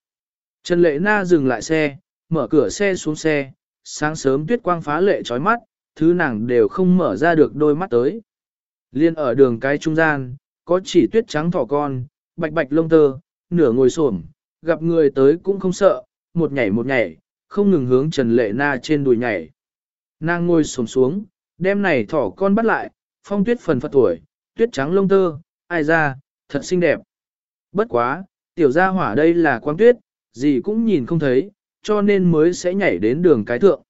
[SPEAKER 1] Trần Lệ Na dừng lại xe, mở cửa xe xuống xe, sáng sớm tuyết quang phá lệ trói mắt, thứ nàng đều không mở ra được đôi mắt tới. Liên ở đường cái trung gian, có chỉ tuyết trắng thỏ con, bạch bạch lông tơ, nửa ngồi xổm, gặp người tới cũng không sợ, một nhảy một nhảy, không ngừng hướng Trần Lệ Na trên đùi nhảy. Nàng ngồi xổm xuống, đem này thỏ con bắt lại, phong tuyết phần phật tuổi, tuyết trắng lông tơ, ai ra, thật xinh đẹp. Bất quá, tiểu gia hỏa đây là quang tuyết, gì cũng nhìn không thấy, cho nên mới sẽ nhảy đến đường cái thượng.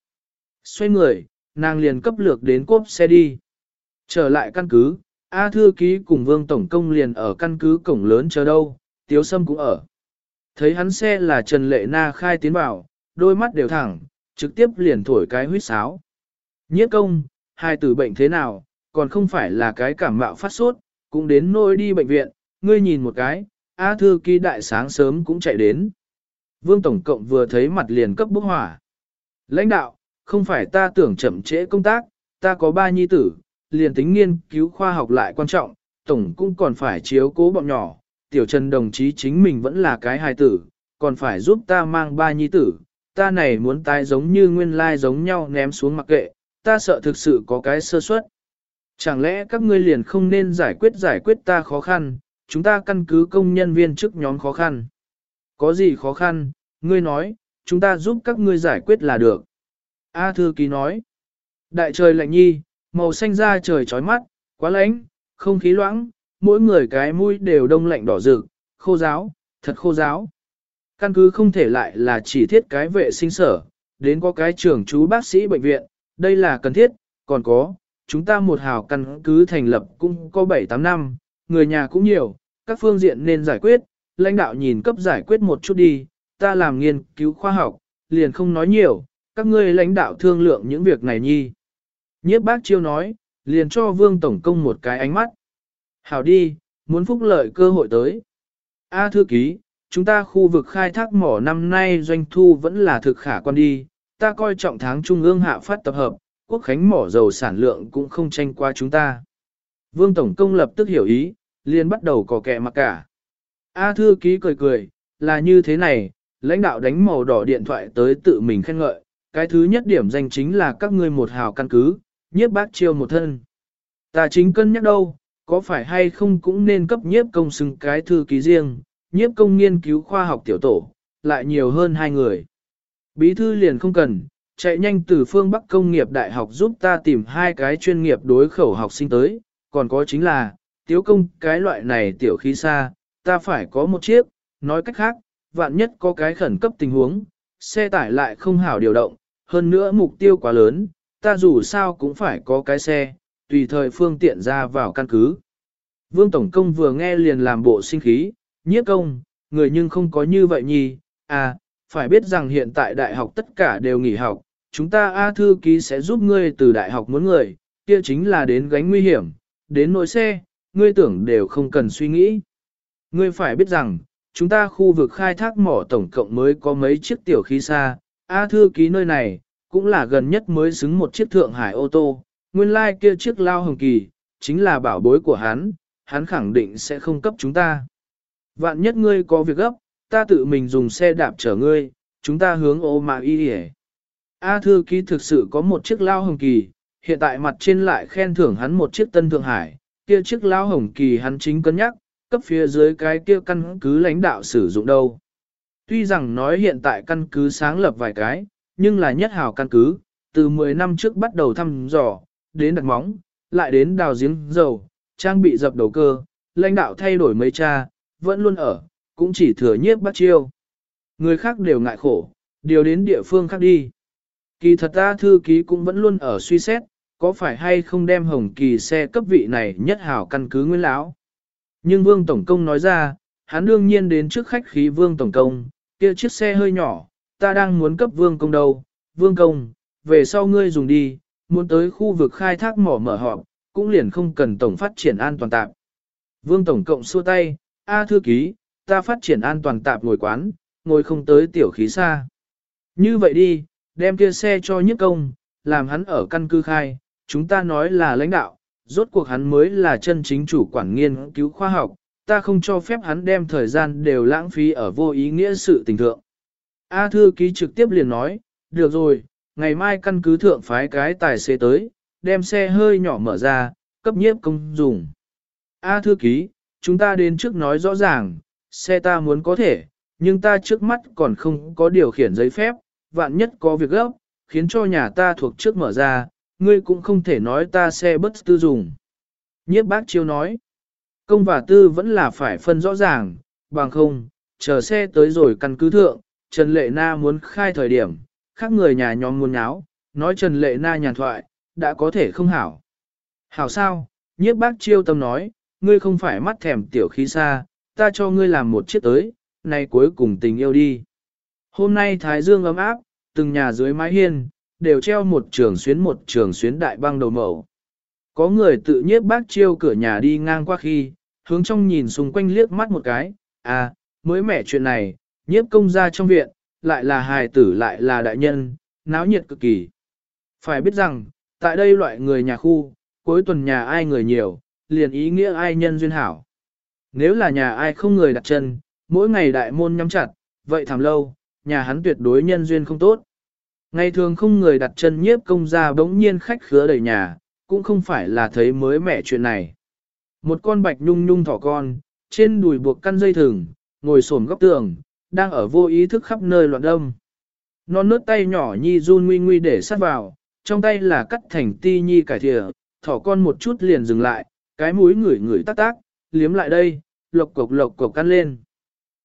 [SPEAKER 1] Xoay người, nàng liền cấp lược đến cốp xe đi. Trở lại căn cứ, A Thư Ký cùng Vương Tổng Công liền ở căn cứ cổng lớn chờ đâu, Tiếu Sâm cũng ở. Thấy hắn xe là Trần Lệ Na khai tiến vào, đôi mắt đều thẳng, trực tiếp liền thổi cái huyết sáo. Nhiếp công, hai tử bệnh thế nào, còn không phải là cái cảm mạo phát sốt, cũng đến nôi đi bệnh viện, ngươi nhìn một cái, A Thư Ký đại sáng sớm cũng chạy đến. Vương Tổng Cộng vừa thấy mặt liền cấp bốc hỏa. Lãnh đạo, không phải ta tưởng chậm trễ công tác, ta có ba nhi tử, liền tính nghiên cứu khoa học lại quan trọng, Tổng cũng còn phải chiếu cố bọn nhỏ. Tiểu Trần đồng chí chính mình vẫn là cái hài tử, còn phải giúp ta mang ba nhi tử, ta này muốn tái giống như nguyên lai giống nhau ném xuống mặc kệ, ta sợ thực sự có cái sơ suất. Chẳng lẽ các ngươi liền không nên giải quyết giải quyết ta khó khăn, chúng ta căn cứ công nhân viên chức nhóm khó khăn. Có gì khó khăn, ngươi nói, chúng ta giúp các ngươi giải quyết là được. A thư ký nói, đại trời lạnh nhi, màu xanh da trời chói mắt, quá lạnh, không khí loãng, mỗi người cái mũi đều đông lạnh đỏ rực, khô giáo, thật khô giáo. Căn cứ không thể lại là chỉ thiết cái vệ sinh sở, đến có cái trưởng chú bác sĩ bệnh viện, đây là cần thiết, còn có, chúng ta một hào căn cứ thành lập cũng có 7-8 năm, người nhà cũng nhiều, các phương diện nên giải quyết, lãnh đạo nhìn cấp giải quyết một chút đi, ta làm nghiên cứu khoa học, liền không nói nhiều, các ngươi lãnh đạo thương lượng những việc này nhi. Nhiếp bác chiêu nói, liền cho vương tổng công một cái ánh mắt. Hảo đi, muốn phúc lợi cơ hội tới. A thư ký, chúng ta khu vực khai thác mỏ năm nay doanh thu vẫn là thực khả quan đi, ta coi trọng tháng trung ương hạ phát tập hợp, quốc khánh mỏ dầu sản lượng cũng không tranh qua chúng ta. Vương Tổng Công lập tức hiểu ý, liền bắt đầu cò kẹ mặc cả. A thư ký cười cười, là như thế này, lãnh đạo đánh màu đỏ điện thoại tới tự mình khen ngợi, cái thứ nhất điểm danh chính là các ngươi một hào căn cứ, nhiếp bác chiêu một thân. Ta chính cân nhắc đâu, có phải hay không cũng nên cấp nhiếp công xưng cái thư ký riêng, nhiếp công nghiên cứu khoa học tiểu tổ, lại nhiều hơn hai người. Bí thư liền không cần, chạy nhanh từ phương Bắc Công nghiệp Đại học giúp ta tìm hai cái chuyên nghiệp đối khẩu học sinh tới, còn có chính là, tiếu công cái loại này tiểu khí xa, ta phải có một chiếc, nói cách khác, vạn nhất có cái khẩn cấp tình huống, xe tải lại không hảo điều động, hơn nữa mục tiêu quá lớn, ta dù sao cũng phải có cái xe, tùy thời phương tiện ra vào căn cứ. Vương Tổng Công vừa nghe liền làm bộ sinh khí, nhiếp công, người nhưng không có như vậy nhì, à, phải biết rằng hiện tại đại học tất cả đều nghỉ học, chúng ta A thư ký sẽ giúp ngươi từ đại học muốn người, kia chính là đến gánh nguy hiểm, đến nỗi xe, ngươi tưởng đều không cần suy nghĩ. Ngươi phải biết rằng, chúng ta khu vực khai thác mỏ tổng cộng mới có mấy chiếc tiểu khí xa, A thư ký nơi này, cũng là gần nhất mới xứng một chiếc Thượng Hải ô tô, nguyên lai like kia chiếc lao hồng kỳ, chính là bảo bối của hắn, hắn khẳng định sẽ không cấp chúng ta. Vạn nhất ngươi có việc gấp, ta tự mình dùng xe đạp chở ngươi, chúng ta hướng ô mà y hề. A thư ký thực sự có một chiếc lao hồng kỳ, hiện tại mặt trên lại khen thưởng hắn một chiếc tân Thượng Hải, kia chiếc lao hồng kỳ hắn chính cân nhắc, cấp phía dưới cái kia căn cứ lãnh đạo sử dụng đâu. Tuy rằng nói hiện tại căn cứ sáng lập vài cái, nhưng là nhất hào căn cứ, từ 10 năm trước bắt đầu thăm dò, đến đặt móng, lại đến đào giếng dầu, trang bị dập đầu cơ, lãnh đạo thay đổi mấy cha, vẫn luôn ở, cũng chỉ thừa nhiếp bắt chiêu. Người khác đều ngại khổ, điều đến địa phương khác đi. Kỳ thật ta thư ký cũng vẫn luôn ở suy xét, có phải hay không đem hồng kỳ xe cấp vị này nhất hảo căn cứ nguyên lão. Nhưng Vương Tổng Công nói ra, hắn đương nhiên đến trước khách khí Vương Tổng Công, kia chiếc xe hơi nhỏ, ta đang muốn cấp Vương Công đâu, Vương Công, về sau ngươi dùng đi, muốn tới khu vực khai thác mỏ mở họp, cũng liền không cần Tổng phát triển an toàn tạm. Vương Tổng Cộng xua tay, A thư ký, ta phát triển an toàn tạp ngồi quán, ngồi không tới tiểu khí xa. Như vậy đi, đem kia xe cho nhất công, làm hắn ở căn cứ khai, chúng ta nói là lãnh đạo, rốt cuộc hắn mới là chân chính chủ quản nghiên cứu khoa học, ta không cho phép hắn đem thời gian đều lãng phí ở vô ý nghĩa sự tình thượng. A thư ký trực tiếp liền nói, được rồi, ngày mai căn cứ thượng phái cái tài xế tới, đem xe hơi nhỏ mở ra, cấp nhiếp công dùng. A thư ký, chúng ta đến trước nói rõ ràng, xe ta muốn có thể, nhưng ta trước mắt còn không có điều khiển giấy phép, vạn nhất có việc gấp, khiến cho nhà ta thuộc trước mở ra, ngươi cũng không thể nói ta xe bất tư dùng. Nhiếp bác chiêu nói, công và tư vẫn là phải phân rõ ràng, bằng không, chờ xe tới rồi căn cứ thượng, Trần Lệ Na muốn khai thời điểm, khác người nhà nhóm muốn nháo, nói Trần Lệ Na nhàn thoại, đã có thể không hảo. Hảo sao, nhiếp bác chiêu tâm nói, ngươi không phải mắt thèm tiểu khí xa, ta cho ngươi làm một chiếc tới, nay cuối cùng tình yêu đi. Hôm nay Thái Dương ấm áp, từng nhà dưới mái hiên, đều treo một trường xuyến một trường xuyến đại băng đầu mẫu. Có người tự nhiếp bác chiêu cửa nhà đi ngang qua khi, hướng trong nhìn xung quanh liếc mắt một cái, à, mới mẻ chuyện này, nhiếp công ra trong viện, lại là hài tử lại là đại nhân, náo nhiệt cực kỳ. Phải biết rằng, tại đây loại người nhà khu, cuối tuần nhà ai người nhiều, liền ý nghĩa ai nhân duyên hảo. Nếu là nhà ai không người đặt chân, mỗi ngày đại môn nhắm chặt, vậy thảm lâu, nhà hắn tuyệt đối nhân duyên không tốt. Ngày thường không người đặt chân nhiếp công gia bỗng nhiên khách khứa đầy nhà, cũng không phải là thấy mới mẻ chuyện này. Một con bạch nhung nhung thỏ con, trên đùi buộc căn dây thừng, ngồi xổm góc tường, đang ở vô ý thức khắp nơi loạn đông. Non nớt tay nhỏ nhi run nguy nguy để sát vào, trong tay là cắt thành ti nhi cải thìa, thỏ con một chút liền dừng lại, cái mũi ngửi ngửi tác tác, liếm lại đây, lộc cộc lộc cộc căn lên.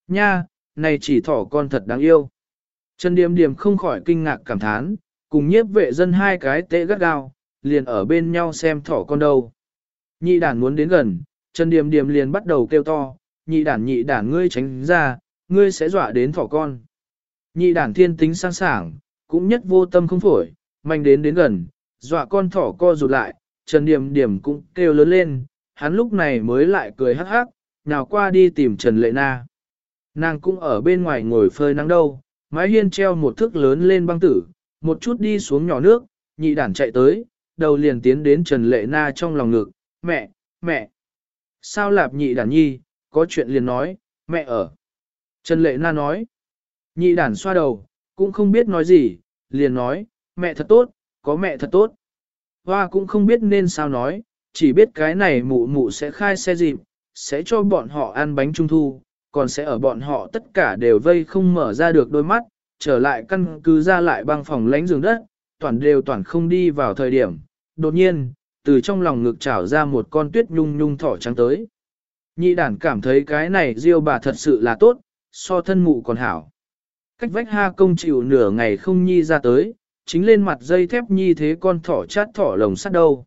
[SPEAKER 1] Nha, này chỉ thỏ con thật đáng yêu. Trần Điềm Điềm không khỏi kinh ngạc cảm thán, cùng nhiếp vệ dân hai cái tệ gắt gao, liền ở bên nhau xem thỏ con đâu. Nhị đản muốn đến gần, Trần Điềm Điềm liền bắt đầu kêu to, nhị đản nhị đản ngươi tránh ra, ngươi sẽ dọa đến thỏ con. Nhị đản thiên tính sang sảng, cũng nhất vô tâm không phổi, manh đến đến gần, dọa con thỏ co rụt lại, Trần Điềm Điềm cũng kêu lớn lên, hắn lúc này mới lại cười hắc hắc, nào qua đi tìm Trần Lệ Na. Nàng cũng ở bên ngoài ngồi phơi nắng đâu, mái hiên treo một thước lớn lên băng tử, một chút đi xuống nhỏ nước, nhị đản chạy tới, đầu liền tiến đến Trần Lệ Na trong lòng ngực, mẹ, mẹ. Sao lạp nhị đản nhi, có chuyện liền nói, mẹ ở. Trần Lệ Na nói, nhị đản xoa đầu, cũng không biết nói gì, liền nói, mẹ thật tốt, có mẹ thật tốt. Hoa cũng không biết nên sao nói, chỉ biết cái này mụ mụ sẽ khai xe dịp, sẽ cho bọn họ ăn bánh trung thu, còn sẽ ở bọn họ tất cả đều vây không mở ra được đôi mắt, trở lại căn cứ ra lại băng phòng lánh giường đất, toàn đều toàn không đi vào thời điểm. Đột nhiên, từ trong lòng ngực trảo ra một con tuyết nhung nhung thỏ trắng tới. Nhị đản cảm thấy cái này diêu bà thật sự là tốt, so thân mụ còn hảo. Cách vách ha công chịu nửa ngày không nhi ra tới, chính lên mặt dây thép nhi thế con thỏ chát thỏ lồng sắt đâu.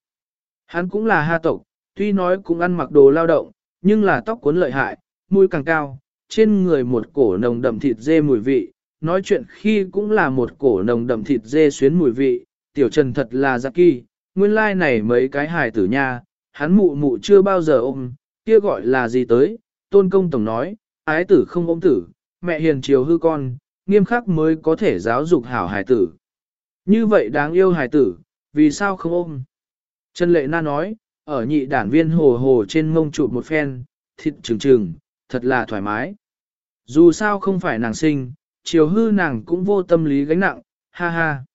[SPEAKER 1] Hắn cũng là ha tộc, tuy nói cũng ăn mặc đồ lao động, nhưng là tóc cuốn lợi hại, mũi càng cao, trên người một cổ nồng đậm thịt dê mùi vị, nói chuyện khi cũng là một cổ nồng đậm thịt dê xuyến mùi vị, tiểu trần thật là giặc kỳ, nguyên lai like này mấy cái hài tử nha, hắn mụ mụ chưa bao giờ ôm, kia gọi là gì tới, tôn công tổng nói, ái tử không ôm tử, mẹ hiền chiều hư con, nghiêm khắc mới có thể giáo dục hảo hài tử. Như vậy đáng yêu hài tử, vì sao không ôm? Trần Lệ Na nói, ở nhị đản viên hồ hồ trên mông chụp một phen, thịt trừng trừng, thật là thoải mái. Dù sao không phải nàng sinh, chiều hư nàng cũng vô tâm lý gánh nặng, ha ha.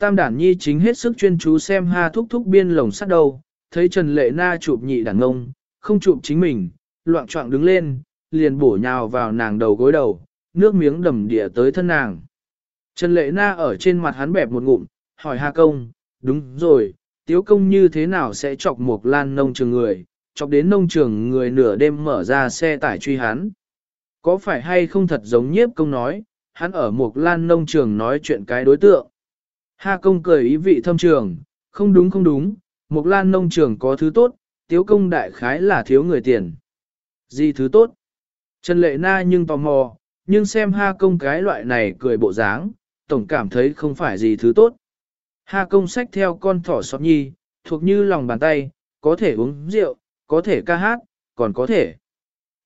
[SPEAKER 1] Tam đản nhi chính hết sức chuyên chú xem ha thúc thúc biên lồng sắt đầu, thấy Trần Lệ Na chụp nhị đàn ngông, không chụp chính mình, loạn trọng đứng lên, liền bổ nhào vào nàng đầu gối đầu, nước miếng đầm địa tới thân nàng. Trần Lệ Na ở trên mặt hắn bẹp một ngụm, hỏi Hà công, đúng rồi, tiếu công như thế nào sẽ chọc một lan nông trường người, chọc đến nông trường người nửa đêm mở ra xe tải truy hắn. Có phải hay không thật giống nhiếp công nói, hắn ở một lan nông trường nói chuyện cái đối tượng. Ha công cười ý vị thâm trường, không đúng không đúng, một lan nông trường có thứ tốt, tiếu công đại khái là thiếu người tiền. Gì thứ tốt? Trần lệ na nhưng tò mò, nhưng xem ha công cái loại này cười bộ dáng, tổng cảm thấy không phải gì thứ tốt. Ha công sách theo con thỏ sọt nhi, thuộc như lòng bàn tay, có thể uống rượu, có thể ca hát, còn có thể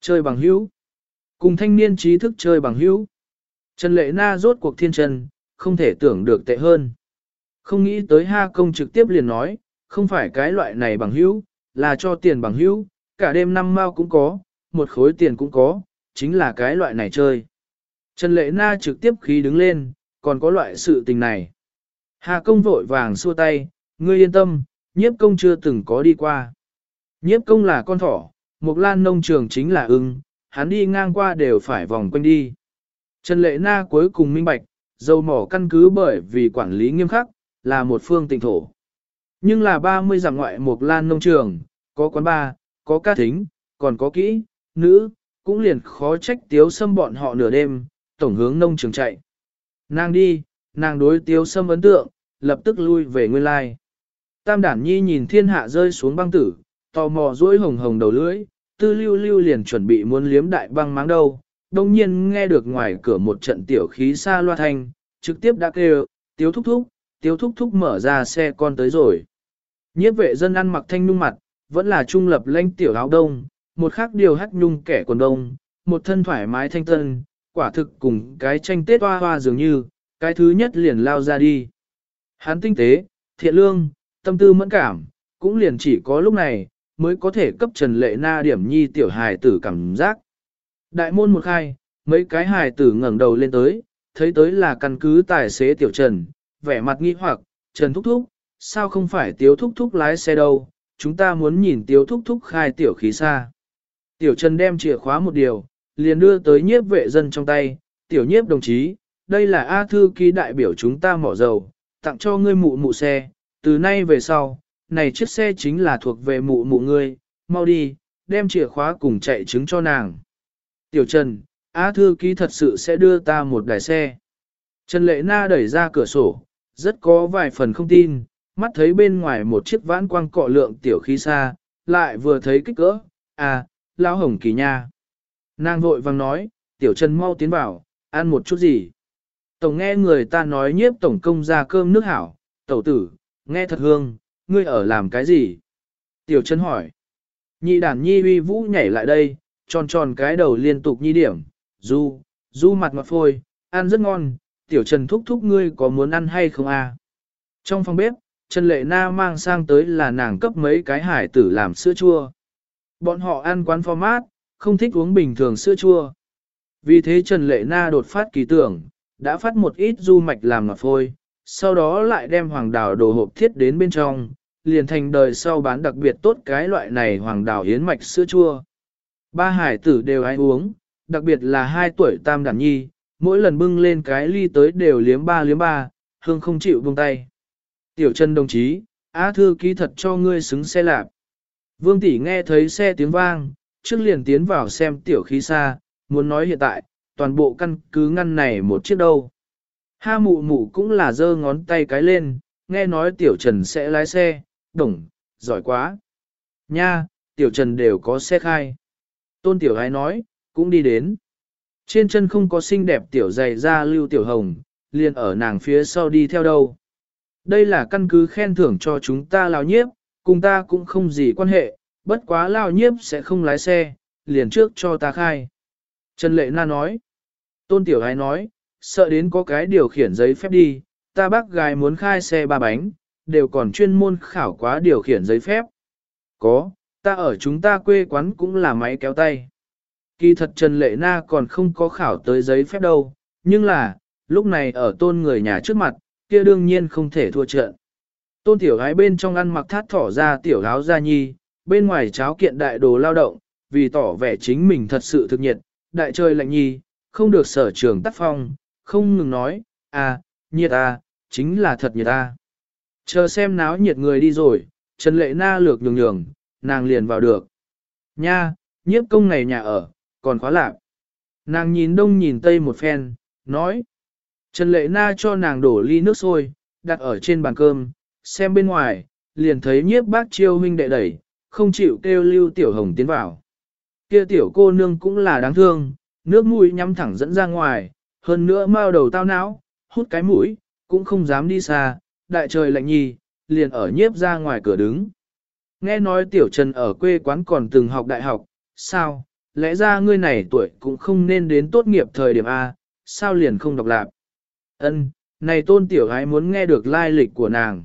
[SPEAKER 1] chơi bằng hữu. Cùng thanh niên trí thức chơi bằng hữu. Trần Lệ Na rốt cuộc thiên trần, không thể tưởng được tệ hơn. Không nghĩ tới Ha Công trực tiếp liền nói, không phải cái loại này bằng hữu, là cho tiền bằng hữu, cả đêm năm mao cũng có, một khối tiền cũng có, chính là cái loại này chơi. Trần Lệ Na trực tiếp khí đứng lên, còn có loại sự tình này. Hà công vội vàng xua tay, ngươi yên tâm, nhiếp công chưa từng có đi qua. Nhiếp công là con thỏ, Mục lan nông trường chính là ưng, hắn đi ngang qua đều phải vòng quanh đi. Trần Lệ Na cuối cùng minh bạch, dầu mỏ căn cứ bởi vì quản lý nghiêm khắc, là một phương tịnh thổ. Nhưng là 30 dặm ngoại một lan nông trường, có quán bar, có ca thính, còn có kỹ, nữ, cũng liền khó trách tiếu xâm bọn họ nửa đêm, tổng hướng nông trường chạy. Nàng đi, nàng đối tiếu xâm ấn tượng, lập tức lui về nguyên lai. Tam đản nhi nhìn thiên hạ rơi xuống băng tử, tò mò dỗi hồng hồng đầu lưỡi, tư lưu lưu liền chuẩn bị muốn liếm đại băng máng đâu, Đông nhiên nghe được ngoài cửa một trận tiểu khí xa loa thanh, trực tiếp đã kêu, tiếu thúc thúc, tiếu thúc thúc mở ra xe con tới rồi. Nhiếp vệ dân ăn mặc thanh nhung mặt, vẫn là trung lập lanh tiểu áo đông, một khác điều hắc nhung kẻ quần đông, một thân thoải mái thanh tân, quả thực cùng cái tranh tết hoa hoa dường như, cái thứ nhất liền lao ra đi. Hắn tinh tế, thiện lương, tâm tư mẫn cảm, cũng liền chỉ có lúc này, mới có thể cấp Trần Lệ Na điểm nhi tiểu hài tử cảm giác. Đại môn một khai, mấy cái hài tử ngẩng đầu lên tới, thấy tới là căn cứ tài xế tiểu Trần, vẻ mặt nghi hoặc, Trần Thúc Thúc, sao không phải Tiếu Thúc Thúc lái xe đâu, chúng ta muốn nhìn Tiếu Thúc Thúc khai tiểu khí xa. Tiểu Trần đem chìa khóa một điều, liền đưa tới nhiếp vệ dân trong tay, tiểu nhiếp đồng chí, đây là A thư ký đại biểu chúng ta mỏ dầu, tặng cho ngươi mụ mụ xe, từ nay về sau, này chiếc xe chính là thuộc về mụ mụ ngươi, mau đi, đem chìa khóa cùng chạy chứng cho nàng. Tiểu Trần, A thư ký thật sự sẽ đưa ta một đài xe. Trần Lệ Na đẩy ra cửa sổ, rất có vài phần không tin, mắt thấy bên ngoài một chiếc vãn quang cọ lượng tiểu khí xa, lại vừa thấy kích cỡ, à, lao hồng kỳ nha. Nàng vội vàng nói, tiểu Trần mau tiến vào, ăn một chút gì. Tổng nghe người ta nói nhiếp tổng công ra cơm nước hảo, tẩu tử, nghe thật hương, ngươi ở làm cái gì? Tiểu Trần hỏi. Nhị đàn nhi uy vũ nhảy lại đây, tròn tròn cái đầu liên tục nhi điểm, du, du mặt ngọt phôi, ăn rất ngon, tiểu Trần thúc thúc ngươi có muốn ăn hay không à? Trong phòng bếp, Trần Lệ Na mang sang tới là nàng cấp mấy cái hải tử làm sữa chua. Bọn họ ăn quán format, không thích uống bình thường sữa chua. Vì thế Trần Lệ Na đột phát kỳ tưởng, đã phát một ít du mạch làm ngọt phôi, sau đó lại đem hoàng đào đồ hộp thiết đến bên trong, liền thành đời sau bán đặc biệt tốt cái loại này hoàng đào yến mạch sữa chua. Ba hải tử đều ai uống, đặc biệt là hai tuổi tam đản nhi, mỗi lần bưng lên cái ly tới đều liếm ba liếm ba, hương không chịu buông tay. Tiểu chân đồng chí, á thư ký thật cho ngươi xứng xe lạp. Vương tỷ nghe thấy xe tiếng vang, trước liền tiến vào xem tiểu khí xa, muốn nói hiện tại, toàn bộ căn cứ ngăn này một chiếc đâu. Ha mụ mụ cũng là giơ ngón tay cái lên, nghe nói tiểu trần sẽ lái xe, đồng, giỏi quá. Nha, tiểu trần đều có xe khai. Tôn tiểu hái nói, cũng đi đến. Trên chân không có xinh đẹp tiểu dày ra lưu tiểu hồng, liền ở nàng phía sau đi theo đâu. Đây là căn cứ khen thưởng cho chúng ta lao nhiếp, cùng ta cũng không gì quan hệ, bất quá lao nhiếp sẽ không lái xe, liền trước cho ta khai. Trần Lệ Na nói. Tôn Tiểu Ái nói, sợ đến có cái điều khiển giấy phép đi, ta bác gái muốn khai xe ba bánh, đều còn chuyên môn khảo quá điều khiển giấy phép. Có, ta ở chúng ta quê quán cũng là máy kéo tay. Kỳ thật Trần Lệ Na còn không có khảo tới giấy phép đâu, nhưng là, lúc này ở tôn người nhà trước mặt, kia đương nhiên không thể thua trận. Tôn tiểu gái bên trong ăn mặc thát thỏ ra tiểu áo ra nhi, bên ngoài cháo kiện đại đồ lao động, vì tỏ vẻ chính mình thật sự thực nhiệt, đại trời lạnh nhi, không được sở trường tắt phong, không ngừng nói, à, nhiệt à, chính là thật nhiệt à. Chờ xem náo nhiệt người đi rồi, Trần Lệ Na lược nhường nhường, nàng liền vào được. Nha, nhiếp công này nhà ở, còn khóa lạc. Nàng nhìn đông nhìn tây một phen, nói. Trần Lệ Na cho nàng đổ ly nước sôi, đặt ở trên bàn cơm, xem bên ngoài, liền thấy nhiếp bác chiêu huynh đệ đẩy, không chịu kêu lưu tiểu hồng tiến vào. Kia tiểu cô nương cũng là đáng thương, nước mũi nhắm thẳng dẫn ra ngoài, hơn nữa mao đầu tao não, hút cái mũi, cũng không dám đi xa, đại trời lạnh nhì, liền ở nhiếp ra ngoài cửa đứng. Nghe nói tiểu trần ở quê quán còn từng học đại học, sao, lẽ ra ngươi này tuổi cũng không nên đến tốt nghiệp thời điểm A, sao liền không độc lạc. Ân, này tôn tiểu gái muốn nghe được lai lịch của nàng.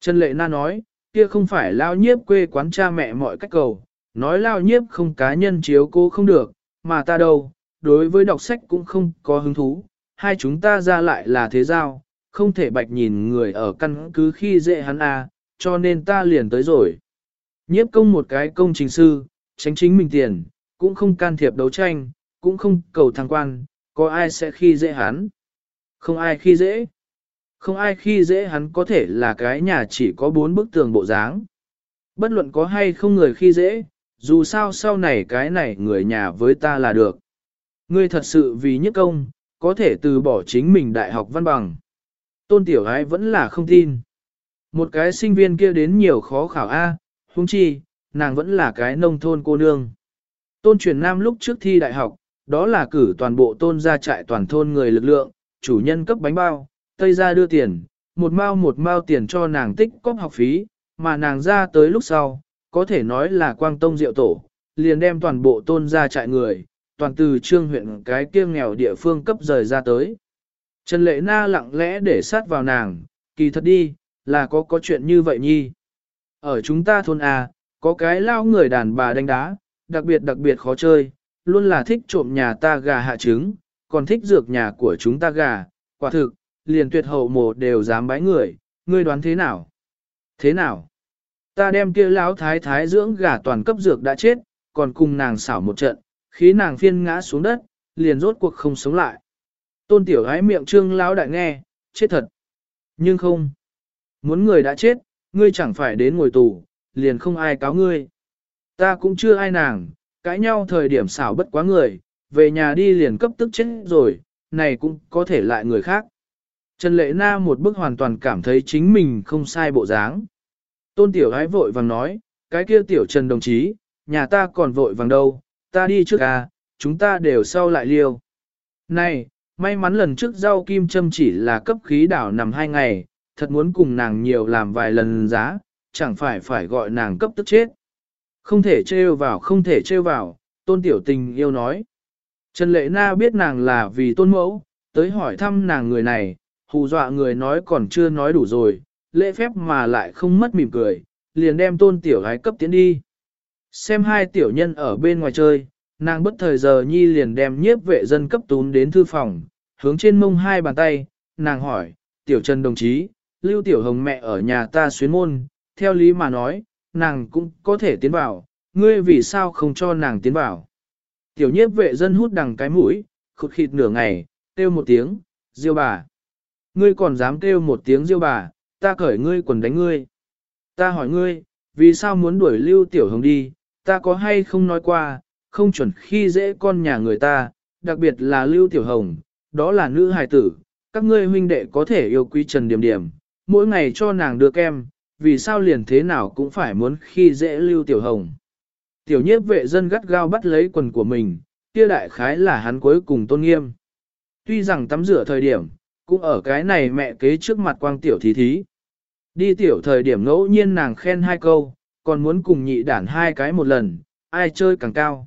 [SPEAKER 1] Trần Lệ Na nói, kia không phải lao nhiếp quê quán cha mẹ mọi cách cầu, nói lao nhiếp không cá nhân chiếu cô không được, mà ta đâu, đối với đọc sách cũng không có hứng thú, hai chúng ta ra lại là thế giao, không thể bạch nhìn người ở căn cứ khi dễ hắn a, cho nên ta liền tới rồi. Nhiếp công một cái công trình sư, tránh chính mình tiền, cũng không can thiệp đấu tranh, cũng không cầu thăng quan, có ai sẽ khi dễ hắn. Không ai khi dễ. Không ai khi dễ hắn có thể là cái nhà chỉ có bốn bức tường bộ dáng. Bất luận có hay không người khi dễ, dù sao sau này cái này người nhà với ta là được. Ngươi thật sự vì nhất công, có thể từ bỏ chính mình đại học văn bằng. Tôn tiểu gái vẫn là không tin. Một cái sinh viên kia đến nhiều khó khảo A, à, huống chi, nàng vẫn là cái nông thôn cô nương. Tôn truyền nam lúc trước thi đại học, đó là cử toàn bộ tôn gia trại toàn thôn người lực lượng, chủ nhân cấp bánh bao, tây ra đưa tiền, một mao một mao tiền cho nàng tích cóp học phí, mà nàng ra tới lúc sau, có thể nói là quang tông diệu tổ, liền đem toàn bộ tôn gia trại người, toàn từ trương huyện cái kia nghèo địa phương cấp rời ra tới. Trần Lệ Na lặng lẽ để sát vào nàng, kỳ thật đi, là có có chuyện như vậy nhi. Ở chúng ta thôn A, có cái lao người đàn bà đánh đá, đặc biệt đặc biệt khó chơi, luôn là thích trộm nhà ta gà hạ trứng, còn thích dược nhà của chúng ta gà, quả thực, liền tuyệt hậu mồ đều dám bái người, ngươi đoán thế nào? Thế nào? Ta đem kia lão thái thái dưỡng gà toàn cấp dược đã chết, còn cùng nàng xảo một trận, khí nàng phiên ngã xuống đất, liền rốt cuộc không sống lại. Tôn tiểu gái miệng trương lão đại nghe, chết thật. Nhưng không. Muốn người đã chết, ngươi chẳng phải đến ngồi tù, liền không ai cáo ngươi. Ta cũng chưa ai nàng, cãi nhau thời điểm xảo bất quá người, về nhà đi liền cấp tức chết rồi, này cũng có thể lại người khác. Trần Lệ Na một bức hoàn toàn cảm thấy chính mình không sai bộ dáng. Tôn Tiểu Ái vội vàng nói, cái kia Tiểu Trần đồng chí, nhà ta còn vội vàng đâu, ta đi trước à, chúng ta đều sau lại liêu. Này, may mắn lần trước rau kim châm chỉ là cấp khí đảo nằm hai ngày, thật muốn cùng nàng nhiều làm vài lần giá, chẳng phải phải gọi nàng cấp tức chết. Không thể trêu vào, không thể trêu vào, tôn tiểu tình yêu nói. Trần Lệ Na biết nàng là vì tôn mẫu, tới hỏi thăm nàng người này, hù dọa người nói còn chưa nói đủ rồi, lễ phép mà lại không mất mỉm cười, liền đem tôn tiểu gái cấp tiến đi. Xem hai tiểu nhân ở bên ngoài chơi, nàng bất thời giờ nhi liền đem nhiếp vệ dân cấp tún đến thư phòng, hướng trên mông hai bàn tay, nàng hỏi, tiểu trần đồng chí, lưu tiểu hồng mẹ ở nhà ta xuyến môn, theo lý mà nói, nàng cũng có thể tiến vào, ngươi vì sao không cho nàng tiến vào. Tiểu nhiếp vệ dân hút đằng cái mũi, khụt khịt nửa ngày, kêu một tiếng, diêu bà. Ngươi còn dám kêu một tiếng diêu bà, ta cởi ngươi quần đánh ngươi. Ta hỏi ngươi, vì sao muốn đuổi lưu tiểu hồng đi, ta có hay không nói qua, không chuẩn khi dễ con nhà người ta, đặc biệt là lưu tiểu hồng, đó là nữ hài tử, các ngươi huynh đệ có thể yêu quý trần điểm điểm, mỗi ngày cho nàng đưa kem, vì sao liền thế nào cũng phải muốn khi dễ lưu tiểu hồng. Tiểu nhiếp vệ dân gắt gao bắt lấy quần của mình, kia đại khái là hắn cuối cùng tôn nghiêm. Tuy rằng tắm rửa thời điểm, cũng ở cái này mẹ kế trước mặt quang tiểu thí thí. Đi tiểu thời điểm ngẫu nhiên nàng khen hai câu, còn muốn cùng nhị đản hai cái một lần, ai chơi càng cao.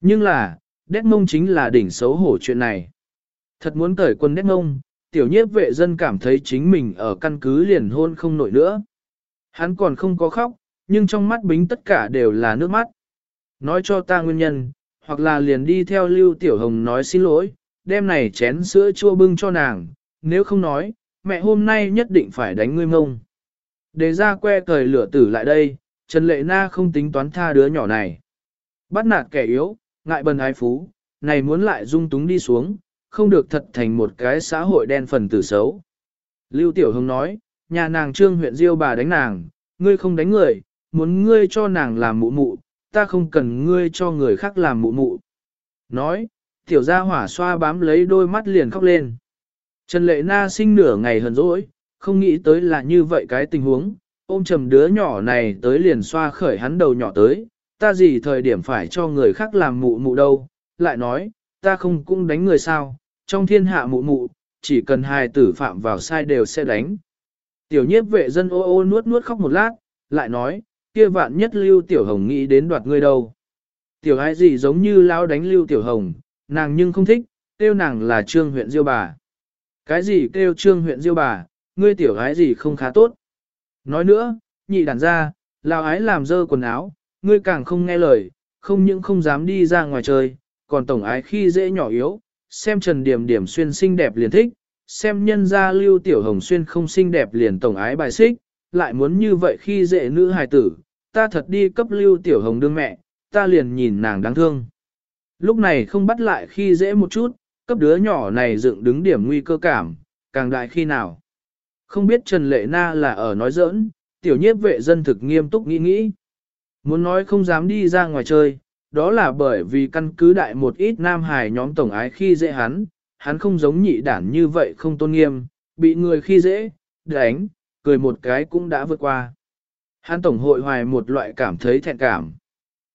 [SPEAKER 1] Nhưng là, đét mông chính là đỉnh xấu hổ chuyện này. Thật muốn cởi quân đét mông, tiểu nhiếp vệ dân cảm thấy chính mình ở căn cứ liền hôn không nổi nữa. Hắn còn không có khóc, nhưng trong mắt bính tất cả đều là nước mắt. Nói cho ta nguyên nhân, hoặc là liền đi theo Lưu Tiểu Hồng nói xin lỗi, đem này chén sữa chua bưng cho nàng, nếu không nói, mẹ hôm nay nhất định phải đánh ngươi mông. Để ra que cởi lửa tử lại đây, Trần Lệ Na không tính toán tha đứa nhỏ này. Bắt nạt kẻ yếu, ngại bần ái phú, này muốn lại dung túng đi xuống, không được thật thành một cái xã hội đen phần tử xấu. Lưu Tiểu Hồng nói, nhà nàng trương huyện diêu bà đánh nàng, ngươi không đánh người, muốn ngươi cho nàng làm mụ mụ, ta không cần ngươi cho người khác làm mụ mụ. Nói, tiểu gia hỏa xoa bám lấy đôi mắt liền khóc lên. Trần Lệ Na sinh nửa ngày hờn dỗi, không nghĩ tới là như vậy cái tình huống, ôm chầm đứa nhỏ này tới liền xoa khởi hắn đầu nhỏ tới, ta gì thời điểm phải cho người khác làm mụ mụ đâu, lại nói, ta không cũng đánh người sao, trong thiên hạ mụ mụ, chỉ cần hài tử phạm vào sai đều sẽ đánh. Tiểu nhiếp vệ dân ô ô nuốt nuốt khóc một lát, lại nói, kia vạn nhất lưu tiểu hồng nghĩ đến đoạt ngươi đâu. Tiểu ai gì giống như lão đánh lưu tiểu hồng, nàng nhưng không thích, kêu nàng là trương huyện diêu bà. Cái gì kêu trương huyện diêu bà, ngươi tiểu ái gì không khá tốt. Nói nữa, nhị đàn ra, lão ái làm dơ quần áo, ngươi càng không nghe lời, không những không dám đi ra ngoài chơi, còn tổng ái khi dễ nhỏ yếu, xem trần điểm điểm xuyên xinh đẹp liền thích, xem nhân gia lưu tiểu hồng xuyên không xinh đẹp liền tổng ái bài xích, lại muốn như vậy khi dễ nữ hài tử, ta thật đi cấp lưu tiểu hồng đương mẹ, ta liền nhìn nàng đáng thương. Lúc này không bắt lại khi dễ một chút, cấp đứa nhỏ này dựng đứng điểm nguy cơ cảm, càng đại khi nào. Không biết Trần Lệ Na là ở nói giỡn, tiểu nhiếp vệ dân thực nghiêm túc nghĩ nghĩ. Muốn nói không dám đi ra ngoài chơi, đó là bởi vì căn cứ đại một ít nam hài nhóm tổng ái khi dễ hắn, hắn không giống nhị đản như vậy không tôn nghiêm, bị người khi dễ, đánh, cười một cái cũng đã vượt qua. Hắn tổng hội hoài một loại cảm thấy thẹn cảm.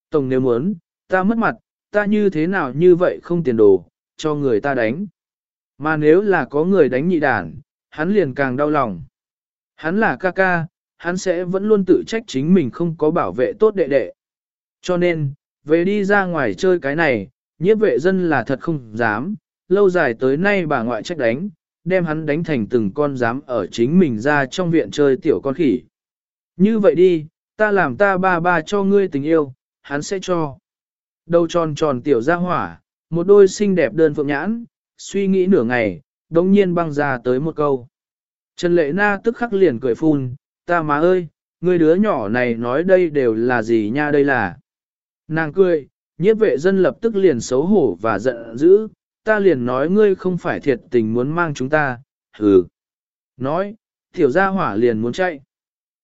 [SPEAKER 1] Tổng nếu muốn, ta mất mặt, ta như thế nào như vậy không tiền đồ, cho người ta đánh. Mà nếu là có người đánh nhị đản, hắn liền càng đau lòng. Hắn là ca ca, hắn sẽ vẫn luôn tự trách chính mình không có bảo vệ tốt đệ đệ. Cho nên, về đi ra ngoài chơi cái này, nhiếp vệ dân là thật không dám, lâu dài tới nay bà ngoại trách đánh, đem hắn đánh thành từng con dám ở chính mình ra trong viện chơi tiểu con khỉ. Như vậy đi, ta làm ta ba ba cho ngươi tình yêu, hắn sẽ cho. Đầu tròn tròn tiểu ra hỏa, một đôi xinh đẹp đơn phượng nhãn, suy nghĩ nửa ngày, đống nhiên băng ra tới một câu. Trần Lệ Na tức khắc liền cười phun, ta má ơi, người đứa nhỏ này nói đây đều là gì nha đây là. Nàng cười, nhiếp vệ dân lập tức liền xấu hổ và giận dữ, ta liền nói ngươi không phải thiệt tình muốn mang chúng ta, hừ. Nói, tiểu gia hỏa liền muốn chạy.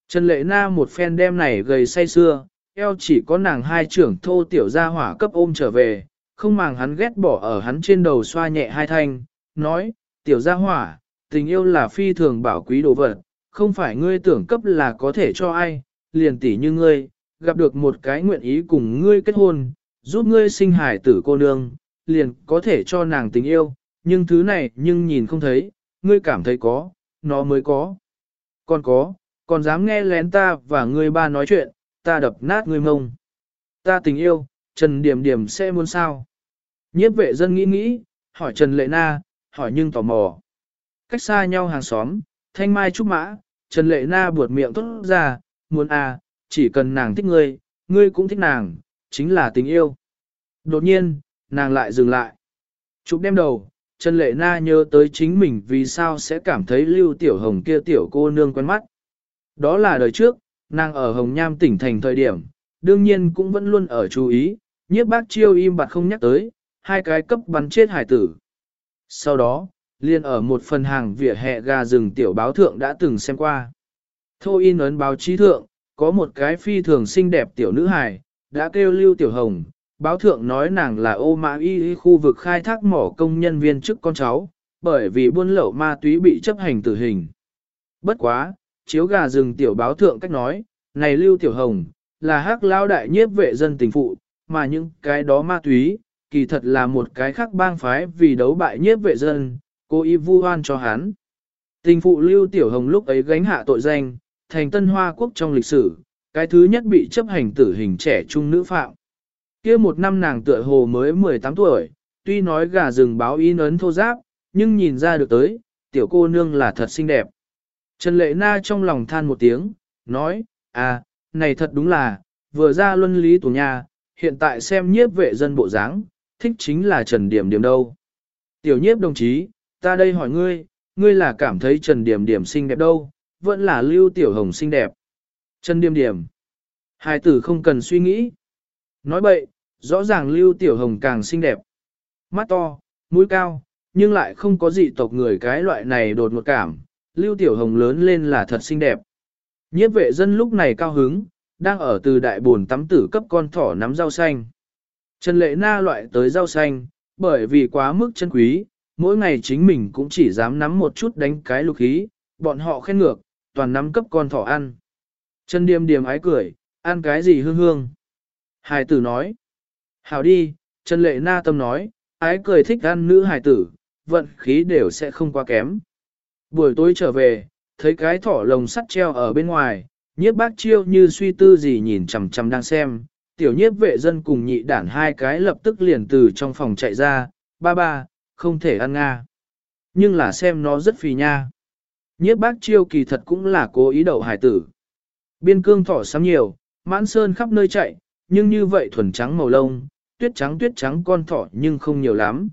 [SPEAKER 1] Trần Lệ Na một phen đem này gầy say xưa, eo chỉ có nàng hai trưởng thô tiểu gia hỏa cấp ôm trở về, không màng hắn ghét bỏ ở hắn trên đầu xoa nhẹ hai thanh, nói, tiểu gia hỏa, tình yêu là phi thường bảo quý đồ vật, không phải ngươi tưởng cấp là có thể cho ai, liền tỉ như ngươi, gặp được một cái nguyện ý cùng ngươi kết hôn, giúp ngươi sinh hải tử cô nương, liền có thể cho nàng tình yêu, nhưng thứ này nhưng nhìn không thấy, ngươi cảm thấy có, nó mới có. Còn có, còn dám nghe lén ta và ngươi ba nói chuyện, ta đập nát ngươi mông. Ta tình yêu, Trần Điểm Điểm sẽ muốn sao? Nhiếp vệ dân nghĩ nghĩ, hỏi Trần Lệ Na, hỏi nhưng tò mò. Cách xa nhau hàng xóm, thanh mai trúc mã, Trần Lệ Na buột miệng tốt ra, muốn à, chỉ cần nàng thích ngươi, ngươi cũng thích nàng, chính là tình yêu. Đột nhiên, nàng lại dừng lại. Chụp đem đầu, Trần Lệ Na nhớ tới chính mình vì sao sẽ cảm thấy Lưu Tiểu Hồng kia tiểu cô nương quen mắt. Đó là đời trước, nàng ở Hồng Nham tỉnh thành thời điểm, đương nhiên cũng vẫn luôn ở chú ý, nhiếp bác chiêu im bặt không nhắc tới, hai cái cấp bắn chết hải tử. Sau đó, liền ở một phần hàng vỉa hè gà rừng tiểu báo thượng đã từng xem qua. Thô in ấn báo chí thượng, có một cái phi thường xinh đẹp tiểu nữ hài, đã kêu lưu tiểu hồng, báo thượng nói nàng là ô mã y khu vực khai thác mỏ công nhân viên chức con cháu, bởi vì buôn lậu ma túy bị chấp hành tử hình. Bất quá, chiếu gà rừng tiểu báo thượng cách nói, này lưu tiểu hồng, là hắc lao đại nhiếp vệ dân tình phụ, mà những cái đó ma túy, kỳ thật là một cái khác bang phái vì đấu bại nhiếp vệ dân, cố ý vu oan cho hắn. Tình phụ lưu tiểu hồng lúc ấy gánh hạ tội danh, thành tân hoa quốc trong lịch sử, cái thứ nhất bị chấp hành tử hình trẻ trung nữ phạm kia một năm nàng tựa hồ mới 18 tuổi, tuy nói gà rừng báo in ấn thô giáp, nhưng nhìn ra được tới, tiểu cô nương là thật xinh đẹp. Trần Lệ Na trong lòng than một tiếng, nói, à, này thật đúng là, vừa ra luân lý tù nhà, hiện tại xem nhiếp vệ dân bộ dáng, thích chính là Trần Điểm Điểm đâu. Tiểu nhiếp đồng chí, ta đây hỏi ngươi, ngươi là cảm thấy Trần Điểm Điểm xinh đẹp đâu, vẫn là Lưu Tiểu Hồng xinh đẹp. Trần Điểm Điểm. Hai tử không cần suy nghĩ. Nói bậy, rõ ràng Lưu Tiểu Hồng càng xinh đẹp. Mắt to, mũi cao, nhưng lại không có dị tộc người cái loại này đột một cảm. Lưu Tiểu Hồng lớn lên là thật xinh đẹp. Nhiếp vệ dân lúc này cao hứng, đang ở từ đại buồn tắm tử cấp con thỏ nắm rau xanh. Trần Lệ Na loại tới rau xanh, bởi vì quá mức chân quý, mỗi ngày chính mình cũng chỉ dám nắm một chút đánh cái lục khí, bọn họ khen ngược, toàn nắm cấp con thỏ ăn. Trần Điềm Điềm ái cười, ăn cái gì hương hương. Hải tử nói, hảo đi, Trần Lệ Na tâm nói, ái cười thích ăn nữ hải tử, vận khí đều sẽ không quá kém. Buổi tối trở về, thấy cái thỏ lồng sắt treo ở bên ngoài, nhiếp bác chiêu như suy tư gì nhìn chằm chằm đang xem, tiểu nhiếp vệ dân cùng nhị đản hai cái lập tức liền từ trong phòng chạy ra, ba ba, không thể ăn nga. Nhưng là xem nó rất phì nha. Nhiếp bác chiêu kỳ thật cũng là cố ý đậu hải tử. Biên cương thỏ sắm nhiều, mãn sơn khắp nơi chạy, nhưng như vậy thuần trắng màu lông, tuyết trắng tuyết trắng con thỏ nhưng không nhiều lắm.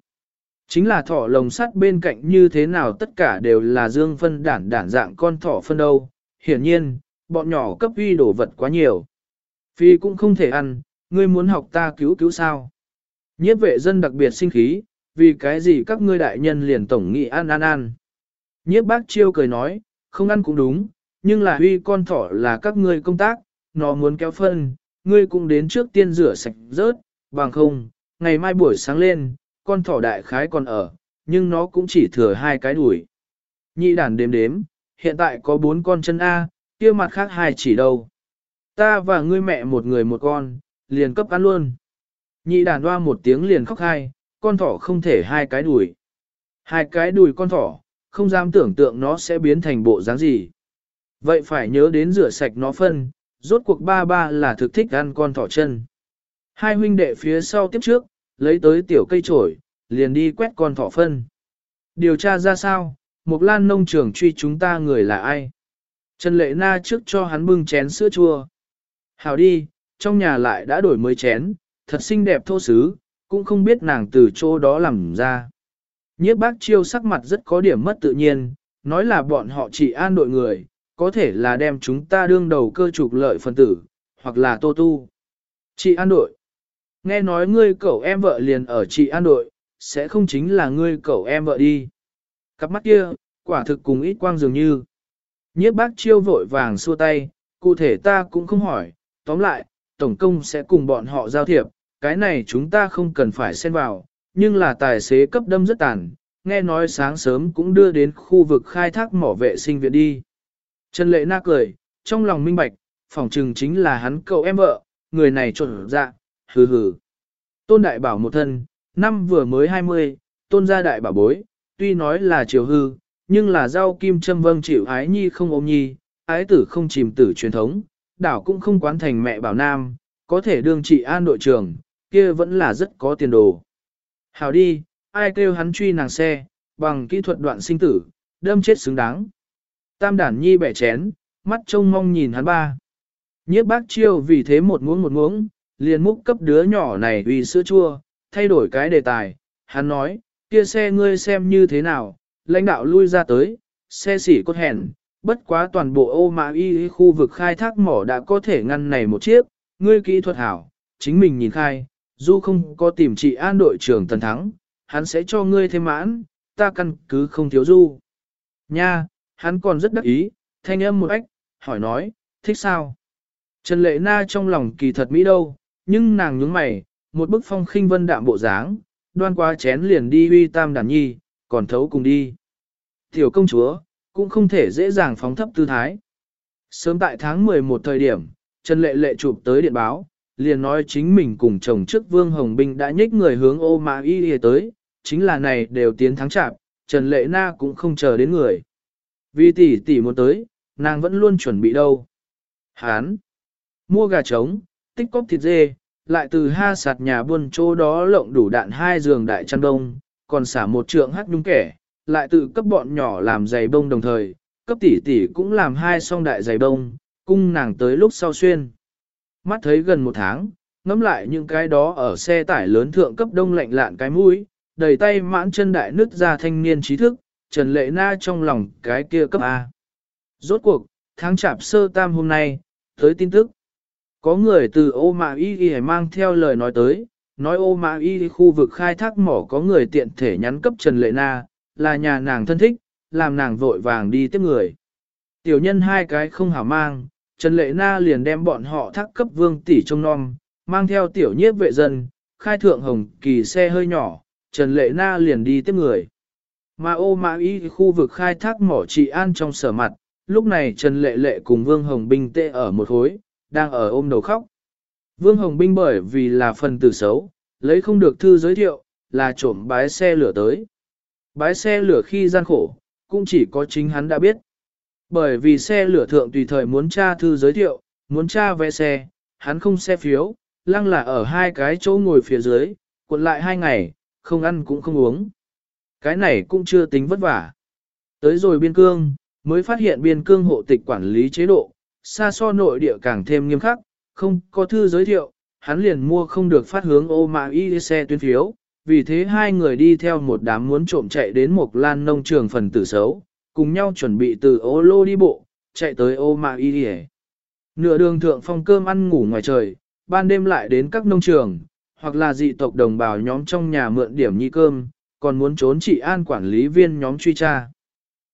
[SPEAKER 1] Chính là thỏ lồng sắt bên cạnh như thế nào tất cả đều là dương phân đản đản dạng con thỏ phân đâu. Hiển nhiên, bọn nhỏ cấp uy đổ vật quá nhiều. Phi cũng không thể ăn, ngươi muốn học ta cứu cứu sao. Nhiếp vệ dân đặc biệt sinh khí, vì cái gì các ngươi đại nhân liền tổng nghị ăn ăn ăn. Nhiếp bác chiêu cười nói, không ăn cũng đúng, nhưng là huy con thỏ là các ngươi công tác, nó muốn kéo phân, ngươi cũng đến trước tiên rửa sạch rớt, bằng không, ngày mai buổi sáng lên, con thỏ đại khái còn ở, nhưng nó cũng chỉ thừa hai cái đuổi. Nhị đàn đếm đếm, hiện tại có bốn con chân A, kia mặt khác hai chỉ đâu. Ta và ngươi mẹ một người một con, liền cấp ăn luôn. Nhị đàn hoa một tiếng liền khóc hai, con thỏ không thể hai cái đùi. Hai cái đùi con thỏ, không dám tưởng tượng nó sẽ biến thành bộ dáng gì. Vậy phải nhớ đến rửa sạch nó phân, rốt cuộc ba ba là thực thích ăn con thỏ chân. Hai huynh đệ phía sau tiếp trước, lấy tới tiểu cây trổi, liền đi quét con thỏ phân. Điều tra ra sao, Mục Lan nông trường truy chúng ta người là ai? Trần Lệ Na trước cho hắn bưng chén sữa chua. hảo đi, trong nhà lại đã đổi mới chén, thật xinh đẹp thô sứ, cũng không biết nàng từ chỗ đó làm ra. Nhiếp bác chiêu sắc mặt rất có điểm mất tự nhiên, nói là bọn họ chỉ an đội người, có thể là đem chúng ta đương đầu cơ trục lợi phân tử, hoặc là tô tu. Chị an đội. Nghe nói ngươi cậu em vợ liền ở chị an đội, sẽ không chính là ngươi cậu em vợ đi. Cặp mắt kia, quả thực cùng ít quang dường như. Nhiếp bác chiêu vội vàng xua tay, cụ thể ta cũng không hỏi, tóm lại, tổng công sẽ cùng bọn họ giao thiệp, cái này chúng ta không cần phải xen vào, nhưng là tài xế cấp đâm rất tàn, nghe nói sáng sớm cũng đưa đến khu vực khai thác mỏ vệ sinh viện đi. Trần Lệ Na cười, trong lòng minh bạch, phỏng chừng chính là hắn cậu em vợ, người này trộn dạ, hừ hừ. Tôn đại bảo một thân, năm vừa mới 20, tôn gia đại bảo bối, tuy nói là chiều hư, nhưng là rau kim châm vâng chịu ái nhi không ôm nhi, ái tử không chìm tử truyền thống, đảo cũng không quán thành mẹ bảo nam, có thể đương trị an đội trưởng, kia vẫn là rất có tiền đồ. Hào đi, ai kêu hắn truy nàng xe, bằng kỹ thuật đoạn sinh tử, đâm chết xứng đáng. Tam đản nhi bẻ chén, mắt trông mong nhìn hắn ba. Nhiếp bác chiêu vì thế một muỗng một muỗng, liền múc cấp đứa nhỏ này vì sữa chua, thay đổi cái đề tài. Hắn nói, kia xe ngươi xem như thế nào, lãnh đạo lui ra tới, xe xỉ cốt hẹn, bất quá toàn bộ ô mã y khu vực khai thác mỏ đã có thể ngăn này một chiếc, ngươi kỹ thuật hảo, chính mình nhìn khai, dù không có tìm trị an đội trưởng tần thắng, hắn sẽ cho ngươi thêm mãn, ta căn cứ không thiếu du. Nha, hắn còn rất đắc ý, thanh âm một ách, hỏi nói, thích sao? Trần Lệ Na trong lòng kỳ thật mỹ đâu, nhưng nàng nhướng mày, một bức phong khinh vân đạm bộ dáng, đoan qua chén liền đi uy tam đàn nhi, còn thấu cùng đi. Tiểu công chúa, cũng không thể dễ dàng phóng thấp tư thái. Sớm tại tháng 11 thời điểm, Trần Lệ Lệ chụp tới điện báo, liền nói chính mình cùng chồng trước Vương Hồng Binh đã nhích người hướng ô mã y tới, chính là này đều tiến thắng chạp, Trần Lệ Na cũng không chờ đến người. Vì tỷ tỷ muốn tới, nàng vẫn luôn chuẩn bị đâu. Hán, mua gà trống, tích cóp thịt dê, lại từ ha sạt nhà buôn chỗ đó lộng đủ đạn hai giường đại chăn đông, còn xả một trượng hắc nhung kẻ, lại tự cấp bọn nhỏ làm giày bông đồng thời, cấp tỷ tỷ cũng làm hai song đại giày bông, cung nàng tới lúc sau xuyên. Mắt thấy gần một tháng, ngắm lại những cái đó ở xe tải lớn thượng cấp đông lạnh lạn cái mũi, đầy tay mãn chân đại nứt ra thanh niên trí thức, Trần Lệ Na trong lòng cái kia cấp A. Rốt cuộc, tháng chạp sơ tam hôm nay, tới tin tức. Có người từ ô mạ y y mang theo lời nói tới, nói ô mạ y khu vực khai thác mỏ có người tiện thể nhắn cấp Trần Lệ Na, là nhà nàng thân thích, làm nàng vội vàng đi tiếp người. Tiểu nhân hai cái không hảo mang, Trần Lệ Na liền đem bọn họ thác cấp vương tỷ trông non, mang theo tiểu nhiếp vệ dân, khai thượng hồng kỳ xe hơi nhỏ, Trần Lệ Na liền đi tiếp người. Mà ô mạ y khu vực khai thác mỏ trị an trong sở mặt, lúc này Trần Lệ Lệ cùng Vương Hồng Binh tê ở một khối, đang ở ôm đầu khóc. Vương Hồng Binh bởi vì là phần tử xấu, lấy không được thư giới thiệu, là trộm bái xe lửa tới. Bái xe lửa khi gian khổ, cũng chỉ có chính hắn đã biết. Bởi vì xe lửa thượng tùy thời muốn tra thư giới thiệu, muốn tra vé xe, hắn không xe phiếu, lăng là ở hai cái chỗ ngồi phía dưới, cuộn lại hai ngày, không ăn cũng không uống. Cái này cũng chưa tính vất vả. Tới rồi biên cương, mới phát hiện biên cương hộ tịch quản lý chế độ, xa so nội địa càng thêm nghiêm khắc, không có thư giới thiệu, hắn liền mua không được phát hướng ô mã y xe tuyến phiếu, vì thế hai người đi theo một đám muốn trộm chạy đến một lan nông trường phần tử xấu, cùng nhau chuẩn bị từ ô lô đi bộ, chạy tới ô mã y Nửa đường thượng phong cơm ăn ngủ ngoài trời, ban đêm lại đến các nông trường, hoặc là dị tộc đồng bào nhóm trong nhà mượn điểm nhi cơm, còn muốn trốn trị an quản lý viên nhóm truy tra.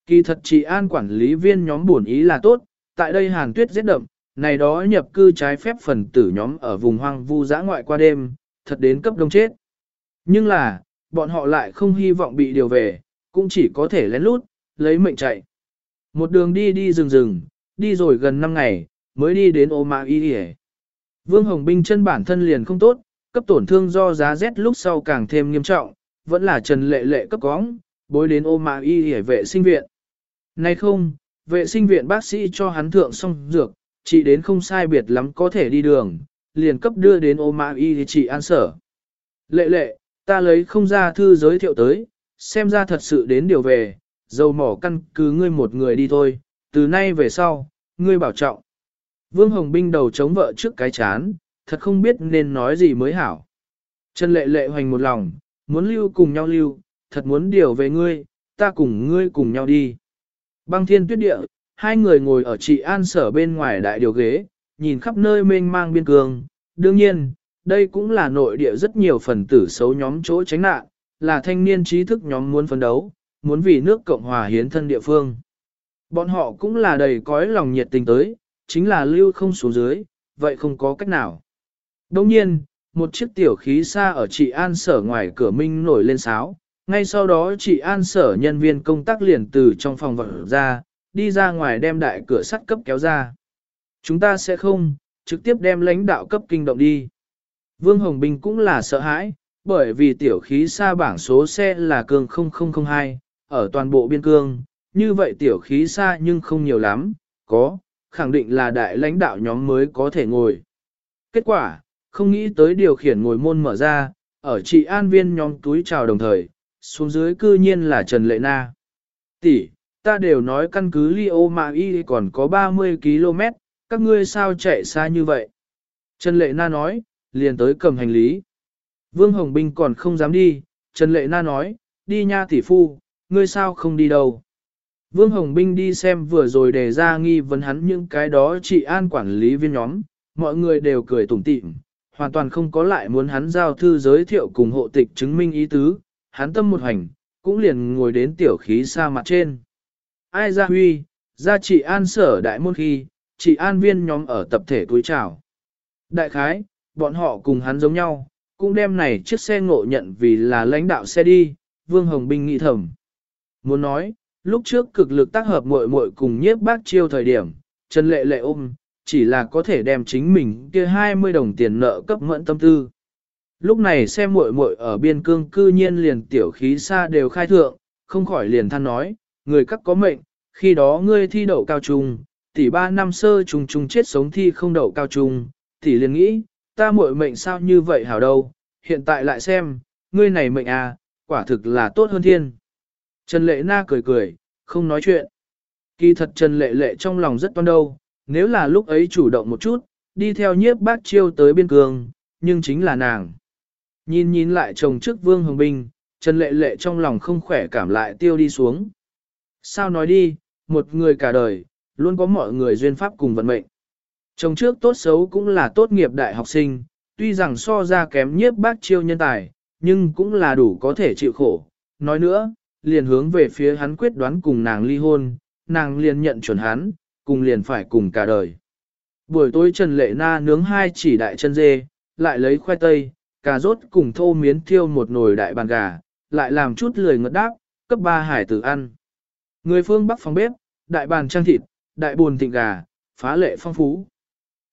[SPEAKER 1] Kỳ thật trị an quản lý viên nhóm buồn ý là tốt, tại đây hàn tuyết rất đậm, này đó nhập cư trái phép phần tử nhóm ở vùng hoang vu dã ngoại qua đêm, thật đến cấp đông chết. Nhưng là, bọn họ lại không hy vọng bị điều về, cũng chỉ có thể lén lút, lấy mệnh chạy. Một đường đi đi rừng rừng, đi rồi gần 5 ngày, mới đi đến ô mã y đi Vương Hồng Binh chân bản thân liền không tốt, cấp tổn thương do giá rét lúc sau càng thêm nghiêm trọng, vẫn là trần lệ lệ cấp cóng, bối đến ô mã y đi vệ sinh viện. Nay không, vệ sinh viện bác sĩ cho hắn thượng xong dược, chỉ đến không sai biệt lắm có thể đi đường, liền cấp đưa đến ô mạ y trị an sở. Lệ lệ, ta lấy không ra thư giới thiệu tới, xem ra thật sự đến điều về, dầu mỏ căn cứ ngươi một người đi thôi, từ nay về sau, ngươi bảo trọng. Vương Hồng Binh đầu chống vợ trước cái chán, thật không biết nên nói gì mới hảo. Trần lệ lệ hoành một lòng, muốn lưu cùng nhau lưu, thật muốn điều về ngươi, ta cùng ngươi cùng nhau đi. Băng thiên tuyết địa, hai người ngồi ở trị an sở bên ngoài đại điều ghế, nhìn khắp nơi mênh mang biên cương. Đương nhiên, đây cũng là nội địa rất nhiều phần tử xấu nhóm chỗ tránh nạn, là thanh niên trí thức nhóm muốn phấn đấu, muốn vì nước Cộng hòa hiến thân địa phương. Bọn họ cũng là đầy cõi lòng nhiệt tình tới, chính là lưu không xuống dưới, vậy không có cách nào. Đồng nhiên, một chiếc tiểu khí xa ở trị an sở ngoài cửa minh nổi lên sáo, ngay sau đó chị an sở nhân viên công tác liền từ trong phòng vật ra, đi ra ngoài đem đại cửa sắt cấp kéo ra. Chúng ta sẽ không, trực tiếp đem lãnh đạo cấp kinh động đi. Vương Hồng Bình cũng là sợ hãi, bởi vì tiểu khí xa bảng số xe là cương 0002, ở toàn bộ biên cương, như vậy tiểu khí xa nhưng không nhiều lắm, có, khẳng định là đại lãnh đạo nhóm mới có thể ngồi. Kết quả, không nghĩ tới điều khiển ngồi môn mở ra, ở trị an viên nhóm túi chào đồng thời, xuống dưới cư nhiên là Trần Lệ Na. Tỷ, ta đều nói căn cứ Lio Ma Y còn có 30 km, các ngươi sao chạy xa như vậy? Trần Lệ Na nói, liền tới cầm hành lý. Vương Hồng Binh còn không dám đi, Trần Lệ Na nói, đi nha tỷ phu, ngươi sao không đi đâu? Vương Hồng Binh đi xem vừa rồi đề ra nghi vấn hắn những cái đó chỉ an quản lý viên nhóm, mọi người đều cười tủm tỉm, hoàn toàn không có lại muốn hắn giao thư giới thiệu cùng hộ tịch chứng minh ý tứ, hắn tâm một hành, cũng liền ngồi đến tiểu khí xa mặt trên. Ai ra huy, ra chị an sở đại môn khi, chị an viên nhóm ở tập thể túi chào. Đại khái, bọn họ cùng hắn giống nhau, cũng đem này chiếc xe ngộ nhận vì là lãnh đạo xe đi, Vương Hồng Binh nghĩ thầm. Muốn nói, lúc trước cực lực tác hợp muội muội cùng nhiếp bác chiêu thời điểm, Trần Lệ Lệ ôm, chỉ là có thể đem chính mình kia 20 đồng tiền nợ cấp mẫn tâm tư. Lúc này xem muội muội ở biên cương cư nhiên liền tiểu khí xa đều khai thượng, không khỏi liền than nói, người các có mệnh, khi đó ngươi thi đậu cao trung, tỷ ba năm sơ trùng trùng chết sống thi không đậu cao trung, tỷ liền nghĩ, ta muội mệnh sao như vậy hảo đâu, hiện tại lại xem, ngươi này mệnh à, quả thực là tốt hơn thiên. Trần Lệ Na cười cười, không nói chuyện. Kỳ thật Trần Lệ Lệ trong lòng rất toan đâu, nếu là lúc ấy chủ động một chút, đi theo nhiếp bác chiêu tới biên cương, nhưng chính là nàng. Nhìn nhìn lại chồng trước Vương Hồng Binh, Trần Lệ Lệ trong lòng không khỏe cảm lại tiêu đi xuống. Sao nói đi, một người cả đời, luôn có mọi người duyên pháp cùng vận mệnh. Chồng trước tốt xấu cũng là tốt nghiệp đại học sinh, tuy rằng so ra kém nhiếp bác chiêu nhân tài, nhưng cũng là đủ có thể chịu khổ. Nói nữa, liền hướng về phía hắn quyết đoán cùng nàng ly hôn, nàng liền nhận chuẩn hắn, cùng liền phải cùng cả đời. Buổi tối Trần Lệ Na nướng hai chỉ đại chân dê, lại lấy khoai tây, cà rốt cùng thô miến thiêu một nồi đại bàn gà, lại làm chút lười ngợt đáp, cấp ba hải tử ăn. Người phương bắc phòng bếp, đại bàn trang thịt, đại buồn thịnh gà, phá lệ phong phú.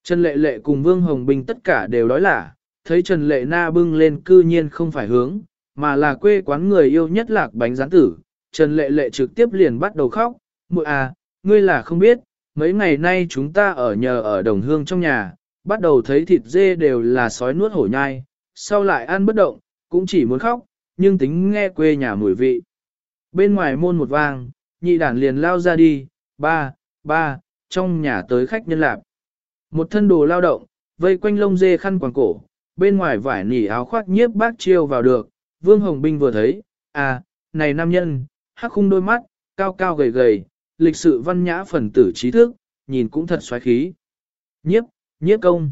[SPEAKER 1] Trần Lệ Lệ cùng Vương Hồng Bình tất cả đều đói lả, thấy Trần Lệ Na bưng lên cư nhiên không phải hướng, mà là quê quán người yêu nhất lạc bánh rán tử. Trần Lệ Lệ trực tiếp liền bắt đầu khóc, muội à, ngươi là không biết, mấy ngày nay chúng ta ở nhờ ở đồng hương trong nhà, bắt đầu thấy thịt dê đều là sói nuốt hổ nhai, sau lại ăn bất động, cũng chỉ muốn khóc, nhưng tính nghe quê nhà mùi vị. Bên ngoài môn một vang, nhị đản liền lao ra đi, ba, ba, trong nhà tới khách nhân lạp. Một thân đồ lao động, vây quanh lông dê khăn quàng cổ, bên ngoài vải nỉ áo khoác nhiếp bác chiêu vào được, Vương Hồng Binh vừa thấy, à, này nam nhân, hắc khung đôi mắt, cao cao gầy gầy, lịch sự văn nhã phần tử trí thức, nhìn cũng thật xoáy khí. Nhiếp, nhiếp công.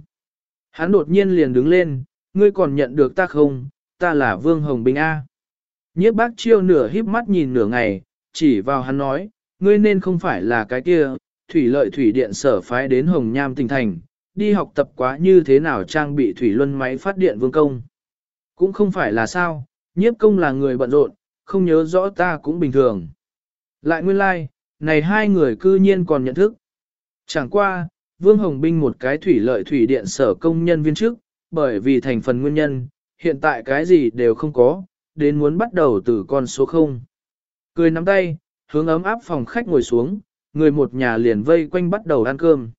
[SPEAKER 1] Hắn đột nhiên liền đứng lên, ngươi còn nhận được ta không, ta là Vương Hồng Bình A. Nhiếp bác chiêu nửa híp mắt nhìn nửa ngày, chỉ vào hắn nói, ngươi nên không phải là cái kia, thủy lợi thủy điện sở phái đến Hồng Nham tỉnh thành, đi học tập quá như thế nào trang bị thủy luân máy phát điện vương công. Cũng không phải là sao, nhiếp công là người bận rộn, không nhớ rõ ta cũng bình thường. Lại nguyên lai, like, này hai người cư nhiên còn nhận thức. Chẳng qua, Vương Hồng Binh một cái thủy lợi thủy điện sở công nhân viên trước, bởi vì thành phần nguyên nhân, hiện tại cái gì đều không có, đến muốn bắt đầu từ con số 0. Cười nắm tay, hướng ấm áp phòng khách ngồi xuống, người một nhà liền vây quanh bắt đầu ăn cơm.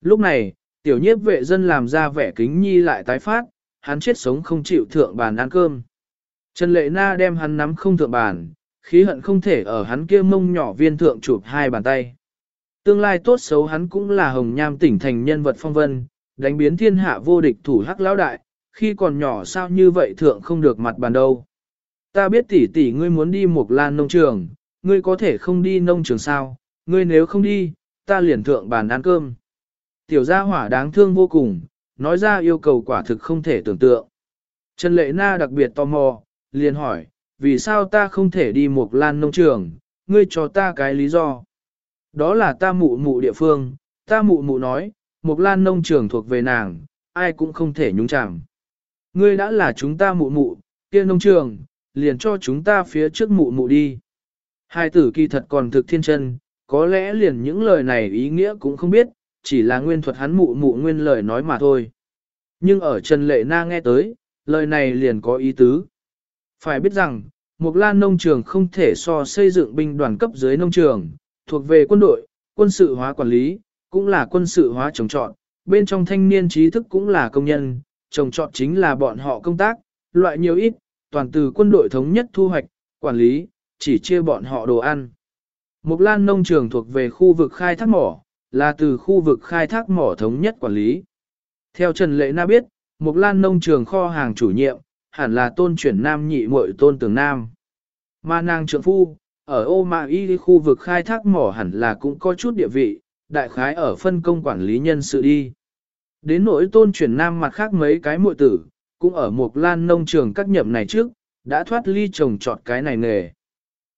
[SPEAKER 1] Lúc này, tiểu nhiếp vệ dân làm ra vẻ kính nhi lại tái phát, hắn chết sống không chịu thượng bàn ăn cơm. Trần Lệ Na đem hắn nắm không thượng bàn, khí hận không thể ở hắn kia mông nhỏ viên thượng chụp hai bàn tay. Tương lai tốt xấu hắn cũng là hồng nham tỉnh thành nhân vật phong vân, đánh biến thiên hạ vô địch thủ hắc lão đại, khi còn nhỏ sao như vậy thượng không được mặt bàn đâu. Ta biết tỷ tỷ ngươi muốn đi một lan nông trường, ngươi có thể không đi nông trường sao, ngươi nếu không đi, ta liền thượng bàn ăn cơm. Tiểu gia hỏa đáng thương vô cùng, nói ra yêu cầu quả thực không thể tưởng tượng. Trần Lệ Na đặc biệt tò mò, liền hỏi, vì sao ta không thể đi một lan nông trường, ngươi cho ta cái lý do. Đó là ta mụ mụ địa phương, ta mụ mụ nói, một lan nông trường thuộc về nàng, ai cũng không thể nhúng chạm. Ngươi đã là chúng ta mụ mụ, kia nông trường, liền cho chúng ta phía trước mụ mụ đi. Hai tử kỳ thật còn thực thiên chân, có lẽ liền những lời này ý nghĩa cũng không biết, chỉ là nguyên thuật hắn mụ mụ nguyên lời nói mà thôi. Nhưng ở Trần Lệ Na nghe tới, lời này liền có ý tứ. Phải biết rằng, một lan nông trường không thể so xây dựng binh đoàn cấp dưới nông trường, thuộc về quân đội, quân sự hóa quản lý, cũng là quân sự hóa trồng trọt, bên trong thanh niên trí thức cũng là công nhân, trồng trọt chính là bọn họ công tác, loại nhiều ít, toàn từ quân đội thống nhất thu hoạch, quản lý, chỉ chia bọn họ đồ ăn. Mục lan nông trường thuộc về khu vực khai thác mỏ, là từ khu vực khai thác mỏ thống nhất quản lý. Theo Trần Lệ Na biết, Mục lan nông trường kho hàng chủ nhiệm, hẳn là tôn chuyển nam nhị muội tôn tường nam. Mà nàng trượng phu, ở ô mạ y khu vực khai thác mỏ hẳn là cũng có chút địa vị, đại khái ở phân công quản lý nhân sự đi. Đến nỗi tôn chuyển nam mặt khác mấy cái muội tử, cũng ở một lan nông trường các nhậm này trước, đã thoát ly trồng trọt cái này nghề.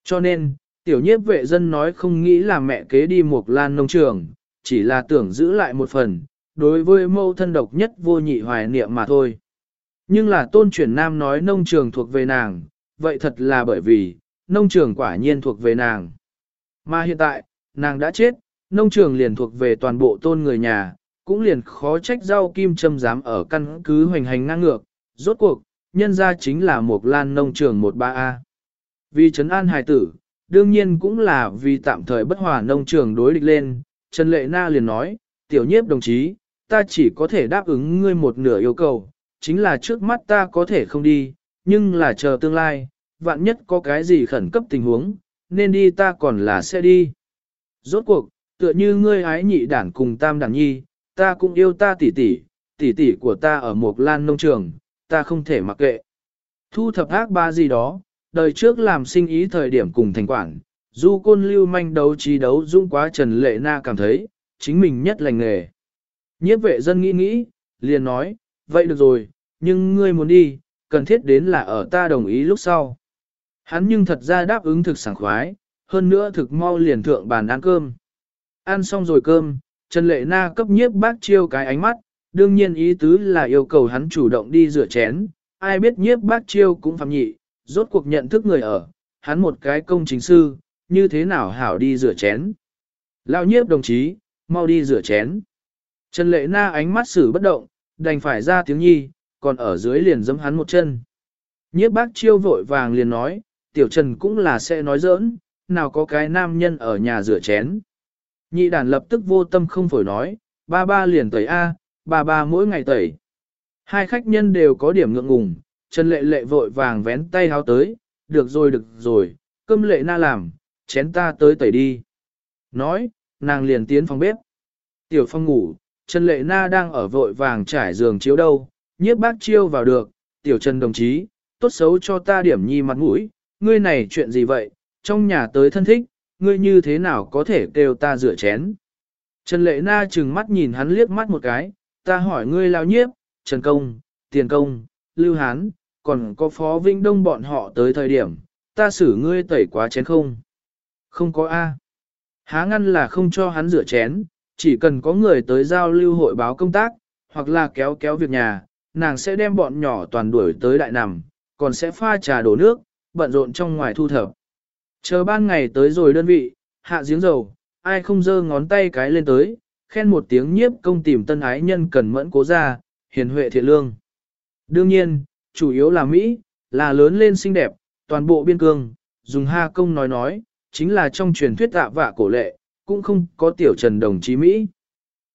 [SPEAKER 1] Cho nên, tiểu nhiếp vệ dân nói không nghĩ là mẹ kế đi một lan nông trường, chỉ là tưởng giữ lại một phần, đối với mâu thân độc nhất vô nhị hoài niệm mà thôi. Nhưng là tôn chuyển nam nói nông trường thuộc về nàng, vậy thật là bởi vì, nông trường quả nhiên thuộc về nàng. Mà hiện tại, nàng đã chết, nông trường liền thuộc về toàn bộ tôn người nhà, cũng liền khó trách rau kim châm dám ở căn cứ hoành hành ngang ngược, rốt cuộc, nhân ra chính là một lan nông trường 13A. Vì trấn an hài tử, đương nhiên cũng là vì tạm thời bất hòa nông trường đối địch lên, Trần Lệ Na liền nói, tiểu nhiếp đồng chí, ta chỉ có thể đáp ứng ngươi một nửa yêu cầu, chính là trước mắt ta có thể không đi, nhưng là chờ tương lai, vạn nhất có cái gì khẩn cấp tình huống, nên đi ta còn là sẽ đi. Rốt cuộc, tựa như ngươi ái nhị đản cùng tam đản nhi, ta cũng yêu ta tỷ tỷ, tỷ tỷ của ta ở một lan nông trường, ta không thể mặc kệ. Thu thập ác ba gì đó, đời trước làm sinh ý thời điểm cùng thành quản, du côn lưu manh đấu trí đấu dũng quá Trần Lệ Na cảm thấy, chính mình nhất lành nghề. Nhiếp vệ dân nghĩ nghĩ, liền nói, vậy được rồi, nhưng ngươi muốn đi, cần thiết đến là ở ta đồng ý lúc sau. Hắn nhưng thật ra đáp ứng thực sảng khoái, hơn nữa thực mau liền thượng bàn ăn cơm. Ăn xong rồi cơm, Trần Lệ Na cấp nhiếp bác chiêu cái ánh mắt, đương nhiên ý tứ là yêu cầu hắn chủ động đi rửa chén, ai biết nhiếp bác chiêu cũng phạm nhị, rốt cuộc nhận thức người ở, hắn một cái công chính sư, như thế nào hảo đi rửa chén. Lão nhiếp đồng chí, mau đi rửa chén. Trần Lệ Na ánh mắt xử bất động, đành phải ra tiếng nhi, còn ở dưới liền giẫm hắn một chân. Nhiếp bác chiêu vội vàng liền nói, tiểu trần cũng là sẽ nói giỡn, nào có cái nam nhân ở nhà rửa chén. Nhị đàn lập tức vô tâm không phổi nói, ba ba liền tẩy A, ba ba mỗi ngày tẩy. Hai khách nhân đều có điểm ngượng ngùng, Trần Lệ Lệ vội vàng vén tay háo tới, được rồi được rồi, cơm lệ na làm, chén ta tới tẩy đi. Nói, nàng liền tiến phòng bếp. Tiểu phong ngủ, Trần Lệ Na đang ở vội vàng trải giường chiếu đâu, nhiếp bác chiêu vào được, tiểu Trần đồng chí, tốt xấu cho ta điểm nhi mặt mũi, ngươi này chuyện gì vậy, trong nhà tới thân thích, ngươi như thế nào có thể kêu ta rửa chén. Trần Lệ Na chừng mắt nhìn hắn liếc mắt một cái, ta hỏi ngươi lao nhiếp, Trần Công, Tiền Công, Lưu Hán, còn có Phó Vinh Đông bọn họ tới thời điểm, ta xử ngươi tẩy quá chén không? Không có A. Há ngăn là không cho hắn rửa chén, chỉ cần có người tới giao lưu hội báo công tác, hoặc là kéo kéo việc nhà, nàng sẽ đem bọn nhỏ toàn đuổi tới đại nằm, còn sẽ pha trà đổ nước, bận rộn trong ngoài thu thập. Chờ ban ngày tới rồi đơn vị, hạ giếng dầu, ai không dơ ngón tay cái lên tới, khen một tiếng nhiếp công tìm tân ái nhân cần mẫn cố ra, hiền huệ thiện lương. Đương nhiên, chủ yếu là Mỹ, là lớn lên xinh đẹp, toàn bộ biên cương, dùng ha công nói nói, chính là trong truyền thuyết tạ vạ cổ lệ, cũng không có tiểu trần đồng chí Mỹ.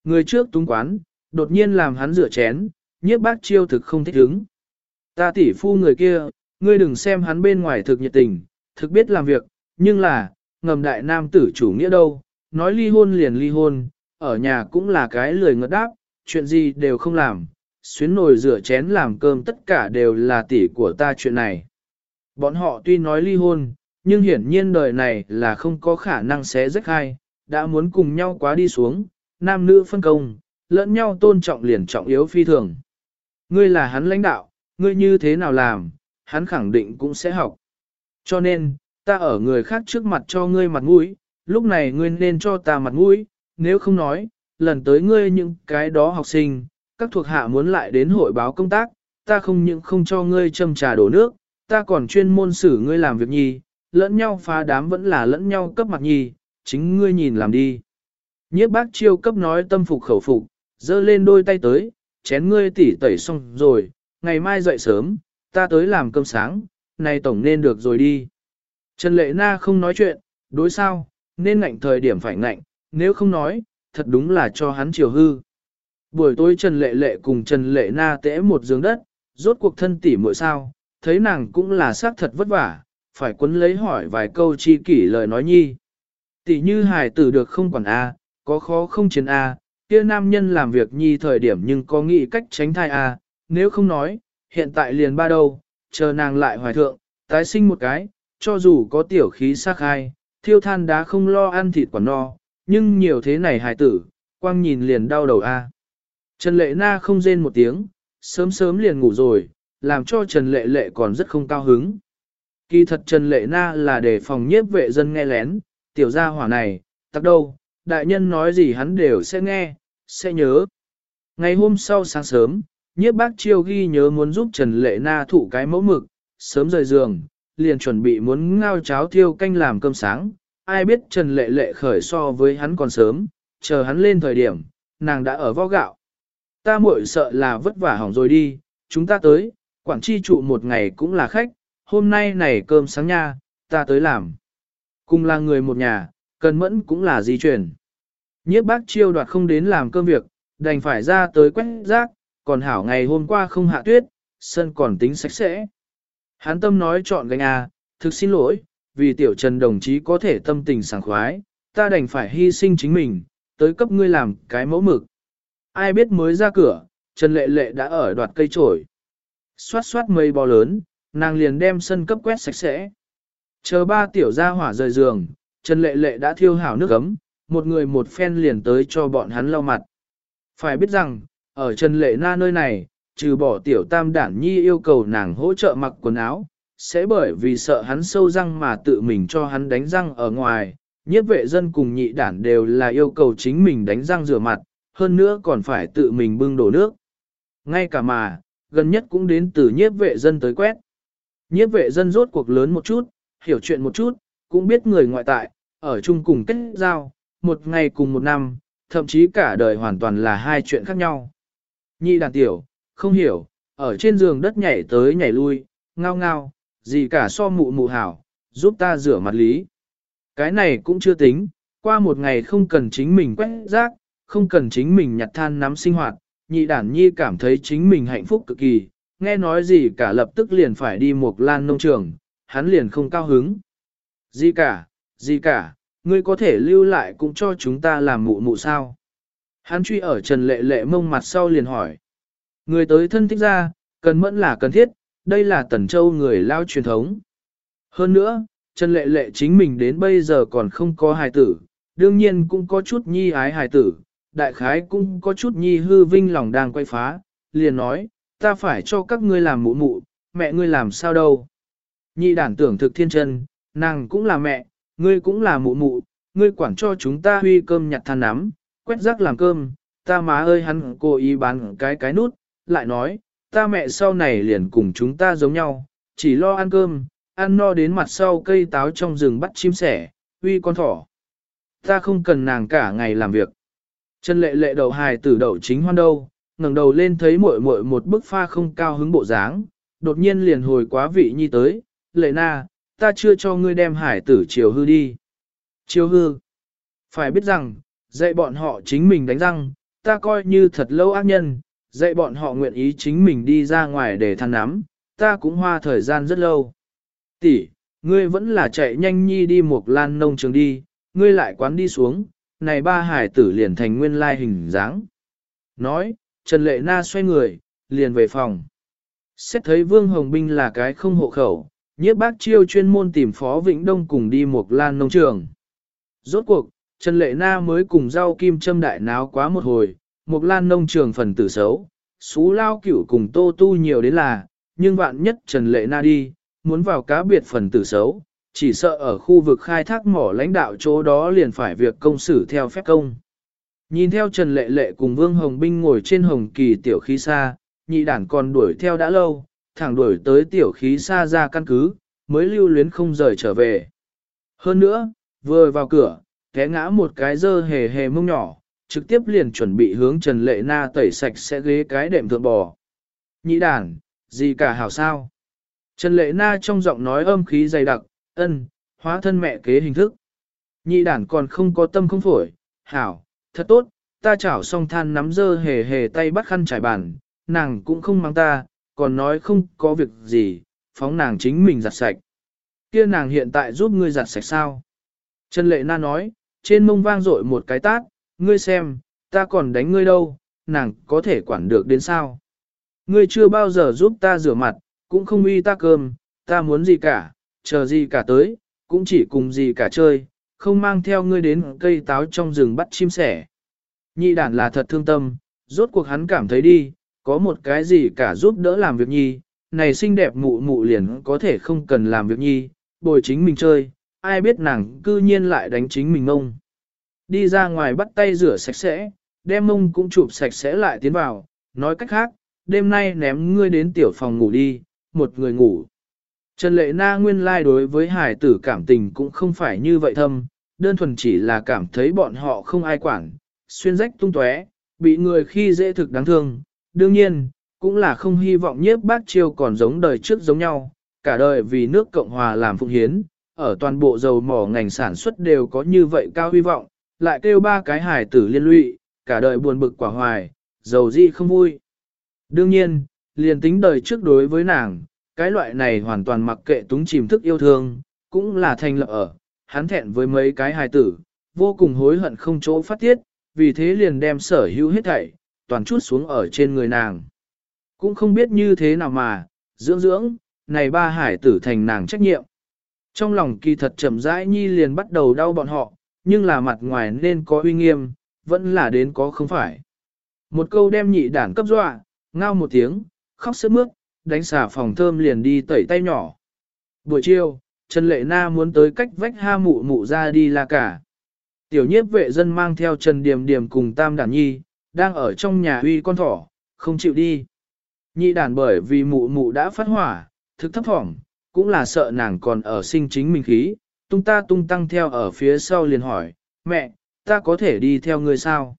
[SPEAKER 1] Người trước túng quán, đột nhiên làm hắn rửa chén, nhiếp bác chiêu thực không thích hứng. Ta tỷ phu người kia, ngươi đừng xem hắn bên ngoài thực nhiệt tình, thực biết làm việc, nhưng là, ngầm đại nam tử chủ nghĩa đâu, nói ly hôn liền ly hôn, ở nhà cũng là cái lười ngất đáp, chuyện gì đều không làm, xuyến nồi rửa chén làm cơm tất cả đều là tỷ của ta chuyện này. Bọn họ tuy nói ly hôn, nhưng hiển nhiên đời này là không có khả năng xé rách hai, đã muốn cùng nhau quá đi xuống, nam nữ phân công, lẫn nhau tôn trọng liền trọng yếu phi thường. Ngươi là hắn lãnh đạo, ngươi như thế nào làm, hắn khẳng định cũng sẽ học. Cho nên, ta ở người khác trước mặt cho ngươi mặt mũi, lúc này ngươi nên cho ta mặt mũi, nếu không nói, lần tới ngươi những cái đó học sinh, các thuộc hạ muốn lại đến hội báo công tác, ta không những không cho ngươi châm trà đổ nước, ta còn chuyên môn xử ngươi làm việc nhi, lẫn nhau phá đám vẫn là lẫn nhau cấp mặt nhi, chính ngươi nhìn làm đi. Nhiếp bác chiêu cấp nói tâm phục khẩu phục, dơ lên đôi tay tới, chén ngươi tỉ tẩy xong rồi, ngày mai dậy sớm, ta tới làm cơm sáng, này tổng nên được rồi đi. Trần Lệ Na không nói chuyện, đối sao, nên ngạnh thời điểm phải ngạnh, nếu không nói, thật đúng là cho hắn chiều hư. Buổi tối Trần Lệ Lệ cùng Trần Lệ Na tễ một giường đất, rốt cuộc thân tỉ muội sao, thấy nàng cũng là xác thật vất vả, phải quấn lấy hỏi vài câu chi kỷ lời nói nhi. Tỷ như hài tử được không quản A, có khó không chiến A, kia nam nhân làm việc nhi thời điểm nhưng có nghĩ cách tránh thai A, nếu không nói, hiện tại liền ba đâu, chờ nàng lại hoài thượng, tái sinh một cái, cho dù có tiểu khí sắc hai, thiêu than đá không lo ăn thịt quả no, nhưng nhiều thế này hài tử, quang nhìn liền đau đầu A. Trần Lệ Na không rên một tiếng, sớm sớm liền ngủ rồi, làm cho Trần Lệ Lệ còn rất không cao hứng. Kỳ thật Trần Lệ Na là để phòng nhiếp vệ dân nghe lén, tiểu gia hỏa này, tắc đâu, đại nhân nói gì hắn đều sẽ nghe, sẽ nhớ. Ngày hôm sau sáng sớm, nhiếp bác chiêu ghi nhớ muốn giúp Trần Lệ Na thụ cái mẫu mực, sớm rời giường, liền chuẩn bị muốn ngao cháo thiêu canh làm cơm sáng. Ai biết Trần Lệ Lệ khởi so với hắn còn sớm, chờ hắn lên thời điểm, nàng đã ở vo gạo. Ta muội sợ là vất vả hỏng rồi đi, chúng ta tới, Quảng Chi trụ một ngày cũng là khách, hôm nay này cơm sáng nha, ta tới làm. Cùng là người một nhà, cần mẫn cũng là di chuyển. Nhiếp bác chiêu đoạt không đến làm cơm việc, đành phải ra tới quét rác, còn hảo ngày hôm qua không hạ tuyết, sân còn tính sạch sẽ. Hán tâm nói chọn gánh A, thực xin lỗi, vì tiểu trần đồng chí có thể tâm tình sảng khoái, ta đành phải hy sinh chính mình, tới cấp ngươi làm cái mẫu mực. Ai biết mới ra cửa, Trần Lệ Lệ đã ở đoạt cây trổi. Xoát xoát mây bò lớn, nàng liền đem sân cấp quét sạch sẽ. Chờ ba tiểu gia hỏa rời giường, Trần Lệ Lệ đã thiêu hảo nước ấm, một người một phen liền tới cho bọn hắn lau mặt. Phải biết rằng, ở Trần Lệ Na nơi này, trừ bỏ tiểu tam đản nhi yêu cầu nàng hỗ trợ mặc quần áo, sẽ bởi vì sợ hắn sâu răng mà tự mình cho hắn đánh răng ở ngoài, nhiếp vệ dân cùng nhị đản đều là yêu cầu chính mình đánh răng rửa mặt, hơn nữa còn phải tự mình bưng đổ nước. Ngay cả mà, gần nhất cũng đến từ nhiếp vệ dân tới quét. Nhiếp vệ dân rốt cuộc lớn một chút, hiểu chuyện một chút, cũng biết người ngoại tại, ở chung cùng kết giao, một ngày cùng một năm, thậm chí cả đời hoàn toàn là hai chuyện khác nhau. Nhị đàn tiểu, không hiểu, ở trên giường đất nhảy tới nhảy lui, ngao ngao, gì cả so mụ mụ hảo, giúp ta rửa mặt lý. Cái này cũng chưa tính, qua một ngày không cần chính mình quét rác, không cần chính mình nhặt than nắm sinh hoạt, nhị đản nhi cảm thấy chính mình hạnh phúc cực kỳ, nghe nói gì cả lập tức liền phải đi một lan nông trường, hắn liền không cao hứng. Gì cả, gì cả, ngươi có thể lưu lại cũng cho chúng ta làm mụ mụ sao. Hắn truy ở Trần Lệ Lệ mông mặt sau liền hỏi. Người tới thân thích ra, cần mẫn là cần thiết, đây là tần châu người lao truyền thống. Hơn nữa, Trần Lệ Lệ chính mình đến bây giờ còn không có hài tử, đương nhiên cũng có chút nhi ái hài tử, đại khái cũng có chút nhi hư vinh lòng đang quay phá, liền nói, ta phải cho các ngươi làm mụ mụ, mẹ ngươi làm sao đâu. Nhi đản tưởng thực thiên chân, nàng cũng là mẹ, ngươi cũng là mụ mụ, ngươi quản cho chúng ta huy cơm nhặt than nắm, quét rác làm cơm, ta má ơi hắn cố ý bán cái cái nút, lại nói, ta mẹ sau này liền cùng chúng ta giống nhau, chỉ lo ăn cơm, ăn no đến mặt sau cây táo trong rừng bắt chim sẻ, huy con thỏ. Ta không cần nàng cả ngày làm việc. Trần lệ lệ đầu hài tử đậu chính hoan đâu, ngẩng đầu lên thấy muội muội một bức pha không cao hứng bộ dáng, đột nhiên liền hồi quá vị nhi tới, lệ na, ta chưa cho ngươi đem hải tử chiều hư đi. Chiều hư. Phải biết rằng, dạy bọn họ chính mình đánh răng, ta coi như thật lâu ác nhân, dạy bọn họ nguyện ý chính mình đi ra ngoài để than nắm, ta cũng hoa thời gian rất lâu. Tỷ, ngươi vẫn là chạy nhanh nhi đi một lan nông trường đi, ngươi lại quán đi xuống, này ba hải tử liền thành nguyên lai hình dáng. Nói, Trần Lệ Na xoay người, liền về phòng. Xét thấy Vương Hồng Binh là cái không hộ khẩu, nhiếp bác chiêu chuyên môn tìm Phó Vĩnh Đông cùng đi một lan nông trường. Rốt cuộc, Trần Lệ Na mới cùng rau kim châm đại náo quá một hồi, một lan nông trường phần tử xấu, xú lao cửu cùng tô tu nhiều đến là, nhưng vạn nhất Trần Lệ Na đi, muốn vào cá biệt phần tử xấu, chỉ sợ ở khu vực khai thác mỏ lãnh đạo chỗ đó liền phải việc công xử theo phép công. Nhìn theo Trần Lệ Lệ cùng Vương Hồng Binh ngồi trên hồng kỳ tiểu khí xa, nhị đản còn đuổi theo đã lâu, thẳng đuổi tới tiểu khí xa ra căn cứ, mới lưu luyến không rời trở về. Hơn nữa, vừa vào cửa, té ngã một cái dơ hề hề mông nhỏ, trực tiếp liền chuẩn bị hướng Trần Lệ Na tẩy sạch sẽ ghế cái đệm thượng bò. Nhĩ đản, gì cả hảo sao? Trần Lệ Na trong giọng nói âm khí dày đặc, ân, hóa thân mẹ kế hình thức. Nhị đản còn không có tâm không phổi, hảo, thật tốt, ta chảo xong than nắm dơ hề hề tay bắt khăn trải bàn, nàng cũng không mang ta, còn nói không có việc gì, phóng nàng chính mình giặt sạch. Kia nàng hiện tại giúp ngươi giặt sạch sao? Trần Lệ Na nói, trên mông vang dội một cái tát, ngươi xem, ta còn đánh ngươi đâu, nàng có thể quản được đến sao? Ngươi chưa bao giờ giúp ta rửa mặt, cũng không uy ta cơm, ta muốn gì cả, chờ gì cả tới, cũng chỉ cùng gì cả chơi, không mang theo ngươi đến cây táo trong rừng bắt chim sẻ. Nhị đản là thật thương tâm, rốt cuộc hắn cảm thấy đi, có một cái gì cả giúp đỡ làm việc nhi, này xinh đẹp mụ mụ liền có thể không cần làm việc nhi, bồi chính mình chơi, ai biết nàng cư nhiên lại đánh chính mình ngông. Đi ra ngoài bắt tay rửa sạch sẽ, đem mông cũng chụp sạch sẽ lại tiến vào, nói cách khác, đêm nay ném ngươi đến tiểu phòng ngủ đi, một người ngủ. Trần Lệ Na nguyên lai like đối với hải tử cảm tình cũng không phải như vậy thâm, đơn thuần chỉ là cảm thấy bọn họ không ai quản, xuyên rách tung tóe, bị người khi dễ thực đáng thương. Đương nhiên, cũng là không hy vọng nhiếp bác chiêu còn giống đời trước giống nhau, cả đời vì nước Cộng Hòa làm phụng hiến, ở toàn bộ dầu mỏ ngành sản xuất đều có như vậy cao hy vọng, lại kêu ba cái hải tử liên lụy, cả đời buồn bực quả hoài, giàu gì không vui. Đương nhiên, liền tính đời trước đối với nàng, cái loại này hoàn toàn mặc kệ túng chìm thức yêu thương, cũng là thành lập ở, hắn thẹn với mấy cái hài tử, vô cùng hối hận không chỗ phát tiết, vì thế liền đem sở hữu hết thảy, toàn chút xuống ở trên người nàng. Cũng không biết như thế nào mà, dưỡng dưỡng, này ba hải tử thành nàng trách nhiệm. Trong lòng kỳ thật chậm rãi nhi liền bắt đầu đau bọn họ, nhưng là mặt ngoài nên có uy nghiêm, vẫn là đến có không phải. Một câu đem nhị đản cấp dọa, ngao một tiếng, khóc sướt mướt, đánh xả phòng thơm liền đi tẩy tay nhỏ. Buổi chiều, Trần Lệ Na muốn tới cách vách ha mụ mụ ra đi là cả. Tiểu nhiếp vệ dân mang theo Trần Điềm Điềm cùng Tam Đản Nhi, đang ở trong nhà uy con thỏ, không chịu đi. Nhị đàn bởi vì mụ mụ đã phát hỏa, thực thấp thỏm, cũng là sợ nàng còn ở sinh chính mình khí, tung ta tung tăng theo ở phía sau liền hỏi, mẹ, ta có thể đi theo ngươi sao?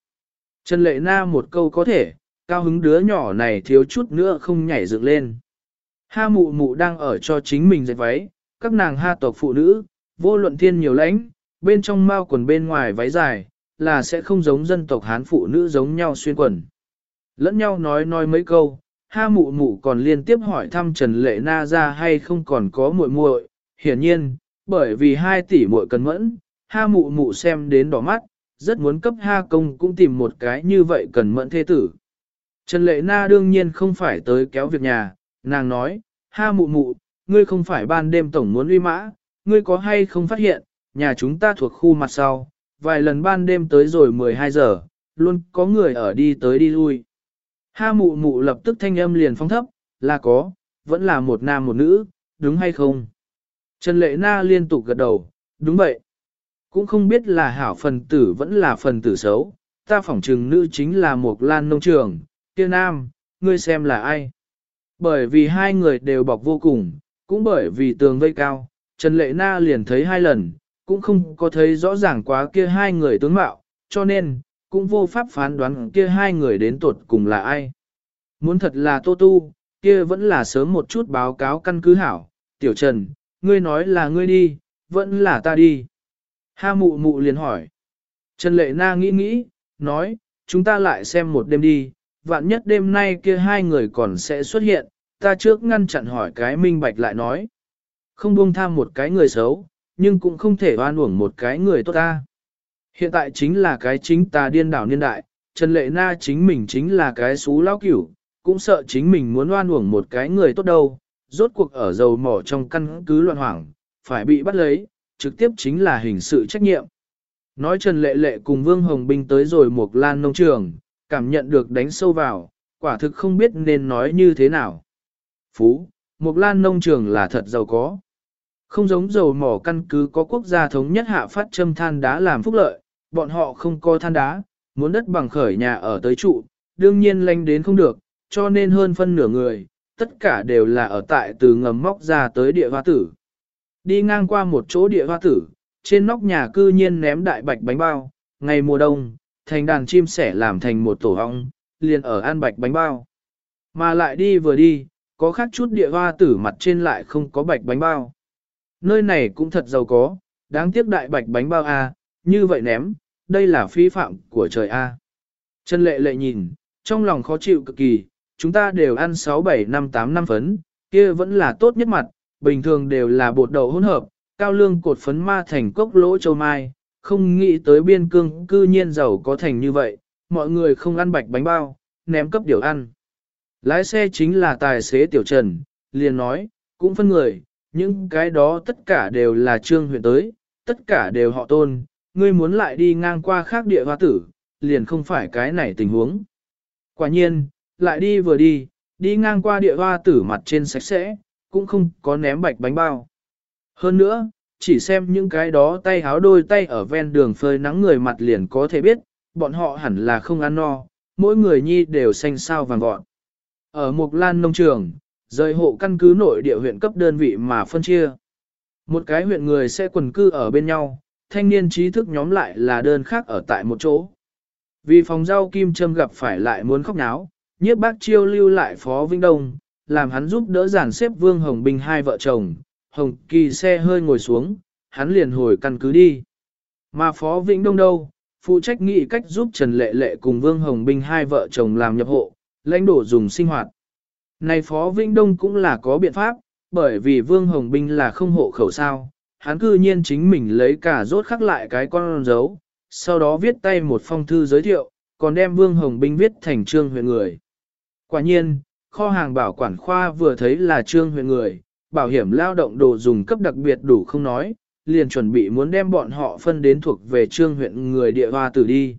[SPEAKER 1] Trần Lệ Na một câu có thể, cao hứng đứa nhỏ này thiếu chút nữa không nhảy dựng lên. Ha mụ mụ đang ở cho chính mình dạy váy, các nàng ha tộc phụ nữ, vô luận thiên nhiều lãnh, bên trong mao quần bên ngoài váy dài, là sẽ không giống dân tộc Hán phụ nữ giống nhau xuyên quần. Lẫn nhau nói nói mấy câu, ha mụ mụ còn liên tiếp hỏi thăm Trần Lệ Na ra hay không còn có muội muội. Hiển nhiên, bởi vì hai tỷ muội cần mẫn, ha mụ mụ xem đến đỏ mắt, rất muốn cấp ha công cũng tìm một cái như vậy cần mẫn thế tử. Trần Lệ Na đương nhiên không phải tới kéo việc nhà, nàng nói, ha mụ mụ, ngươi không phải ban đêm tổng muốn uy mã, ngươi có hay không phát hiện, nhà chúng ta thuộc khu mặt sau, vài lần ban đêm tới rồi 12 giờ, luôn có người ở đi tới đi lui. Ha mụ mụ lập tức thanh âm liền phong thấp, là có, vẫn là một nam một nữ, đúng hay không? Trần Lệ Na liên tục gật đầu, đúng vậy. Cũng không biết là hảo phần tử vẫn là phần tử xấu, ta phỏng trừng nữ chính là một lan nông trường, kia nam, ngươi xem là ai? Bởi vì hai người đều bọc vô cùng, cũng bởi vì tường vây cao, Trần Lệ Na liền thấy hai lần, cũng không có thấy rõ ràng quá kia hai người tướng mạo, cho nên, cũng vô pháp phán đoán kia hai người đến tuột cùng là ai. Muốn thật là Tô Tu, kia vẫn là sớm một chút báo cáo căn cứ hảo, Tiểu Trần, ngươi nói là ngươi đi, vẫn là ta đi. Ha mụ mụ liền hỏi. Trần Lệ Na nghĩ nghĩ, nói, chúng ta lại xem một đêm đi, vạn nhất đêm nay kia hai người còn sẽ xuất hiện, ta trước ngăn chặn hỏi cái minh bạch lại nói. Không buông tham một cái người xấu, nhưng cũng không thể oan uổng một cái người tốt ta. Hiện tại chính là cái chính ta điên đảo niên đại, Trần Lệ Na chính mình chính là cái xú lão cửu, cũng sợ chính mình muốn oan uổng một cái người tốt đâu, rốt cuộc ở dầu mỏ trong căn cứ loạn hoảng, phải bị bắt lấy, trực tiếp chính là hình sự trách nhiệm. Nói Trần Lệ Lệ cùng Vương Hồng Binh tới rồi một lan nông trường, cảm nhận được đánh sâu vào, quả thực không biết nên nói như thế nào. Phú, một lan nông trường là thật giàu có. Không giống dầu mỏ căn cứ có quốc gia thống nhất hạ phát châm than đá làm phúc lợi, bọn họ không có than đá, muốn đất bằng khởi nhà ở tới trụ, đương nhiên lanh đến không được, cho nên hơn phân nửa người, tất cả đều là ở tại từ ngầm móc ra tới địa hoa tử. Đi ngang qua một chỗ địa hoa tử, trên nóc nhà cư nhiên ném đại bạch bánh bao, ngày mùa đông, thành đàn chim sẻ làm thành một tổ ong, liền ở ăn bạch bánh bao. Mà lại đi vừa đi, có khác chút địa hoa tử mặt trên lại không có bạch bánh bao. Nơi này cũng thật giàu có, đáng tiếc đại bạch bánh bao A, như vậy ném, đây là phi phạm của trời A. Trần lệ lệ nhìn, trong lòng khó chịu cực kỳ, chúng ta đều ăn 6, 7, 5, 8 năm phấn, kia vẫn là tốt nhất mặt, bình thường đều là bột đậu hỗn hợp, cao lương cột phấn ma thành cốc lỗ châu mai, không nghĩ tới biên cương cư nhiên giàu có thành như vậy, mọi người không ăn bạch bánh bao, ném cấp điều ăn. Lái xe chính là tài xế Tiểu Trần, liền nói, cũng phân người, những cái đó tất cả đều là trương huyện tới, tất cả đều họ tôn, ngươi muốn lại đi ngang qua khác địa hoa tử, liền không phải cái này tình huống. Quả nhiên, lại đi vừa đi, đi ngang qua địa hoa tử mặt trên sạch sẽ, cũng không có ném bạch bánh bao. Hơn nữa, chỉ xem những cái đó tay háo đôi tay ở ven đường phơi nắng người mặt liền có thể biết, bọn họ hẳn là không ăn no, mỗi người nhi đều xanh sao vàng gọn. Ở Mộc Lan nông trường, rời hộ căn cứ nội địa huyện cấp đơn vị mà phân chia. Một cái huyện người sẽ quần cư ở bên nhau, thanh niên trí thức nhóm lại là đơn khác ở tại một chỗ. Vì phòng rau kim châm gặp phải lại muốn khóc náo, nhiếp bác chiêu lưu lại Phó Vinh Đông, làm hắn giúp đỡ giản xếp Vương Hồng Bình hai vợ chồng, Hồng Kỳ xe hơi ngồi xuống, hắn liền hồi căn cứ đi. Mà Phó Vĩnh Đông đâu, phụ trách nghị cách giúp Trần Lệ Lệ cùng Vương Hồng Bình hai vợ chồng làm nhập hộ, lãnh đổ dùng sinh hoạt. Này Phó Vĩnh Đông cũng là có biện pháp, bởi vì Vương Hồng bình là không hộ khẩu sao, hắn cư nhiên chính mình lấy cả rốt khắc lại cái con dấu, sau đó viết tay một phong thư giới thiệu, còn đem Vương Hồng bình viết thành trương huyện người. Quả nhiên, kho hàng bảo quản khoa vừa thấy là trương huyện người, bảo hiểm lao động đồ dùng cấp đặc biệt đủ không nói, liền chuẩn bị muốn đem bọn họ phân đến thuộc về trương huyện người địa hoa tử đi.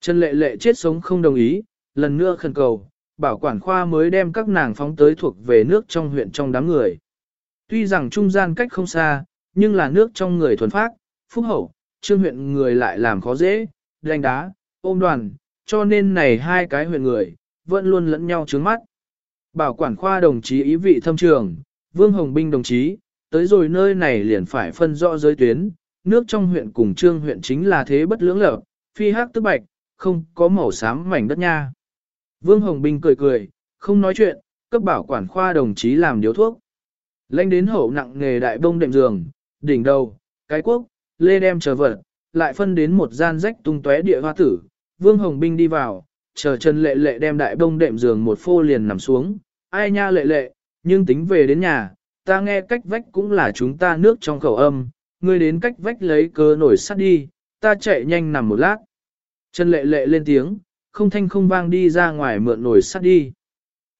[SPEAKER 1] Trần lệ lệ chết sống không đồng ý, lần nữa khẩn cầu, bảo quản khoa mới đem các nàng phóng tới thuộc về nước trong huyện trong đám người. Tuy rằng trung gian cách không xa, nhưng là nước trong người thuần phát, phúc hậu, trương huyện người lại làm khó dễ, đánh đá, ôm đoàn, cho nên này hai cái huyện người, vẫn luôn lẫn nhau trướng mắt. Bảo quản khoa đồng chí ý vị thâm trường, Vương Hồng Binh đồng chí, tới rồi nơi này liền phải phân rõ giới tuyến, nước trong huyện cùng trương huyện chính là thế bất lưỡng lập, phi hắc tức bạch, không có màu xám mảnh đất nha. Vương Hồng Binh cười cười, không nói chuyện, cấp bảo quản khoa đồng chí làm điếu thuốc. Lênh đến hậu nặng nghề đại bông đệm giường, đỉnh đầu, cái quốc, lê đem chờ vật, lại phân đến một gian rách tung tóe địa hoa tử. Vương Hồng Binh đi vào, chờ Trần Lệ Lệ đem đại bông đệm giường một phô liền nằm xuống, ai nha Lệ Lệ, nhưng tính về đến nhà, ta nghe cách vách cũng là chúng ta nước trong khẩu âm, ngươi đến cách vách lấy cớ nổi sắt đi, ta chạy nhanh nằm một lát. Trần Lệ Lệ lên tiếng, không thanh không vang đi ra ngoài mượn nồi sắt đi.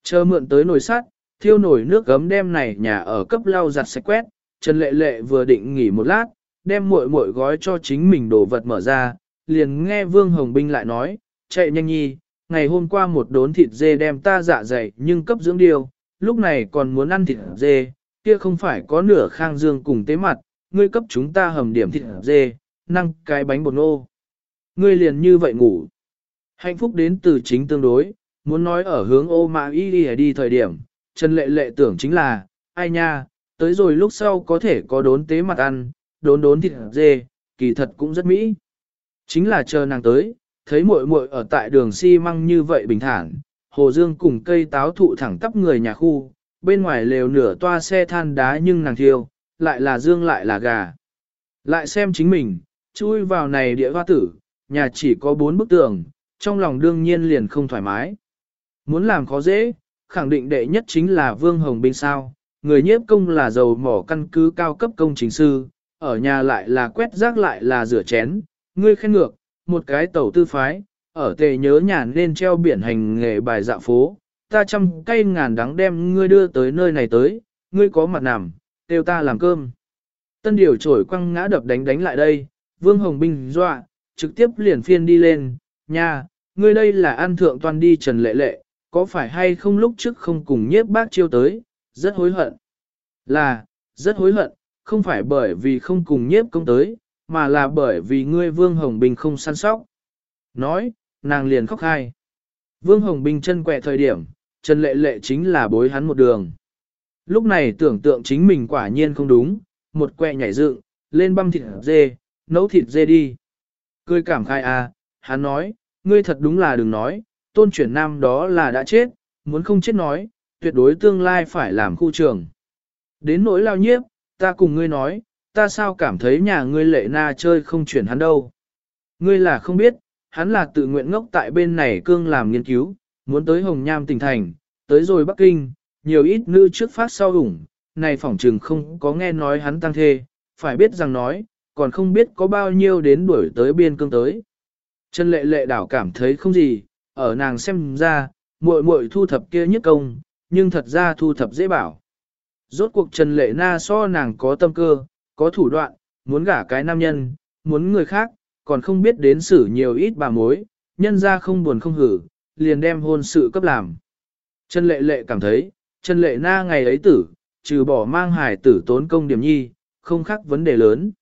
[SPEAKER 1] Chờ mượn tới nồi sắt, thiêu nồi nước gấm đem này nhà ở cấp lau giặt sạch quét, Trần Lệ Lệ vừa định nghỉ một lát, đem muội muội gói cho chính mình đồ vật mở ra, liền nghe Vương Hồng Binh lại nói, chạy nhanh nhi, ngày hôm qua một đốn thịt dê đem ta dạ dày nhưng cấp dưỡng điều, lúc này còn muốn ăn thịt dê, kia không phải có nửa khang dương cùng tế mặt, ngươi cấp chúng ta hầm điểm thịt dê, năng cái bánh bột nô. Ngươi liền như vậy ngủ. Hạnh phúc đến từ chính tương đối, muốn nói ở hướng ô mã y đi, đi thời điểm, Trần Lệ Lệ tưởng chính là, ai nha, tới rồi lúc sau có thể có đốn tế mặt ăn, đốn đốn thịt dê, kỳ thật cũng rất mỹ. Chính là chờ nàng tới, thấy muội muội ở tại đường xi măng như vậy bình thản, hồ dương cùng cây táo thụ thẳng tắp người nhà khu, bên ngoài lều nửa toa xe than đá nhưng nàng thiêu, lại là dương lại là gà. Lại xem chính mình, chui vào này địa hoa tử, nhà chỉ có bốn bức tường, trong lòng đương nhiên liền không thoải mái. Muốn làm khó dễ, khẳng định đệ nhất chính là Vương Hồng Binh sao, người nhiếp công là giàu mỏ căn cứ cao cấp công chính sư, ở nhà lại là quét rác lại là rửa chén, ngươi khen ngược, một cái tàu tư phái, ở tề nhớ nhà nên treo biển hành nghề bài dạ phố, ta trăm cây ngàn đắng đem ngươi đưa tới nơi này tới, ngươi có mặt nằm, kêu ta làm cơm. Tân điều trổi quăng ngã đập đánh đánh lại đây, Vương Hồng Binh dọa, trực tiếp liền phiên đi lên, nha, ngươi đây là an thượng toàn đi trần lệ lệ, có phải hay không lúc trước không cùng nhiếp bác chiêu tới, rất hối hận. Là, rất hối hận, không phải bởi vì không cùng nhiếp công tới, mà là bởi vì ngươi Vương Hồng Bình không săn sóc. Nói, nàng liền khóc hai. Vương Hồng Bình chân quẹ thời điểm, Trần Lệ Lệ chính là bối hắn một đường. Lúc này tưởng tượng chính mình quả nhiên không đúng, một quẹ nhảy dựng, lên băm thịt dê, nấu thịt dê đi. Cười cảm khai à, hắn nói, ngươi thật đúng là đừng nói, tôn chuyển nam đó là đã chết, muốn không chết nói, tuyệt đối tương lai phải làm khu trường. Đến nỗi lao nhiếp, ta cùng ngươi nói, ta sao cảm thấy nhà ngươi lệ na chơi không chuyển hắn đâu. Ngươi là không biết, hắn là tự nguyện ngốc tại bên này cương làm nghiên cứu, muốn tới Hồng Nham tỉnh thành, tới rồi Bắc Kinh, nhiều ít nữ trước phát sau ủng, này phỏng trừng không có nghe nói hắn tăng thê, phải biết rằng nói, còn không biết có bao nhiêu đến đuổi tới biên cương tới. Trần lệ lệ đảo cảm thấy không gì, ở nàng xem ra, muội muội thu thập kia nhất công, nhưng thật ra thu thập dễ bảo. Rốt cuộc Trần Lệ Na so nàng có tâm cơ, có thủ đoạn, muốn gả cái nam nhân, muốn người khác, còn không biết đến xử nhiều ít bà mối, nhân ra không buồn không hử, liền đem hôn sự cấp làm. Trần Lệ Lệ cảm thấy, Trần Lệ Na ngày ấy tử, trừ bỏ mang hài tử tốn công điểm nhi, không khác vấn đề lớn.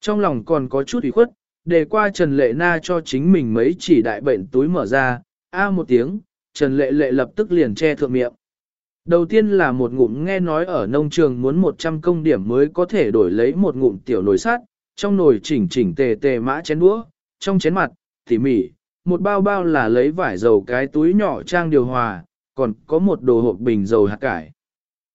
[SPEAKER 1] Trong lòng còn có chút ủy khuất, để qua Trần Lệ Na cho chính mình mấy chỉ đại bệnh túi mở ra, a một tiếng, Trần Lệ Lệ lập tức liền che thượng miệng. Đầu tiên là một ngụm nghe nói ở nông trường muốn 100 công điểm mới có thể đổi lấy một ngụm tiểu nồi sắt, trong nồi chỉnh chỉnh tề tề mã chén đũa, trong chén mặt, tỉ mỉ, một bao bao là lấy vải dầu cái túi nhỏ trang điều hòa, còn có một đồ hộp bình dầu hạt cải.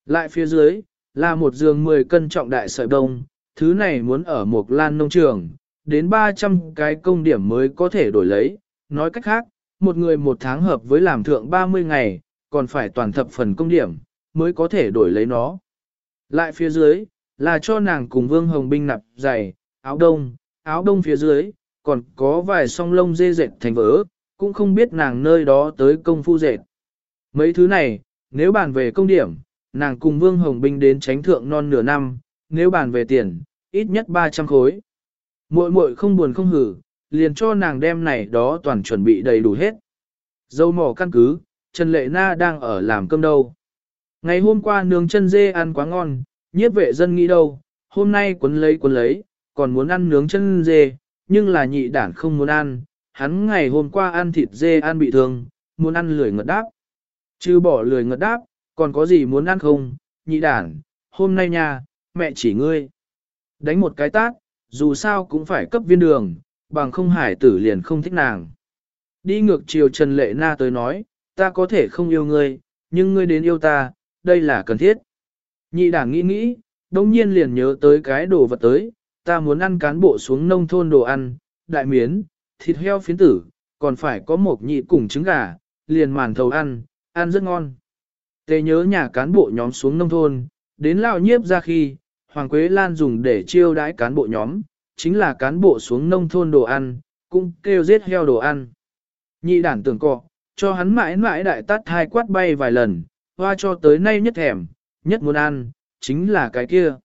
[SPEAKER 1] Lại phía dưới, là một giường 10 cân trọng đại sợi đông, thứ này muốn ở một lan nông trường, đến 300 cái công điểm mới có thể đổi lấy, nói cách khác, một người một tháng hợp với làm thượng 30 ngày, còn phải toàn thập phần công điểm, mới có thể đổi lấy nó. Lại phía dưới, là cho nàng cùng Vương Hồng Binh nạp giày, áo đông, áo đông phía dưới, còn có vài song lông dê dệt thành vỡ, cũng không biết nàng nơi đó tới công phu dệt. Mấy thứ này, nếu bàn về công điểm, nàng cùng Vương Hồng Binh đến tránh thượng non nửa năm, nếu bàn về tiền, ít nhất 300 khối. Muội muội không buồn không hử, liền cho nàng đem này đó toàn chuẩn bị đầy đủ hết. Dâu mỏ căn cứ, Trần Lệ Na đang ở làm cơm đâu. Ngày hôm qua nướng chân dê ăn quá ngon, nhiếp vệ dân nghĩ đâu, hôm nay quấn lấy quấn lấy, còn muốn ăn nướng chân dê, nhưng là nhị đản không muốn ăn, hắn ngày hôm qua ăn thịt dê ăn bị thương, muốn ăn lười ngật đáp. Chứ bỏ lười ngật đáp, còn có gì muốn ăn không, nhị đản, hôm nay nha, mẹ chỉ ngươi. Đánh một cái tát, dù sao cũng phải cấp viên đường, bằng không hải tử liền không thích nàng. Đi ngược chiều Trần Lệ Na tới nói, ta có thể không yêu ngươi, nhưng ngươi đến yêu ta, đây là cần thiết. Nhị đảng nghĩ nghĩ, đông nhiên liền nhớ tới cái đồ vật tới, ta muốn ăn cán bộ xuống nông thôn đồ ăn, đại miến, thịt heo phiến tử, còn phải có một nhị cùng trứng gà, liền màn thầu ăn, ăn rất ngon. Tề nhớ nhà cán bộ nhóm xuống nông thôn, đến lao nhiếp ra khi, Hoàng Quế Lan dùng để chiêu đãi cán bộ nhóm, chính là cán bộ xuống nông thôn đồ ăn, cũng kêu giết heo đồ ăn. Nhị đản tưởng cọ, cho hắn mãi mãi đại tát hai quát bay vài lần, hoa cho tới nay nhất thèm, nhất muốn ăn, chính là cái kia.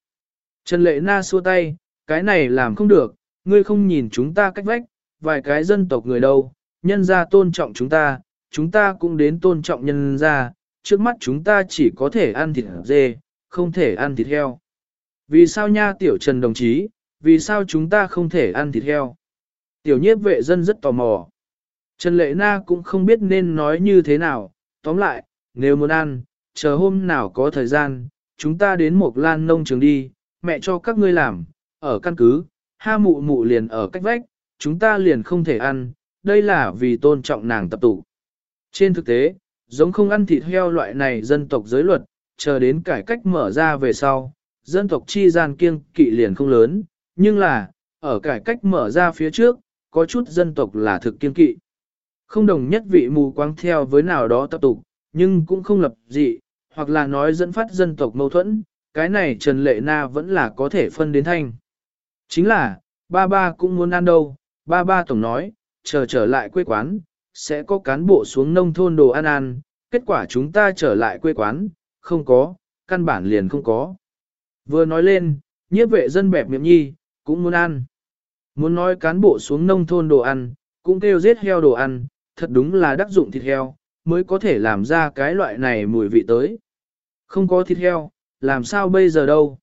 [SPEAKER 1] Trần Lệ Na xua tay, cái này làm không được, ngươi không nhìn chúng ta cách vách, vài cái dân tộc người đâu, nhân ra tôn trọng chúng ta, chúng ta cũng đến tôn trọng nhân ra, trước mắt chúng ta chỉ có thể ăn thịt dê, không thể ăn thịt heo. Vì sao nha tiểu Trần đồng chí, vì sao chúng ta không thể ăn thịt heo? Tiểu nhiếp vệ dân rất tò mò. Trần Lệ Na cũng không biết nên nói như thế nào, tóm lại, nếu muốn ăn, chờ hôm nào có thời gian, chúng ta đến một lan nông trường đi, mẹ cho các ngươi làm, ở căn cứ, ha mụ mụ liền ở cách vách, chúng ta liền không thể ăn, đây là vì tôn trọng nàng tập tụ. Trên thực tế, giống không ăn thịt heo loại này dân tộc giới luật, chờ đến cải cách mở ra về sau, dân tộc chi gian kiêng kỵ liền không lớn, nhưng là, ở cải cách mở ra phía trước, có chút dân tộc là thực kiêng kỵ. Không đồng nhất vị mù quáng theo với nào đó tập tục, nhưng cũng không lập dị, hoặc là nói dẫn phát dân tộc mâu thuẫn, cái này Trần Lệ Na vẫn là có thể phân đến thanh. Chính là, ba ba cũng muốn ăn đâu, ba ba tổng nói, chờ trở lại quê quán, sẽ có cán bộ xuống nông thôn đồ ăn ăn, kết quả chúng ta trở lại quê quán, không có, căn bản liền không có. Vừa nói lên, nhiếp vệ dân bẹp miệng nhi, cũng muốn ăn. Muốn nói cán bộ xuống nông thôn đồ ăn, cũng kêu giết heo đồ ăn, thật đúng là đắc dụng thịt heo, mới có thể làm ra cái loại này mùi vị tới. Không có thịt heo, làm sao bây giờ đâu?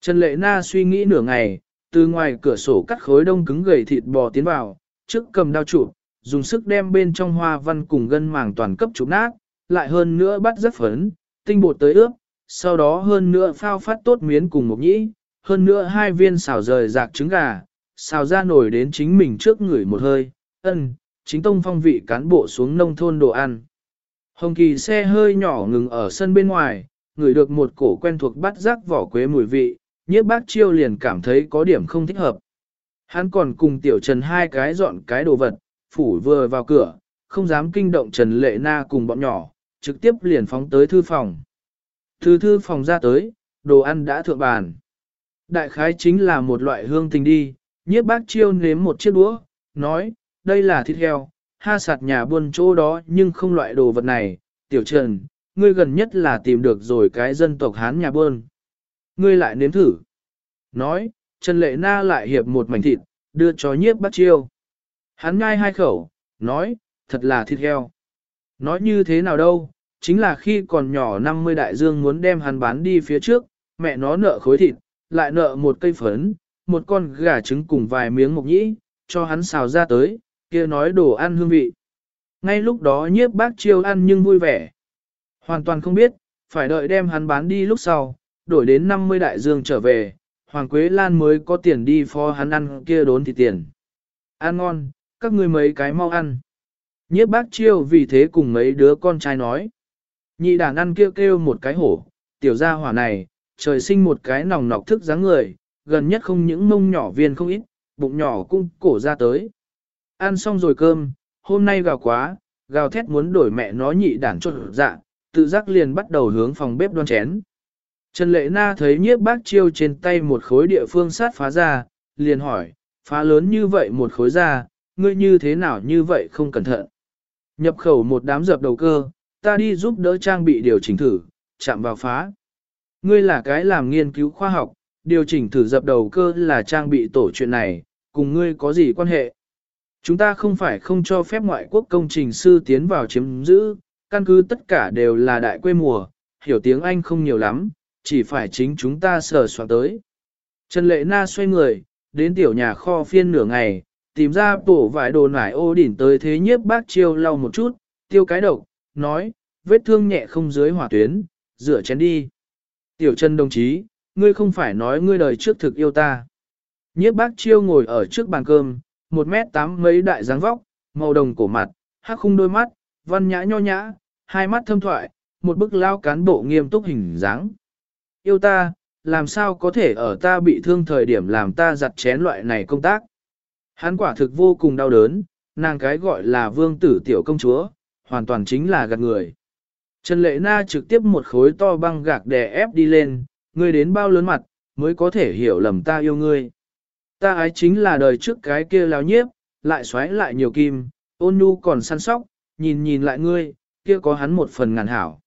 [SPEAKER 1] Trần Lệ Na suy nghĩ nửa ngày, từ ngoài cửa sổ cắt khối đông cứng gầy thịt bò tiến vào, trước cầm đao chụp, dùng sức đem bên trong hoa văn cùng gân màng toàn cấp chụp nát, lại hơn nữa bắt rất phấn, tinh bột tới ướp, sau đó hơn nữa phao phát tốt miến cùng một nhĩ, hơn nữa hai viên xào rời rạc trứng gà, xào ra nổi đến chính mình trước người một hơi, ân, chính tông phong vị cán bộ xuống nông thôn đồ ăn. Hồng kỳ xe hơi nhỏ ngừng ở sân bên ngoài, ngửi được một cổ quen thuộc bắt rác vỏ quế mùi vị, nhiếp bác chiêu liền cảm thấy có điểm không thích hợp. Hắn còn cùng tiểu trần hai cái dọn cái đồ vật, phủ vừa vào cửa, không dám kinh động trần lệ na cùng bọn nhỏ, trực tiếp liền phóng tới thư phòng. Thư thư phòng ra tới, đồ ăn đã thượng bàn. Đại khái chính là một loại hương tình đi, nhiếp bác chiêu nếm một chiếc đũa, nói, đây là thịt heo, ha sạt nhà buôn chỗ đó nhưng không loại đồ vật này, tiểu trần, ngươi gần nhất là tìm được rồi cái dân tộc Hán nhà buôn. Ngươi lại nếm thử. Nói, Trần Lệ Na lại hiệp một mảnh thịt, đưa cho nhiếp bắt chiêu. Hắn ngai hai khẩu, nói, thật là thịt heo. Nói như thế nào đâu, chính là khi còn nhỏ 50 đại dương muốn đem hắn bán đi phía trước, mẹ nó nợ khối thịt, lại nợ một cây phấn, một con gà trứng cùng vài miếng mộc nhĩ, cho hắn xào ra tới, kia nói đồ ăn hương vị. Ngay lúc đó nhiếp bác chiêu ăn nhưng vui vẻ. Hoàn toàn không biết, phải đợi đem hắn bán đi lúc sau, đổi đến 50 đại dương trở về, Hoàng Quế Lan mới có tiền đi phó hắn ăn kia đốn thì tiền. Ăn ngon, các ngươi mấy cái mau ăn. Nhiếp bác chiêu vì thế cùng mấy đứa con trai nói. Nhị đàn ăn kêu kêu một cái hổ, tiểu gia hỏa này, trời sinh một cái nòng nọc thức dáng người, gần nhất không những mông nhỏ viên không ít, bụng nhỏ cũng cổ ra tới. Ăn xong rồi cơm, hôm nay gào quá, gào thét muốn đổi mẹ nó nhị đản cho dạ, tự giác liền bắt đầu hướng phòng bếp đoan chén. Trần Lệ Na thấy nhiếp bác chiêu trên tay một khối địa phương sát phá ra, liền hỏi, phá lớn như vậy một khối ra, ngươi như thế nào như vậy không cẩn thận. Nhập khẩu một đám dập đầu cơ, ta đi giúp đỡ trang bị điều chỉnh thử, chạm vào phá. Ngươi là cái làm nghiên cứu khoa học, điều chỉnh thử dập đầu cơ là trang bị tổ chuyện này, cùng ngươi có gì quan hệ. Chúng ta không phải không cho phép ngoại quốc công trình sư tiến vào chiếm giữ, căn cứ tất cả đều là đại quê mùa, hiểu tiếng Anh không nhiều lắm, chỉ phải chính chúng ta sờ soạn tới. Trần Lệ Na xoay người, đến tiểu nhà kho phiên nửa ngày, tìm ra bổ vải đồ nải ô đỉnh tới thế nhiếp bác chiêu lau một chút, tiêu cái độc, nói, vết thương nhẹ không dưới hỏa tuyến, rửa chén đi. Tiểu Trần đồng chí, ngươi không phải nói ngươi đời trước thực yêu ta. Nhiếp bác chiêu ngồi ở trước bàn cơm, một mét tám mấy đại dáng vóc, màu đồng cổ mặt, hắc khung đôi mắt, văn nhã nho nhã, hai mắt thâm thoại, một bức lao cán bộ nghiêm túc hình dáng. Yêu ta, làm sao có thể ở ta bị thương thời điểm làm ta giặt chén loại này công tác. Hắn quả thực vô cùng đau đớn, nàng cái gọi là vương tử tiểu công chúa, hoàn toàn chính là gạt người. Trần Lệ Na trực tiếp một khối to băng gạc đè ép đi lên, ngươi đến bao lớn mặt, mới có thể hiểu lầm ta yêu ngươi. Ta ái chính là đời trước cái kia láo nhiếp, lại xoáy lại nhiều kim, ôn nhu còn săn sóc, nhìn nhìn lại ngươi, kia có hắn một phần ngàn hảo.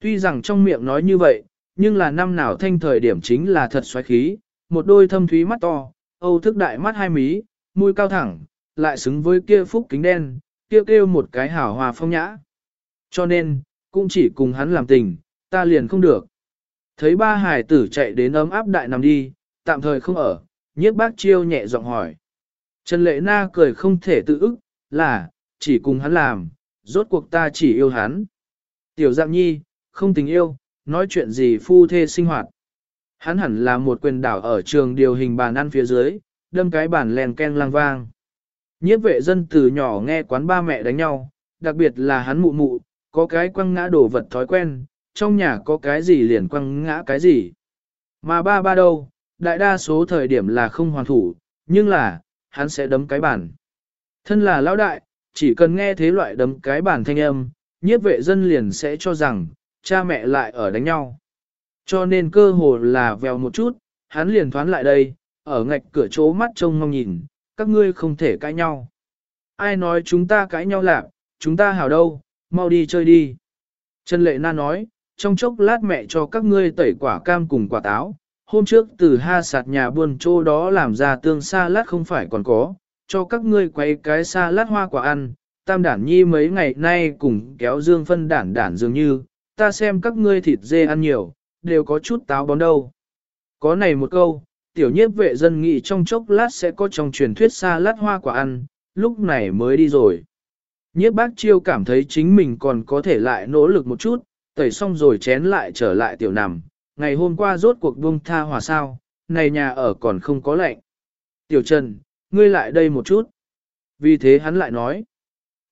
[SPEAKER 1] Tuy rằng trong miệng nói như vậy, nhưng là năm nào thanh thời điểm chính là thật xoáy khí, một đôi thâm thúy mắt to, âu thức đại mắt hai mí, mũi cao thẳng, lại xứng với kia phúc kính đen, kia kêu, kêu một cái hảo hòa phong nhã. Cho nên, cũng chỉ cùng hắn làm tình, ta liền không được. Thấy ba hải tử chạy đến ấm áp đại nằm đi, tạm thời không ở, nhiếp bác chiêu nhẹ giọng hỏi. Trần Lệ Na cười không thể tự ức, là, chỉ cùng hắn làm, rốt cuộc ta chỉ yêu hắn. Tiểu dạng nhi, không tình yêu, nói chuyện gì phu thê sinh hoạt. Hắn hẳn là một quyền đảo ở trường điều hình bàn ăn phía dưới, đâm cái bàn len ken lang vang. Nhiếp vệ dân từ nhỏ nghe quán ba mẹ đánh nhau, đặc biệt là hắn mụ mụ, có cái quăng ngã đổ vật thói quen, trong nhà có cái gì liền quăng ngã cái gì. Mà ba ba đâu, đại đa số thời điểm là không hoàn thủ, nhưng là, hắn sẽ đấm cái bàn. Thân là lão đại, chỉ cần nghe thế loại đấm cái bàn thanh âm, nhiếp vệ dân liền sẽ cho rằng, cha mẹ lại ở đánh nhau. Cho nên cơ hồ là vèo một chút, hắn liền thoán lại đây, ở ngạch cửa chỗ mắt trông mong nhìn, các ngươi không thể cãi nhau. Ai nói chúng ta cãi nhau lạc, chúng ta hảo đâu, mau đi chơi đi. Trần Lệ Na nói, trong chốc lát mẹ cho các ngươi tẩy quả cam cùng quả táo. Hôm trước từ ha sạt nhà buôn chỗ đó làm ra tương sa lát không phải còn có, cho các ngươi quay cái sa lát hoa quả ăn. Tam đản nhi mấy ngày nay cùng kéo dương phân đản đản dường như, ta xem các ngươi thịt dê ăn nhiều, đều có chút táo bón đâu. Có này một câu, tiểu nhiếp vệ dân nghị trong chốc lát sẽ có trong truyền thuyết sa lát hoa quả ăn, lúc này mới đi rồi. Nhiếp bác chiêu cảm thấy chính mình còn có thể lại nỗ lực một chút, tẩy xong rồi chén lại trở lại tiểu nằm. Ngày hôm qua rốt cuộc buông tha hòa sao, này nhà ở còn không có lệnh. Tiểu Trần, ngươi lại đây một chút. Vì thế hắn lại nói,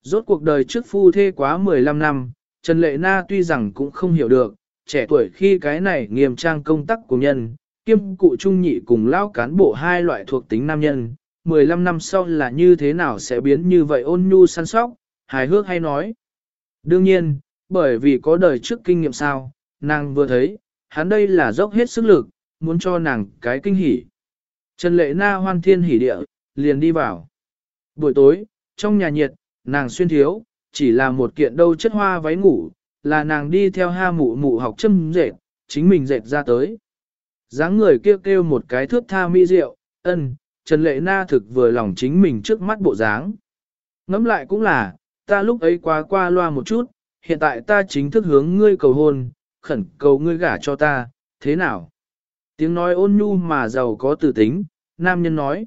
[SPEAKER 1] rốt cuộc đời trước phu thê quá 15 năm, Trần Lệ Na tuy rằng cũng không hiểu được, trẻ tuổi khi cái này nghiêm trang công tác của nhân, kiêm cụ trung nhị cùng lao cán bộ hai loại thuộc tính nam nhân, 15 năm sau là như thế nào sẽ biến như vậy ôn nhu săn sóc, hài hước hay nói. Đương nhiên, bởi vì có đời trước kinh nghiệm sao, nàng vừa thấy, hắn đây là dốc hết sức lực, muốn cho nàng cái kinh hỉ. Trần lệ na hoan thiên hỉ địa, liền đi vào. Buổi tối, trong nhà nhiệt, nàng xuyên thiếu, chỉ là một kiện đâu chất hoa váy ngủ, là nàng đi theo ha mụ mụ học châm dệt, chính mình dệt ra tới. dáng người kêu kêu một cái thước tha mỹ rượu, ân, Trần Lệ Na thực vừa lòng chính mình trước mắt bộ dáng. Ngắm lại cũng là, ta lúc ấy quá qua loa một chút, hiện tại ta chính thức hướng ngươi cầu hôn, khẩn cầu ngươi gả cho ta, thế nào? Tiếng nói ôn nhu mà giàu có từ tính, nam nhân nói.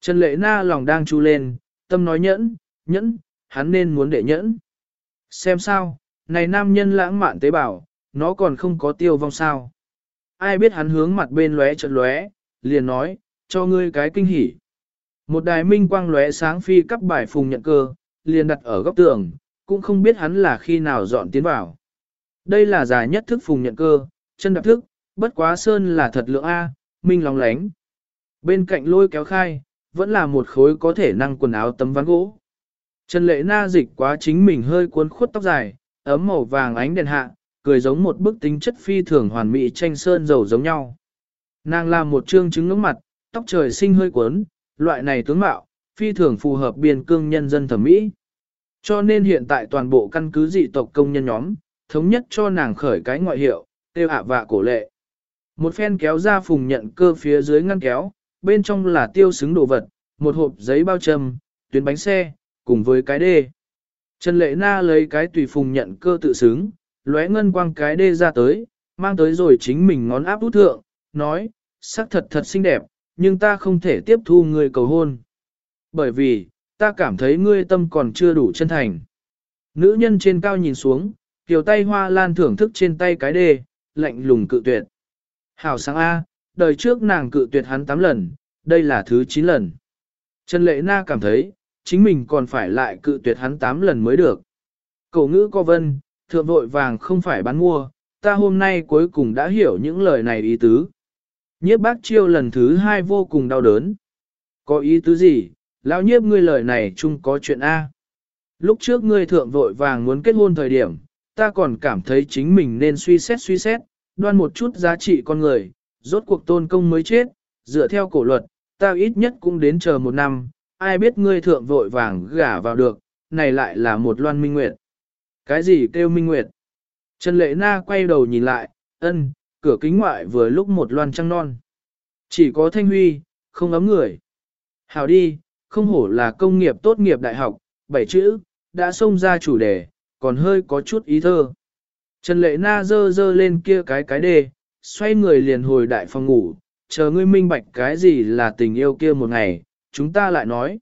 [SPEAKER 1] Trần Lệ Na lòng đang chu lên, tâm nói nhẫn, nhẫn, hắn nên muốn để nhẫn. Xem sao, này nam nhân lãng mạn tế bào, nó còn không có tiêu vong sao. Ai biết hắn hướng mặt bên lóe trận lóe, liền nói, cho ngươi cái kinh hỉ. Một đài minh quang lóe sáng phi cắp bài phùng nhận cơ, liền đặt ở góc tường, cũng không biết hắn là khi nào dọn tiến vào. Đây là dài nhất thức phùng nhận cơ, chân đạp thức, bất quá sơn là thật lượng A, minh lòng lánh. Bên cạnh lôi kéo khai, vẫn là một khối có thể năng quần áo tấm ván gỗ. Trần lệ na dịch quá chính mình hơi cuốn khuất tóc dài, ấm màu vàng ánh đèn hạ, cười giống một bức tính chất phi thường hoàn mỹ tranh sơn dầu giống nhau. Nàng làm một trương trứng ngưỡng mặt, tóc trời sinh hơi cuốn, loại này tướng mạo, phi thường phù hợp biên cương nhân dân thẩm mỹ. Cho nên hiện tại toàn bộ căn cứ dị tộc công nhân nhóm, thống nhất cho nàng khởi cái ngoại hiệu, tiêu hạ vạ cổ lệ. Một phen kéo ra phùng nhận cơ phía dưới ngăn kéo, bên trong là tiêu xứng đồ vật, một hộp giấy bao châm, tuyến bánh xe, cùng với cái đê. Trần Lệ Na lấy cái tùy phùng nhận cơ tự xứng, lóe ngân quang cái đê ra tới, mang tới rồi chính mình ngón áp út thượng, nói, sắc thật thật xinh đẹp, nhưng ta không thể tiếp thu người cầu hôn. Bởi vì, ta cảm thấy ngươi tâm còn chưa đủ chân thành. Nữ nhân trên cao nhìn xuống, kiều tay hoa lan thưởng thức trên tay cái đê, lạnh lùng cự tuyệt. Hảo sáng A, đời trước nàng cự tuyệt hắn 8 lần, đây là thứ 9 lần. Trần Lệ Na cảm thấy, chính mình còn phải lại cự tuyệt hắn 8 lần mới được. Cổ ngữ co vân, thượng vội vàng không phải bán mua, ta hôm nay cuối cùng đã hiểu những lời này ý tứ. Nhiếp bác chiêu lần thứ hai vô cùng đau đớn. Có ý tứ gì, lão nhiếp ngươi lời này chung có chuyện A. Lúc trước ngươi thượng vội vàng muốn kết hôn thời điểm, ta còn cảm thấy chính mình nên suy xét suy xét, đoan một chút giá trị con người, rốt cuộc tôn công mới chết, dựa theo cổ luật, ta ít nhất cũng đến chờ một năm, ai biết ngươi thượng vội vàng gả vào được, này lại là một loan minh nguyệt. Cái gì kêu minh nguyệt? Trần Lệ Na quay đầu nhìn lại, ân, cửa kính ngoại vừa lúc một loan trăng non. Chỉ có thanh huy, không ấm người. Hào đi, không hổ là công nghiệp tốt nghiệp đại học, bảy chữ, đã xông ra chủ đề, còn hơi có chút ý thơ. Trần Lệ Na dơ dơ lên kia cái cái đề, xoay người liền hồi đại phòng ngủ, chờ ngươi minh bạch cái gì là tình yêu kia một ngày, chúng ta lại nói.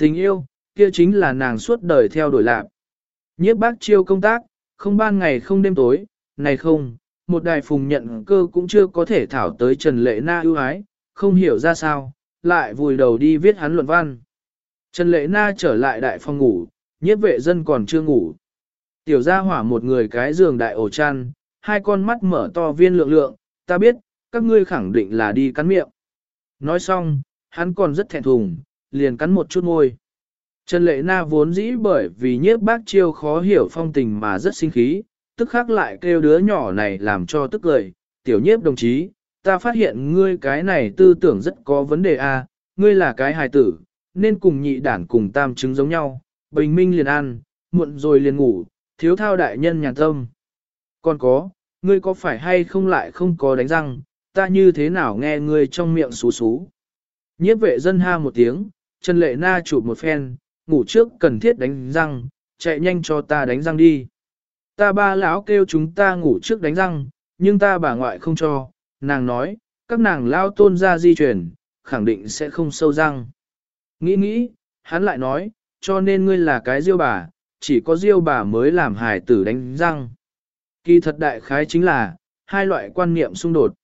[SPEAKER 1] Tình yêu, kia chính là nàng suốt đời theo đuổi lạc. Nhiếp bác chiêu công tác, không ban ngày không đêm tối, này không, một đài phùng nhận cơ cũng chưa có thể thảo tới Trần Lệ Na ưu ái, không hiểu ra sao, lại vùi đầu đi viết hắn luận văn. Trần Lệ Na trở lại đại phòng ngủ, nhiếp vệ dân còn chưa ngủ. Tiểu gia hỏa một người cái giường đại ổ chăn, hai con mắt mở to viên lượng lượng, ta biết, các ngươi khẳng định là đi cắn miệng. Nói xong, hắn còn rất thẹn thùng, liền cắn một chút môi. Trần Lệ Na vốn dĩ bởi vì nhiếp bác chiêu khó hiểu phong tình mà rất sinh khí, tức khắc lại kêu đứa nhỏ này làm cho tức cười, tiểu nhiếp đồng chí, ta phát hiện ngươi cái này tư tưởng rất có vấn đề a, ngươi là cái hài tử, nên cùng nhị đản cùng tam chứng giống nhau, bình minh liền ăn, muộn rồi liền ngủ, thiếu thao đại nhân nhàn tâm. Còn có, ngươi có phải hay không lại không có đánh răng, ta như thế nào nghe ngươi trong miệng xú xú. Nhiếp vệ dân ha một tiếng, Trần Lệ Na chụp một phen, ngủ trước cần thiết đánh răng, chạy nhanh cho ta đánh răng đi. Ta ba lão kêu chúng ta ngủ trước đánh răng, nhưng ta bà ngoại không cho, nàng nói, các nàng lao tôn ra di chuyển, khẳng định sẽ không sâu răng. Nghĩ nghĩ, hắn lại nói, cho nên ngươi là cái diêu bà, chỉ có diêu bà mới làm hài tử đánh răng. Kỳ thật đại khái chính là, hai loại quan niệm xung đột.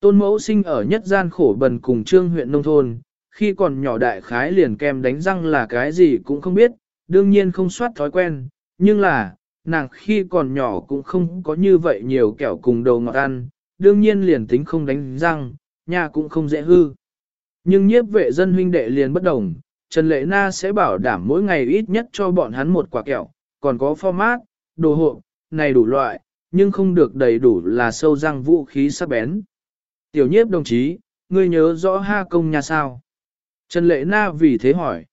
[SPEAKER 1] Tôn mẫu sinh ở nhất gian khổ bần cùng trương huyện nông thôn, khi còn nhỏ đại khái liền kem đánh răng là cái gì cũng không biết, đương nhiên không soát thói quen, nhưng là, nàng khi còn nhỏ cũng không có như vậy nhiều kẹo cùng đầu ngọt ăn, đương nhiên liền tính không đánh răng, nhà cũng không dễ hư. Nhưng nhiếp vệ dân huynh đệ liền bất đồng, Trần Lệ Na sẽ bảo đảm mỗi ngày ít nhất cho bọn hắn một quả kẹo, còn có format, đồ hộp, này đủ loại, nhưng không được đầy đủ là sâu răng vũ khí sắc bén. Tiểu nhiếp đồng chí, ngươi nhớ rõ ha công nhà sao? Trần Lệ Na vì thế hỏi.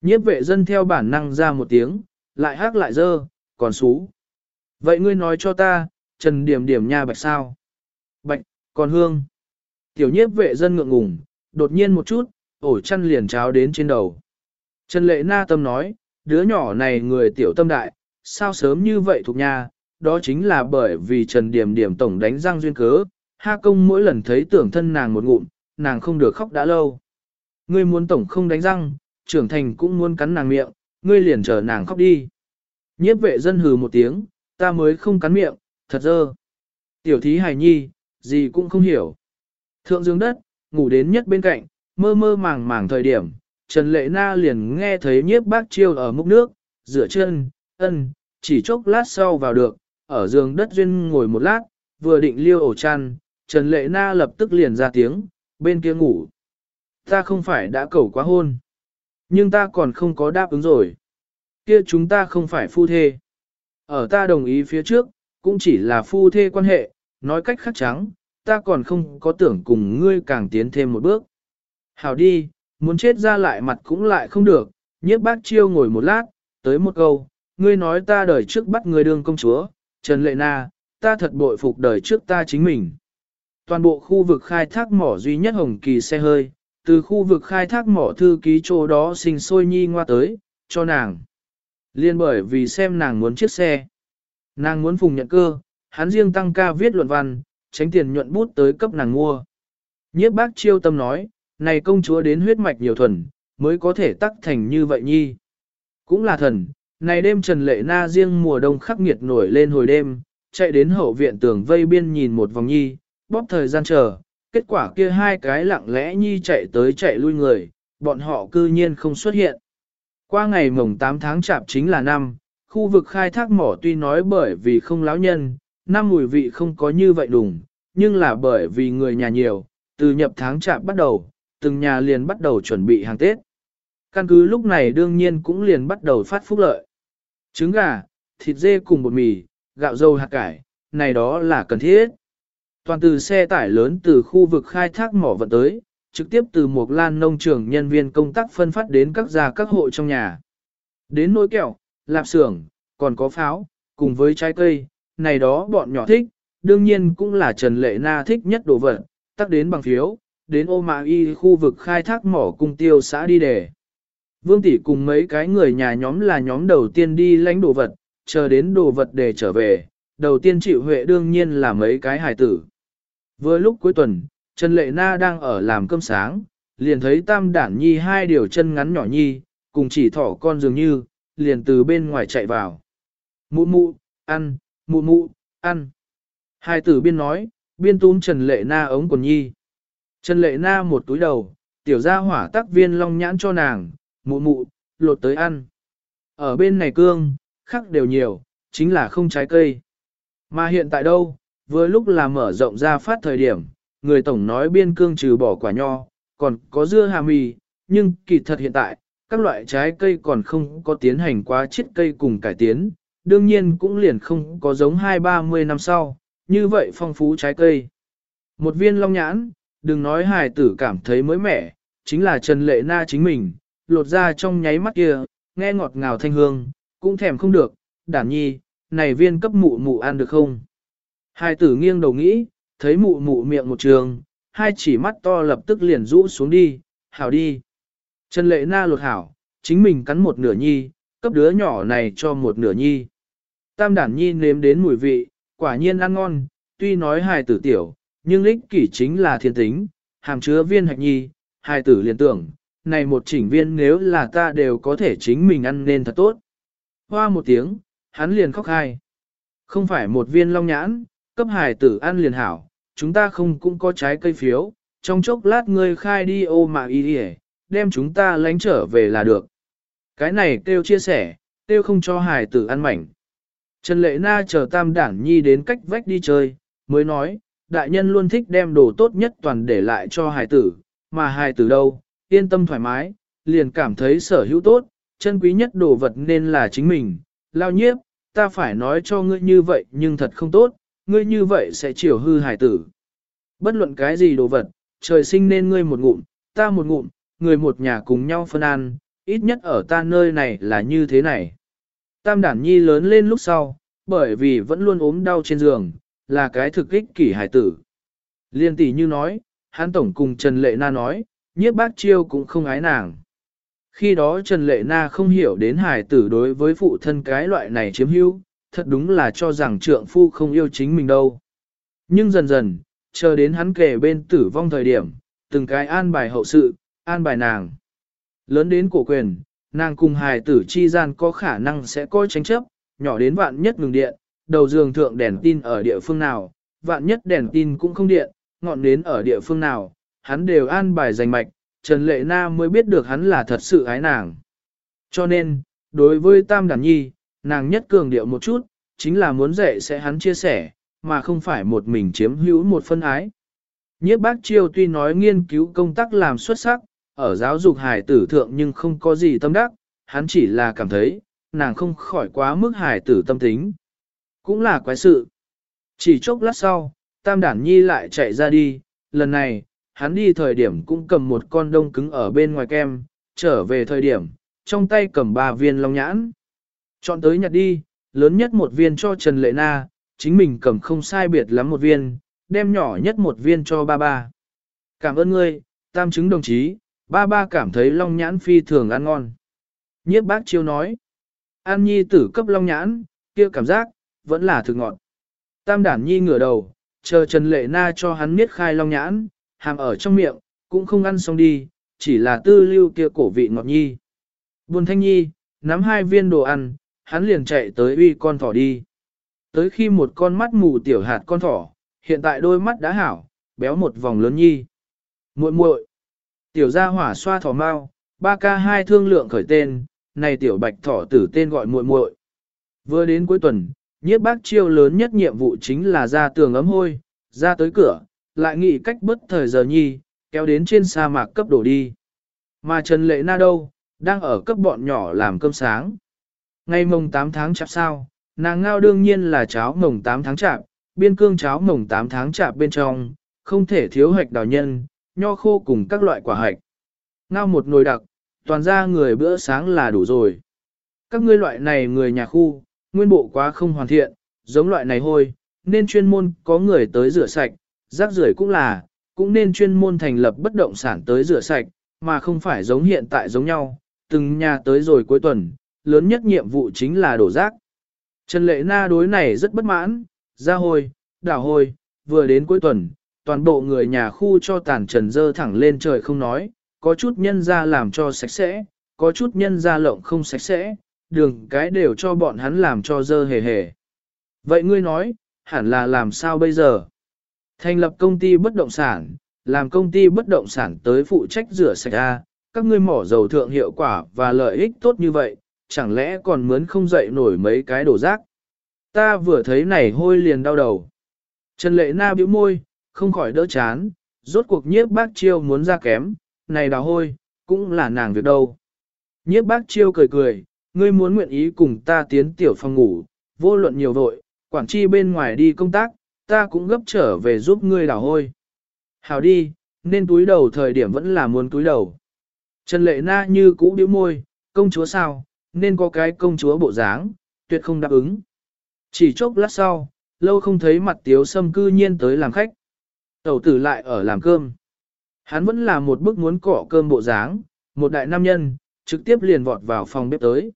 [SPEAKER 1] Nhiếp vệ dân theo bản năng ra một tiếng, lại hát lại dơ, còn xú. Vậy ngươi nói cho ta, Trần Điểm Điểm nha bạch sao? Bạch, còn hương. Tiểu nhiếp vệ dân ngượng ngùng, đột nhiên một chút, ổ chăn liền cháo đến trên đầu. Trần Lệ Na tâm nói, đứa nhỏ này người tiểu tâm đại, sao sớm như vậy thuộc nhà, đó chính là bởi vì Trần Điểm Điểm tổng đánh răng duyên cớ, Ha công mỗi lần thấy tưởng thân nàng một ngụm, nàng không được khóc đã lâu. Ngươi muốn tổng không đánh răng, trưởng thành cũng muốn cắn nàng miệng, ngươi liền chờ nàng khóc đi. Nhiếp vệ dân hừ một tiếng, ta mới không cắn miệng, thật dơ. Tiểu thí hài nhi, gì cũng không hiểu. Thượng dương đất, ngủ đến nhất bên cạnh, mơ mơ màng màng thời điểm, Trần Lệ Na liền nghe thấy nhiếp bác chiêu ở múc nước, rửa chân, ân, chỉ chốc lát sau vào được, ở giường đất duyên ngồi một lát, vừa định liêu ổ chăn, Trần Lệ Na lập tức liền ra tiếng, bên kia ngủ. Ta không phải đã cầu quá hôn, nhưng ta còn không có đáp ứng rồi. Kia chúng ta không phải phu thê. Ở ta đồng ý phía trước, cũng chỉ là phu thê quan hệ, nói cách khác trắng, ta còn không có tưởng cùng ngươi càng tiến thêm một bước. Hảo đi, muốn chết ra lại mặt cũng lại không được, nhiếp bác chiêu ngồi một lát, tới một câu, ngươi nói ta đời trước bắt người đương công chúa, Trần Lệ Na, ta thật bội phục đời trước ta chính mình. Toàn bộ khu vực khai thác mỏ duy nhất Hồng Kỳ xe hơi, từ khu vực khai thác mỏ thư ký chỗ đó sinh sôi nhi ngoa tới, cho nàng. Liên bởi vì xem nàng muốn chiếc xe. Nàng muốn phùng nhận cơ, hắn riêng tăng ca viết luận văn, tránh tiền nhuận bút tới cấp nàng mua. Nhiếp bác chiêu tâm nói, này công chúa đến huyết mạch nhiều thuần, mới có thể tắc thành như vậy nhi. Cũng là thần, này đêm Trần Lệ Na riêng mùa đông khắc nghiệt nổi lên hồi đêm, chạy đến hậu viện tường vây biên nhìn một vòng nhi, bóp thời gian chờ, kết quả kia hai cái lặng lẽ nhi chạy tới chạy lui người, bọn họ cư nhiên không xuất hiện. Qua ngày mồng 8 tháng chạp chính là năm, khu vực khai thác mỏ tuy nói bởi vì không láo nhân, năm mùi vị không có như vậy đủng, nhưng là bởi vì người nhà nhiều, từ nhập tháng chạp bắt đầu, từng nhà liền bắt đầu chuẩn bị hàng Tết. Căn cứ lúc này đương nhiên cũng liền bắt đầu phát phúc lợi. Trứng gà, thịt dê cùng bột mì, gạo dâu hạt cải, này đó là cần thiết. Toàn từ xe tải lớn từ khu vực khai thác mỏ vận tới, trực tiếp từ một lan nông trường nhân viên công tác phân phát đến các gia các hộ trong nhà. Đến nỗi kẹo, lạp xưởng, còn có pháo, cùng với trái cây, này đó bọn nhỏ thích, đương nhiên cũng là Trần Lệ Na thích nhất đồ vật, tắc đến bằng phiếu, đến ô mạ y khu vực khai thác mỏ cung tiêu xã đi để Vương tỷ cùng mấy cái người nhà nhóm là nhóm đầu tiên đi lãnh đồ vật, chờ đến đồ vật để trở về, đầu tiên chịu huệ đương nhiên là mấy cái hài tử. Vừa lúc cuối tuần, Trần Lệ Na đang ở làm cơm sáng, liền thấy tam đản nhi hai điều chân ngắn nhỏ nhi, cùng chỉ thỏ con dường như, liền từ bên ngoài chạy vào. Mụ mụ, ăn, mụ mụ, ăn. Hai tử biên nói, biên túm Trần Lệ Na ống quần nhi. Trần Lệ Na một túi đầu, tiểu gia hỏa tác viên long nhãn cho nàng, mụ mụ, lột tới ăn. Ở bên này cương, khắc đều nhiều, chính là không trái cây. Mà hiện tại đâu, vừa lúc là mở rộng ra phát thời điểm, người tổng nói biên cương trừ bỏ quả nho, còn có dưa hà mì, nhưng kỳ thật hiện tại, các loại trái cây còn không có tiến hành quá chiết cây cùng cải tiến, đương nhiên cũng liền không có giống hai ba mươi năm sau, như vậy phong phú trái cây. Một viên long nhãn, đừng nói hài tử cảm thấy mới mẻ, chính là Trần Lệ Na chính mình, lột ra trong nháy mắt kia, nghe ngọt ngào thanh hương, cũng thèm không được, đản nhi, này viên cấp mụ mụ ăn được không? Hài tử nghiêng đầu nghĩ, thấy mụ mụ miệng một trường, hai chỉ mắt to lập tức liền rũ xuống đi, hảo đi. Trần lệ na lột hảo, chính mình cắn một nửa nhi, cấp đứa nhỏ này cho một nửa nhi. Tam đản nhi nếm đến mùi vị, quả nhiên ăn ngon, tuy nói hài tử tiểu, nhưng ích kỷ chính là thiên tính, hàm chứa viên hạch nhi, hai tử liền tưởng, này một chỉnh viên nếu là ta đều có thể chính mình ăn nên thật tốt. Hoa một tiếng, hắn liền khóc hai. Không phải một viên long nhãn, cấp hài tử ăn liền hảo, chúng ta không cũng có trái cây phiếu, trong chốc lát ngươi khai đi ô mà y đi đem chúng ta lánh trở về là được. Cái này kêu chia sẻ, kêu không cho hài tử ăn mảnh. Trần Lệ Na chờ tam đảng nhi đến cách vách đi chơi, mới nói, đại nhân luôn thích đem đồ tốt nhất toàn để lại cho hài tử, mà hài tử đâu, yên tâm thoải mái, liền cảm thấy sở hữu tốt, chân quý nhất đồ vật nên là chính mình, lao nhiếp, ta phải nói cho ngươi như vậy nhưng thật không tốt, ngươi như vậy sẽ chiều hư hải tử. Bất luận cái gì đồ vật, trời sinh nên ngươi một ngụm, ta một ngụm, người một nhà cùng nhau phân ăn, ít nhất ở ta nơi này là như thế này. Tam đản nhi lớn lên lúc sau, bởi vì vẫn luôn ốm đau trên giường, là cái thực ích kỷ hải tử. Liên tỷ như nói, hắn tổng cùng Trần Lệ Na nói, nhiếp bác chiêu cũng không ái nàng. Khi đó Trần Lệ Na không hiểu đến hải tử đối với phụ thân cái loại này chiếm hữu, thật đúng là cho rằng trượng phu không yêu chính mình đâu. Nhưng dần dần, chờ đến hắn kể bên tử vong thời điểm, từng cái an bài hậu sự, an bài nàng. Lớn đến cổ quyền, nàng cùng hài tử chi gian có khả năng sẽ coi tranh chấp, nhỏ đến vạn nhất ngừng điện, đầu giường thượng đèn tin ở địa phương nào, vạn nhất đèn tin cũng không điện, ngọn đến ở địa phương nào, hắn đều an bài giành mạch, Trần Lệ Na mới biết được hắn là thật sự ái nàng. Cho nên, đối với Tam Đản Nhi, nàng nhất cường điệu một chút, chính là muốn dạy sẽ hắn chia sẻ, mà không phải một mình chiếm hữu một phân ái. Nhiếp bác chiêu tuy nói nghiên cứu công tác làm xuất sắc, ở giáo dục hài tử thượng nhưng không có gì tâm đắc, hắn chỉ là cảm thấy, nàng không khỏi quá mức hài tử tâm tính. Cũng là quái sự. Chỉ chốc lát sau, Tam Đản Nhi lại chạy ra đi, lần này, hắn đi thời điểm cũng cầm một con đông cứng ở bên ngoài kem, trở về thời điểm, trong tay cầm ba viên long nhãn. Chọn tới nhặt đi, lớn nhất một viên cho Trần Lệ Na, chính mình cầm không sai biệt lắm một viên, đem nhỏ nhất một viên cho ba ba. Cảm ơn ngươi, tam chứng đồng chí, ba ba cảm thấy long nhãn phi thường ăn ngon. Nhiếp bác chiêu nói, An Nhi tử cấp long nhãn, kia cảm giác, vẫn là thực ngọt. Tam đản Nhi ngửa đầu, chờ Trần Lệ Na cho hắn miết khai long nhãn, hàm ở trong miệng, cũng không ăn xong đi, chỉ là tư lưu kia cổ vị ngọt nhi. Buồn thanh nhi, nắm hai viên đồ ăn, hắn liền chạy tới uy con thỏ đi. Tới khi một con mắt mù tiểu hạt con thỏ, hiện tại đôi mắt đã hảo, béo một vòng lớn nhi. muội muội Tiểu gia hỏa xoa thỏ mau, ba ca hai thương lượng khởi tên, này tiểu bạch thỏ tử tên gọi muội muội. Vừa đến cuối tuần, nhiếp bác chiêu lớn nhất nhiệm vụ chính là ra tường ấm hôi, ra tới cửa, lại nghĩ cách bất thời giờ nhi, kéo đến trên sa mạc cấp đổ đi. Mà Trần Lệ Na đâu, đang ở cấp bọn nhỏ làm cơm sáng. Ngày mồng 8 tháng chạp sao, nàng ngao đương nhiên là cháo mồng 8 tháng chạp, biên cương cháo mồng 8 tháng chạp bên trong, không thể thiếu hạch đào nhân, nho khô cùng các loại quả hạch. Ngao một nồi đặc, toàn ra người bữa sáng là đủ rồi. Các ngươi loại này người nhà khu, nguyên bộ quá không hoàn thiện, giống loại này hôi, nên chuyên môn có người tới rửa sạch, rác rưởi cũng là, cũng nên chuyên môn thành lập bất động sản tới rửa sạch, mà không phải giống hiện tại giống nhau, từng nhà tới rồi cuối tuần, lớn nhất nhiệm vụ chính là đổ rác. Trần Lệ Na đối này rất bất mãn, ra hôi, đảo hôi, vừa đến cuối tuần, toàn bộ người nhà khu cho tàn trần dơ thẳng lên trời không nói, có chút nhân ra làm cho sạch sẽ, có chút nhân ra lộng không sạch sẽ, đường cái đều cho bọn hắn làm cho dơ hề hề. Vậy ngươi nói, hẳn là làm sao bây giờ? Thành lập công ty bất động sản, làm công ty bất động sản tới phụ trách rửa sạch A, các ngươi mỏ dầu thượng hiệu quả và lợi ích tốt như vậy, chẳng lẽ còn mướn không dậy nổi mấy cái đổ rác? Ta vừa thấy này hôi liền đau đầu. Trần Lệ Na bĩu môi, không khỏi đỡ chán, rốt cuộc nhiếp bác chiêu muốn ra kém, này đào hôi, cũng là nàng việc đâu. Nhiếp bác chiêu cười cười, ngươi muốn nguyện ý cùng ta tiến tiểu phòng ngủ, vô luận nhiều vội, quản chi bên ngoài đi công tác, ta cũng gấp trở về giúp ngươi đào hôi. Hào đi, nên túi đầu thời điểm vẫn là muốn túi đầu. Trần Lệ Na như cũ điếu môi, công chúa sao, nên có cái công chúa bộ dáng, tuyệt không đáp ứng. Chỉ chốc lát sau, lâu không thấy mặt tiếu sâm cư nhiên tới làm khách. Tẩu tử lại ở làm cơm. Hắn vẫn là một bức muốn cọ cơm bộ dáng, một đại nam nhân, trực tiếp liền vọt vào phòng bếp tới.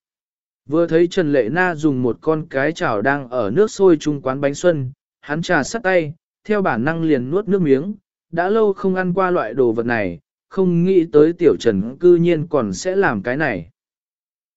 [SPEAKER 1] Vừa thấy Trần Lệ Na dùng một con cái chảo đang ở nước sôi chung quán bánh xuân, hắn trà sắt tay, theo bản năng liền nuốt nước miếng, đã lâu không ăn qua loại đồ vật này, không nghĩ tới tiểu trần cư nhiên còn sẽ làm cái này.